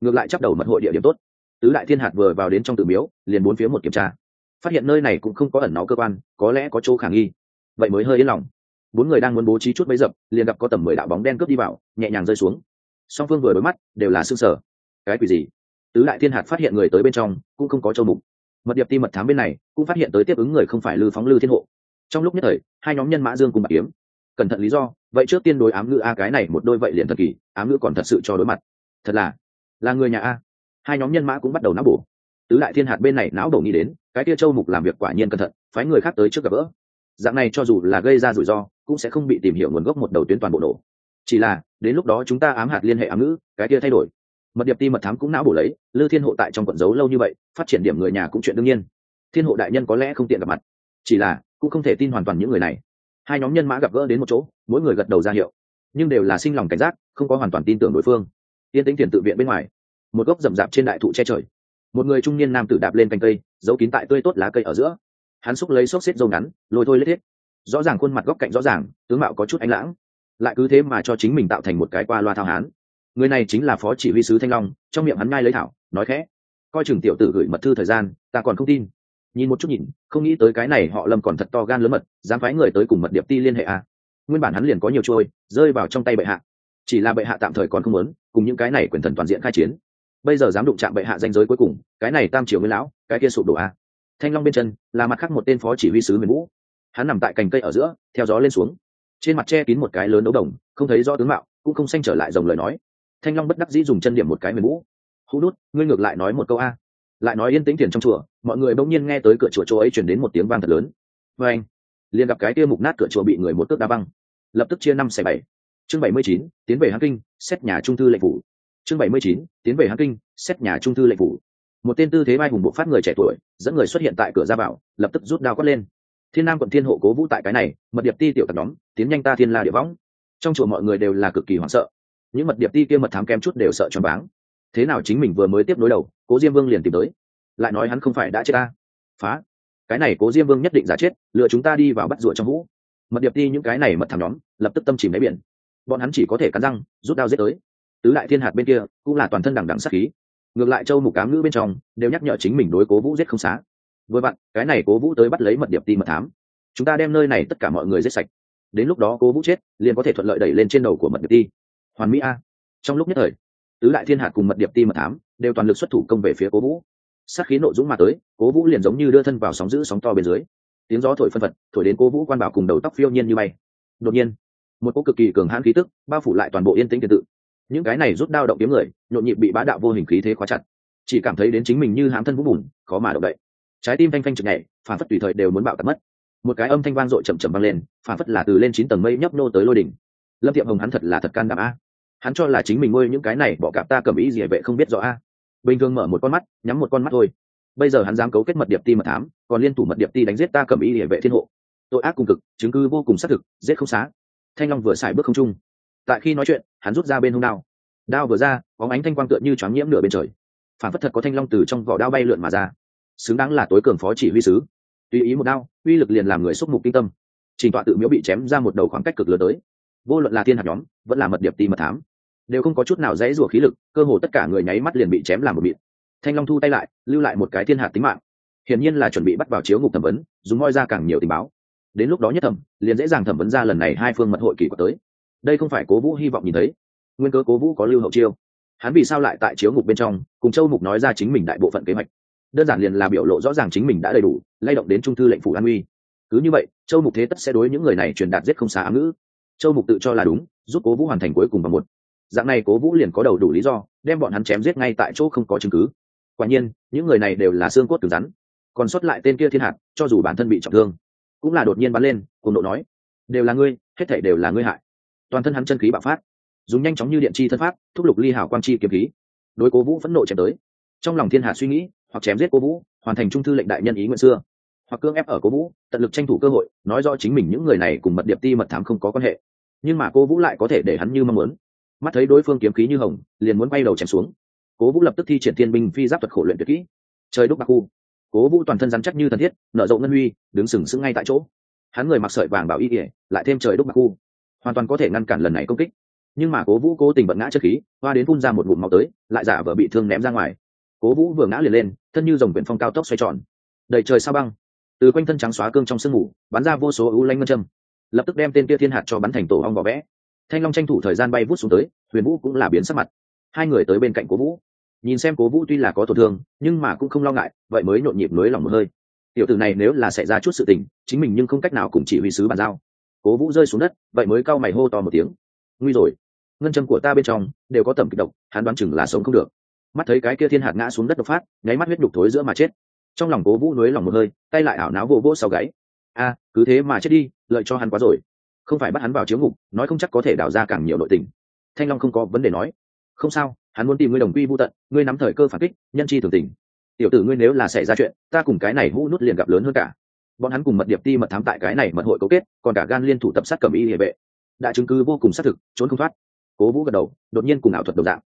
ngược lại chắc đầu mật hội địa điểm tốt. Tứ đại thiên hạt vừa vào đến trong tự miếu, liền bốn phía một kiểm tra. Phát hiện nơi này cũng không có ẩn náu cơ quan, có lẽ có chỗ khả nghi. Vậy mới hơi yên lòng. Bốn người đang muốn bố trí chút bấy dập, liền gặp có tầm mười đạo bóng đen cướp đi vào, nhẹ nhàng rơi xuống. Song phương vừa đối mắt, đều là xương sở cái quỷ gì? Tứ đại thiên hạt phát hiện người tới bên trong, cũng không có châu mục. Mật điệp ti mật thám bên này, cũng phát hiện tới tiếp ứng người không phải lư phóng lư thiên hộ. Trong lúc nhất thời, hai nhóm nhân mã dương cùng bạc kiếm. Cẩn thận lý do, vậy trước tiên đối ám ngữ a, cái này một đôi vậy liền thật kỳ, ám ngữ còn thật sự cho đối mặt. Thật là là người nhà a. Hai nhóm nhân mã cũng bắt đầu não bổ. Tứ đại thiên hạt bên này não đổ nghĩ đến, cái kia châu mục làm việc quả nhiên cẩn thận, phái người khác tới trước gặp gỡ. Dạng này cho dù là gây ra rủi ro, cũng sẽ không bị tìm hiểu nguồn gốc một đầu tuyến toàn bộ nổ. Chỉ là, đến lúc đó chúng ta ám hạt liên hệ ám ngữ, cái kia thay đổi. Mật điệp ti mật thám cũng não bổ lấy, lư thiên hộ tại trong quận giấu lâu như vậy, phát triển điểm người nhà cũng chuyện đương nhiên. Thiên hộ đại nhân có lẽ không tiện gặp mặt. Chỉ là, cũng không thể tin hoàn toàn những người này. Hai nhóm nhân mã gặp gỡ đến một chỗ, mỗi người gật đầu ra hiệu. Nhưng đều là sinh lòng cảnh giác, không có hoàn toàn tin tưởng đối phương. Yên tĩnh tiền tự viện bên ngoài một gốc rậm rạp trên đại thụ che trời. Một người trung niên nam tử đạp lên cành cây, giấu kín tại tươi tốt lá cây ở giữa. Hắn xúc lấy xốc xếp dâu ngắn, lôi thôi lết hết rõ ràng khuôn mặt góc cạnh rõ ràng, tướng mạo có chút ánh lãng. Lại cứ thế mà cho chính mình tạo thành một cái qua loa thao hán. Người này chính là phó chỉ huy sứ thanh long, trong miệng hắn ngay lấy thảo, nói khẽ. Coi chừng tiểu tử gửi mật thư thời gian, ta còn không tin. Nhìn một chút nhìn, không nghĩ tới cái này họ lâm còn thật to gan lớn mật, dám phái người tới cùng mật điệp ti liên hệ à. nguyên bản hắn liền có nhiều trôi, rơi vào trong tay bệ hạ. Chỉ là bệ hạ tạm thời còn không muốn, cùng những cái này quyền thần toàn diện khai chiến bây giờ dám đụng chạm bệ hạ danh giới cuối cùng, cái này tam triều nguyên lão, cái kia sụp đổ a thanh long bên chân, là mặt khác một tên phó chỉ huy sứ miền vũ. Hắn nằm tại cành cây ở giữa, theo gió lên xuống. Trên mặt che kín một cái lớn đấu đồng, không thấy rõ tướng mạo, cũng không xanh trở lại dòng lời nói. Thanh long bất đắc dĩ dùng chân điểm một cái miền vũ. Hú đút, ngươi ngược lại nói một câu a. Lại nói yên tĩnh tiền trong chùa, mọi người bỗng nhiên nghe tới cửa chùa chỗ ấy chuyển đến một tiếng vang thật lớn. Và anh. Liền gặp cái kia mục nát cửa chùa bị người một tước đá băng lập tức chia năm xẻ bảy. Chương bảy mươi chín, tiến về hãng kinh, xét nhà trung thư lệnh phủ chương bảy mươi chín, tiến về hán kinh, xét nhà trung thư lệnh phủ. Một tên tư thế mai hùng bộ phát người trẻ tuổi, dẫn người xuất hiện tại cửa ra vào, lập tức rút đao quát lên. Thiên nam quận thiên hộ cố vũ tại cái này, mật điệp ti tiểu tập nhóm, tiến nhanh ta thiên la địa võng. Trong chùa mọi người đều là cực kỳ hoảng sợ. Những mật điệp ti kia mật thám kém chút đều sợ choáng váng. Thế nào chính mình vừa mới tiếp nối đầu, cố diêm vương liền tìm tới. Lại nói hắn không phải đã chết ta. Phá. Cái này cố diêm vương nhất định giả chết, lựa chúng ta đi vào bắt rùa trong vũ mật điệp ti những cái này mật thám nhóm, lập tức tâm chìm đáy biển. Bọn hắn chỉ có thể cắn răng, rút đao giết tới tứ đại thiên hạt bên kia cũng là toàn thân đằng đằng sát khí. Ngược lại châu mục cám ngữ bên trong đều nhắc nhở chính mình đối cố vũ giết không xá. Với bạn cái này cố vũ tới bắt lấy mật điệp ti mật thám. Chúng ta đem nơi này tất cả mọi người giết sạch. Đến lúc đó cố vũ chết, liền có thể thuận lợi đẩy lên trên đầu của mật điệp ti. Hoàn mỹ a. Trong lúc nhất thời, tứ đại thiên hạt cùng mật điệp ti mật thám đều toàn lực xuất thủ công về phía cố vũ. Sát khí nộ dũng mà tới, cố vũ liền giống như đưa thân vào sóng giữ sóng to bên dưới. Tiếng gió thổi phân phật, thổi đến cố vũ quan bảo cùng đầu tóc phiêu nhiên như bay. Đột nhiên, một cô cực kỳ cường hãn khí tức bao phủ lại toàn bộ yên tĩnh tiền tự những cái này rút đao động kiếm người, nhộn nhịp bị bá đạo vô hình khí thế khóa chặt. Chỉ cảm thấy đến chính mình như hám thân vũ bùn, khó mà động đậy. Trái tim phanh phanh chực nhảy phản phất tùy thời đều muốn bạo tật mất. Một cái âm thanh vang dội chậm chậm vang lên, phản phất là từ lên chín tầng mây nhấp nô tới lôi đỉnh. Lâm tiệm hồng hắn thật là thật can đảm a. Hắn cho là chính mình nuôi những cái này bỏ cạp ta cầm ý gì vệ không biết rõ a. Bình thường mở một con mắt, nhắm một con mắt thôi. Bây giờ hắn dám cấu kết mật điệp ti mật thám, còn liên thủ mật điệp ti đánh giết ta cầm ý địa vệ thiên hộ. Tội ác cùng cực, chứng cứ vô cùng xác thực, giết không xá. Thanh long vừa xài bước không trung tại khi nói chuyện, hắn rút ra bên hông đao. Đao vừa ra, có ánh thanh quang tựa như choáng nhiễm nửa bên trời. Phản phất thật có thanh long từ trong vỏ đao bay lượn mà ra. Xứng đáng là tối cường phó chỉ huy sứ. Tùy ý một đao, uy lực liền làm người xúc mục kinh tâm. Trình tọa tự miễu bị chém ra một đầu khoảng cách cực lớn tới. Vô luận là thiên hạt nhóm, vẫn là mật điệp ti mật thám, đều không có chút nào dãy rủa khí lực, cơ hồ tất cả người nháy mắt liền bị chém làm một mịn. Thanh long thu tay lại, lưu lại một cái thiên hạt tính mạng. Hiển nhiên là chuẩn bị bắt vào chiếu ngục thẩm vấn, dùng moi ra càng nhiều tình báo. Đến lúc đó nhất thẩm, liền dễ dàng thẩm vấn ra lần này hai phương mật hội kỳ của tới đây không phải cố vũ hy vọng nhìn thấy nguyên cơ cố vũ có lưu hậu chiêu hắn vì sao lại tại chiếu ngục bên trong cùng châu mục nói ra chính mình đại bộ phận kế hoạch đơn giản liền là biểu lộ rõ ràng chính mình đã đầy đủ lay động đến trung thư lệnh phủ an uy cứ như vậy châu mục thế tất sẽ đối những người này truyền đạt giết không xá ám ngữ châu mục tự cho là đúng giúp cố vũ hoàn thành cuối cùng bằng một dạng này cố vũ liền có đầu đủ lý do đem bọn hắn chém giết ngay tại chỗ không có chứng cứ quả nhiên những người này đều là xương cốt cứng rắn còn sót lại tên kia thiên hạt cho dù bản thân bị trọng thương cũng là đột nhiên bắn lên cùng độ nói đều là ngươi hết thể đều là ngươi hại toàn thân hắn chân khí bạo phát, dùng nhanh chóng như điện chi thân pháp, thúc lục ly hảo quang chi kiếm khí. Đối cố vũ phẫn nộ chém tới. Trong lòng thiên hạ suy nghĩ, hoặc chém giết cố vũ, hoàn thành trung thư lệnh đại nhân ý nguyện xưa. Hoặc cưỡng ép ở cố vũ, tận lực tranh thủ cơ hội, nói rõ chính mình những người này cùng mật điệp ti mật thám không có quan hệ. Nhưng mà cố vũ lại có thể để hắn như mong muốn. Mắt thấy đối phương kiếm khí như hồng, liền muốn bay đầu chém xuống. Cố vũ lập tức thi triển thiên binh phi giáp thuật khổ luyện tuyệt kỹ. Trời đúc bạc khu. Cố vũ toàn thân rắn chắc như thần thiết, nở rộng ngân huy, đứng sừng sững ngay tại chỗ. Hắn người mặc sợi vàng bảo y ỉa lại thêm trời đúc bạc khu hoàn toàn có thể ngăn cản lần này công kích. Nhưng mà cố vũ cố tình bận ngã chất khí, hoa đến phun ra một bụng máu tới, lại giả vờ bị thương ném ra ngoài. Cố vũ vừa ngã liền lên, thân như dòng quyển phong cao tốc xoay tròn. Đầy trời sao băng. Từ quanh thân trắng xóa cương trong sương mù, bắn ra vô số ưu lanh ngân châm. Lập tức đem tên kia thiên hạt cho bắn thành tổ ong vỏ vẽ. Thanh long tranh thủ thời gian bay vút xuống tới, huyền vũ cũng là biến sắc mặt. Hai người tới bên cạnh cố vũ. Nhìn xem cố vũ tuy là có tổn thương, nhưng mà cũng không lo ngại, vậy mới nhộn nhịp nới lòng một hơi. Tiểu tử này nếu là xảy ra chút sự tình, chính mình nhưng không cách nào cùng chỉ huy sứ bàn giao cố vũ rơi xuống đất, vậy mới cau mày hô to một tiếng. Nguy rồi. Ngân châm của ta bên trong đều có tầm kịch độc, hắn đoán chừng là sống không được. Mắt thấy cái kia thiên hạt ngã xuống đất độc phát, nháy mắt huyết đục thối giữa mà chết. Trong lòng cố vũ nới lòng một hơi, tay lại ảo náo vô vỗ sau gáy. A, cứ thế mà chết đi, lợi cho hắn quá rồi. Không phải bắt hắn vào chiếu ngục, nói không chắc có thể đào ra càng nhiều nội tình. Thanh long không có vấn đề nói. Không sao, hắn muốn tìm ngươi đồng quy vô tận, ngươi nắm thời cơ phản kích, nhân chi thường tình. Tiểu tử ngươi nếu là xảy ra chuyện, ta cùng cái này hũ nút liền gặp lớn hơn cả bọn hắn cùng mật điệp ti mật thám tại cái này mật hội cấu kết, còn cả gan liên thủ tập sát cầm y hệ vệ. Đã chứng cứ vô cùng xác thực, trốn không thoát. Cố vũ gật đầu, đột nhiên cùng ảo thuật đầu dạng.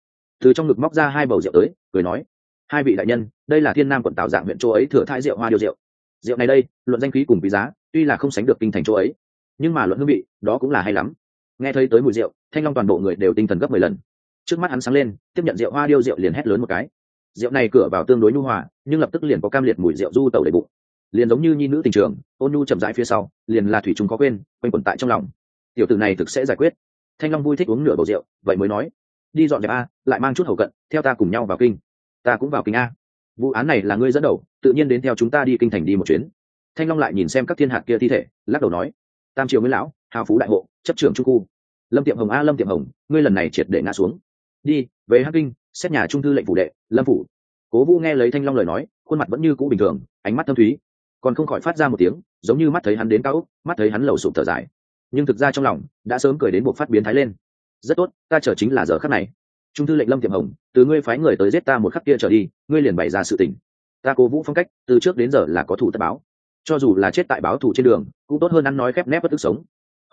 Từ trong ngực móc ra hai bầu rượu tới, cười nói, hai vị đại nhân, đây là thiên nam quận tào dạng huyện chỗ ấy thừa thai rượu hoa điều rượu. Rượu này đây, luận danh khí cùng quý giá, tuy là không sánh được kinh thành chỗ ấy, nhưng mà luận hương vị, đó cũng là hay lắm. Nghe thấy tới mùi rượu, thanh long toàn bộ người đều tinh thần gấp mười lần. Trước mắt hắn sáng lên, tiếp nhận rượu hoa điêu rượu liền hét lớn một cái. Rượu này cửa vào tương đối nhu hòa, nhưng lập tức liền có cam liệt mùi rượu du tẩu đầy bụng liền giống như nhi nữ tình trường, ôn nhu chậm rãi phía sau, liền là thủy chúng có quên, quanh quẩn tại trong lòng. Tiểu tử này thực sẽ giải quyết. Thanh long vui thích uống nửa bầu rượu, vậy mới nói, đi dọn dẹp a, lại mang chút hậu cận, theo ta cùng nhau vào kinh. Ta cũng vào kinh a. Vụ án này là ngươi dẫn đầu, tự nhiên đến theo chúng ta đi kinh thành đi một chuyến. Thanh long lại nhìn xem các thiên hạt kia thi thể, lắc đầu nói, tam triều nguyễn lão, hào phú đại hộ, chấp trưởng trung khu. Lâm tiệm hồng a, lâm tiệm hồng, ngươi lần này triệt để ngã xuống. Đi, về hắc kinh, xét nhà trung thư lệnh phủ đệ, lâm phủ. Cố vũ nghe lấy thanh long lời nói, khuôn mặt vẫn như cũ bình thường, ánh mắt thâm thúy còn không khỏi phát ra một tiếng, giống như mắt thấy hắn đến cao mắt thấy hắn lầu sụp thở dài. Nhưng thực ra trong lòng, đã sớm cười đến buộc phát biến thái lên. Rất tốt, ta chờ chính là giờ khắc này. Trung thư lệnh lâm tiệm hồng, từ ngươi phái người tới giết ta một khắc kia trở đi, ngươi liền bày ra sự tình. Ta cố vũ phong cách, từ trước đến giờ là có thủ tất báo. Cho dù là chết tại báo thủ trên đường, cũng tốt hơn ăn nói khép nép bất tức sống.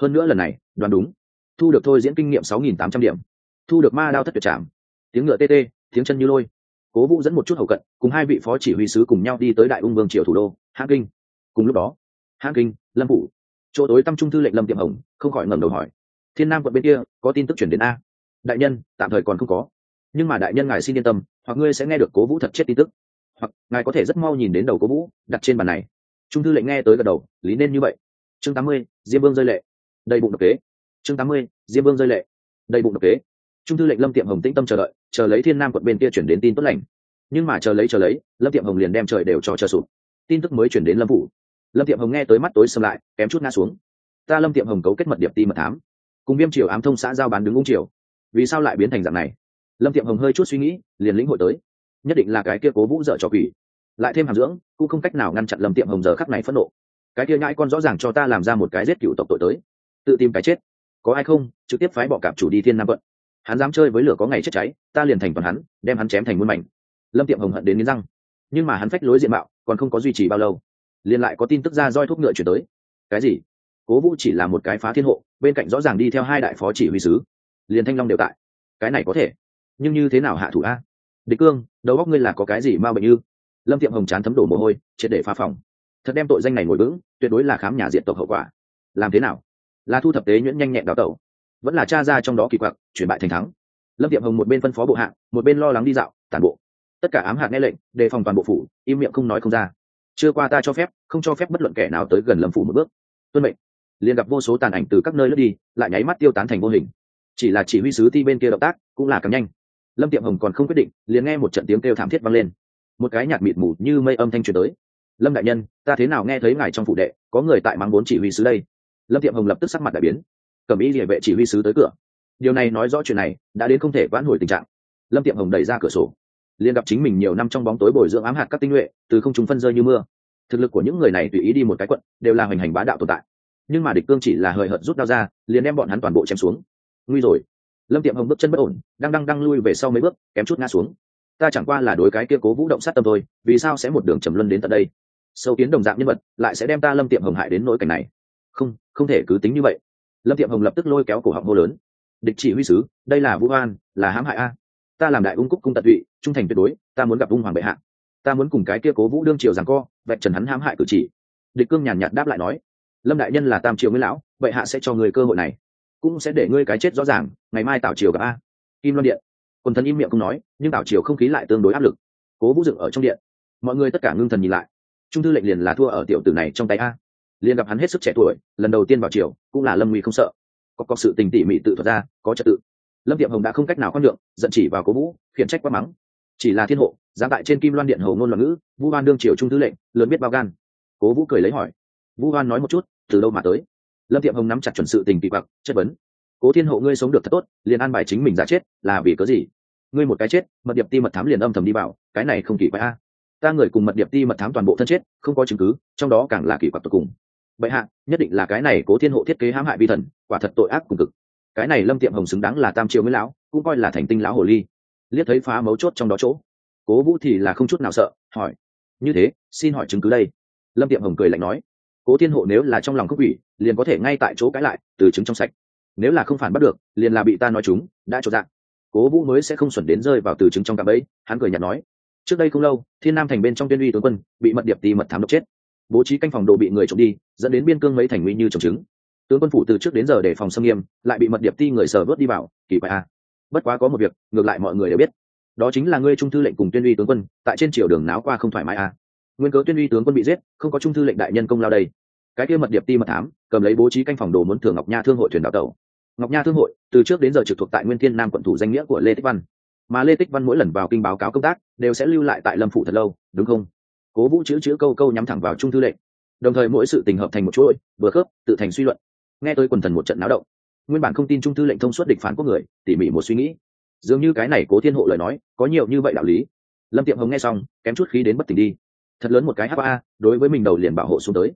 Hơn nữa lần này, đoán đúng. Thu được thôi diễn kinh nghiệm sáu nghìn tám trăm điểm. Thu được ma đao thất tuyệt trảm. Tiếng ngựa tê tê, tiếng chân như lôi. Cố vũ dẫn một chút hậu cận, cùng hai vị phó chỉ huy sứ cùng nhau đi tới đại ung vương triều thủ đô hãng kinh. Cùng lúc đó, hãng kinh, lâm phủ. Chỗ tối tâm trung thư lệnh lâm tiệm hồng, không khỏi ngẩng đầu hỏi. Thiên nam quận bên kia, có tin tức chuyển đến a? Đại nhân, tạm thời còn không có. Nhưng mà đại nhân ngài xin yên tâm, hoặc ngươi sẽ nghe được cố vũ thật chết tin tức. Hoặc ngài có thể rất mau nhìn đến đầu cố vũ, đặt trên bàn này. Trung thư lệnh nghe tới gật đầu, lý nên như vậy. Chương tám mươi, diêm vương rơi lệ. Đầy bụng độc kế. Chương tám mươi, diêm vương rơi lệ. Đầy bụng độc kế. Trung thư lệnh lâm tiệm hồng tĩnh tâm chờ đợi, chờ lấy thiên nam quận bên kia chuyển đến tin tốt lành. Nhưng mà chờ lấy chờ lấy, lâm tiệm hồng liền đem trời đều cho chờ sụp tin tức mới chuyển đến lâm phủ. Lâm tiệm hồng nghe tới mắt tối xâm lại, kém chút ngã xuống. Ta lâm tiệm hồng cấu kết mật điệp ti mật thám. Cùng viêm triều ám thông xã giao bán đứng ung triều. Vì sao lại biến thành dạng này? Lâm tiệm hồng hơi chút suy nghĩ, liền lĩnh hội tới. Nhất định là cái kia cố vũ dở trò quỷ. Lại thêm hàm dưỡng, cũng không cách nào ngăn chặn lâm tiệm hồng giờ khắc này phẫn nộ. Cái kia nhãi con rõ ràng cho ta làm ra một cái giết cựu tộc tội tới. Tự tìm cái chết. Có ai không? Trực tiếp phái bọ cạp chủ đi thiên nam vận hắn dám chơi với lửa có ngày chết cháy, ta liền thành toàn hắn, đem hắn chém thành muôn mảnh. Lâm tiệm hồng hận đến nghiến răng. Nhưng mà hắn phách lối diện mạo còn không có duy trì bao lâu, liền lại có tin tức ra roi thuốc ngựa chuyển tới. Cái gì? Cố vũ chỉ là một cái phá thiên hộ, bên cạnh rõ ràng đi theo hai đại phó chỉ huy sứ, liền thanh long đều tại. Cái này có thể, nhưng như thế nào hạ thủ a? Địch cương, đầu góc ngươi là có cái gì ma bệnh như lâm tiệm hồng chán thấm đổ mồ hôi, triệt để phá phòng. Thật đem tội danh này ngồi vững, tuyệt đối là khám nhà diện tộc hậu quả. Làm thế nào? Là thu thập tế nhuyễn nhanh nhẹn đào tẩu. Vẫn là cha ra trong đó kỳ quặc, chuyển bại thành thắng. Lâm tiệm hồng một bên phân phó bộ hạng, một bên lo lắng đi dạo, tản bộ tất cả ám hạt nghe lệnh, đề phòng toàn bộ phủ, im miệng không nói không ra. Chưa qua ta cho phép, không cho phép bất luận kẻ nào tới gần lâm phủ một bước. Tuân mệnh. Liền gặp vô số tàn ảnh từ các nơi lướt đi, lại nháy mắt tiêu tán thành vô hình. Chỉ là chỉ huy sứ thi bên kia động tác, cũng là càng nhanh. Lâm tiệm hồng còn không quyết định, liền nghe một trận tiếng kêu thảm thiết vang lên. Một cái nhạt mịt mù như mây âm thanh truyền tới. Lâm đại nhân, ta thế nào nghe thấy ngài trong phụ đệ, có người tại mắng bốn chỉ huy sứ đây? Lâm tiệm hồng lập tức sắc mặt đại biến. Cầm ý địa vệ chỉ huy sứ tới cửa. Điều này nói rõ chuyện này, đã đến không thể vãn hồi tình trạng. Lâm tiệm hồng đẩy ra cửa sổ liền gặp chính mình nhiều năm trong bóng tối bồi dưỡng ám hạt các tinh nhuệ, từ không chúng phân rơi như mưa. Thực lực của những người này tùy ý đi một cái quận, đều là hoành hành bá đạo tồn tại. Nhưng mà địch cương chỉ là hời hợt rút đao ra, liền đem bọn hắn toàn bộ chém xuống. Nguy rồi. Lâm tiệm hồng bước chân bất ổn, đang đang đang lui về sau mấy bước, kém chút ngã xuống. Ta chẳng qua là đối cái kia cố vũ động sát tâm thôi, vì sao sẽ một đường trầm luân đến tận đây? Sâu kiến đồng dạng nhân vật, lại sẽ đem ta lâm tiệm hồng hại đến nỗi cảnh này. Không không thể cứ tính như vậy. Lâm tiệm hồng lập tức lôi kéo cổ họng hô lớn. Địch chỉ huy sứ, đây là vũ hoan, là hãm hại a. Ta làm đại ung cúc cung tận tụy trung thành tuyệt đối, ta muốn gặp ung hoàng bệ hạ. Ta muốn cùng cái kia cố vũ đương triều rằng co, vạch trần hắn hãm hại cử chỉ. Địch cương nhàn nhạt đáp lại nói, lâm đại nhân là tam triều nguyên lão, bệ hạ sẽ cho người cơ hội này. Cũng sẽ để ngươi cái chết rõ ràng, ngày mai tảo triều gặp a. Kim loan điện. Quần thần im miệng không nói, nhưng tảo triều không khí lại tương đối áp lực. Cố vũ dựng ở trong điện. Mọi người tất cả ngưng thần nhìn lại. Trung thư lệnh liền là thua ở tiểu tử này trong tay a. Liền gặp hắn hết sức trẻ tuổi, lần đầu tiên vào triều, cũng là lâm nguy không sợ. Có có sự tình tỉ mỉ tự thuật ra, có trật tự. Lâm tiệm hồng đã không cách nào khoan lượng giận chỉ vào cố vũ, khiển trách quá mắng chỉ là thiên hộ, giáng tại trên kim loan điện hầu ngôn loạn ngữ, vu hoan đương triều trung thư lệnh, lớn biết bao gan. Cố vũ cười lấy hỏi. Vu hoan nói một chút, từ đâu mà tới? Lâm tiệm hồng nắm chặt chuẩn sự tình kỳ quặc, chất vấn. Cố thiên hộ, ngươi sống được thật tốt, liền an bài chính mình giả chết, là vì có gì? Ngươi một cái chết, mật điệp ti mật thám liền âm thầm đi vào, cái này không kỳ quái a. Ta người cùng mật điệp ti mật thám toàn bộ thân chết, không có chứng cứ, trong đó càng là kỳ quặc tột cùng. Bệ hạ, nhất định là cái này cố thiên hộ thiết kế hãm hại vi thần, quả thật tội ác cùng cực. Cái này lâm tiệm hồng xứng đáng là tam triều mới lão, cũng coi là thành tinh lão hồ ly liếc thấy phá mấu chốt trong đó chỗ. Cố vũ thì là không chút nào sợ, hỏi, như thế, xin hỏi chứng cứ đây. Lâm tiệm hồng cười lạnh nói, cố thiên hộ nếu là trong lòng khúc ủy liền có thể ngay tại chỗ cãi lại, từ chứng trong sạch. Nếu là không phản bắt được, liền là bị ta nói chúng, đã cho dạng. Cố vũ mới sẽ không xuẩn đến rơi vào từ chứng trong cạm ấy hắn cười nhạt nói, trước đây không lâu, thiên nam thành bên trong tuyên uy tướng quân, bị mật điệp tì mật thám độc chết. Bố trí canh phòng đồ bị người trộm đi, dẫn đến biên cương mấy thành nguy như trồng trứng. Tướng quân phủ từ trước đến giờ để phòng xâm nghiêm, lại bị mật điệp ti người sờ vớt đi vào, kỳ quái a à bất quá có một việc, ngược lại mọi người đều biết. Đó chính là ngươi trung thư lệnh cùng tuyên uy tướng quân, tại trên triều đường náo qua không thoải mái à. nguyên cớ tuyên uy tướng quân bị giết, không có trung thư lệnh đại nhân công lao đây. Cái kia mật điệp ti mật thám, cầm lấy bố trí canh phòng đồ muốn thường ngọc nha thương hội thuyền đạo tàu ngọc nha thương hội, từ trước đến giờ trực thuộc tại nguyên thiên nam quận thủ danh nghĩa của lê tích văn. Mà lê tích văn mỗi lần vào kinh báo cáo công tác, đều sẽ lưu lại tại lâm phủ thật lâu, đúng không? Cố vũ chữ chữ câu câu nhắm thẳng vào trung thư lệnh. Đồng thời mỗi sự tình hợp thành một chuỗi, vừa khớp, tự thành suy luận. Nghe tôi quần thần một trận náo động nguyên bản không tin trung thư lệnh thông suốt địch phản quốc người, tỉ mỉ một suy nghĩ. Dường như cái này cố thiên hộ lời nói, có nhiều như vậy đạo lý. Lâm tiệm hồng nghe xong, kém chút khí đến bất tỉnh đi. Thật lớn một cái ha đối với mình đầu liền bảo hộ xuống tới.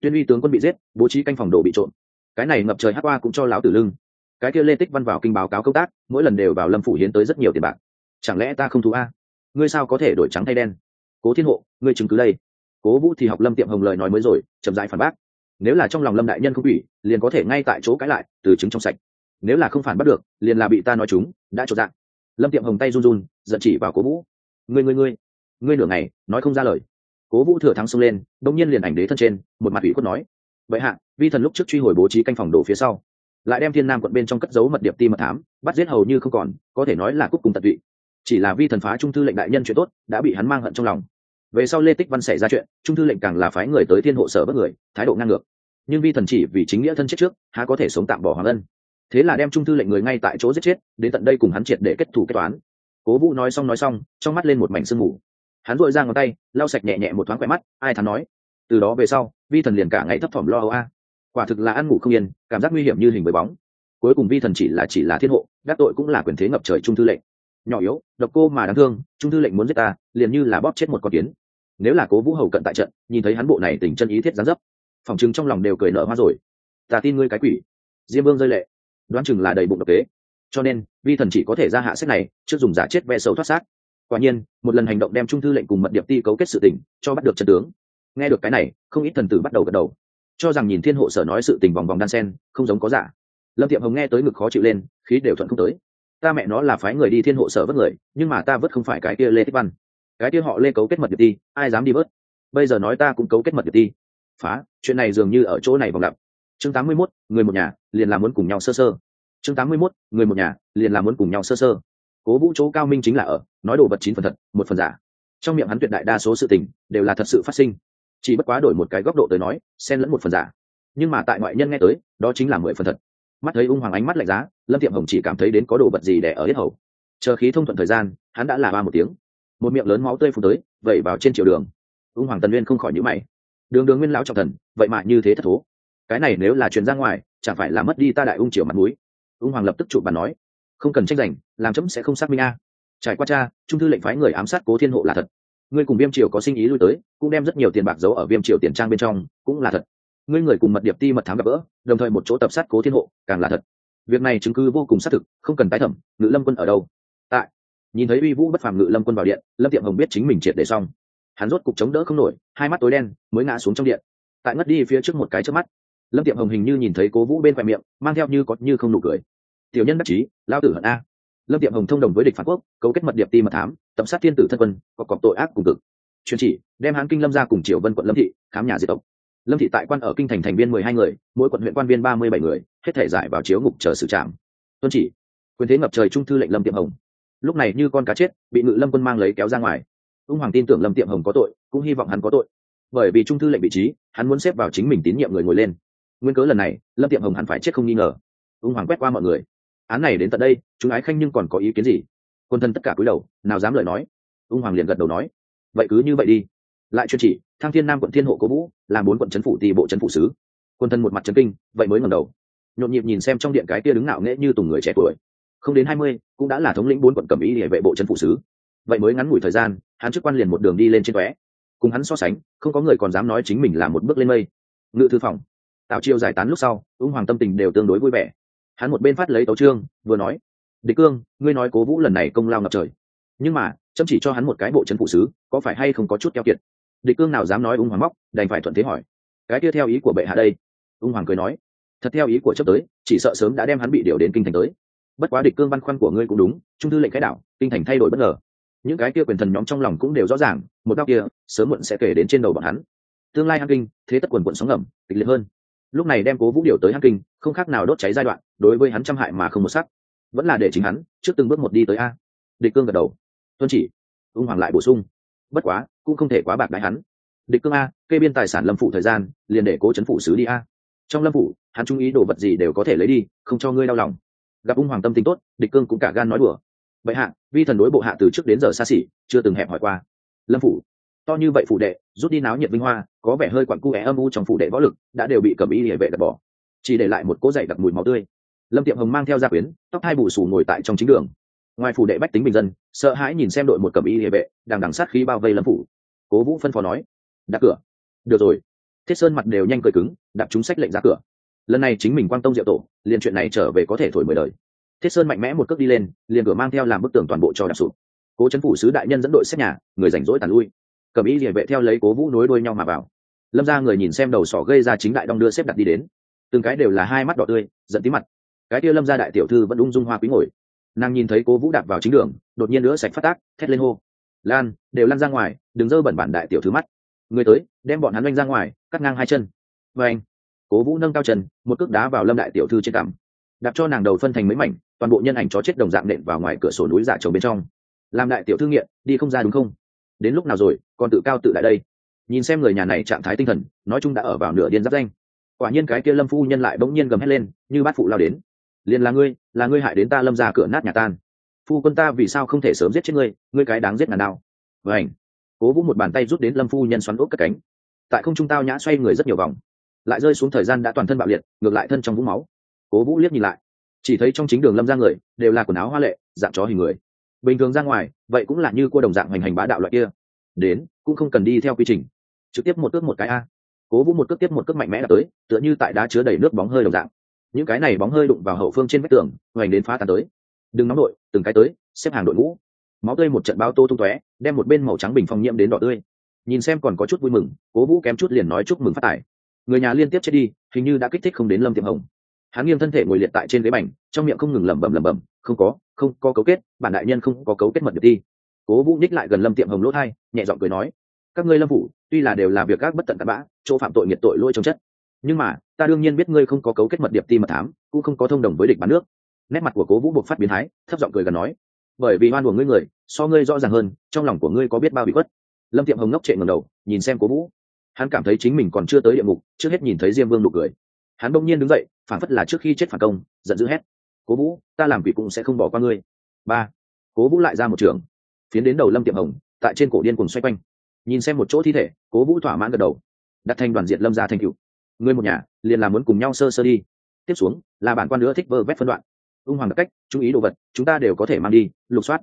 Tuyên uy tướng quân bị giết, bố trí canh phòng đồ bị trộm. Cái này ngập trời hpa cũng cho lão tử lưng. Cái kia lê tích văn vào kinh báo cáo công tác, mỗi lần đều vào lâm phủ hiến tới rất nhiều tiền bạc. Chẳng lẽ ta không thú a? Ngươi sao có thể đổi trắng thay đen? Cố thiên hộ, ngươi chứng cứ đây. Cố vũ thì học lâm tiệm hồng lời nói mới rồi, chậm dại phản bác nếu là trong lòng lâm đại nhân không ủy liền có thể ngay tại chỗ cãi lại, từ chứng trong sạch. Nếu là không phản bắt được, liền là bị ta nói chúng, đã trộn dạng. Lâm tiệm hồng tay run run, giận chỉ vào cố vũ. Ngươi ngươi ngươi ngươi nửa ngày, nói không ra lời. Cố vũ thừa thắng xông lên đông nhiên liền ảnh đế thân trên, một mặt ủy khuất nói. Vậy hạ, vi thần lúc trước truy hồi bố trí canh phòng đổ phía sau, lại đem thiên nam quận bên trong cất giấu mật điệp ti mật thám, bắt giết hầu như không còn, có thể nói là cúc cùng tận tụy. Chỉ là vi thần phá trung thư lệnh đại nhân chuyện tốt, đã bị hắn mang hận trong lòng về sau lê tích văn xảy ra chuyện, trung thư lệnh càng là phái người tới thiên hộ sở bất người, thái độ ngang ngược. Nhưng vi thần chỉ vì chính nghĩa thân chết trước, há có thể sống tạm bỏ hoàng ân. Thế là đem trung thư lệnh người ngay tại chỗ giết chết, đến tận đây cùng hắn triệt để kết thủ kết toán. Cố vũ nói xong nói xong, trong mắt lên một mảnh sương mù. Hắn vội ra ngón tay, lau sạch nhẹ nhẹ một thoáng quẹ mắt, ai thắn nói, từ đó về sau, vi thần liền cả ngày thấp thỏm lo âu a. Quả thực là ăn ngủ không yên, cảm giác nguy hiểm như hình với bóng. Cuối cùng vi thần chỉ là chỉ là thiên hộ gác tội cũng là quyền thế ngập trời trung thư lệnh nhỏ yếu, độc cô mà đáng thương, trung thư lệnh muốn giết ta, liền như là bóp chết một con kiến. Nếu là cố vũ hầu cận tại trận, nhìn thấy hắn bộ này tình chân ý thiết gián dấp, phòng chứng trong lòng đều cười nở hoa rồi. Ta tin ngươi cái quỷ. Diêm vương rơi lệ. Đoán chừng là đầy bụng độc kế. Cho nên, vi thần chỉ có thể ra hạ sách này, trước dùng giả chết ve sâu thoát xác. Quả nhiên, một lần hành động đem trung thư lệnh cùng mật điệp ti cấu kết sự tình, cho bắt được trận tướng. Nghe được cái này, không ít thần tử bắt đầu gật đầu. Cho rằng nhìn thiên hộ sở nói sự tình vòng vòng đan sen, không giống có giả. Lâm tiệm hồng nghe tới ngực khó chịu lên, khí đều thuận không tới ta mẹ nó là phái người đi thiên hộ sở vớt người nhưng mà ta vớt không phải cái kia lê thích văn. Cái kia họ lê cấu kết mật điệp ti ai dám đi vớt? Bây giờ nói ta cũng cấu kết mật điệp ti phá chuyện này dường như ở chỗ này vòng lặp. Chương tám mươi 81, người một nhà liền làm muốn cùng nhau sơ sơ. Chương tám mươi 81, người một nhà liền làm muốn cùng nhau sơ sơ. Cố vũ chỗ cao minh chính là ở nói đồ vật chín phần thật một phần giả. Trong miệng hắn tuyệt đại đa số sự tình đều là thật sự phát sinh. Chỉ bất quá đổi một cái góc độ tới nói xen lẫn một phần giả. Nhưng mà tại ngoại nhân nghe tới đó chính là mười phần thật mắt thấy ung hoàng ánh mắt lạnh giá, lâm tiệm hồng chỉ cảm thấy đến có đồ vật gì để ở hết hầu. Chờ khí thông thuận thời gian, hắn đã là ba một tiếng. Một miệng lớn máu tươi phun tới, vẩy vào trên chiều đường. Ung hoàng tần nguyên không khỏi nhữ mày. Đường đường nguyên lão trọng thần, vậy mà như thế thất thố. Cái này nếu là truyền ra ngoài, chẳng phải là mất đi ta đại ung triều mặt mũi. Ung hoàng lập tức chụp bàn nói. Không cần tranh giành, làm chấm sẽ không xác minh a. Trải qua cha, trung thư lệnh phái người ám sát cố thiên hộ là thật. Ngươi cùng viêm triều có sinh ý lui tới, cũng đem rất nhiều tiền bạc giấu ở viêm triều tiền trang bên trong, cũng là thật ngươi người cùng mật điệp ti mật thám gặp gỡ, đồng thời một chỗ tập sát cố thiên hộ, càng là thật. Việc này chứng cứ vô cùng xác thực, không cần tái thẩm, ngự lâm quân ở đâu? Tại. Nhìn thấy uy vũ bất phàm ngự lâm quân vào điện, lâm tiệm hồng biết chính mình triệt để xong. Hắn rốt cục chống đỡ không nổi, hai mắt tối đen, mới ngã xuống trong điện. Tại ngất đi phía trước một cái trước mắt, lâm tiệm hồng hình như nhìn thấy cố vũ bên khoe miệng, mang theo như có như không nụ cười. Tiểu nhân đắc chí, lao tử hận a. Lâm tiệm hồng thông đồng với địch phản quốc, cấu kết mật điệp ti mật thám, tập sát thiên tử thân quân có cọc tội ác cùng cực. Truyền chỉ, đem hán kinh lâm ra cùng triều vân quận lâm thị, khám nhà diệt tộc lâm thị tại quan ở kinh thành thành viên mười hai người, mỗi quận huyện quan viên ba mươi bảy người, hết thể giải vào chiếu ngục chờ xử trảm. Tuân chỉ, quyền thế ngập trời trung thư lệnh lâm tiệm hồng. Lúc này như con cá chết, bị ngự lâm quân mang lấy kéo ra ngoài. Ung hoàng tin tưởng lâm tiệm hồng có tội, cũng hy vọng hắn có tội. Bởi vì trung thư lệnh vị trí, hắn muốn xếp vào chính mình tín nhiệm người ngồi lên. Nguyên cớ lần này, lâm tiệm hồng hắn phải chết không nghi ngờ. Ung hoàng quét qua mọi người. Án này đến tận đây, chúng ái khanh nhưng còn có ý kiến gì? Quân thân tất cả cúi đầu, nào dám lời nói? Ung hoàng liền gật đầu nói. Vậy cứ như vậy đi lại chuyên chỉ thăng thiên nam quận thiên hộ cố vũ, làm bốn quận trấn phủ tì bộ trấn phủ sứ. Quân thân một mặt trấn kinh, vậy mới ngẩng đầu. Nhộn nhịp nhìn xem trong điện cái kia đứng ngạo nghễ như tùng người trẻ tuổi. Không đến hai mươi, cũng đã là thống lĩnh bốn quận cẩm ý địa vệ bộ trấn phủ sứ. Vậy mới ngắn ngủi thời gian, hắn chức quan liền một đường đi lên trên tóe cùng hắn so sánh, không có người còn dám nói chính mình là một bước lên mây. Ngự thư phòng. Tạo chiêu giải tán lúc sau, ung hoàng tâm tình đều tương đối vui vẻ. Hắn một bên phát lấy tấu trương vừa nói, địch cương, ngươi nói cố vũ lần này công lao ngập trời. Nhưng mà chăm chỉ cho hắn một cái bộ trấn phụ sứ, có phải hay không có chút keo kiệt? Địch cương nào dám nói ung hoàng móc, đành phải thuận thế hỏi. Cái kia theo ý của bệ hạ đây, ung hoàng cười nói. Thật theo ý của chấp tới, chỉ sợ sớm đã đem hắn bị điều đến kinh thành tới. Bất quá địch cương băn khoăn của ngươi cũng đúng, trung thư lệnh cái đạo kinh thành thay đổi bất ngờ. Những cái kia quyền thần nhóm trong lòng cũng đều rõ ràng, một đau kia, sớm muộn sẽ kể đến trên đầu bọn hắn. Tương lai hăng kinh, thế tất quần quận sóng ngầm, kịch liệt hơn. Lúc này đem cố vũ điều tới hăng kinh, không khác nào đốt cháy giai đoạn, đối với hắn trăm hại mà không một sắc. Vẫn là để chính hắn, trước từng bước một đi tới a. Địch cương gật đầu. Tuân chỉ. Ung hoàng lại bổ sung bất quá, cũng không thể quá bạc đại hắn. Địch cương a, kê biên tài sản lâm phụ thời gian, liền để cố chấn phụ sứ đi a. Trong lâm phụ hắn trung ý đồ vật gì đều có thể lấy đi, không cho ngươi đau lòng. Gặp ung hoàng tâm tính tốt, địch cương cũng cả gan nói đùa. Vậy hạ, vi thần đối bộ hạ từ trước đến giờ xa xỉ, chưa từng hẹp hỏi qua. Lâm phủ, to như vậy phủ đệ, rút đi náo nhiệt vinh hoa, có vẻ hơi quặn cu é âm u trong phủ đệ võ lực, đã đều bị cầm y địa vệ đặt bỏ. Chỉ để lại một cỗ dậy đặc mùi máu tươi. Lâm tiệm hồng mang theo gia quyến, tóc hai bù xù ngồi tại trong chính đường ngoài phủ đệ bách tính bình dân, sợ hãi nhìn xem đội một cầm y địa vệ, đang đằng sát khí bao vây lâm phủ. Cố vũ phân phó nói đặt cửa. Được rồi. Thiết sơn mặt đều nhanh cười cứng đặt chúng sách lệnh ra cửa. Lần này chính mình quan tông diệu tổ, liền chuyện này trở về có thể thổi mười đời. Thiết sơn mạnh mẽ một cước đi lên, liền cửa mang theo làm bức tường toàn bộ cho đạp sụp. Cố chấn phủ sứ đại nhân dẫn đội xét nhà, người rảnh rỗi tàn lui. Cầm y địa vệ theo lấy cố vũ nối đuôi nhau mà vào. Lâm ra người nhìn xem đầu sỏ gây ra chính đại đong đưa xếp đặt đi đến. Từng cái đều là hai mắt đỏ tươi, giận tí mặt. Cái kia lâm ra đại tiểu thư vẫn ung dung hoa quý ngồi nàng nhìn thấy cố vũ đạp vào chính đường, đột nhiên nữa sạch phát tác, thét lên hô. Lan, đều lan ra ngoài, đừng dơ bẩn bản đại tiểu thư mắt. Người tới, đem bọn hắn oanh ra ngoài, cắt ngang hai chân. Và anh cố vũ nâng cao chân, một cước đá vào lâm đại tiểu thư trên cằm. Đạp cho nàng đầu phân thành mấy mảnh, toàn bộ nhân ảnh chó chết đồng dạng nện vào ngoài cửa sổ núi giả trồng bên trong. Làm đại tiểu thư nghiện, đi không ra đúng không? Đến lúc nào rồi còn tự cao tự đại đây? Nhìn xem người nhà này trạng thái tinh thần, nói chung đã ở vào nửa điên giáp danh. Quả nhiên cái kia lâm phu nhân lại bỗng nhiên gầm hét lên, như bát phụ lao đến liền là ngươi là ngươi hại đến ta lâm ra cửa nát nhà tan. Phu quân ta vì sao không thể sớm giết chết ngươi ngươi cái đáng giết ngàn đao. Vảnh cố vũ một bàn tay rút đến lâm phu nhân xoắn úp cất cánh. Tại không trung tao nhã xoay người rất nhiều vòng. Lại rơi xuống thời gian đã toàn thân bạo liệt, ngược lại thân trong vũng máu. Cố vũ liếc nhìn lại. Chỉ thấy trong chính đường lâm ra người, đều là quần áo hoa lệ, dạng chó hình người. Bình thường ra ngoài, vậy cũng là như cua đồng dạng hành hành bá đạo loại kia. Đến, cũng không cần đi theo quy trình. Trực tiếp một cước một cái a. Cố vũ một cước tiếp một cước mạnh mẽ đập tới, tựa như tại đá chứa đầy nước bóng hơi đồng dạng những cái này bóng hơi đụng vào hậu phương trên vách tường, hoành đến phá tàn tới. Đừng nóng đội, từng cái tới, xếp hàng đội ngũ. Máu tươi một trận bao tô tung tóe, đem một bên màu trắng bình phong nhiễm đến đỏ tươi. Nhìn xem còn có chút vui mừng, cố vũ kém chút liền nói chúc mừng phát tài. Người nhà liên tiếp chết đi, hình như đã kích thích không đến lâm tiệm hồng. Hắn nghiêng thân thể ngồi liệt tại trên ghế bành, trong miệng không ngừng lẩm bẩm lẩm bẩm, không có không có cấu kết, bản đại nhân không có cấu kết mật được đi. Cố vũ ních lại gần lâm tiệm hồng lỗ thai nhẹ giọng cười nói, các ngươi lâm phủ, tuy là đều là việc các bất tận tạt bã, chỗ phạm tội nghiệt tội lỗi trong chất nhưng mà, ta đương nhiên biết ngươi không có cấu kết mật điệp ti mật thám, cũng không có thông đồng với địch bán nước. Nét mặt của cố vũ buộc phát biến thái, thấp giọng cười gần nói, bởi vì oan của ngươi người, so ngươi rõ ràng hơn, trong lòng của ngươi có biết bao bị khuất. Lâm tiệm hồng ngốc trệ ngầm đầu, nhìn xem cố vũ. Hắn cảm thấy chính mình còn chưa tới địa ngục, trước hết nhìn thấy diêm vương nụ cười. Hắn bỗng nhiên đứng dậy, phản phất là trước khi chết phản công, giận dữ hét, cố vũ, ta làm quỷ cũng sẽ không bỏ qua ngươi. Ba, cố vũ lại ra một trường, phiến đến đầu lâm tiệm hồng, tại trên cổ điên cùng xoay quanh. Nhìn xem một chỗ thi thể, cố vũ thỏa mãn gật đầu. Đặt thành đoàn diện lâm ra thành cựu ngươi một nhà, liền là muốn cùng nhau sơ sơ đi. Tiếp xuống, là bản quan nữa thích vơ vét phân đoạn. Ung hoàng đặc cách, chú ý đồ vật, chúng ta đều có thể mang đi, lục soát.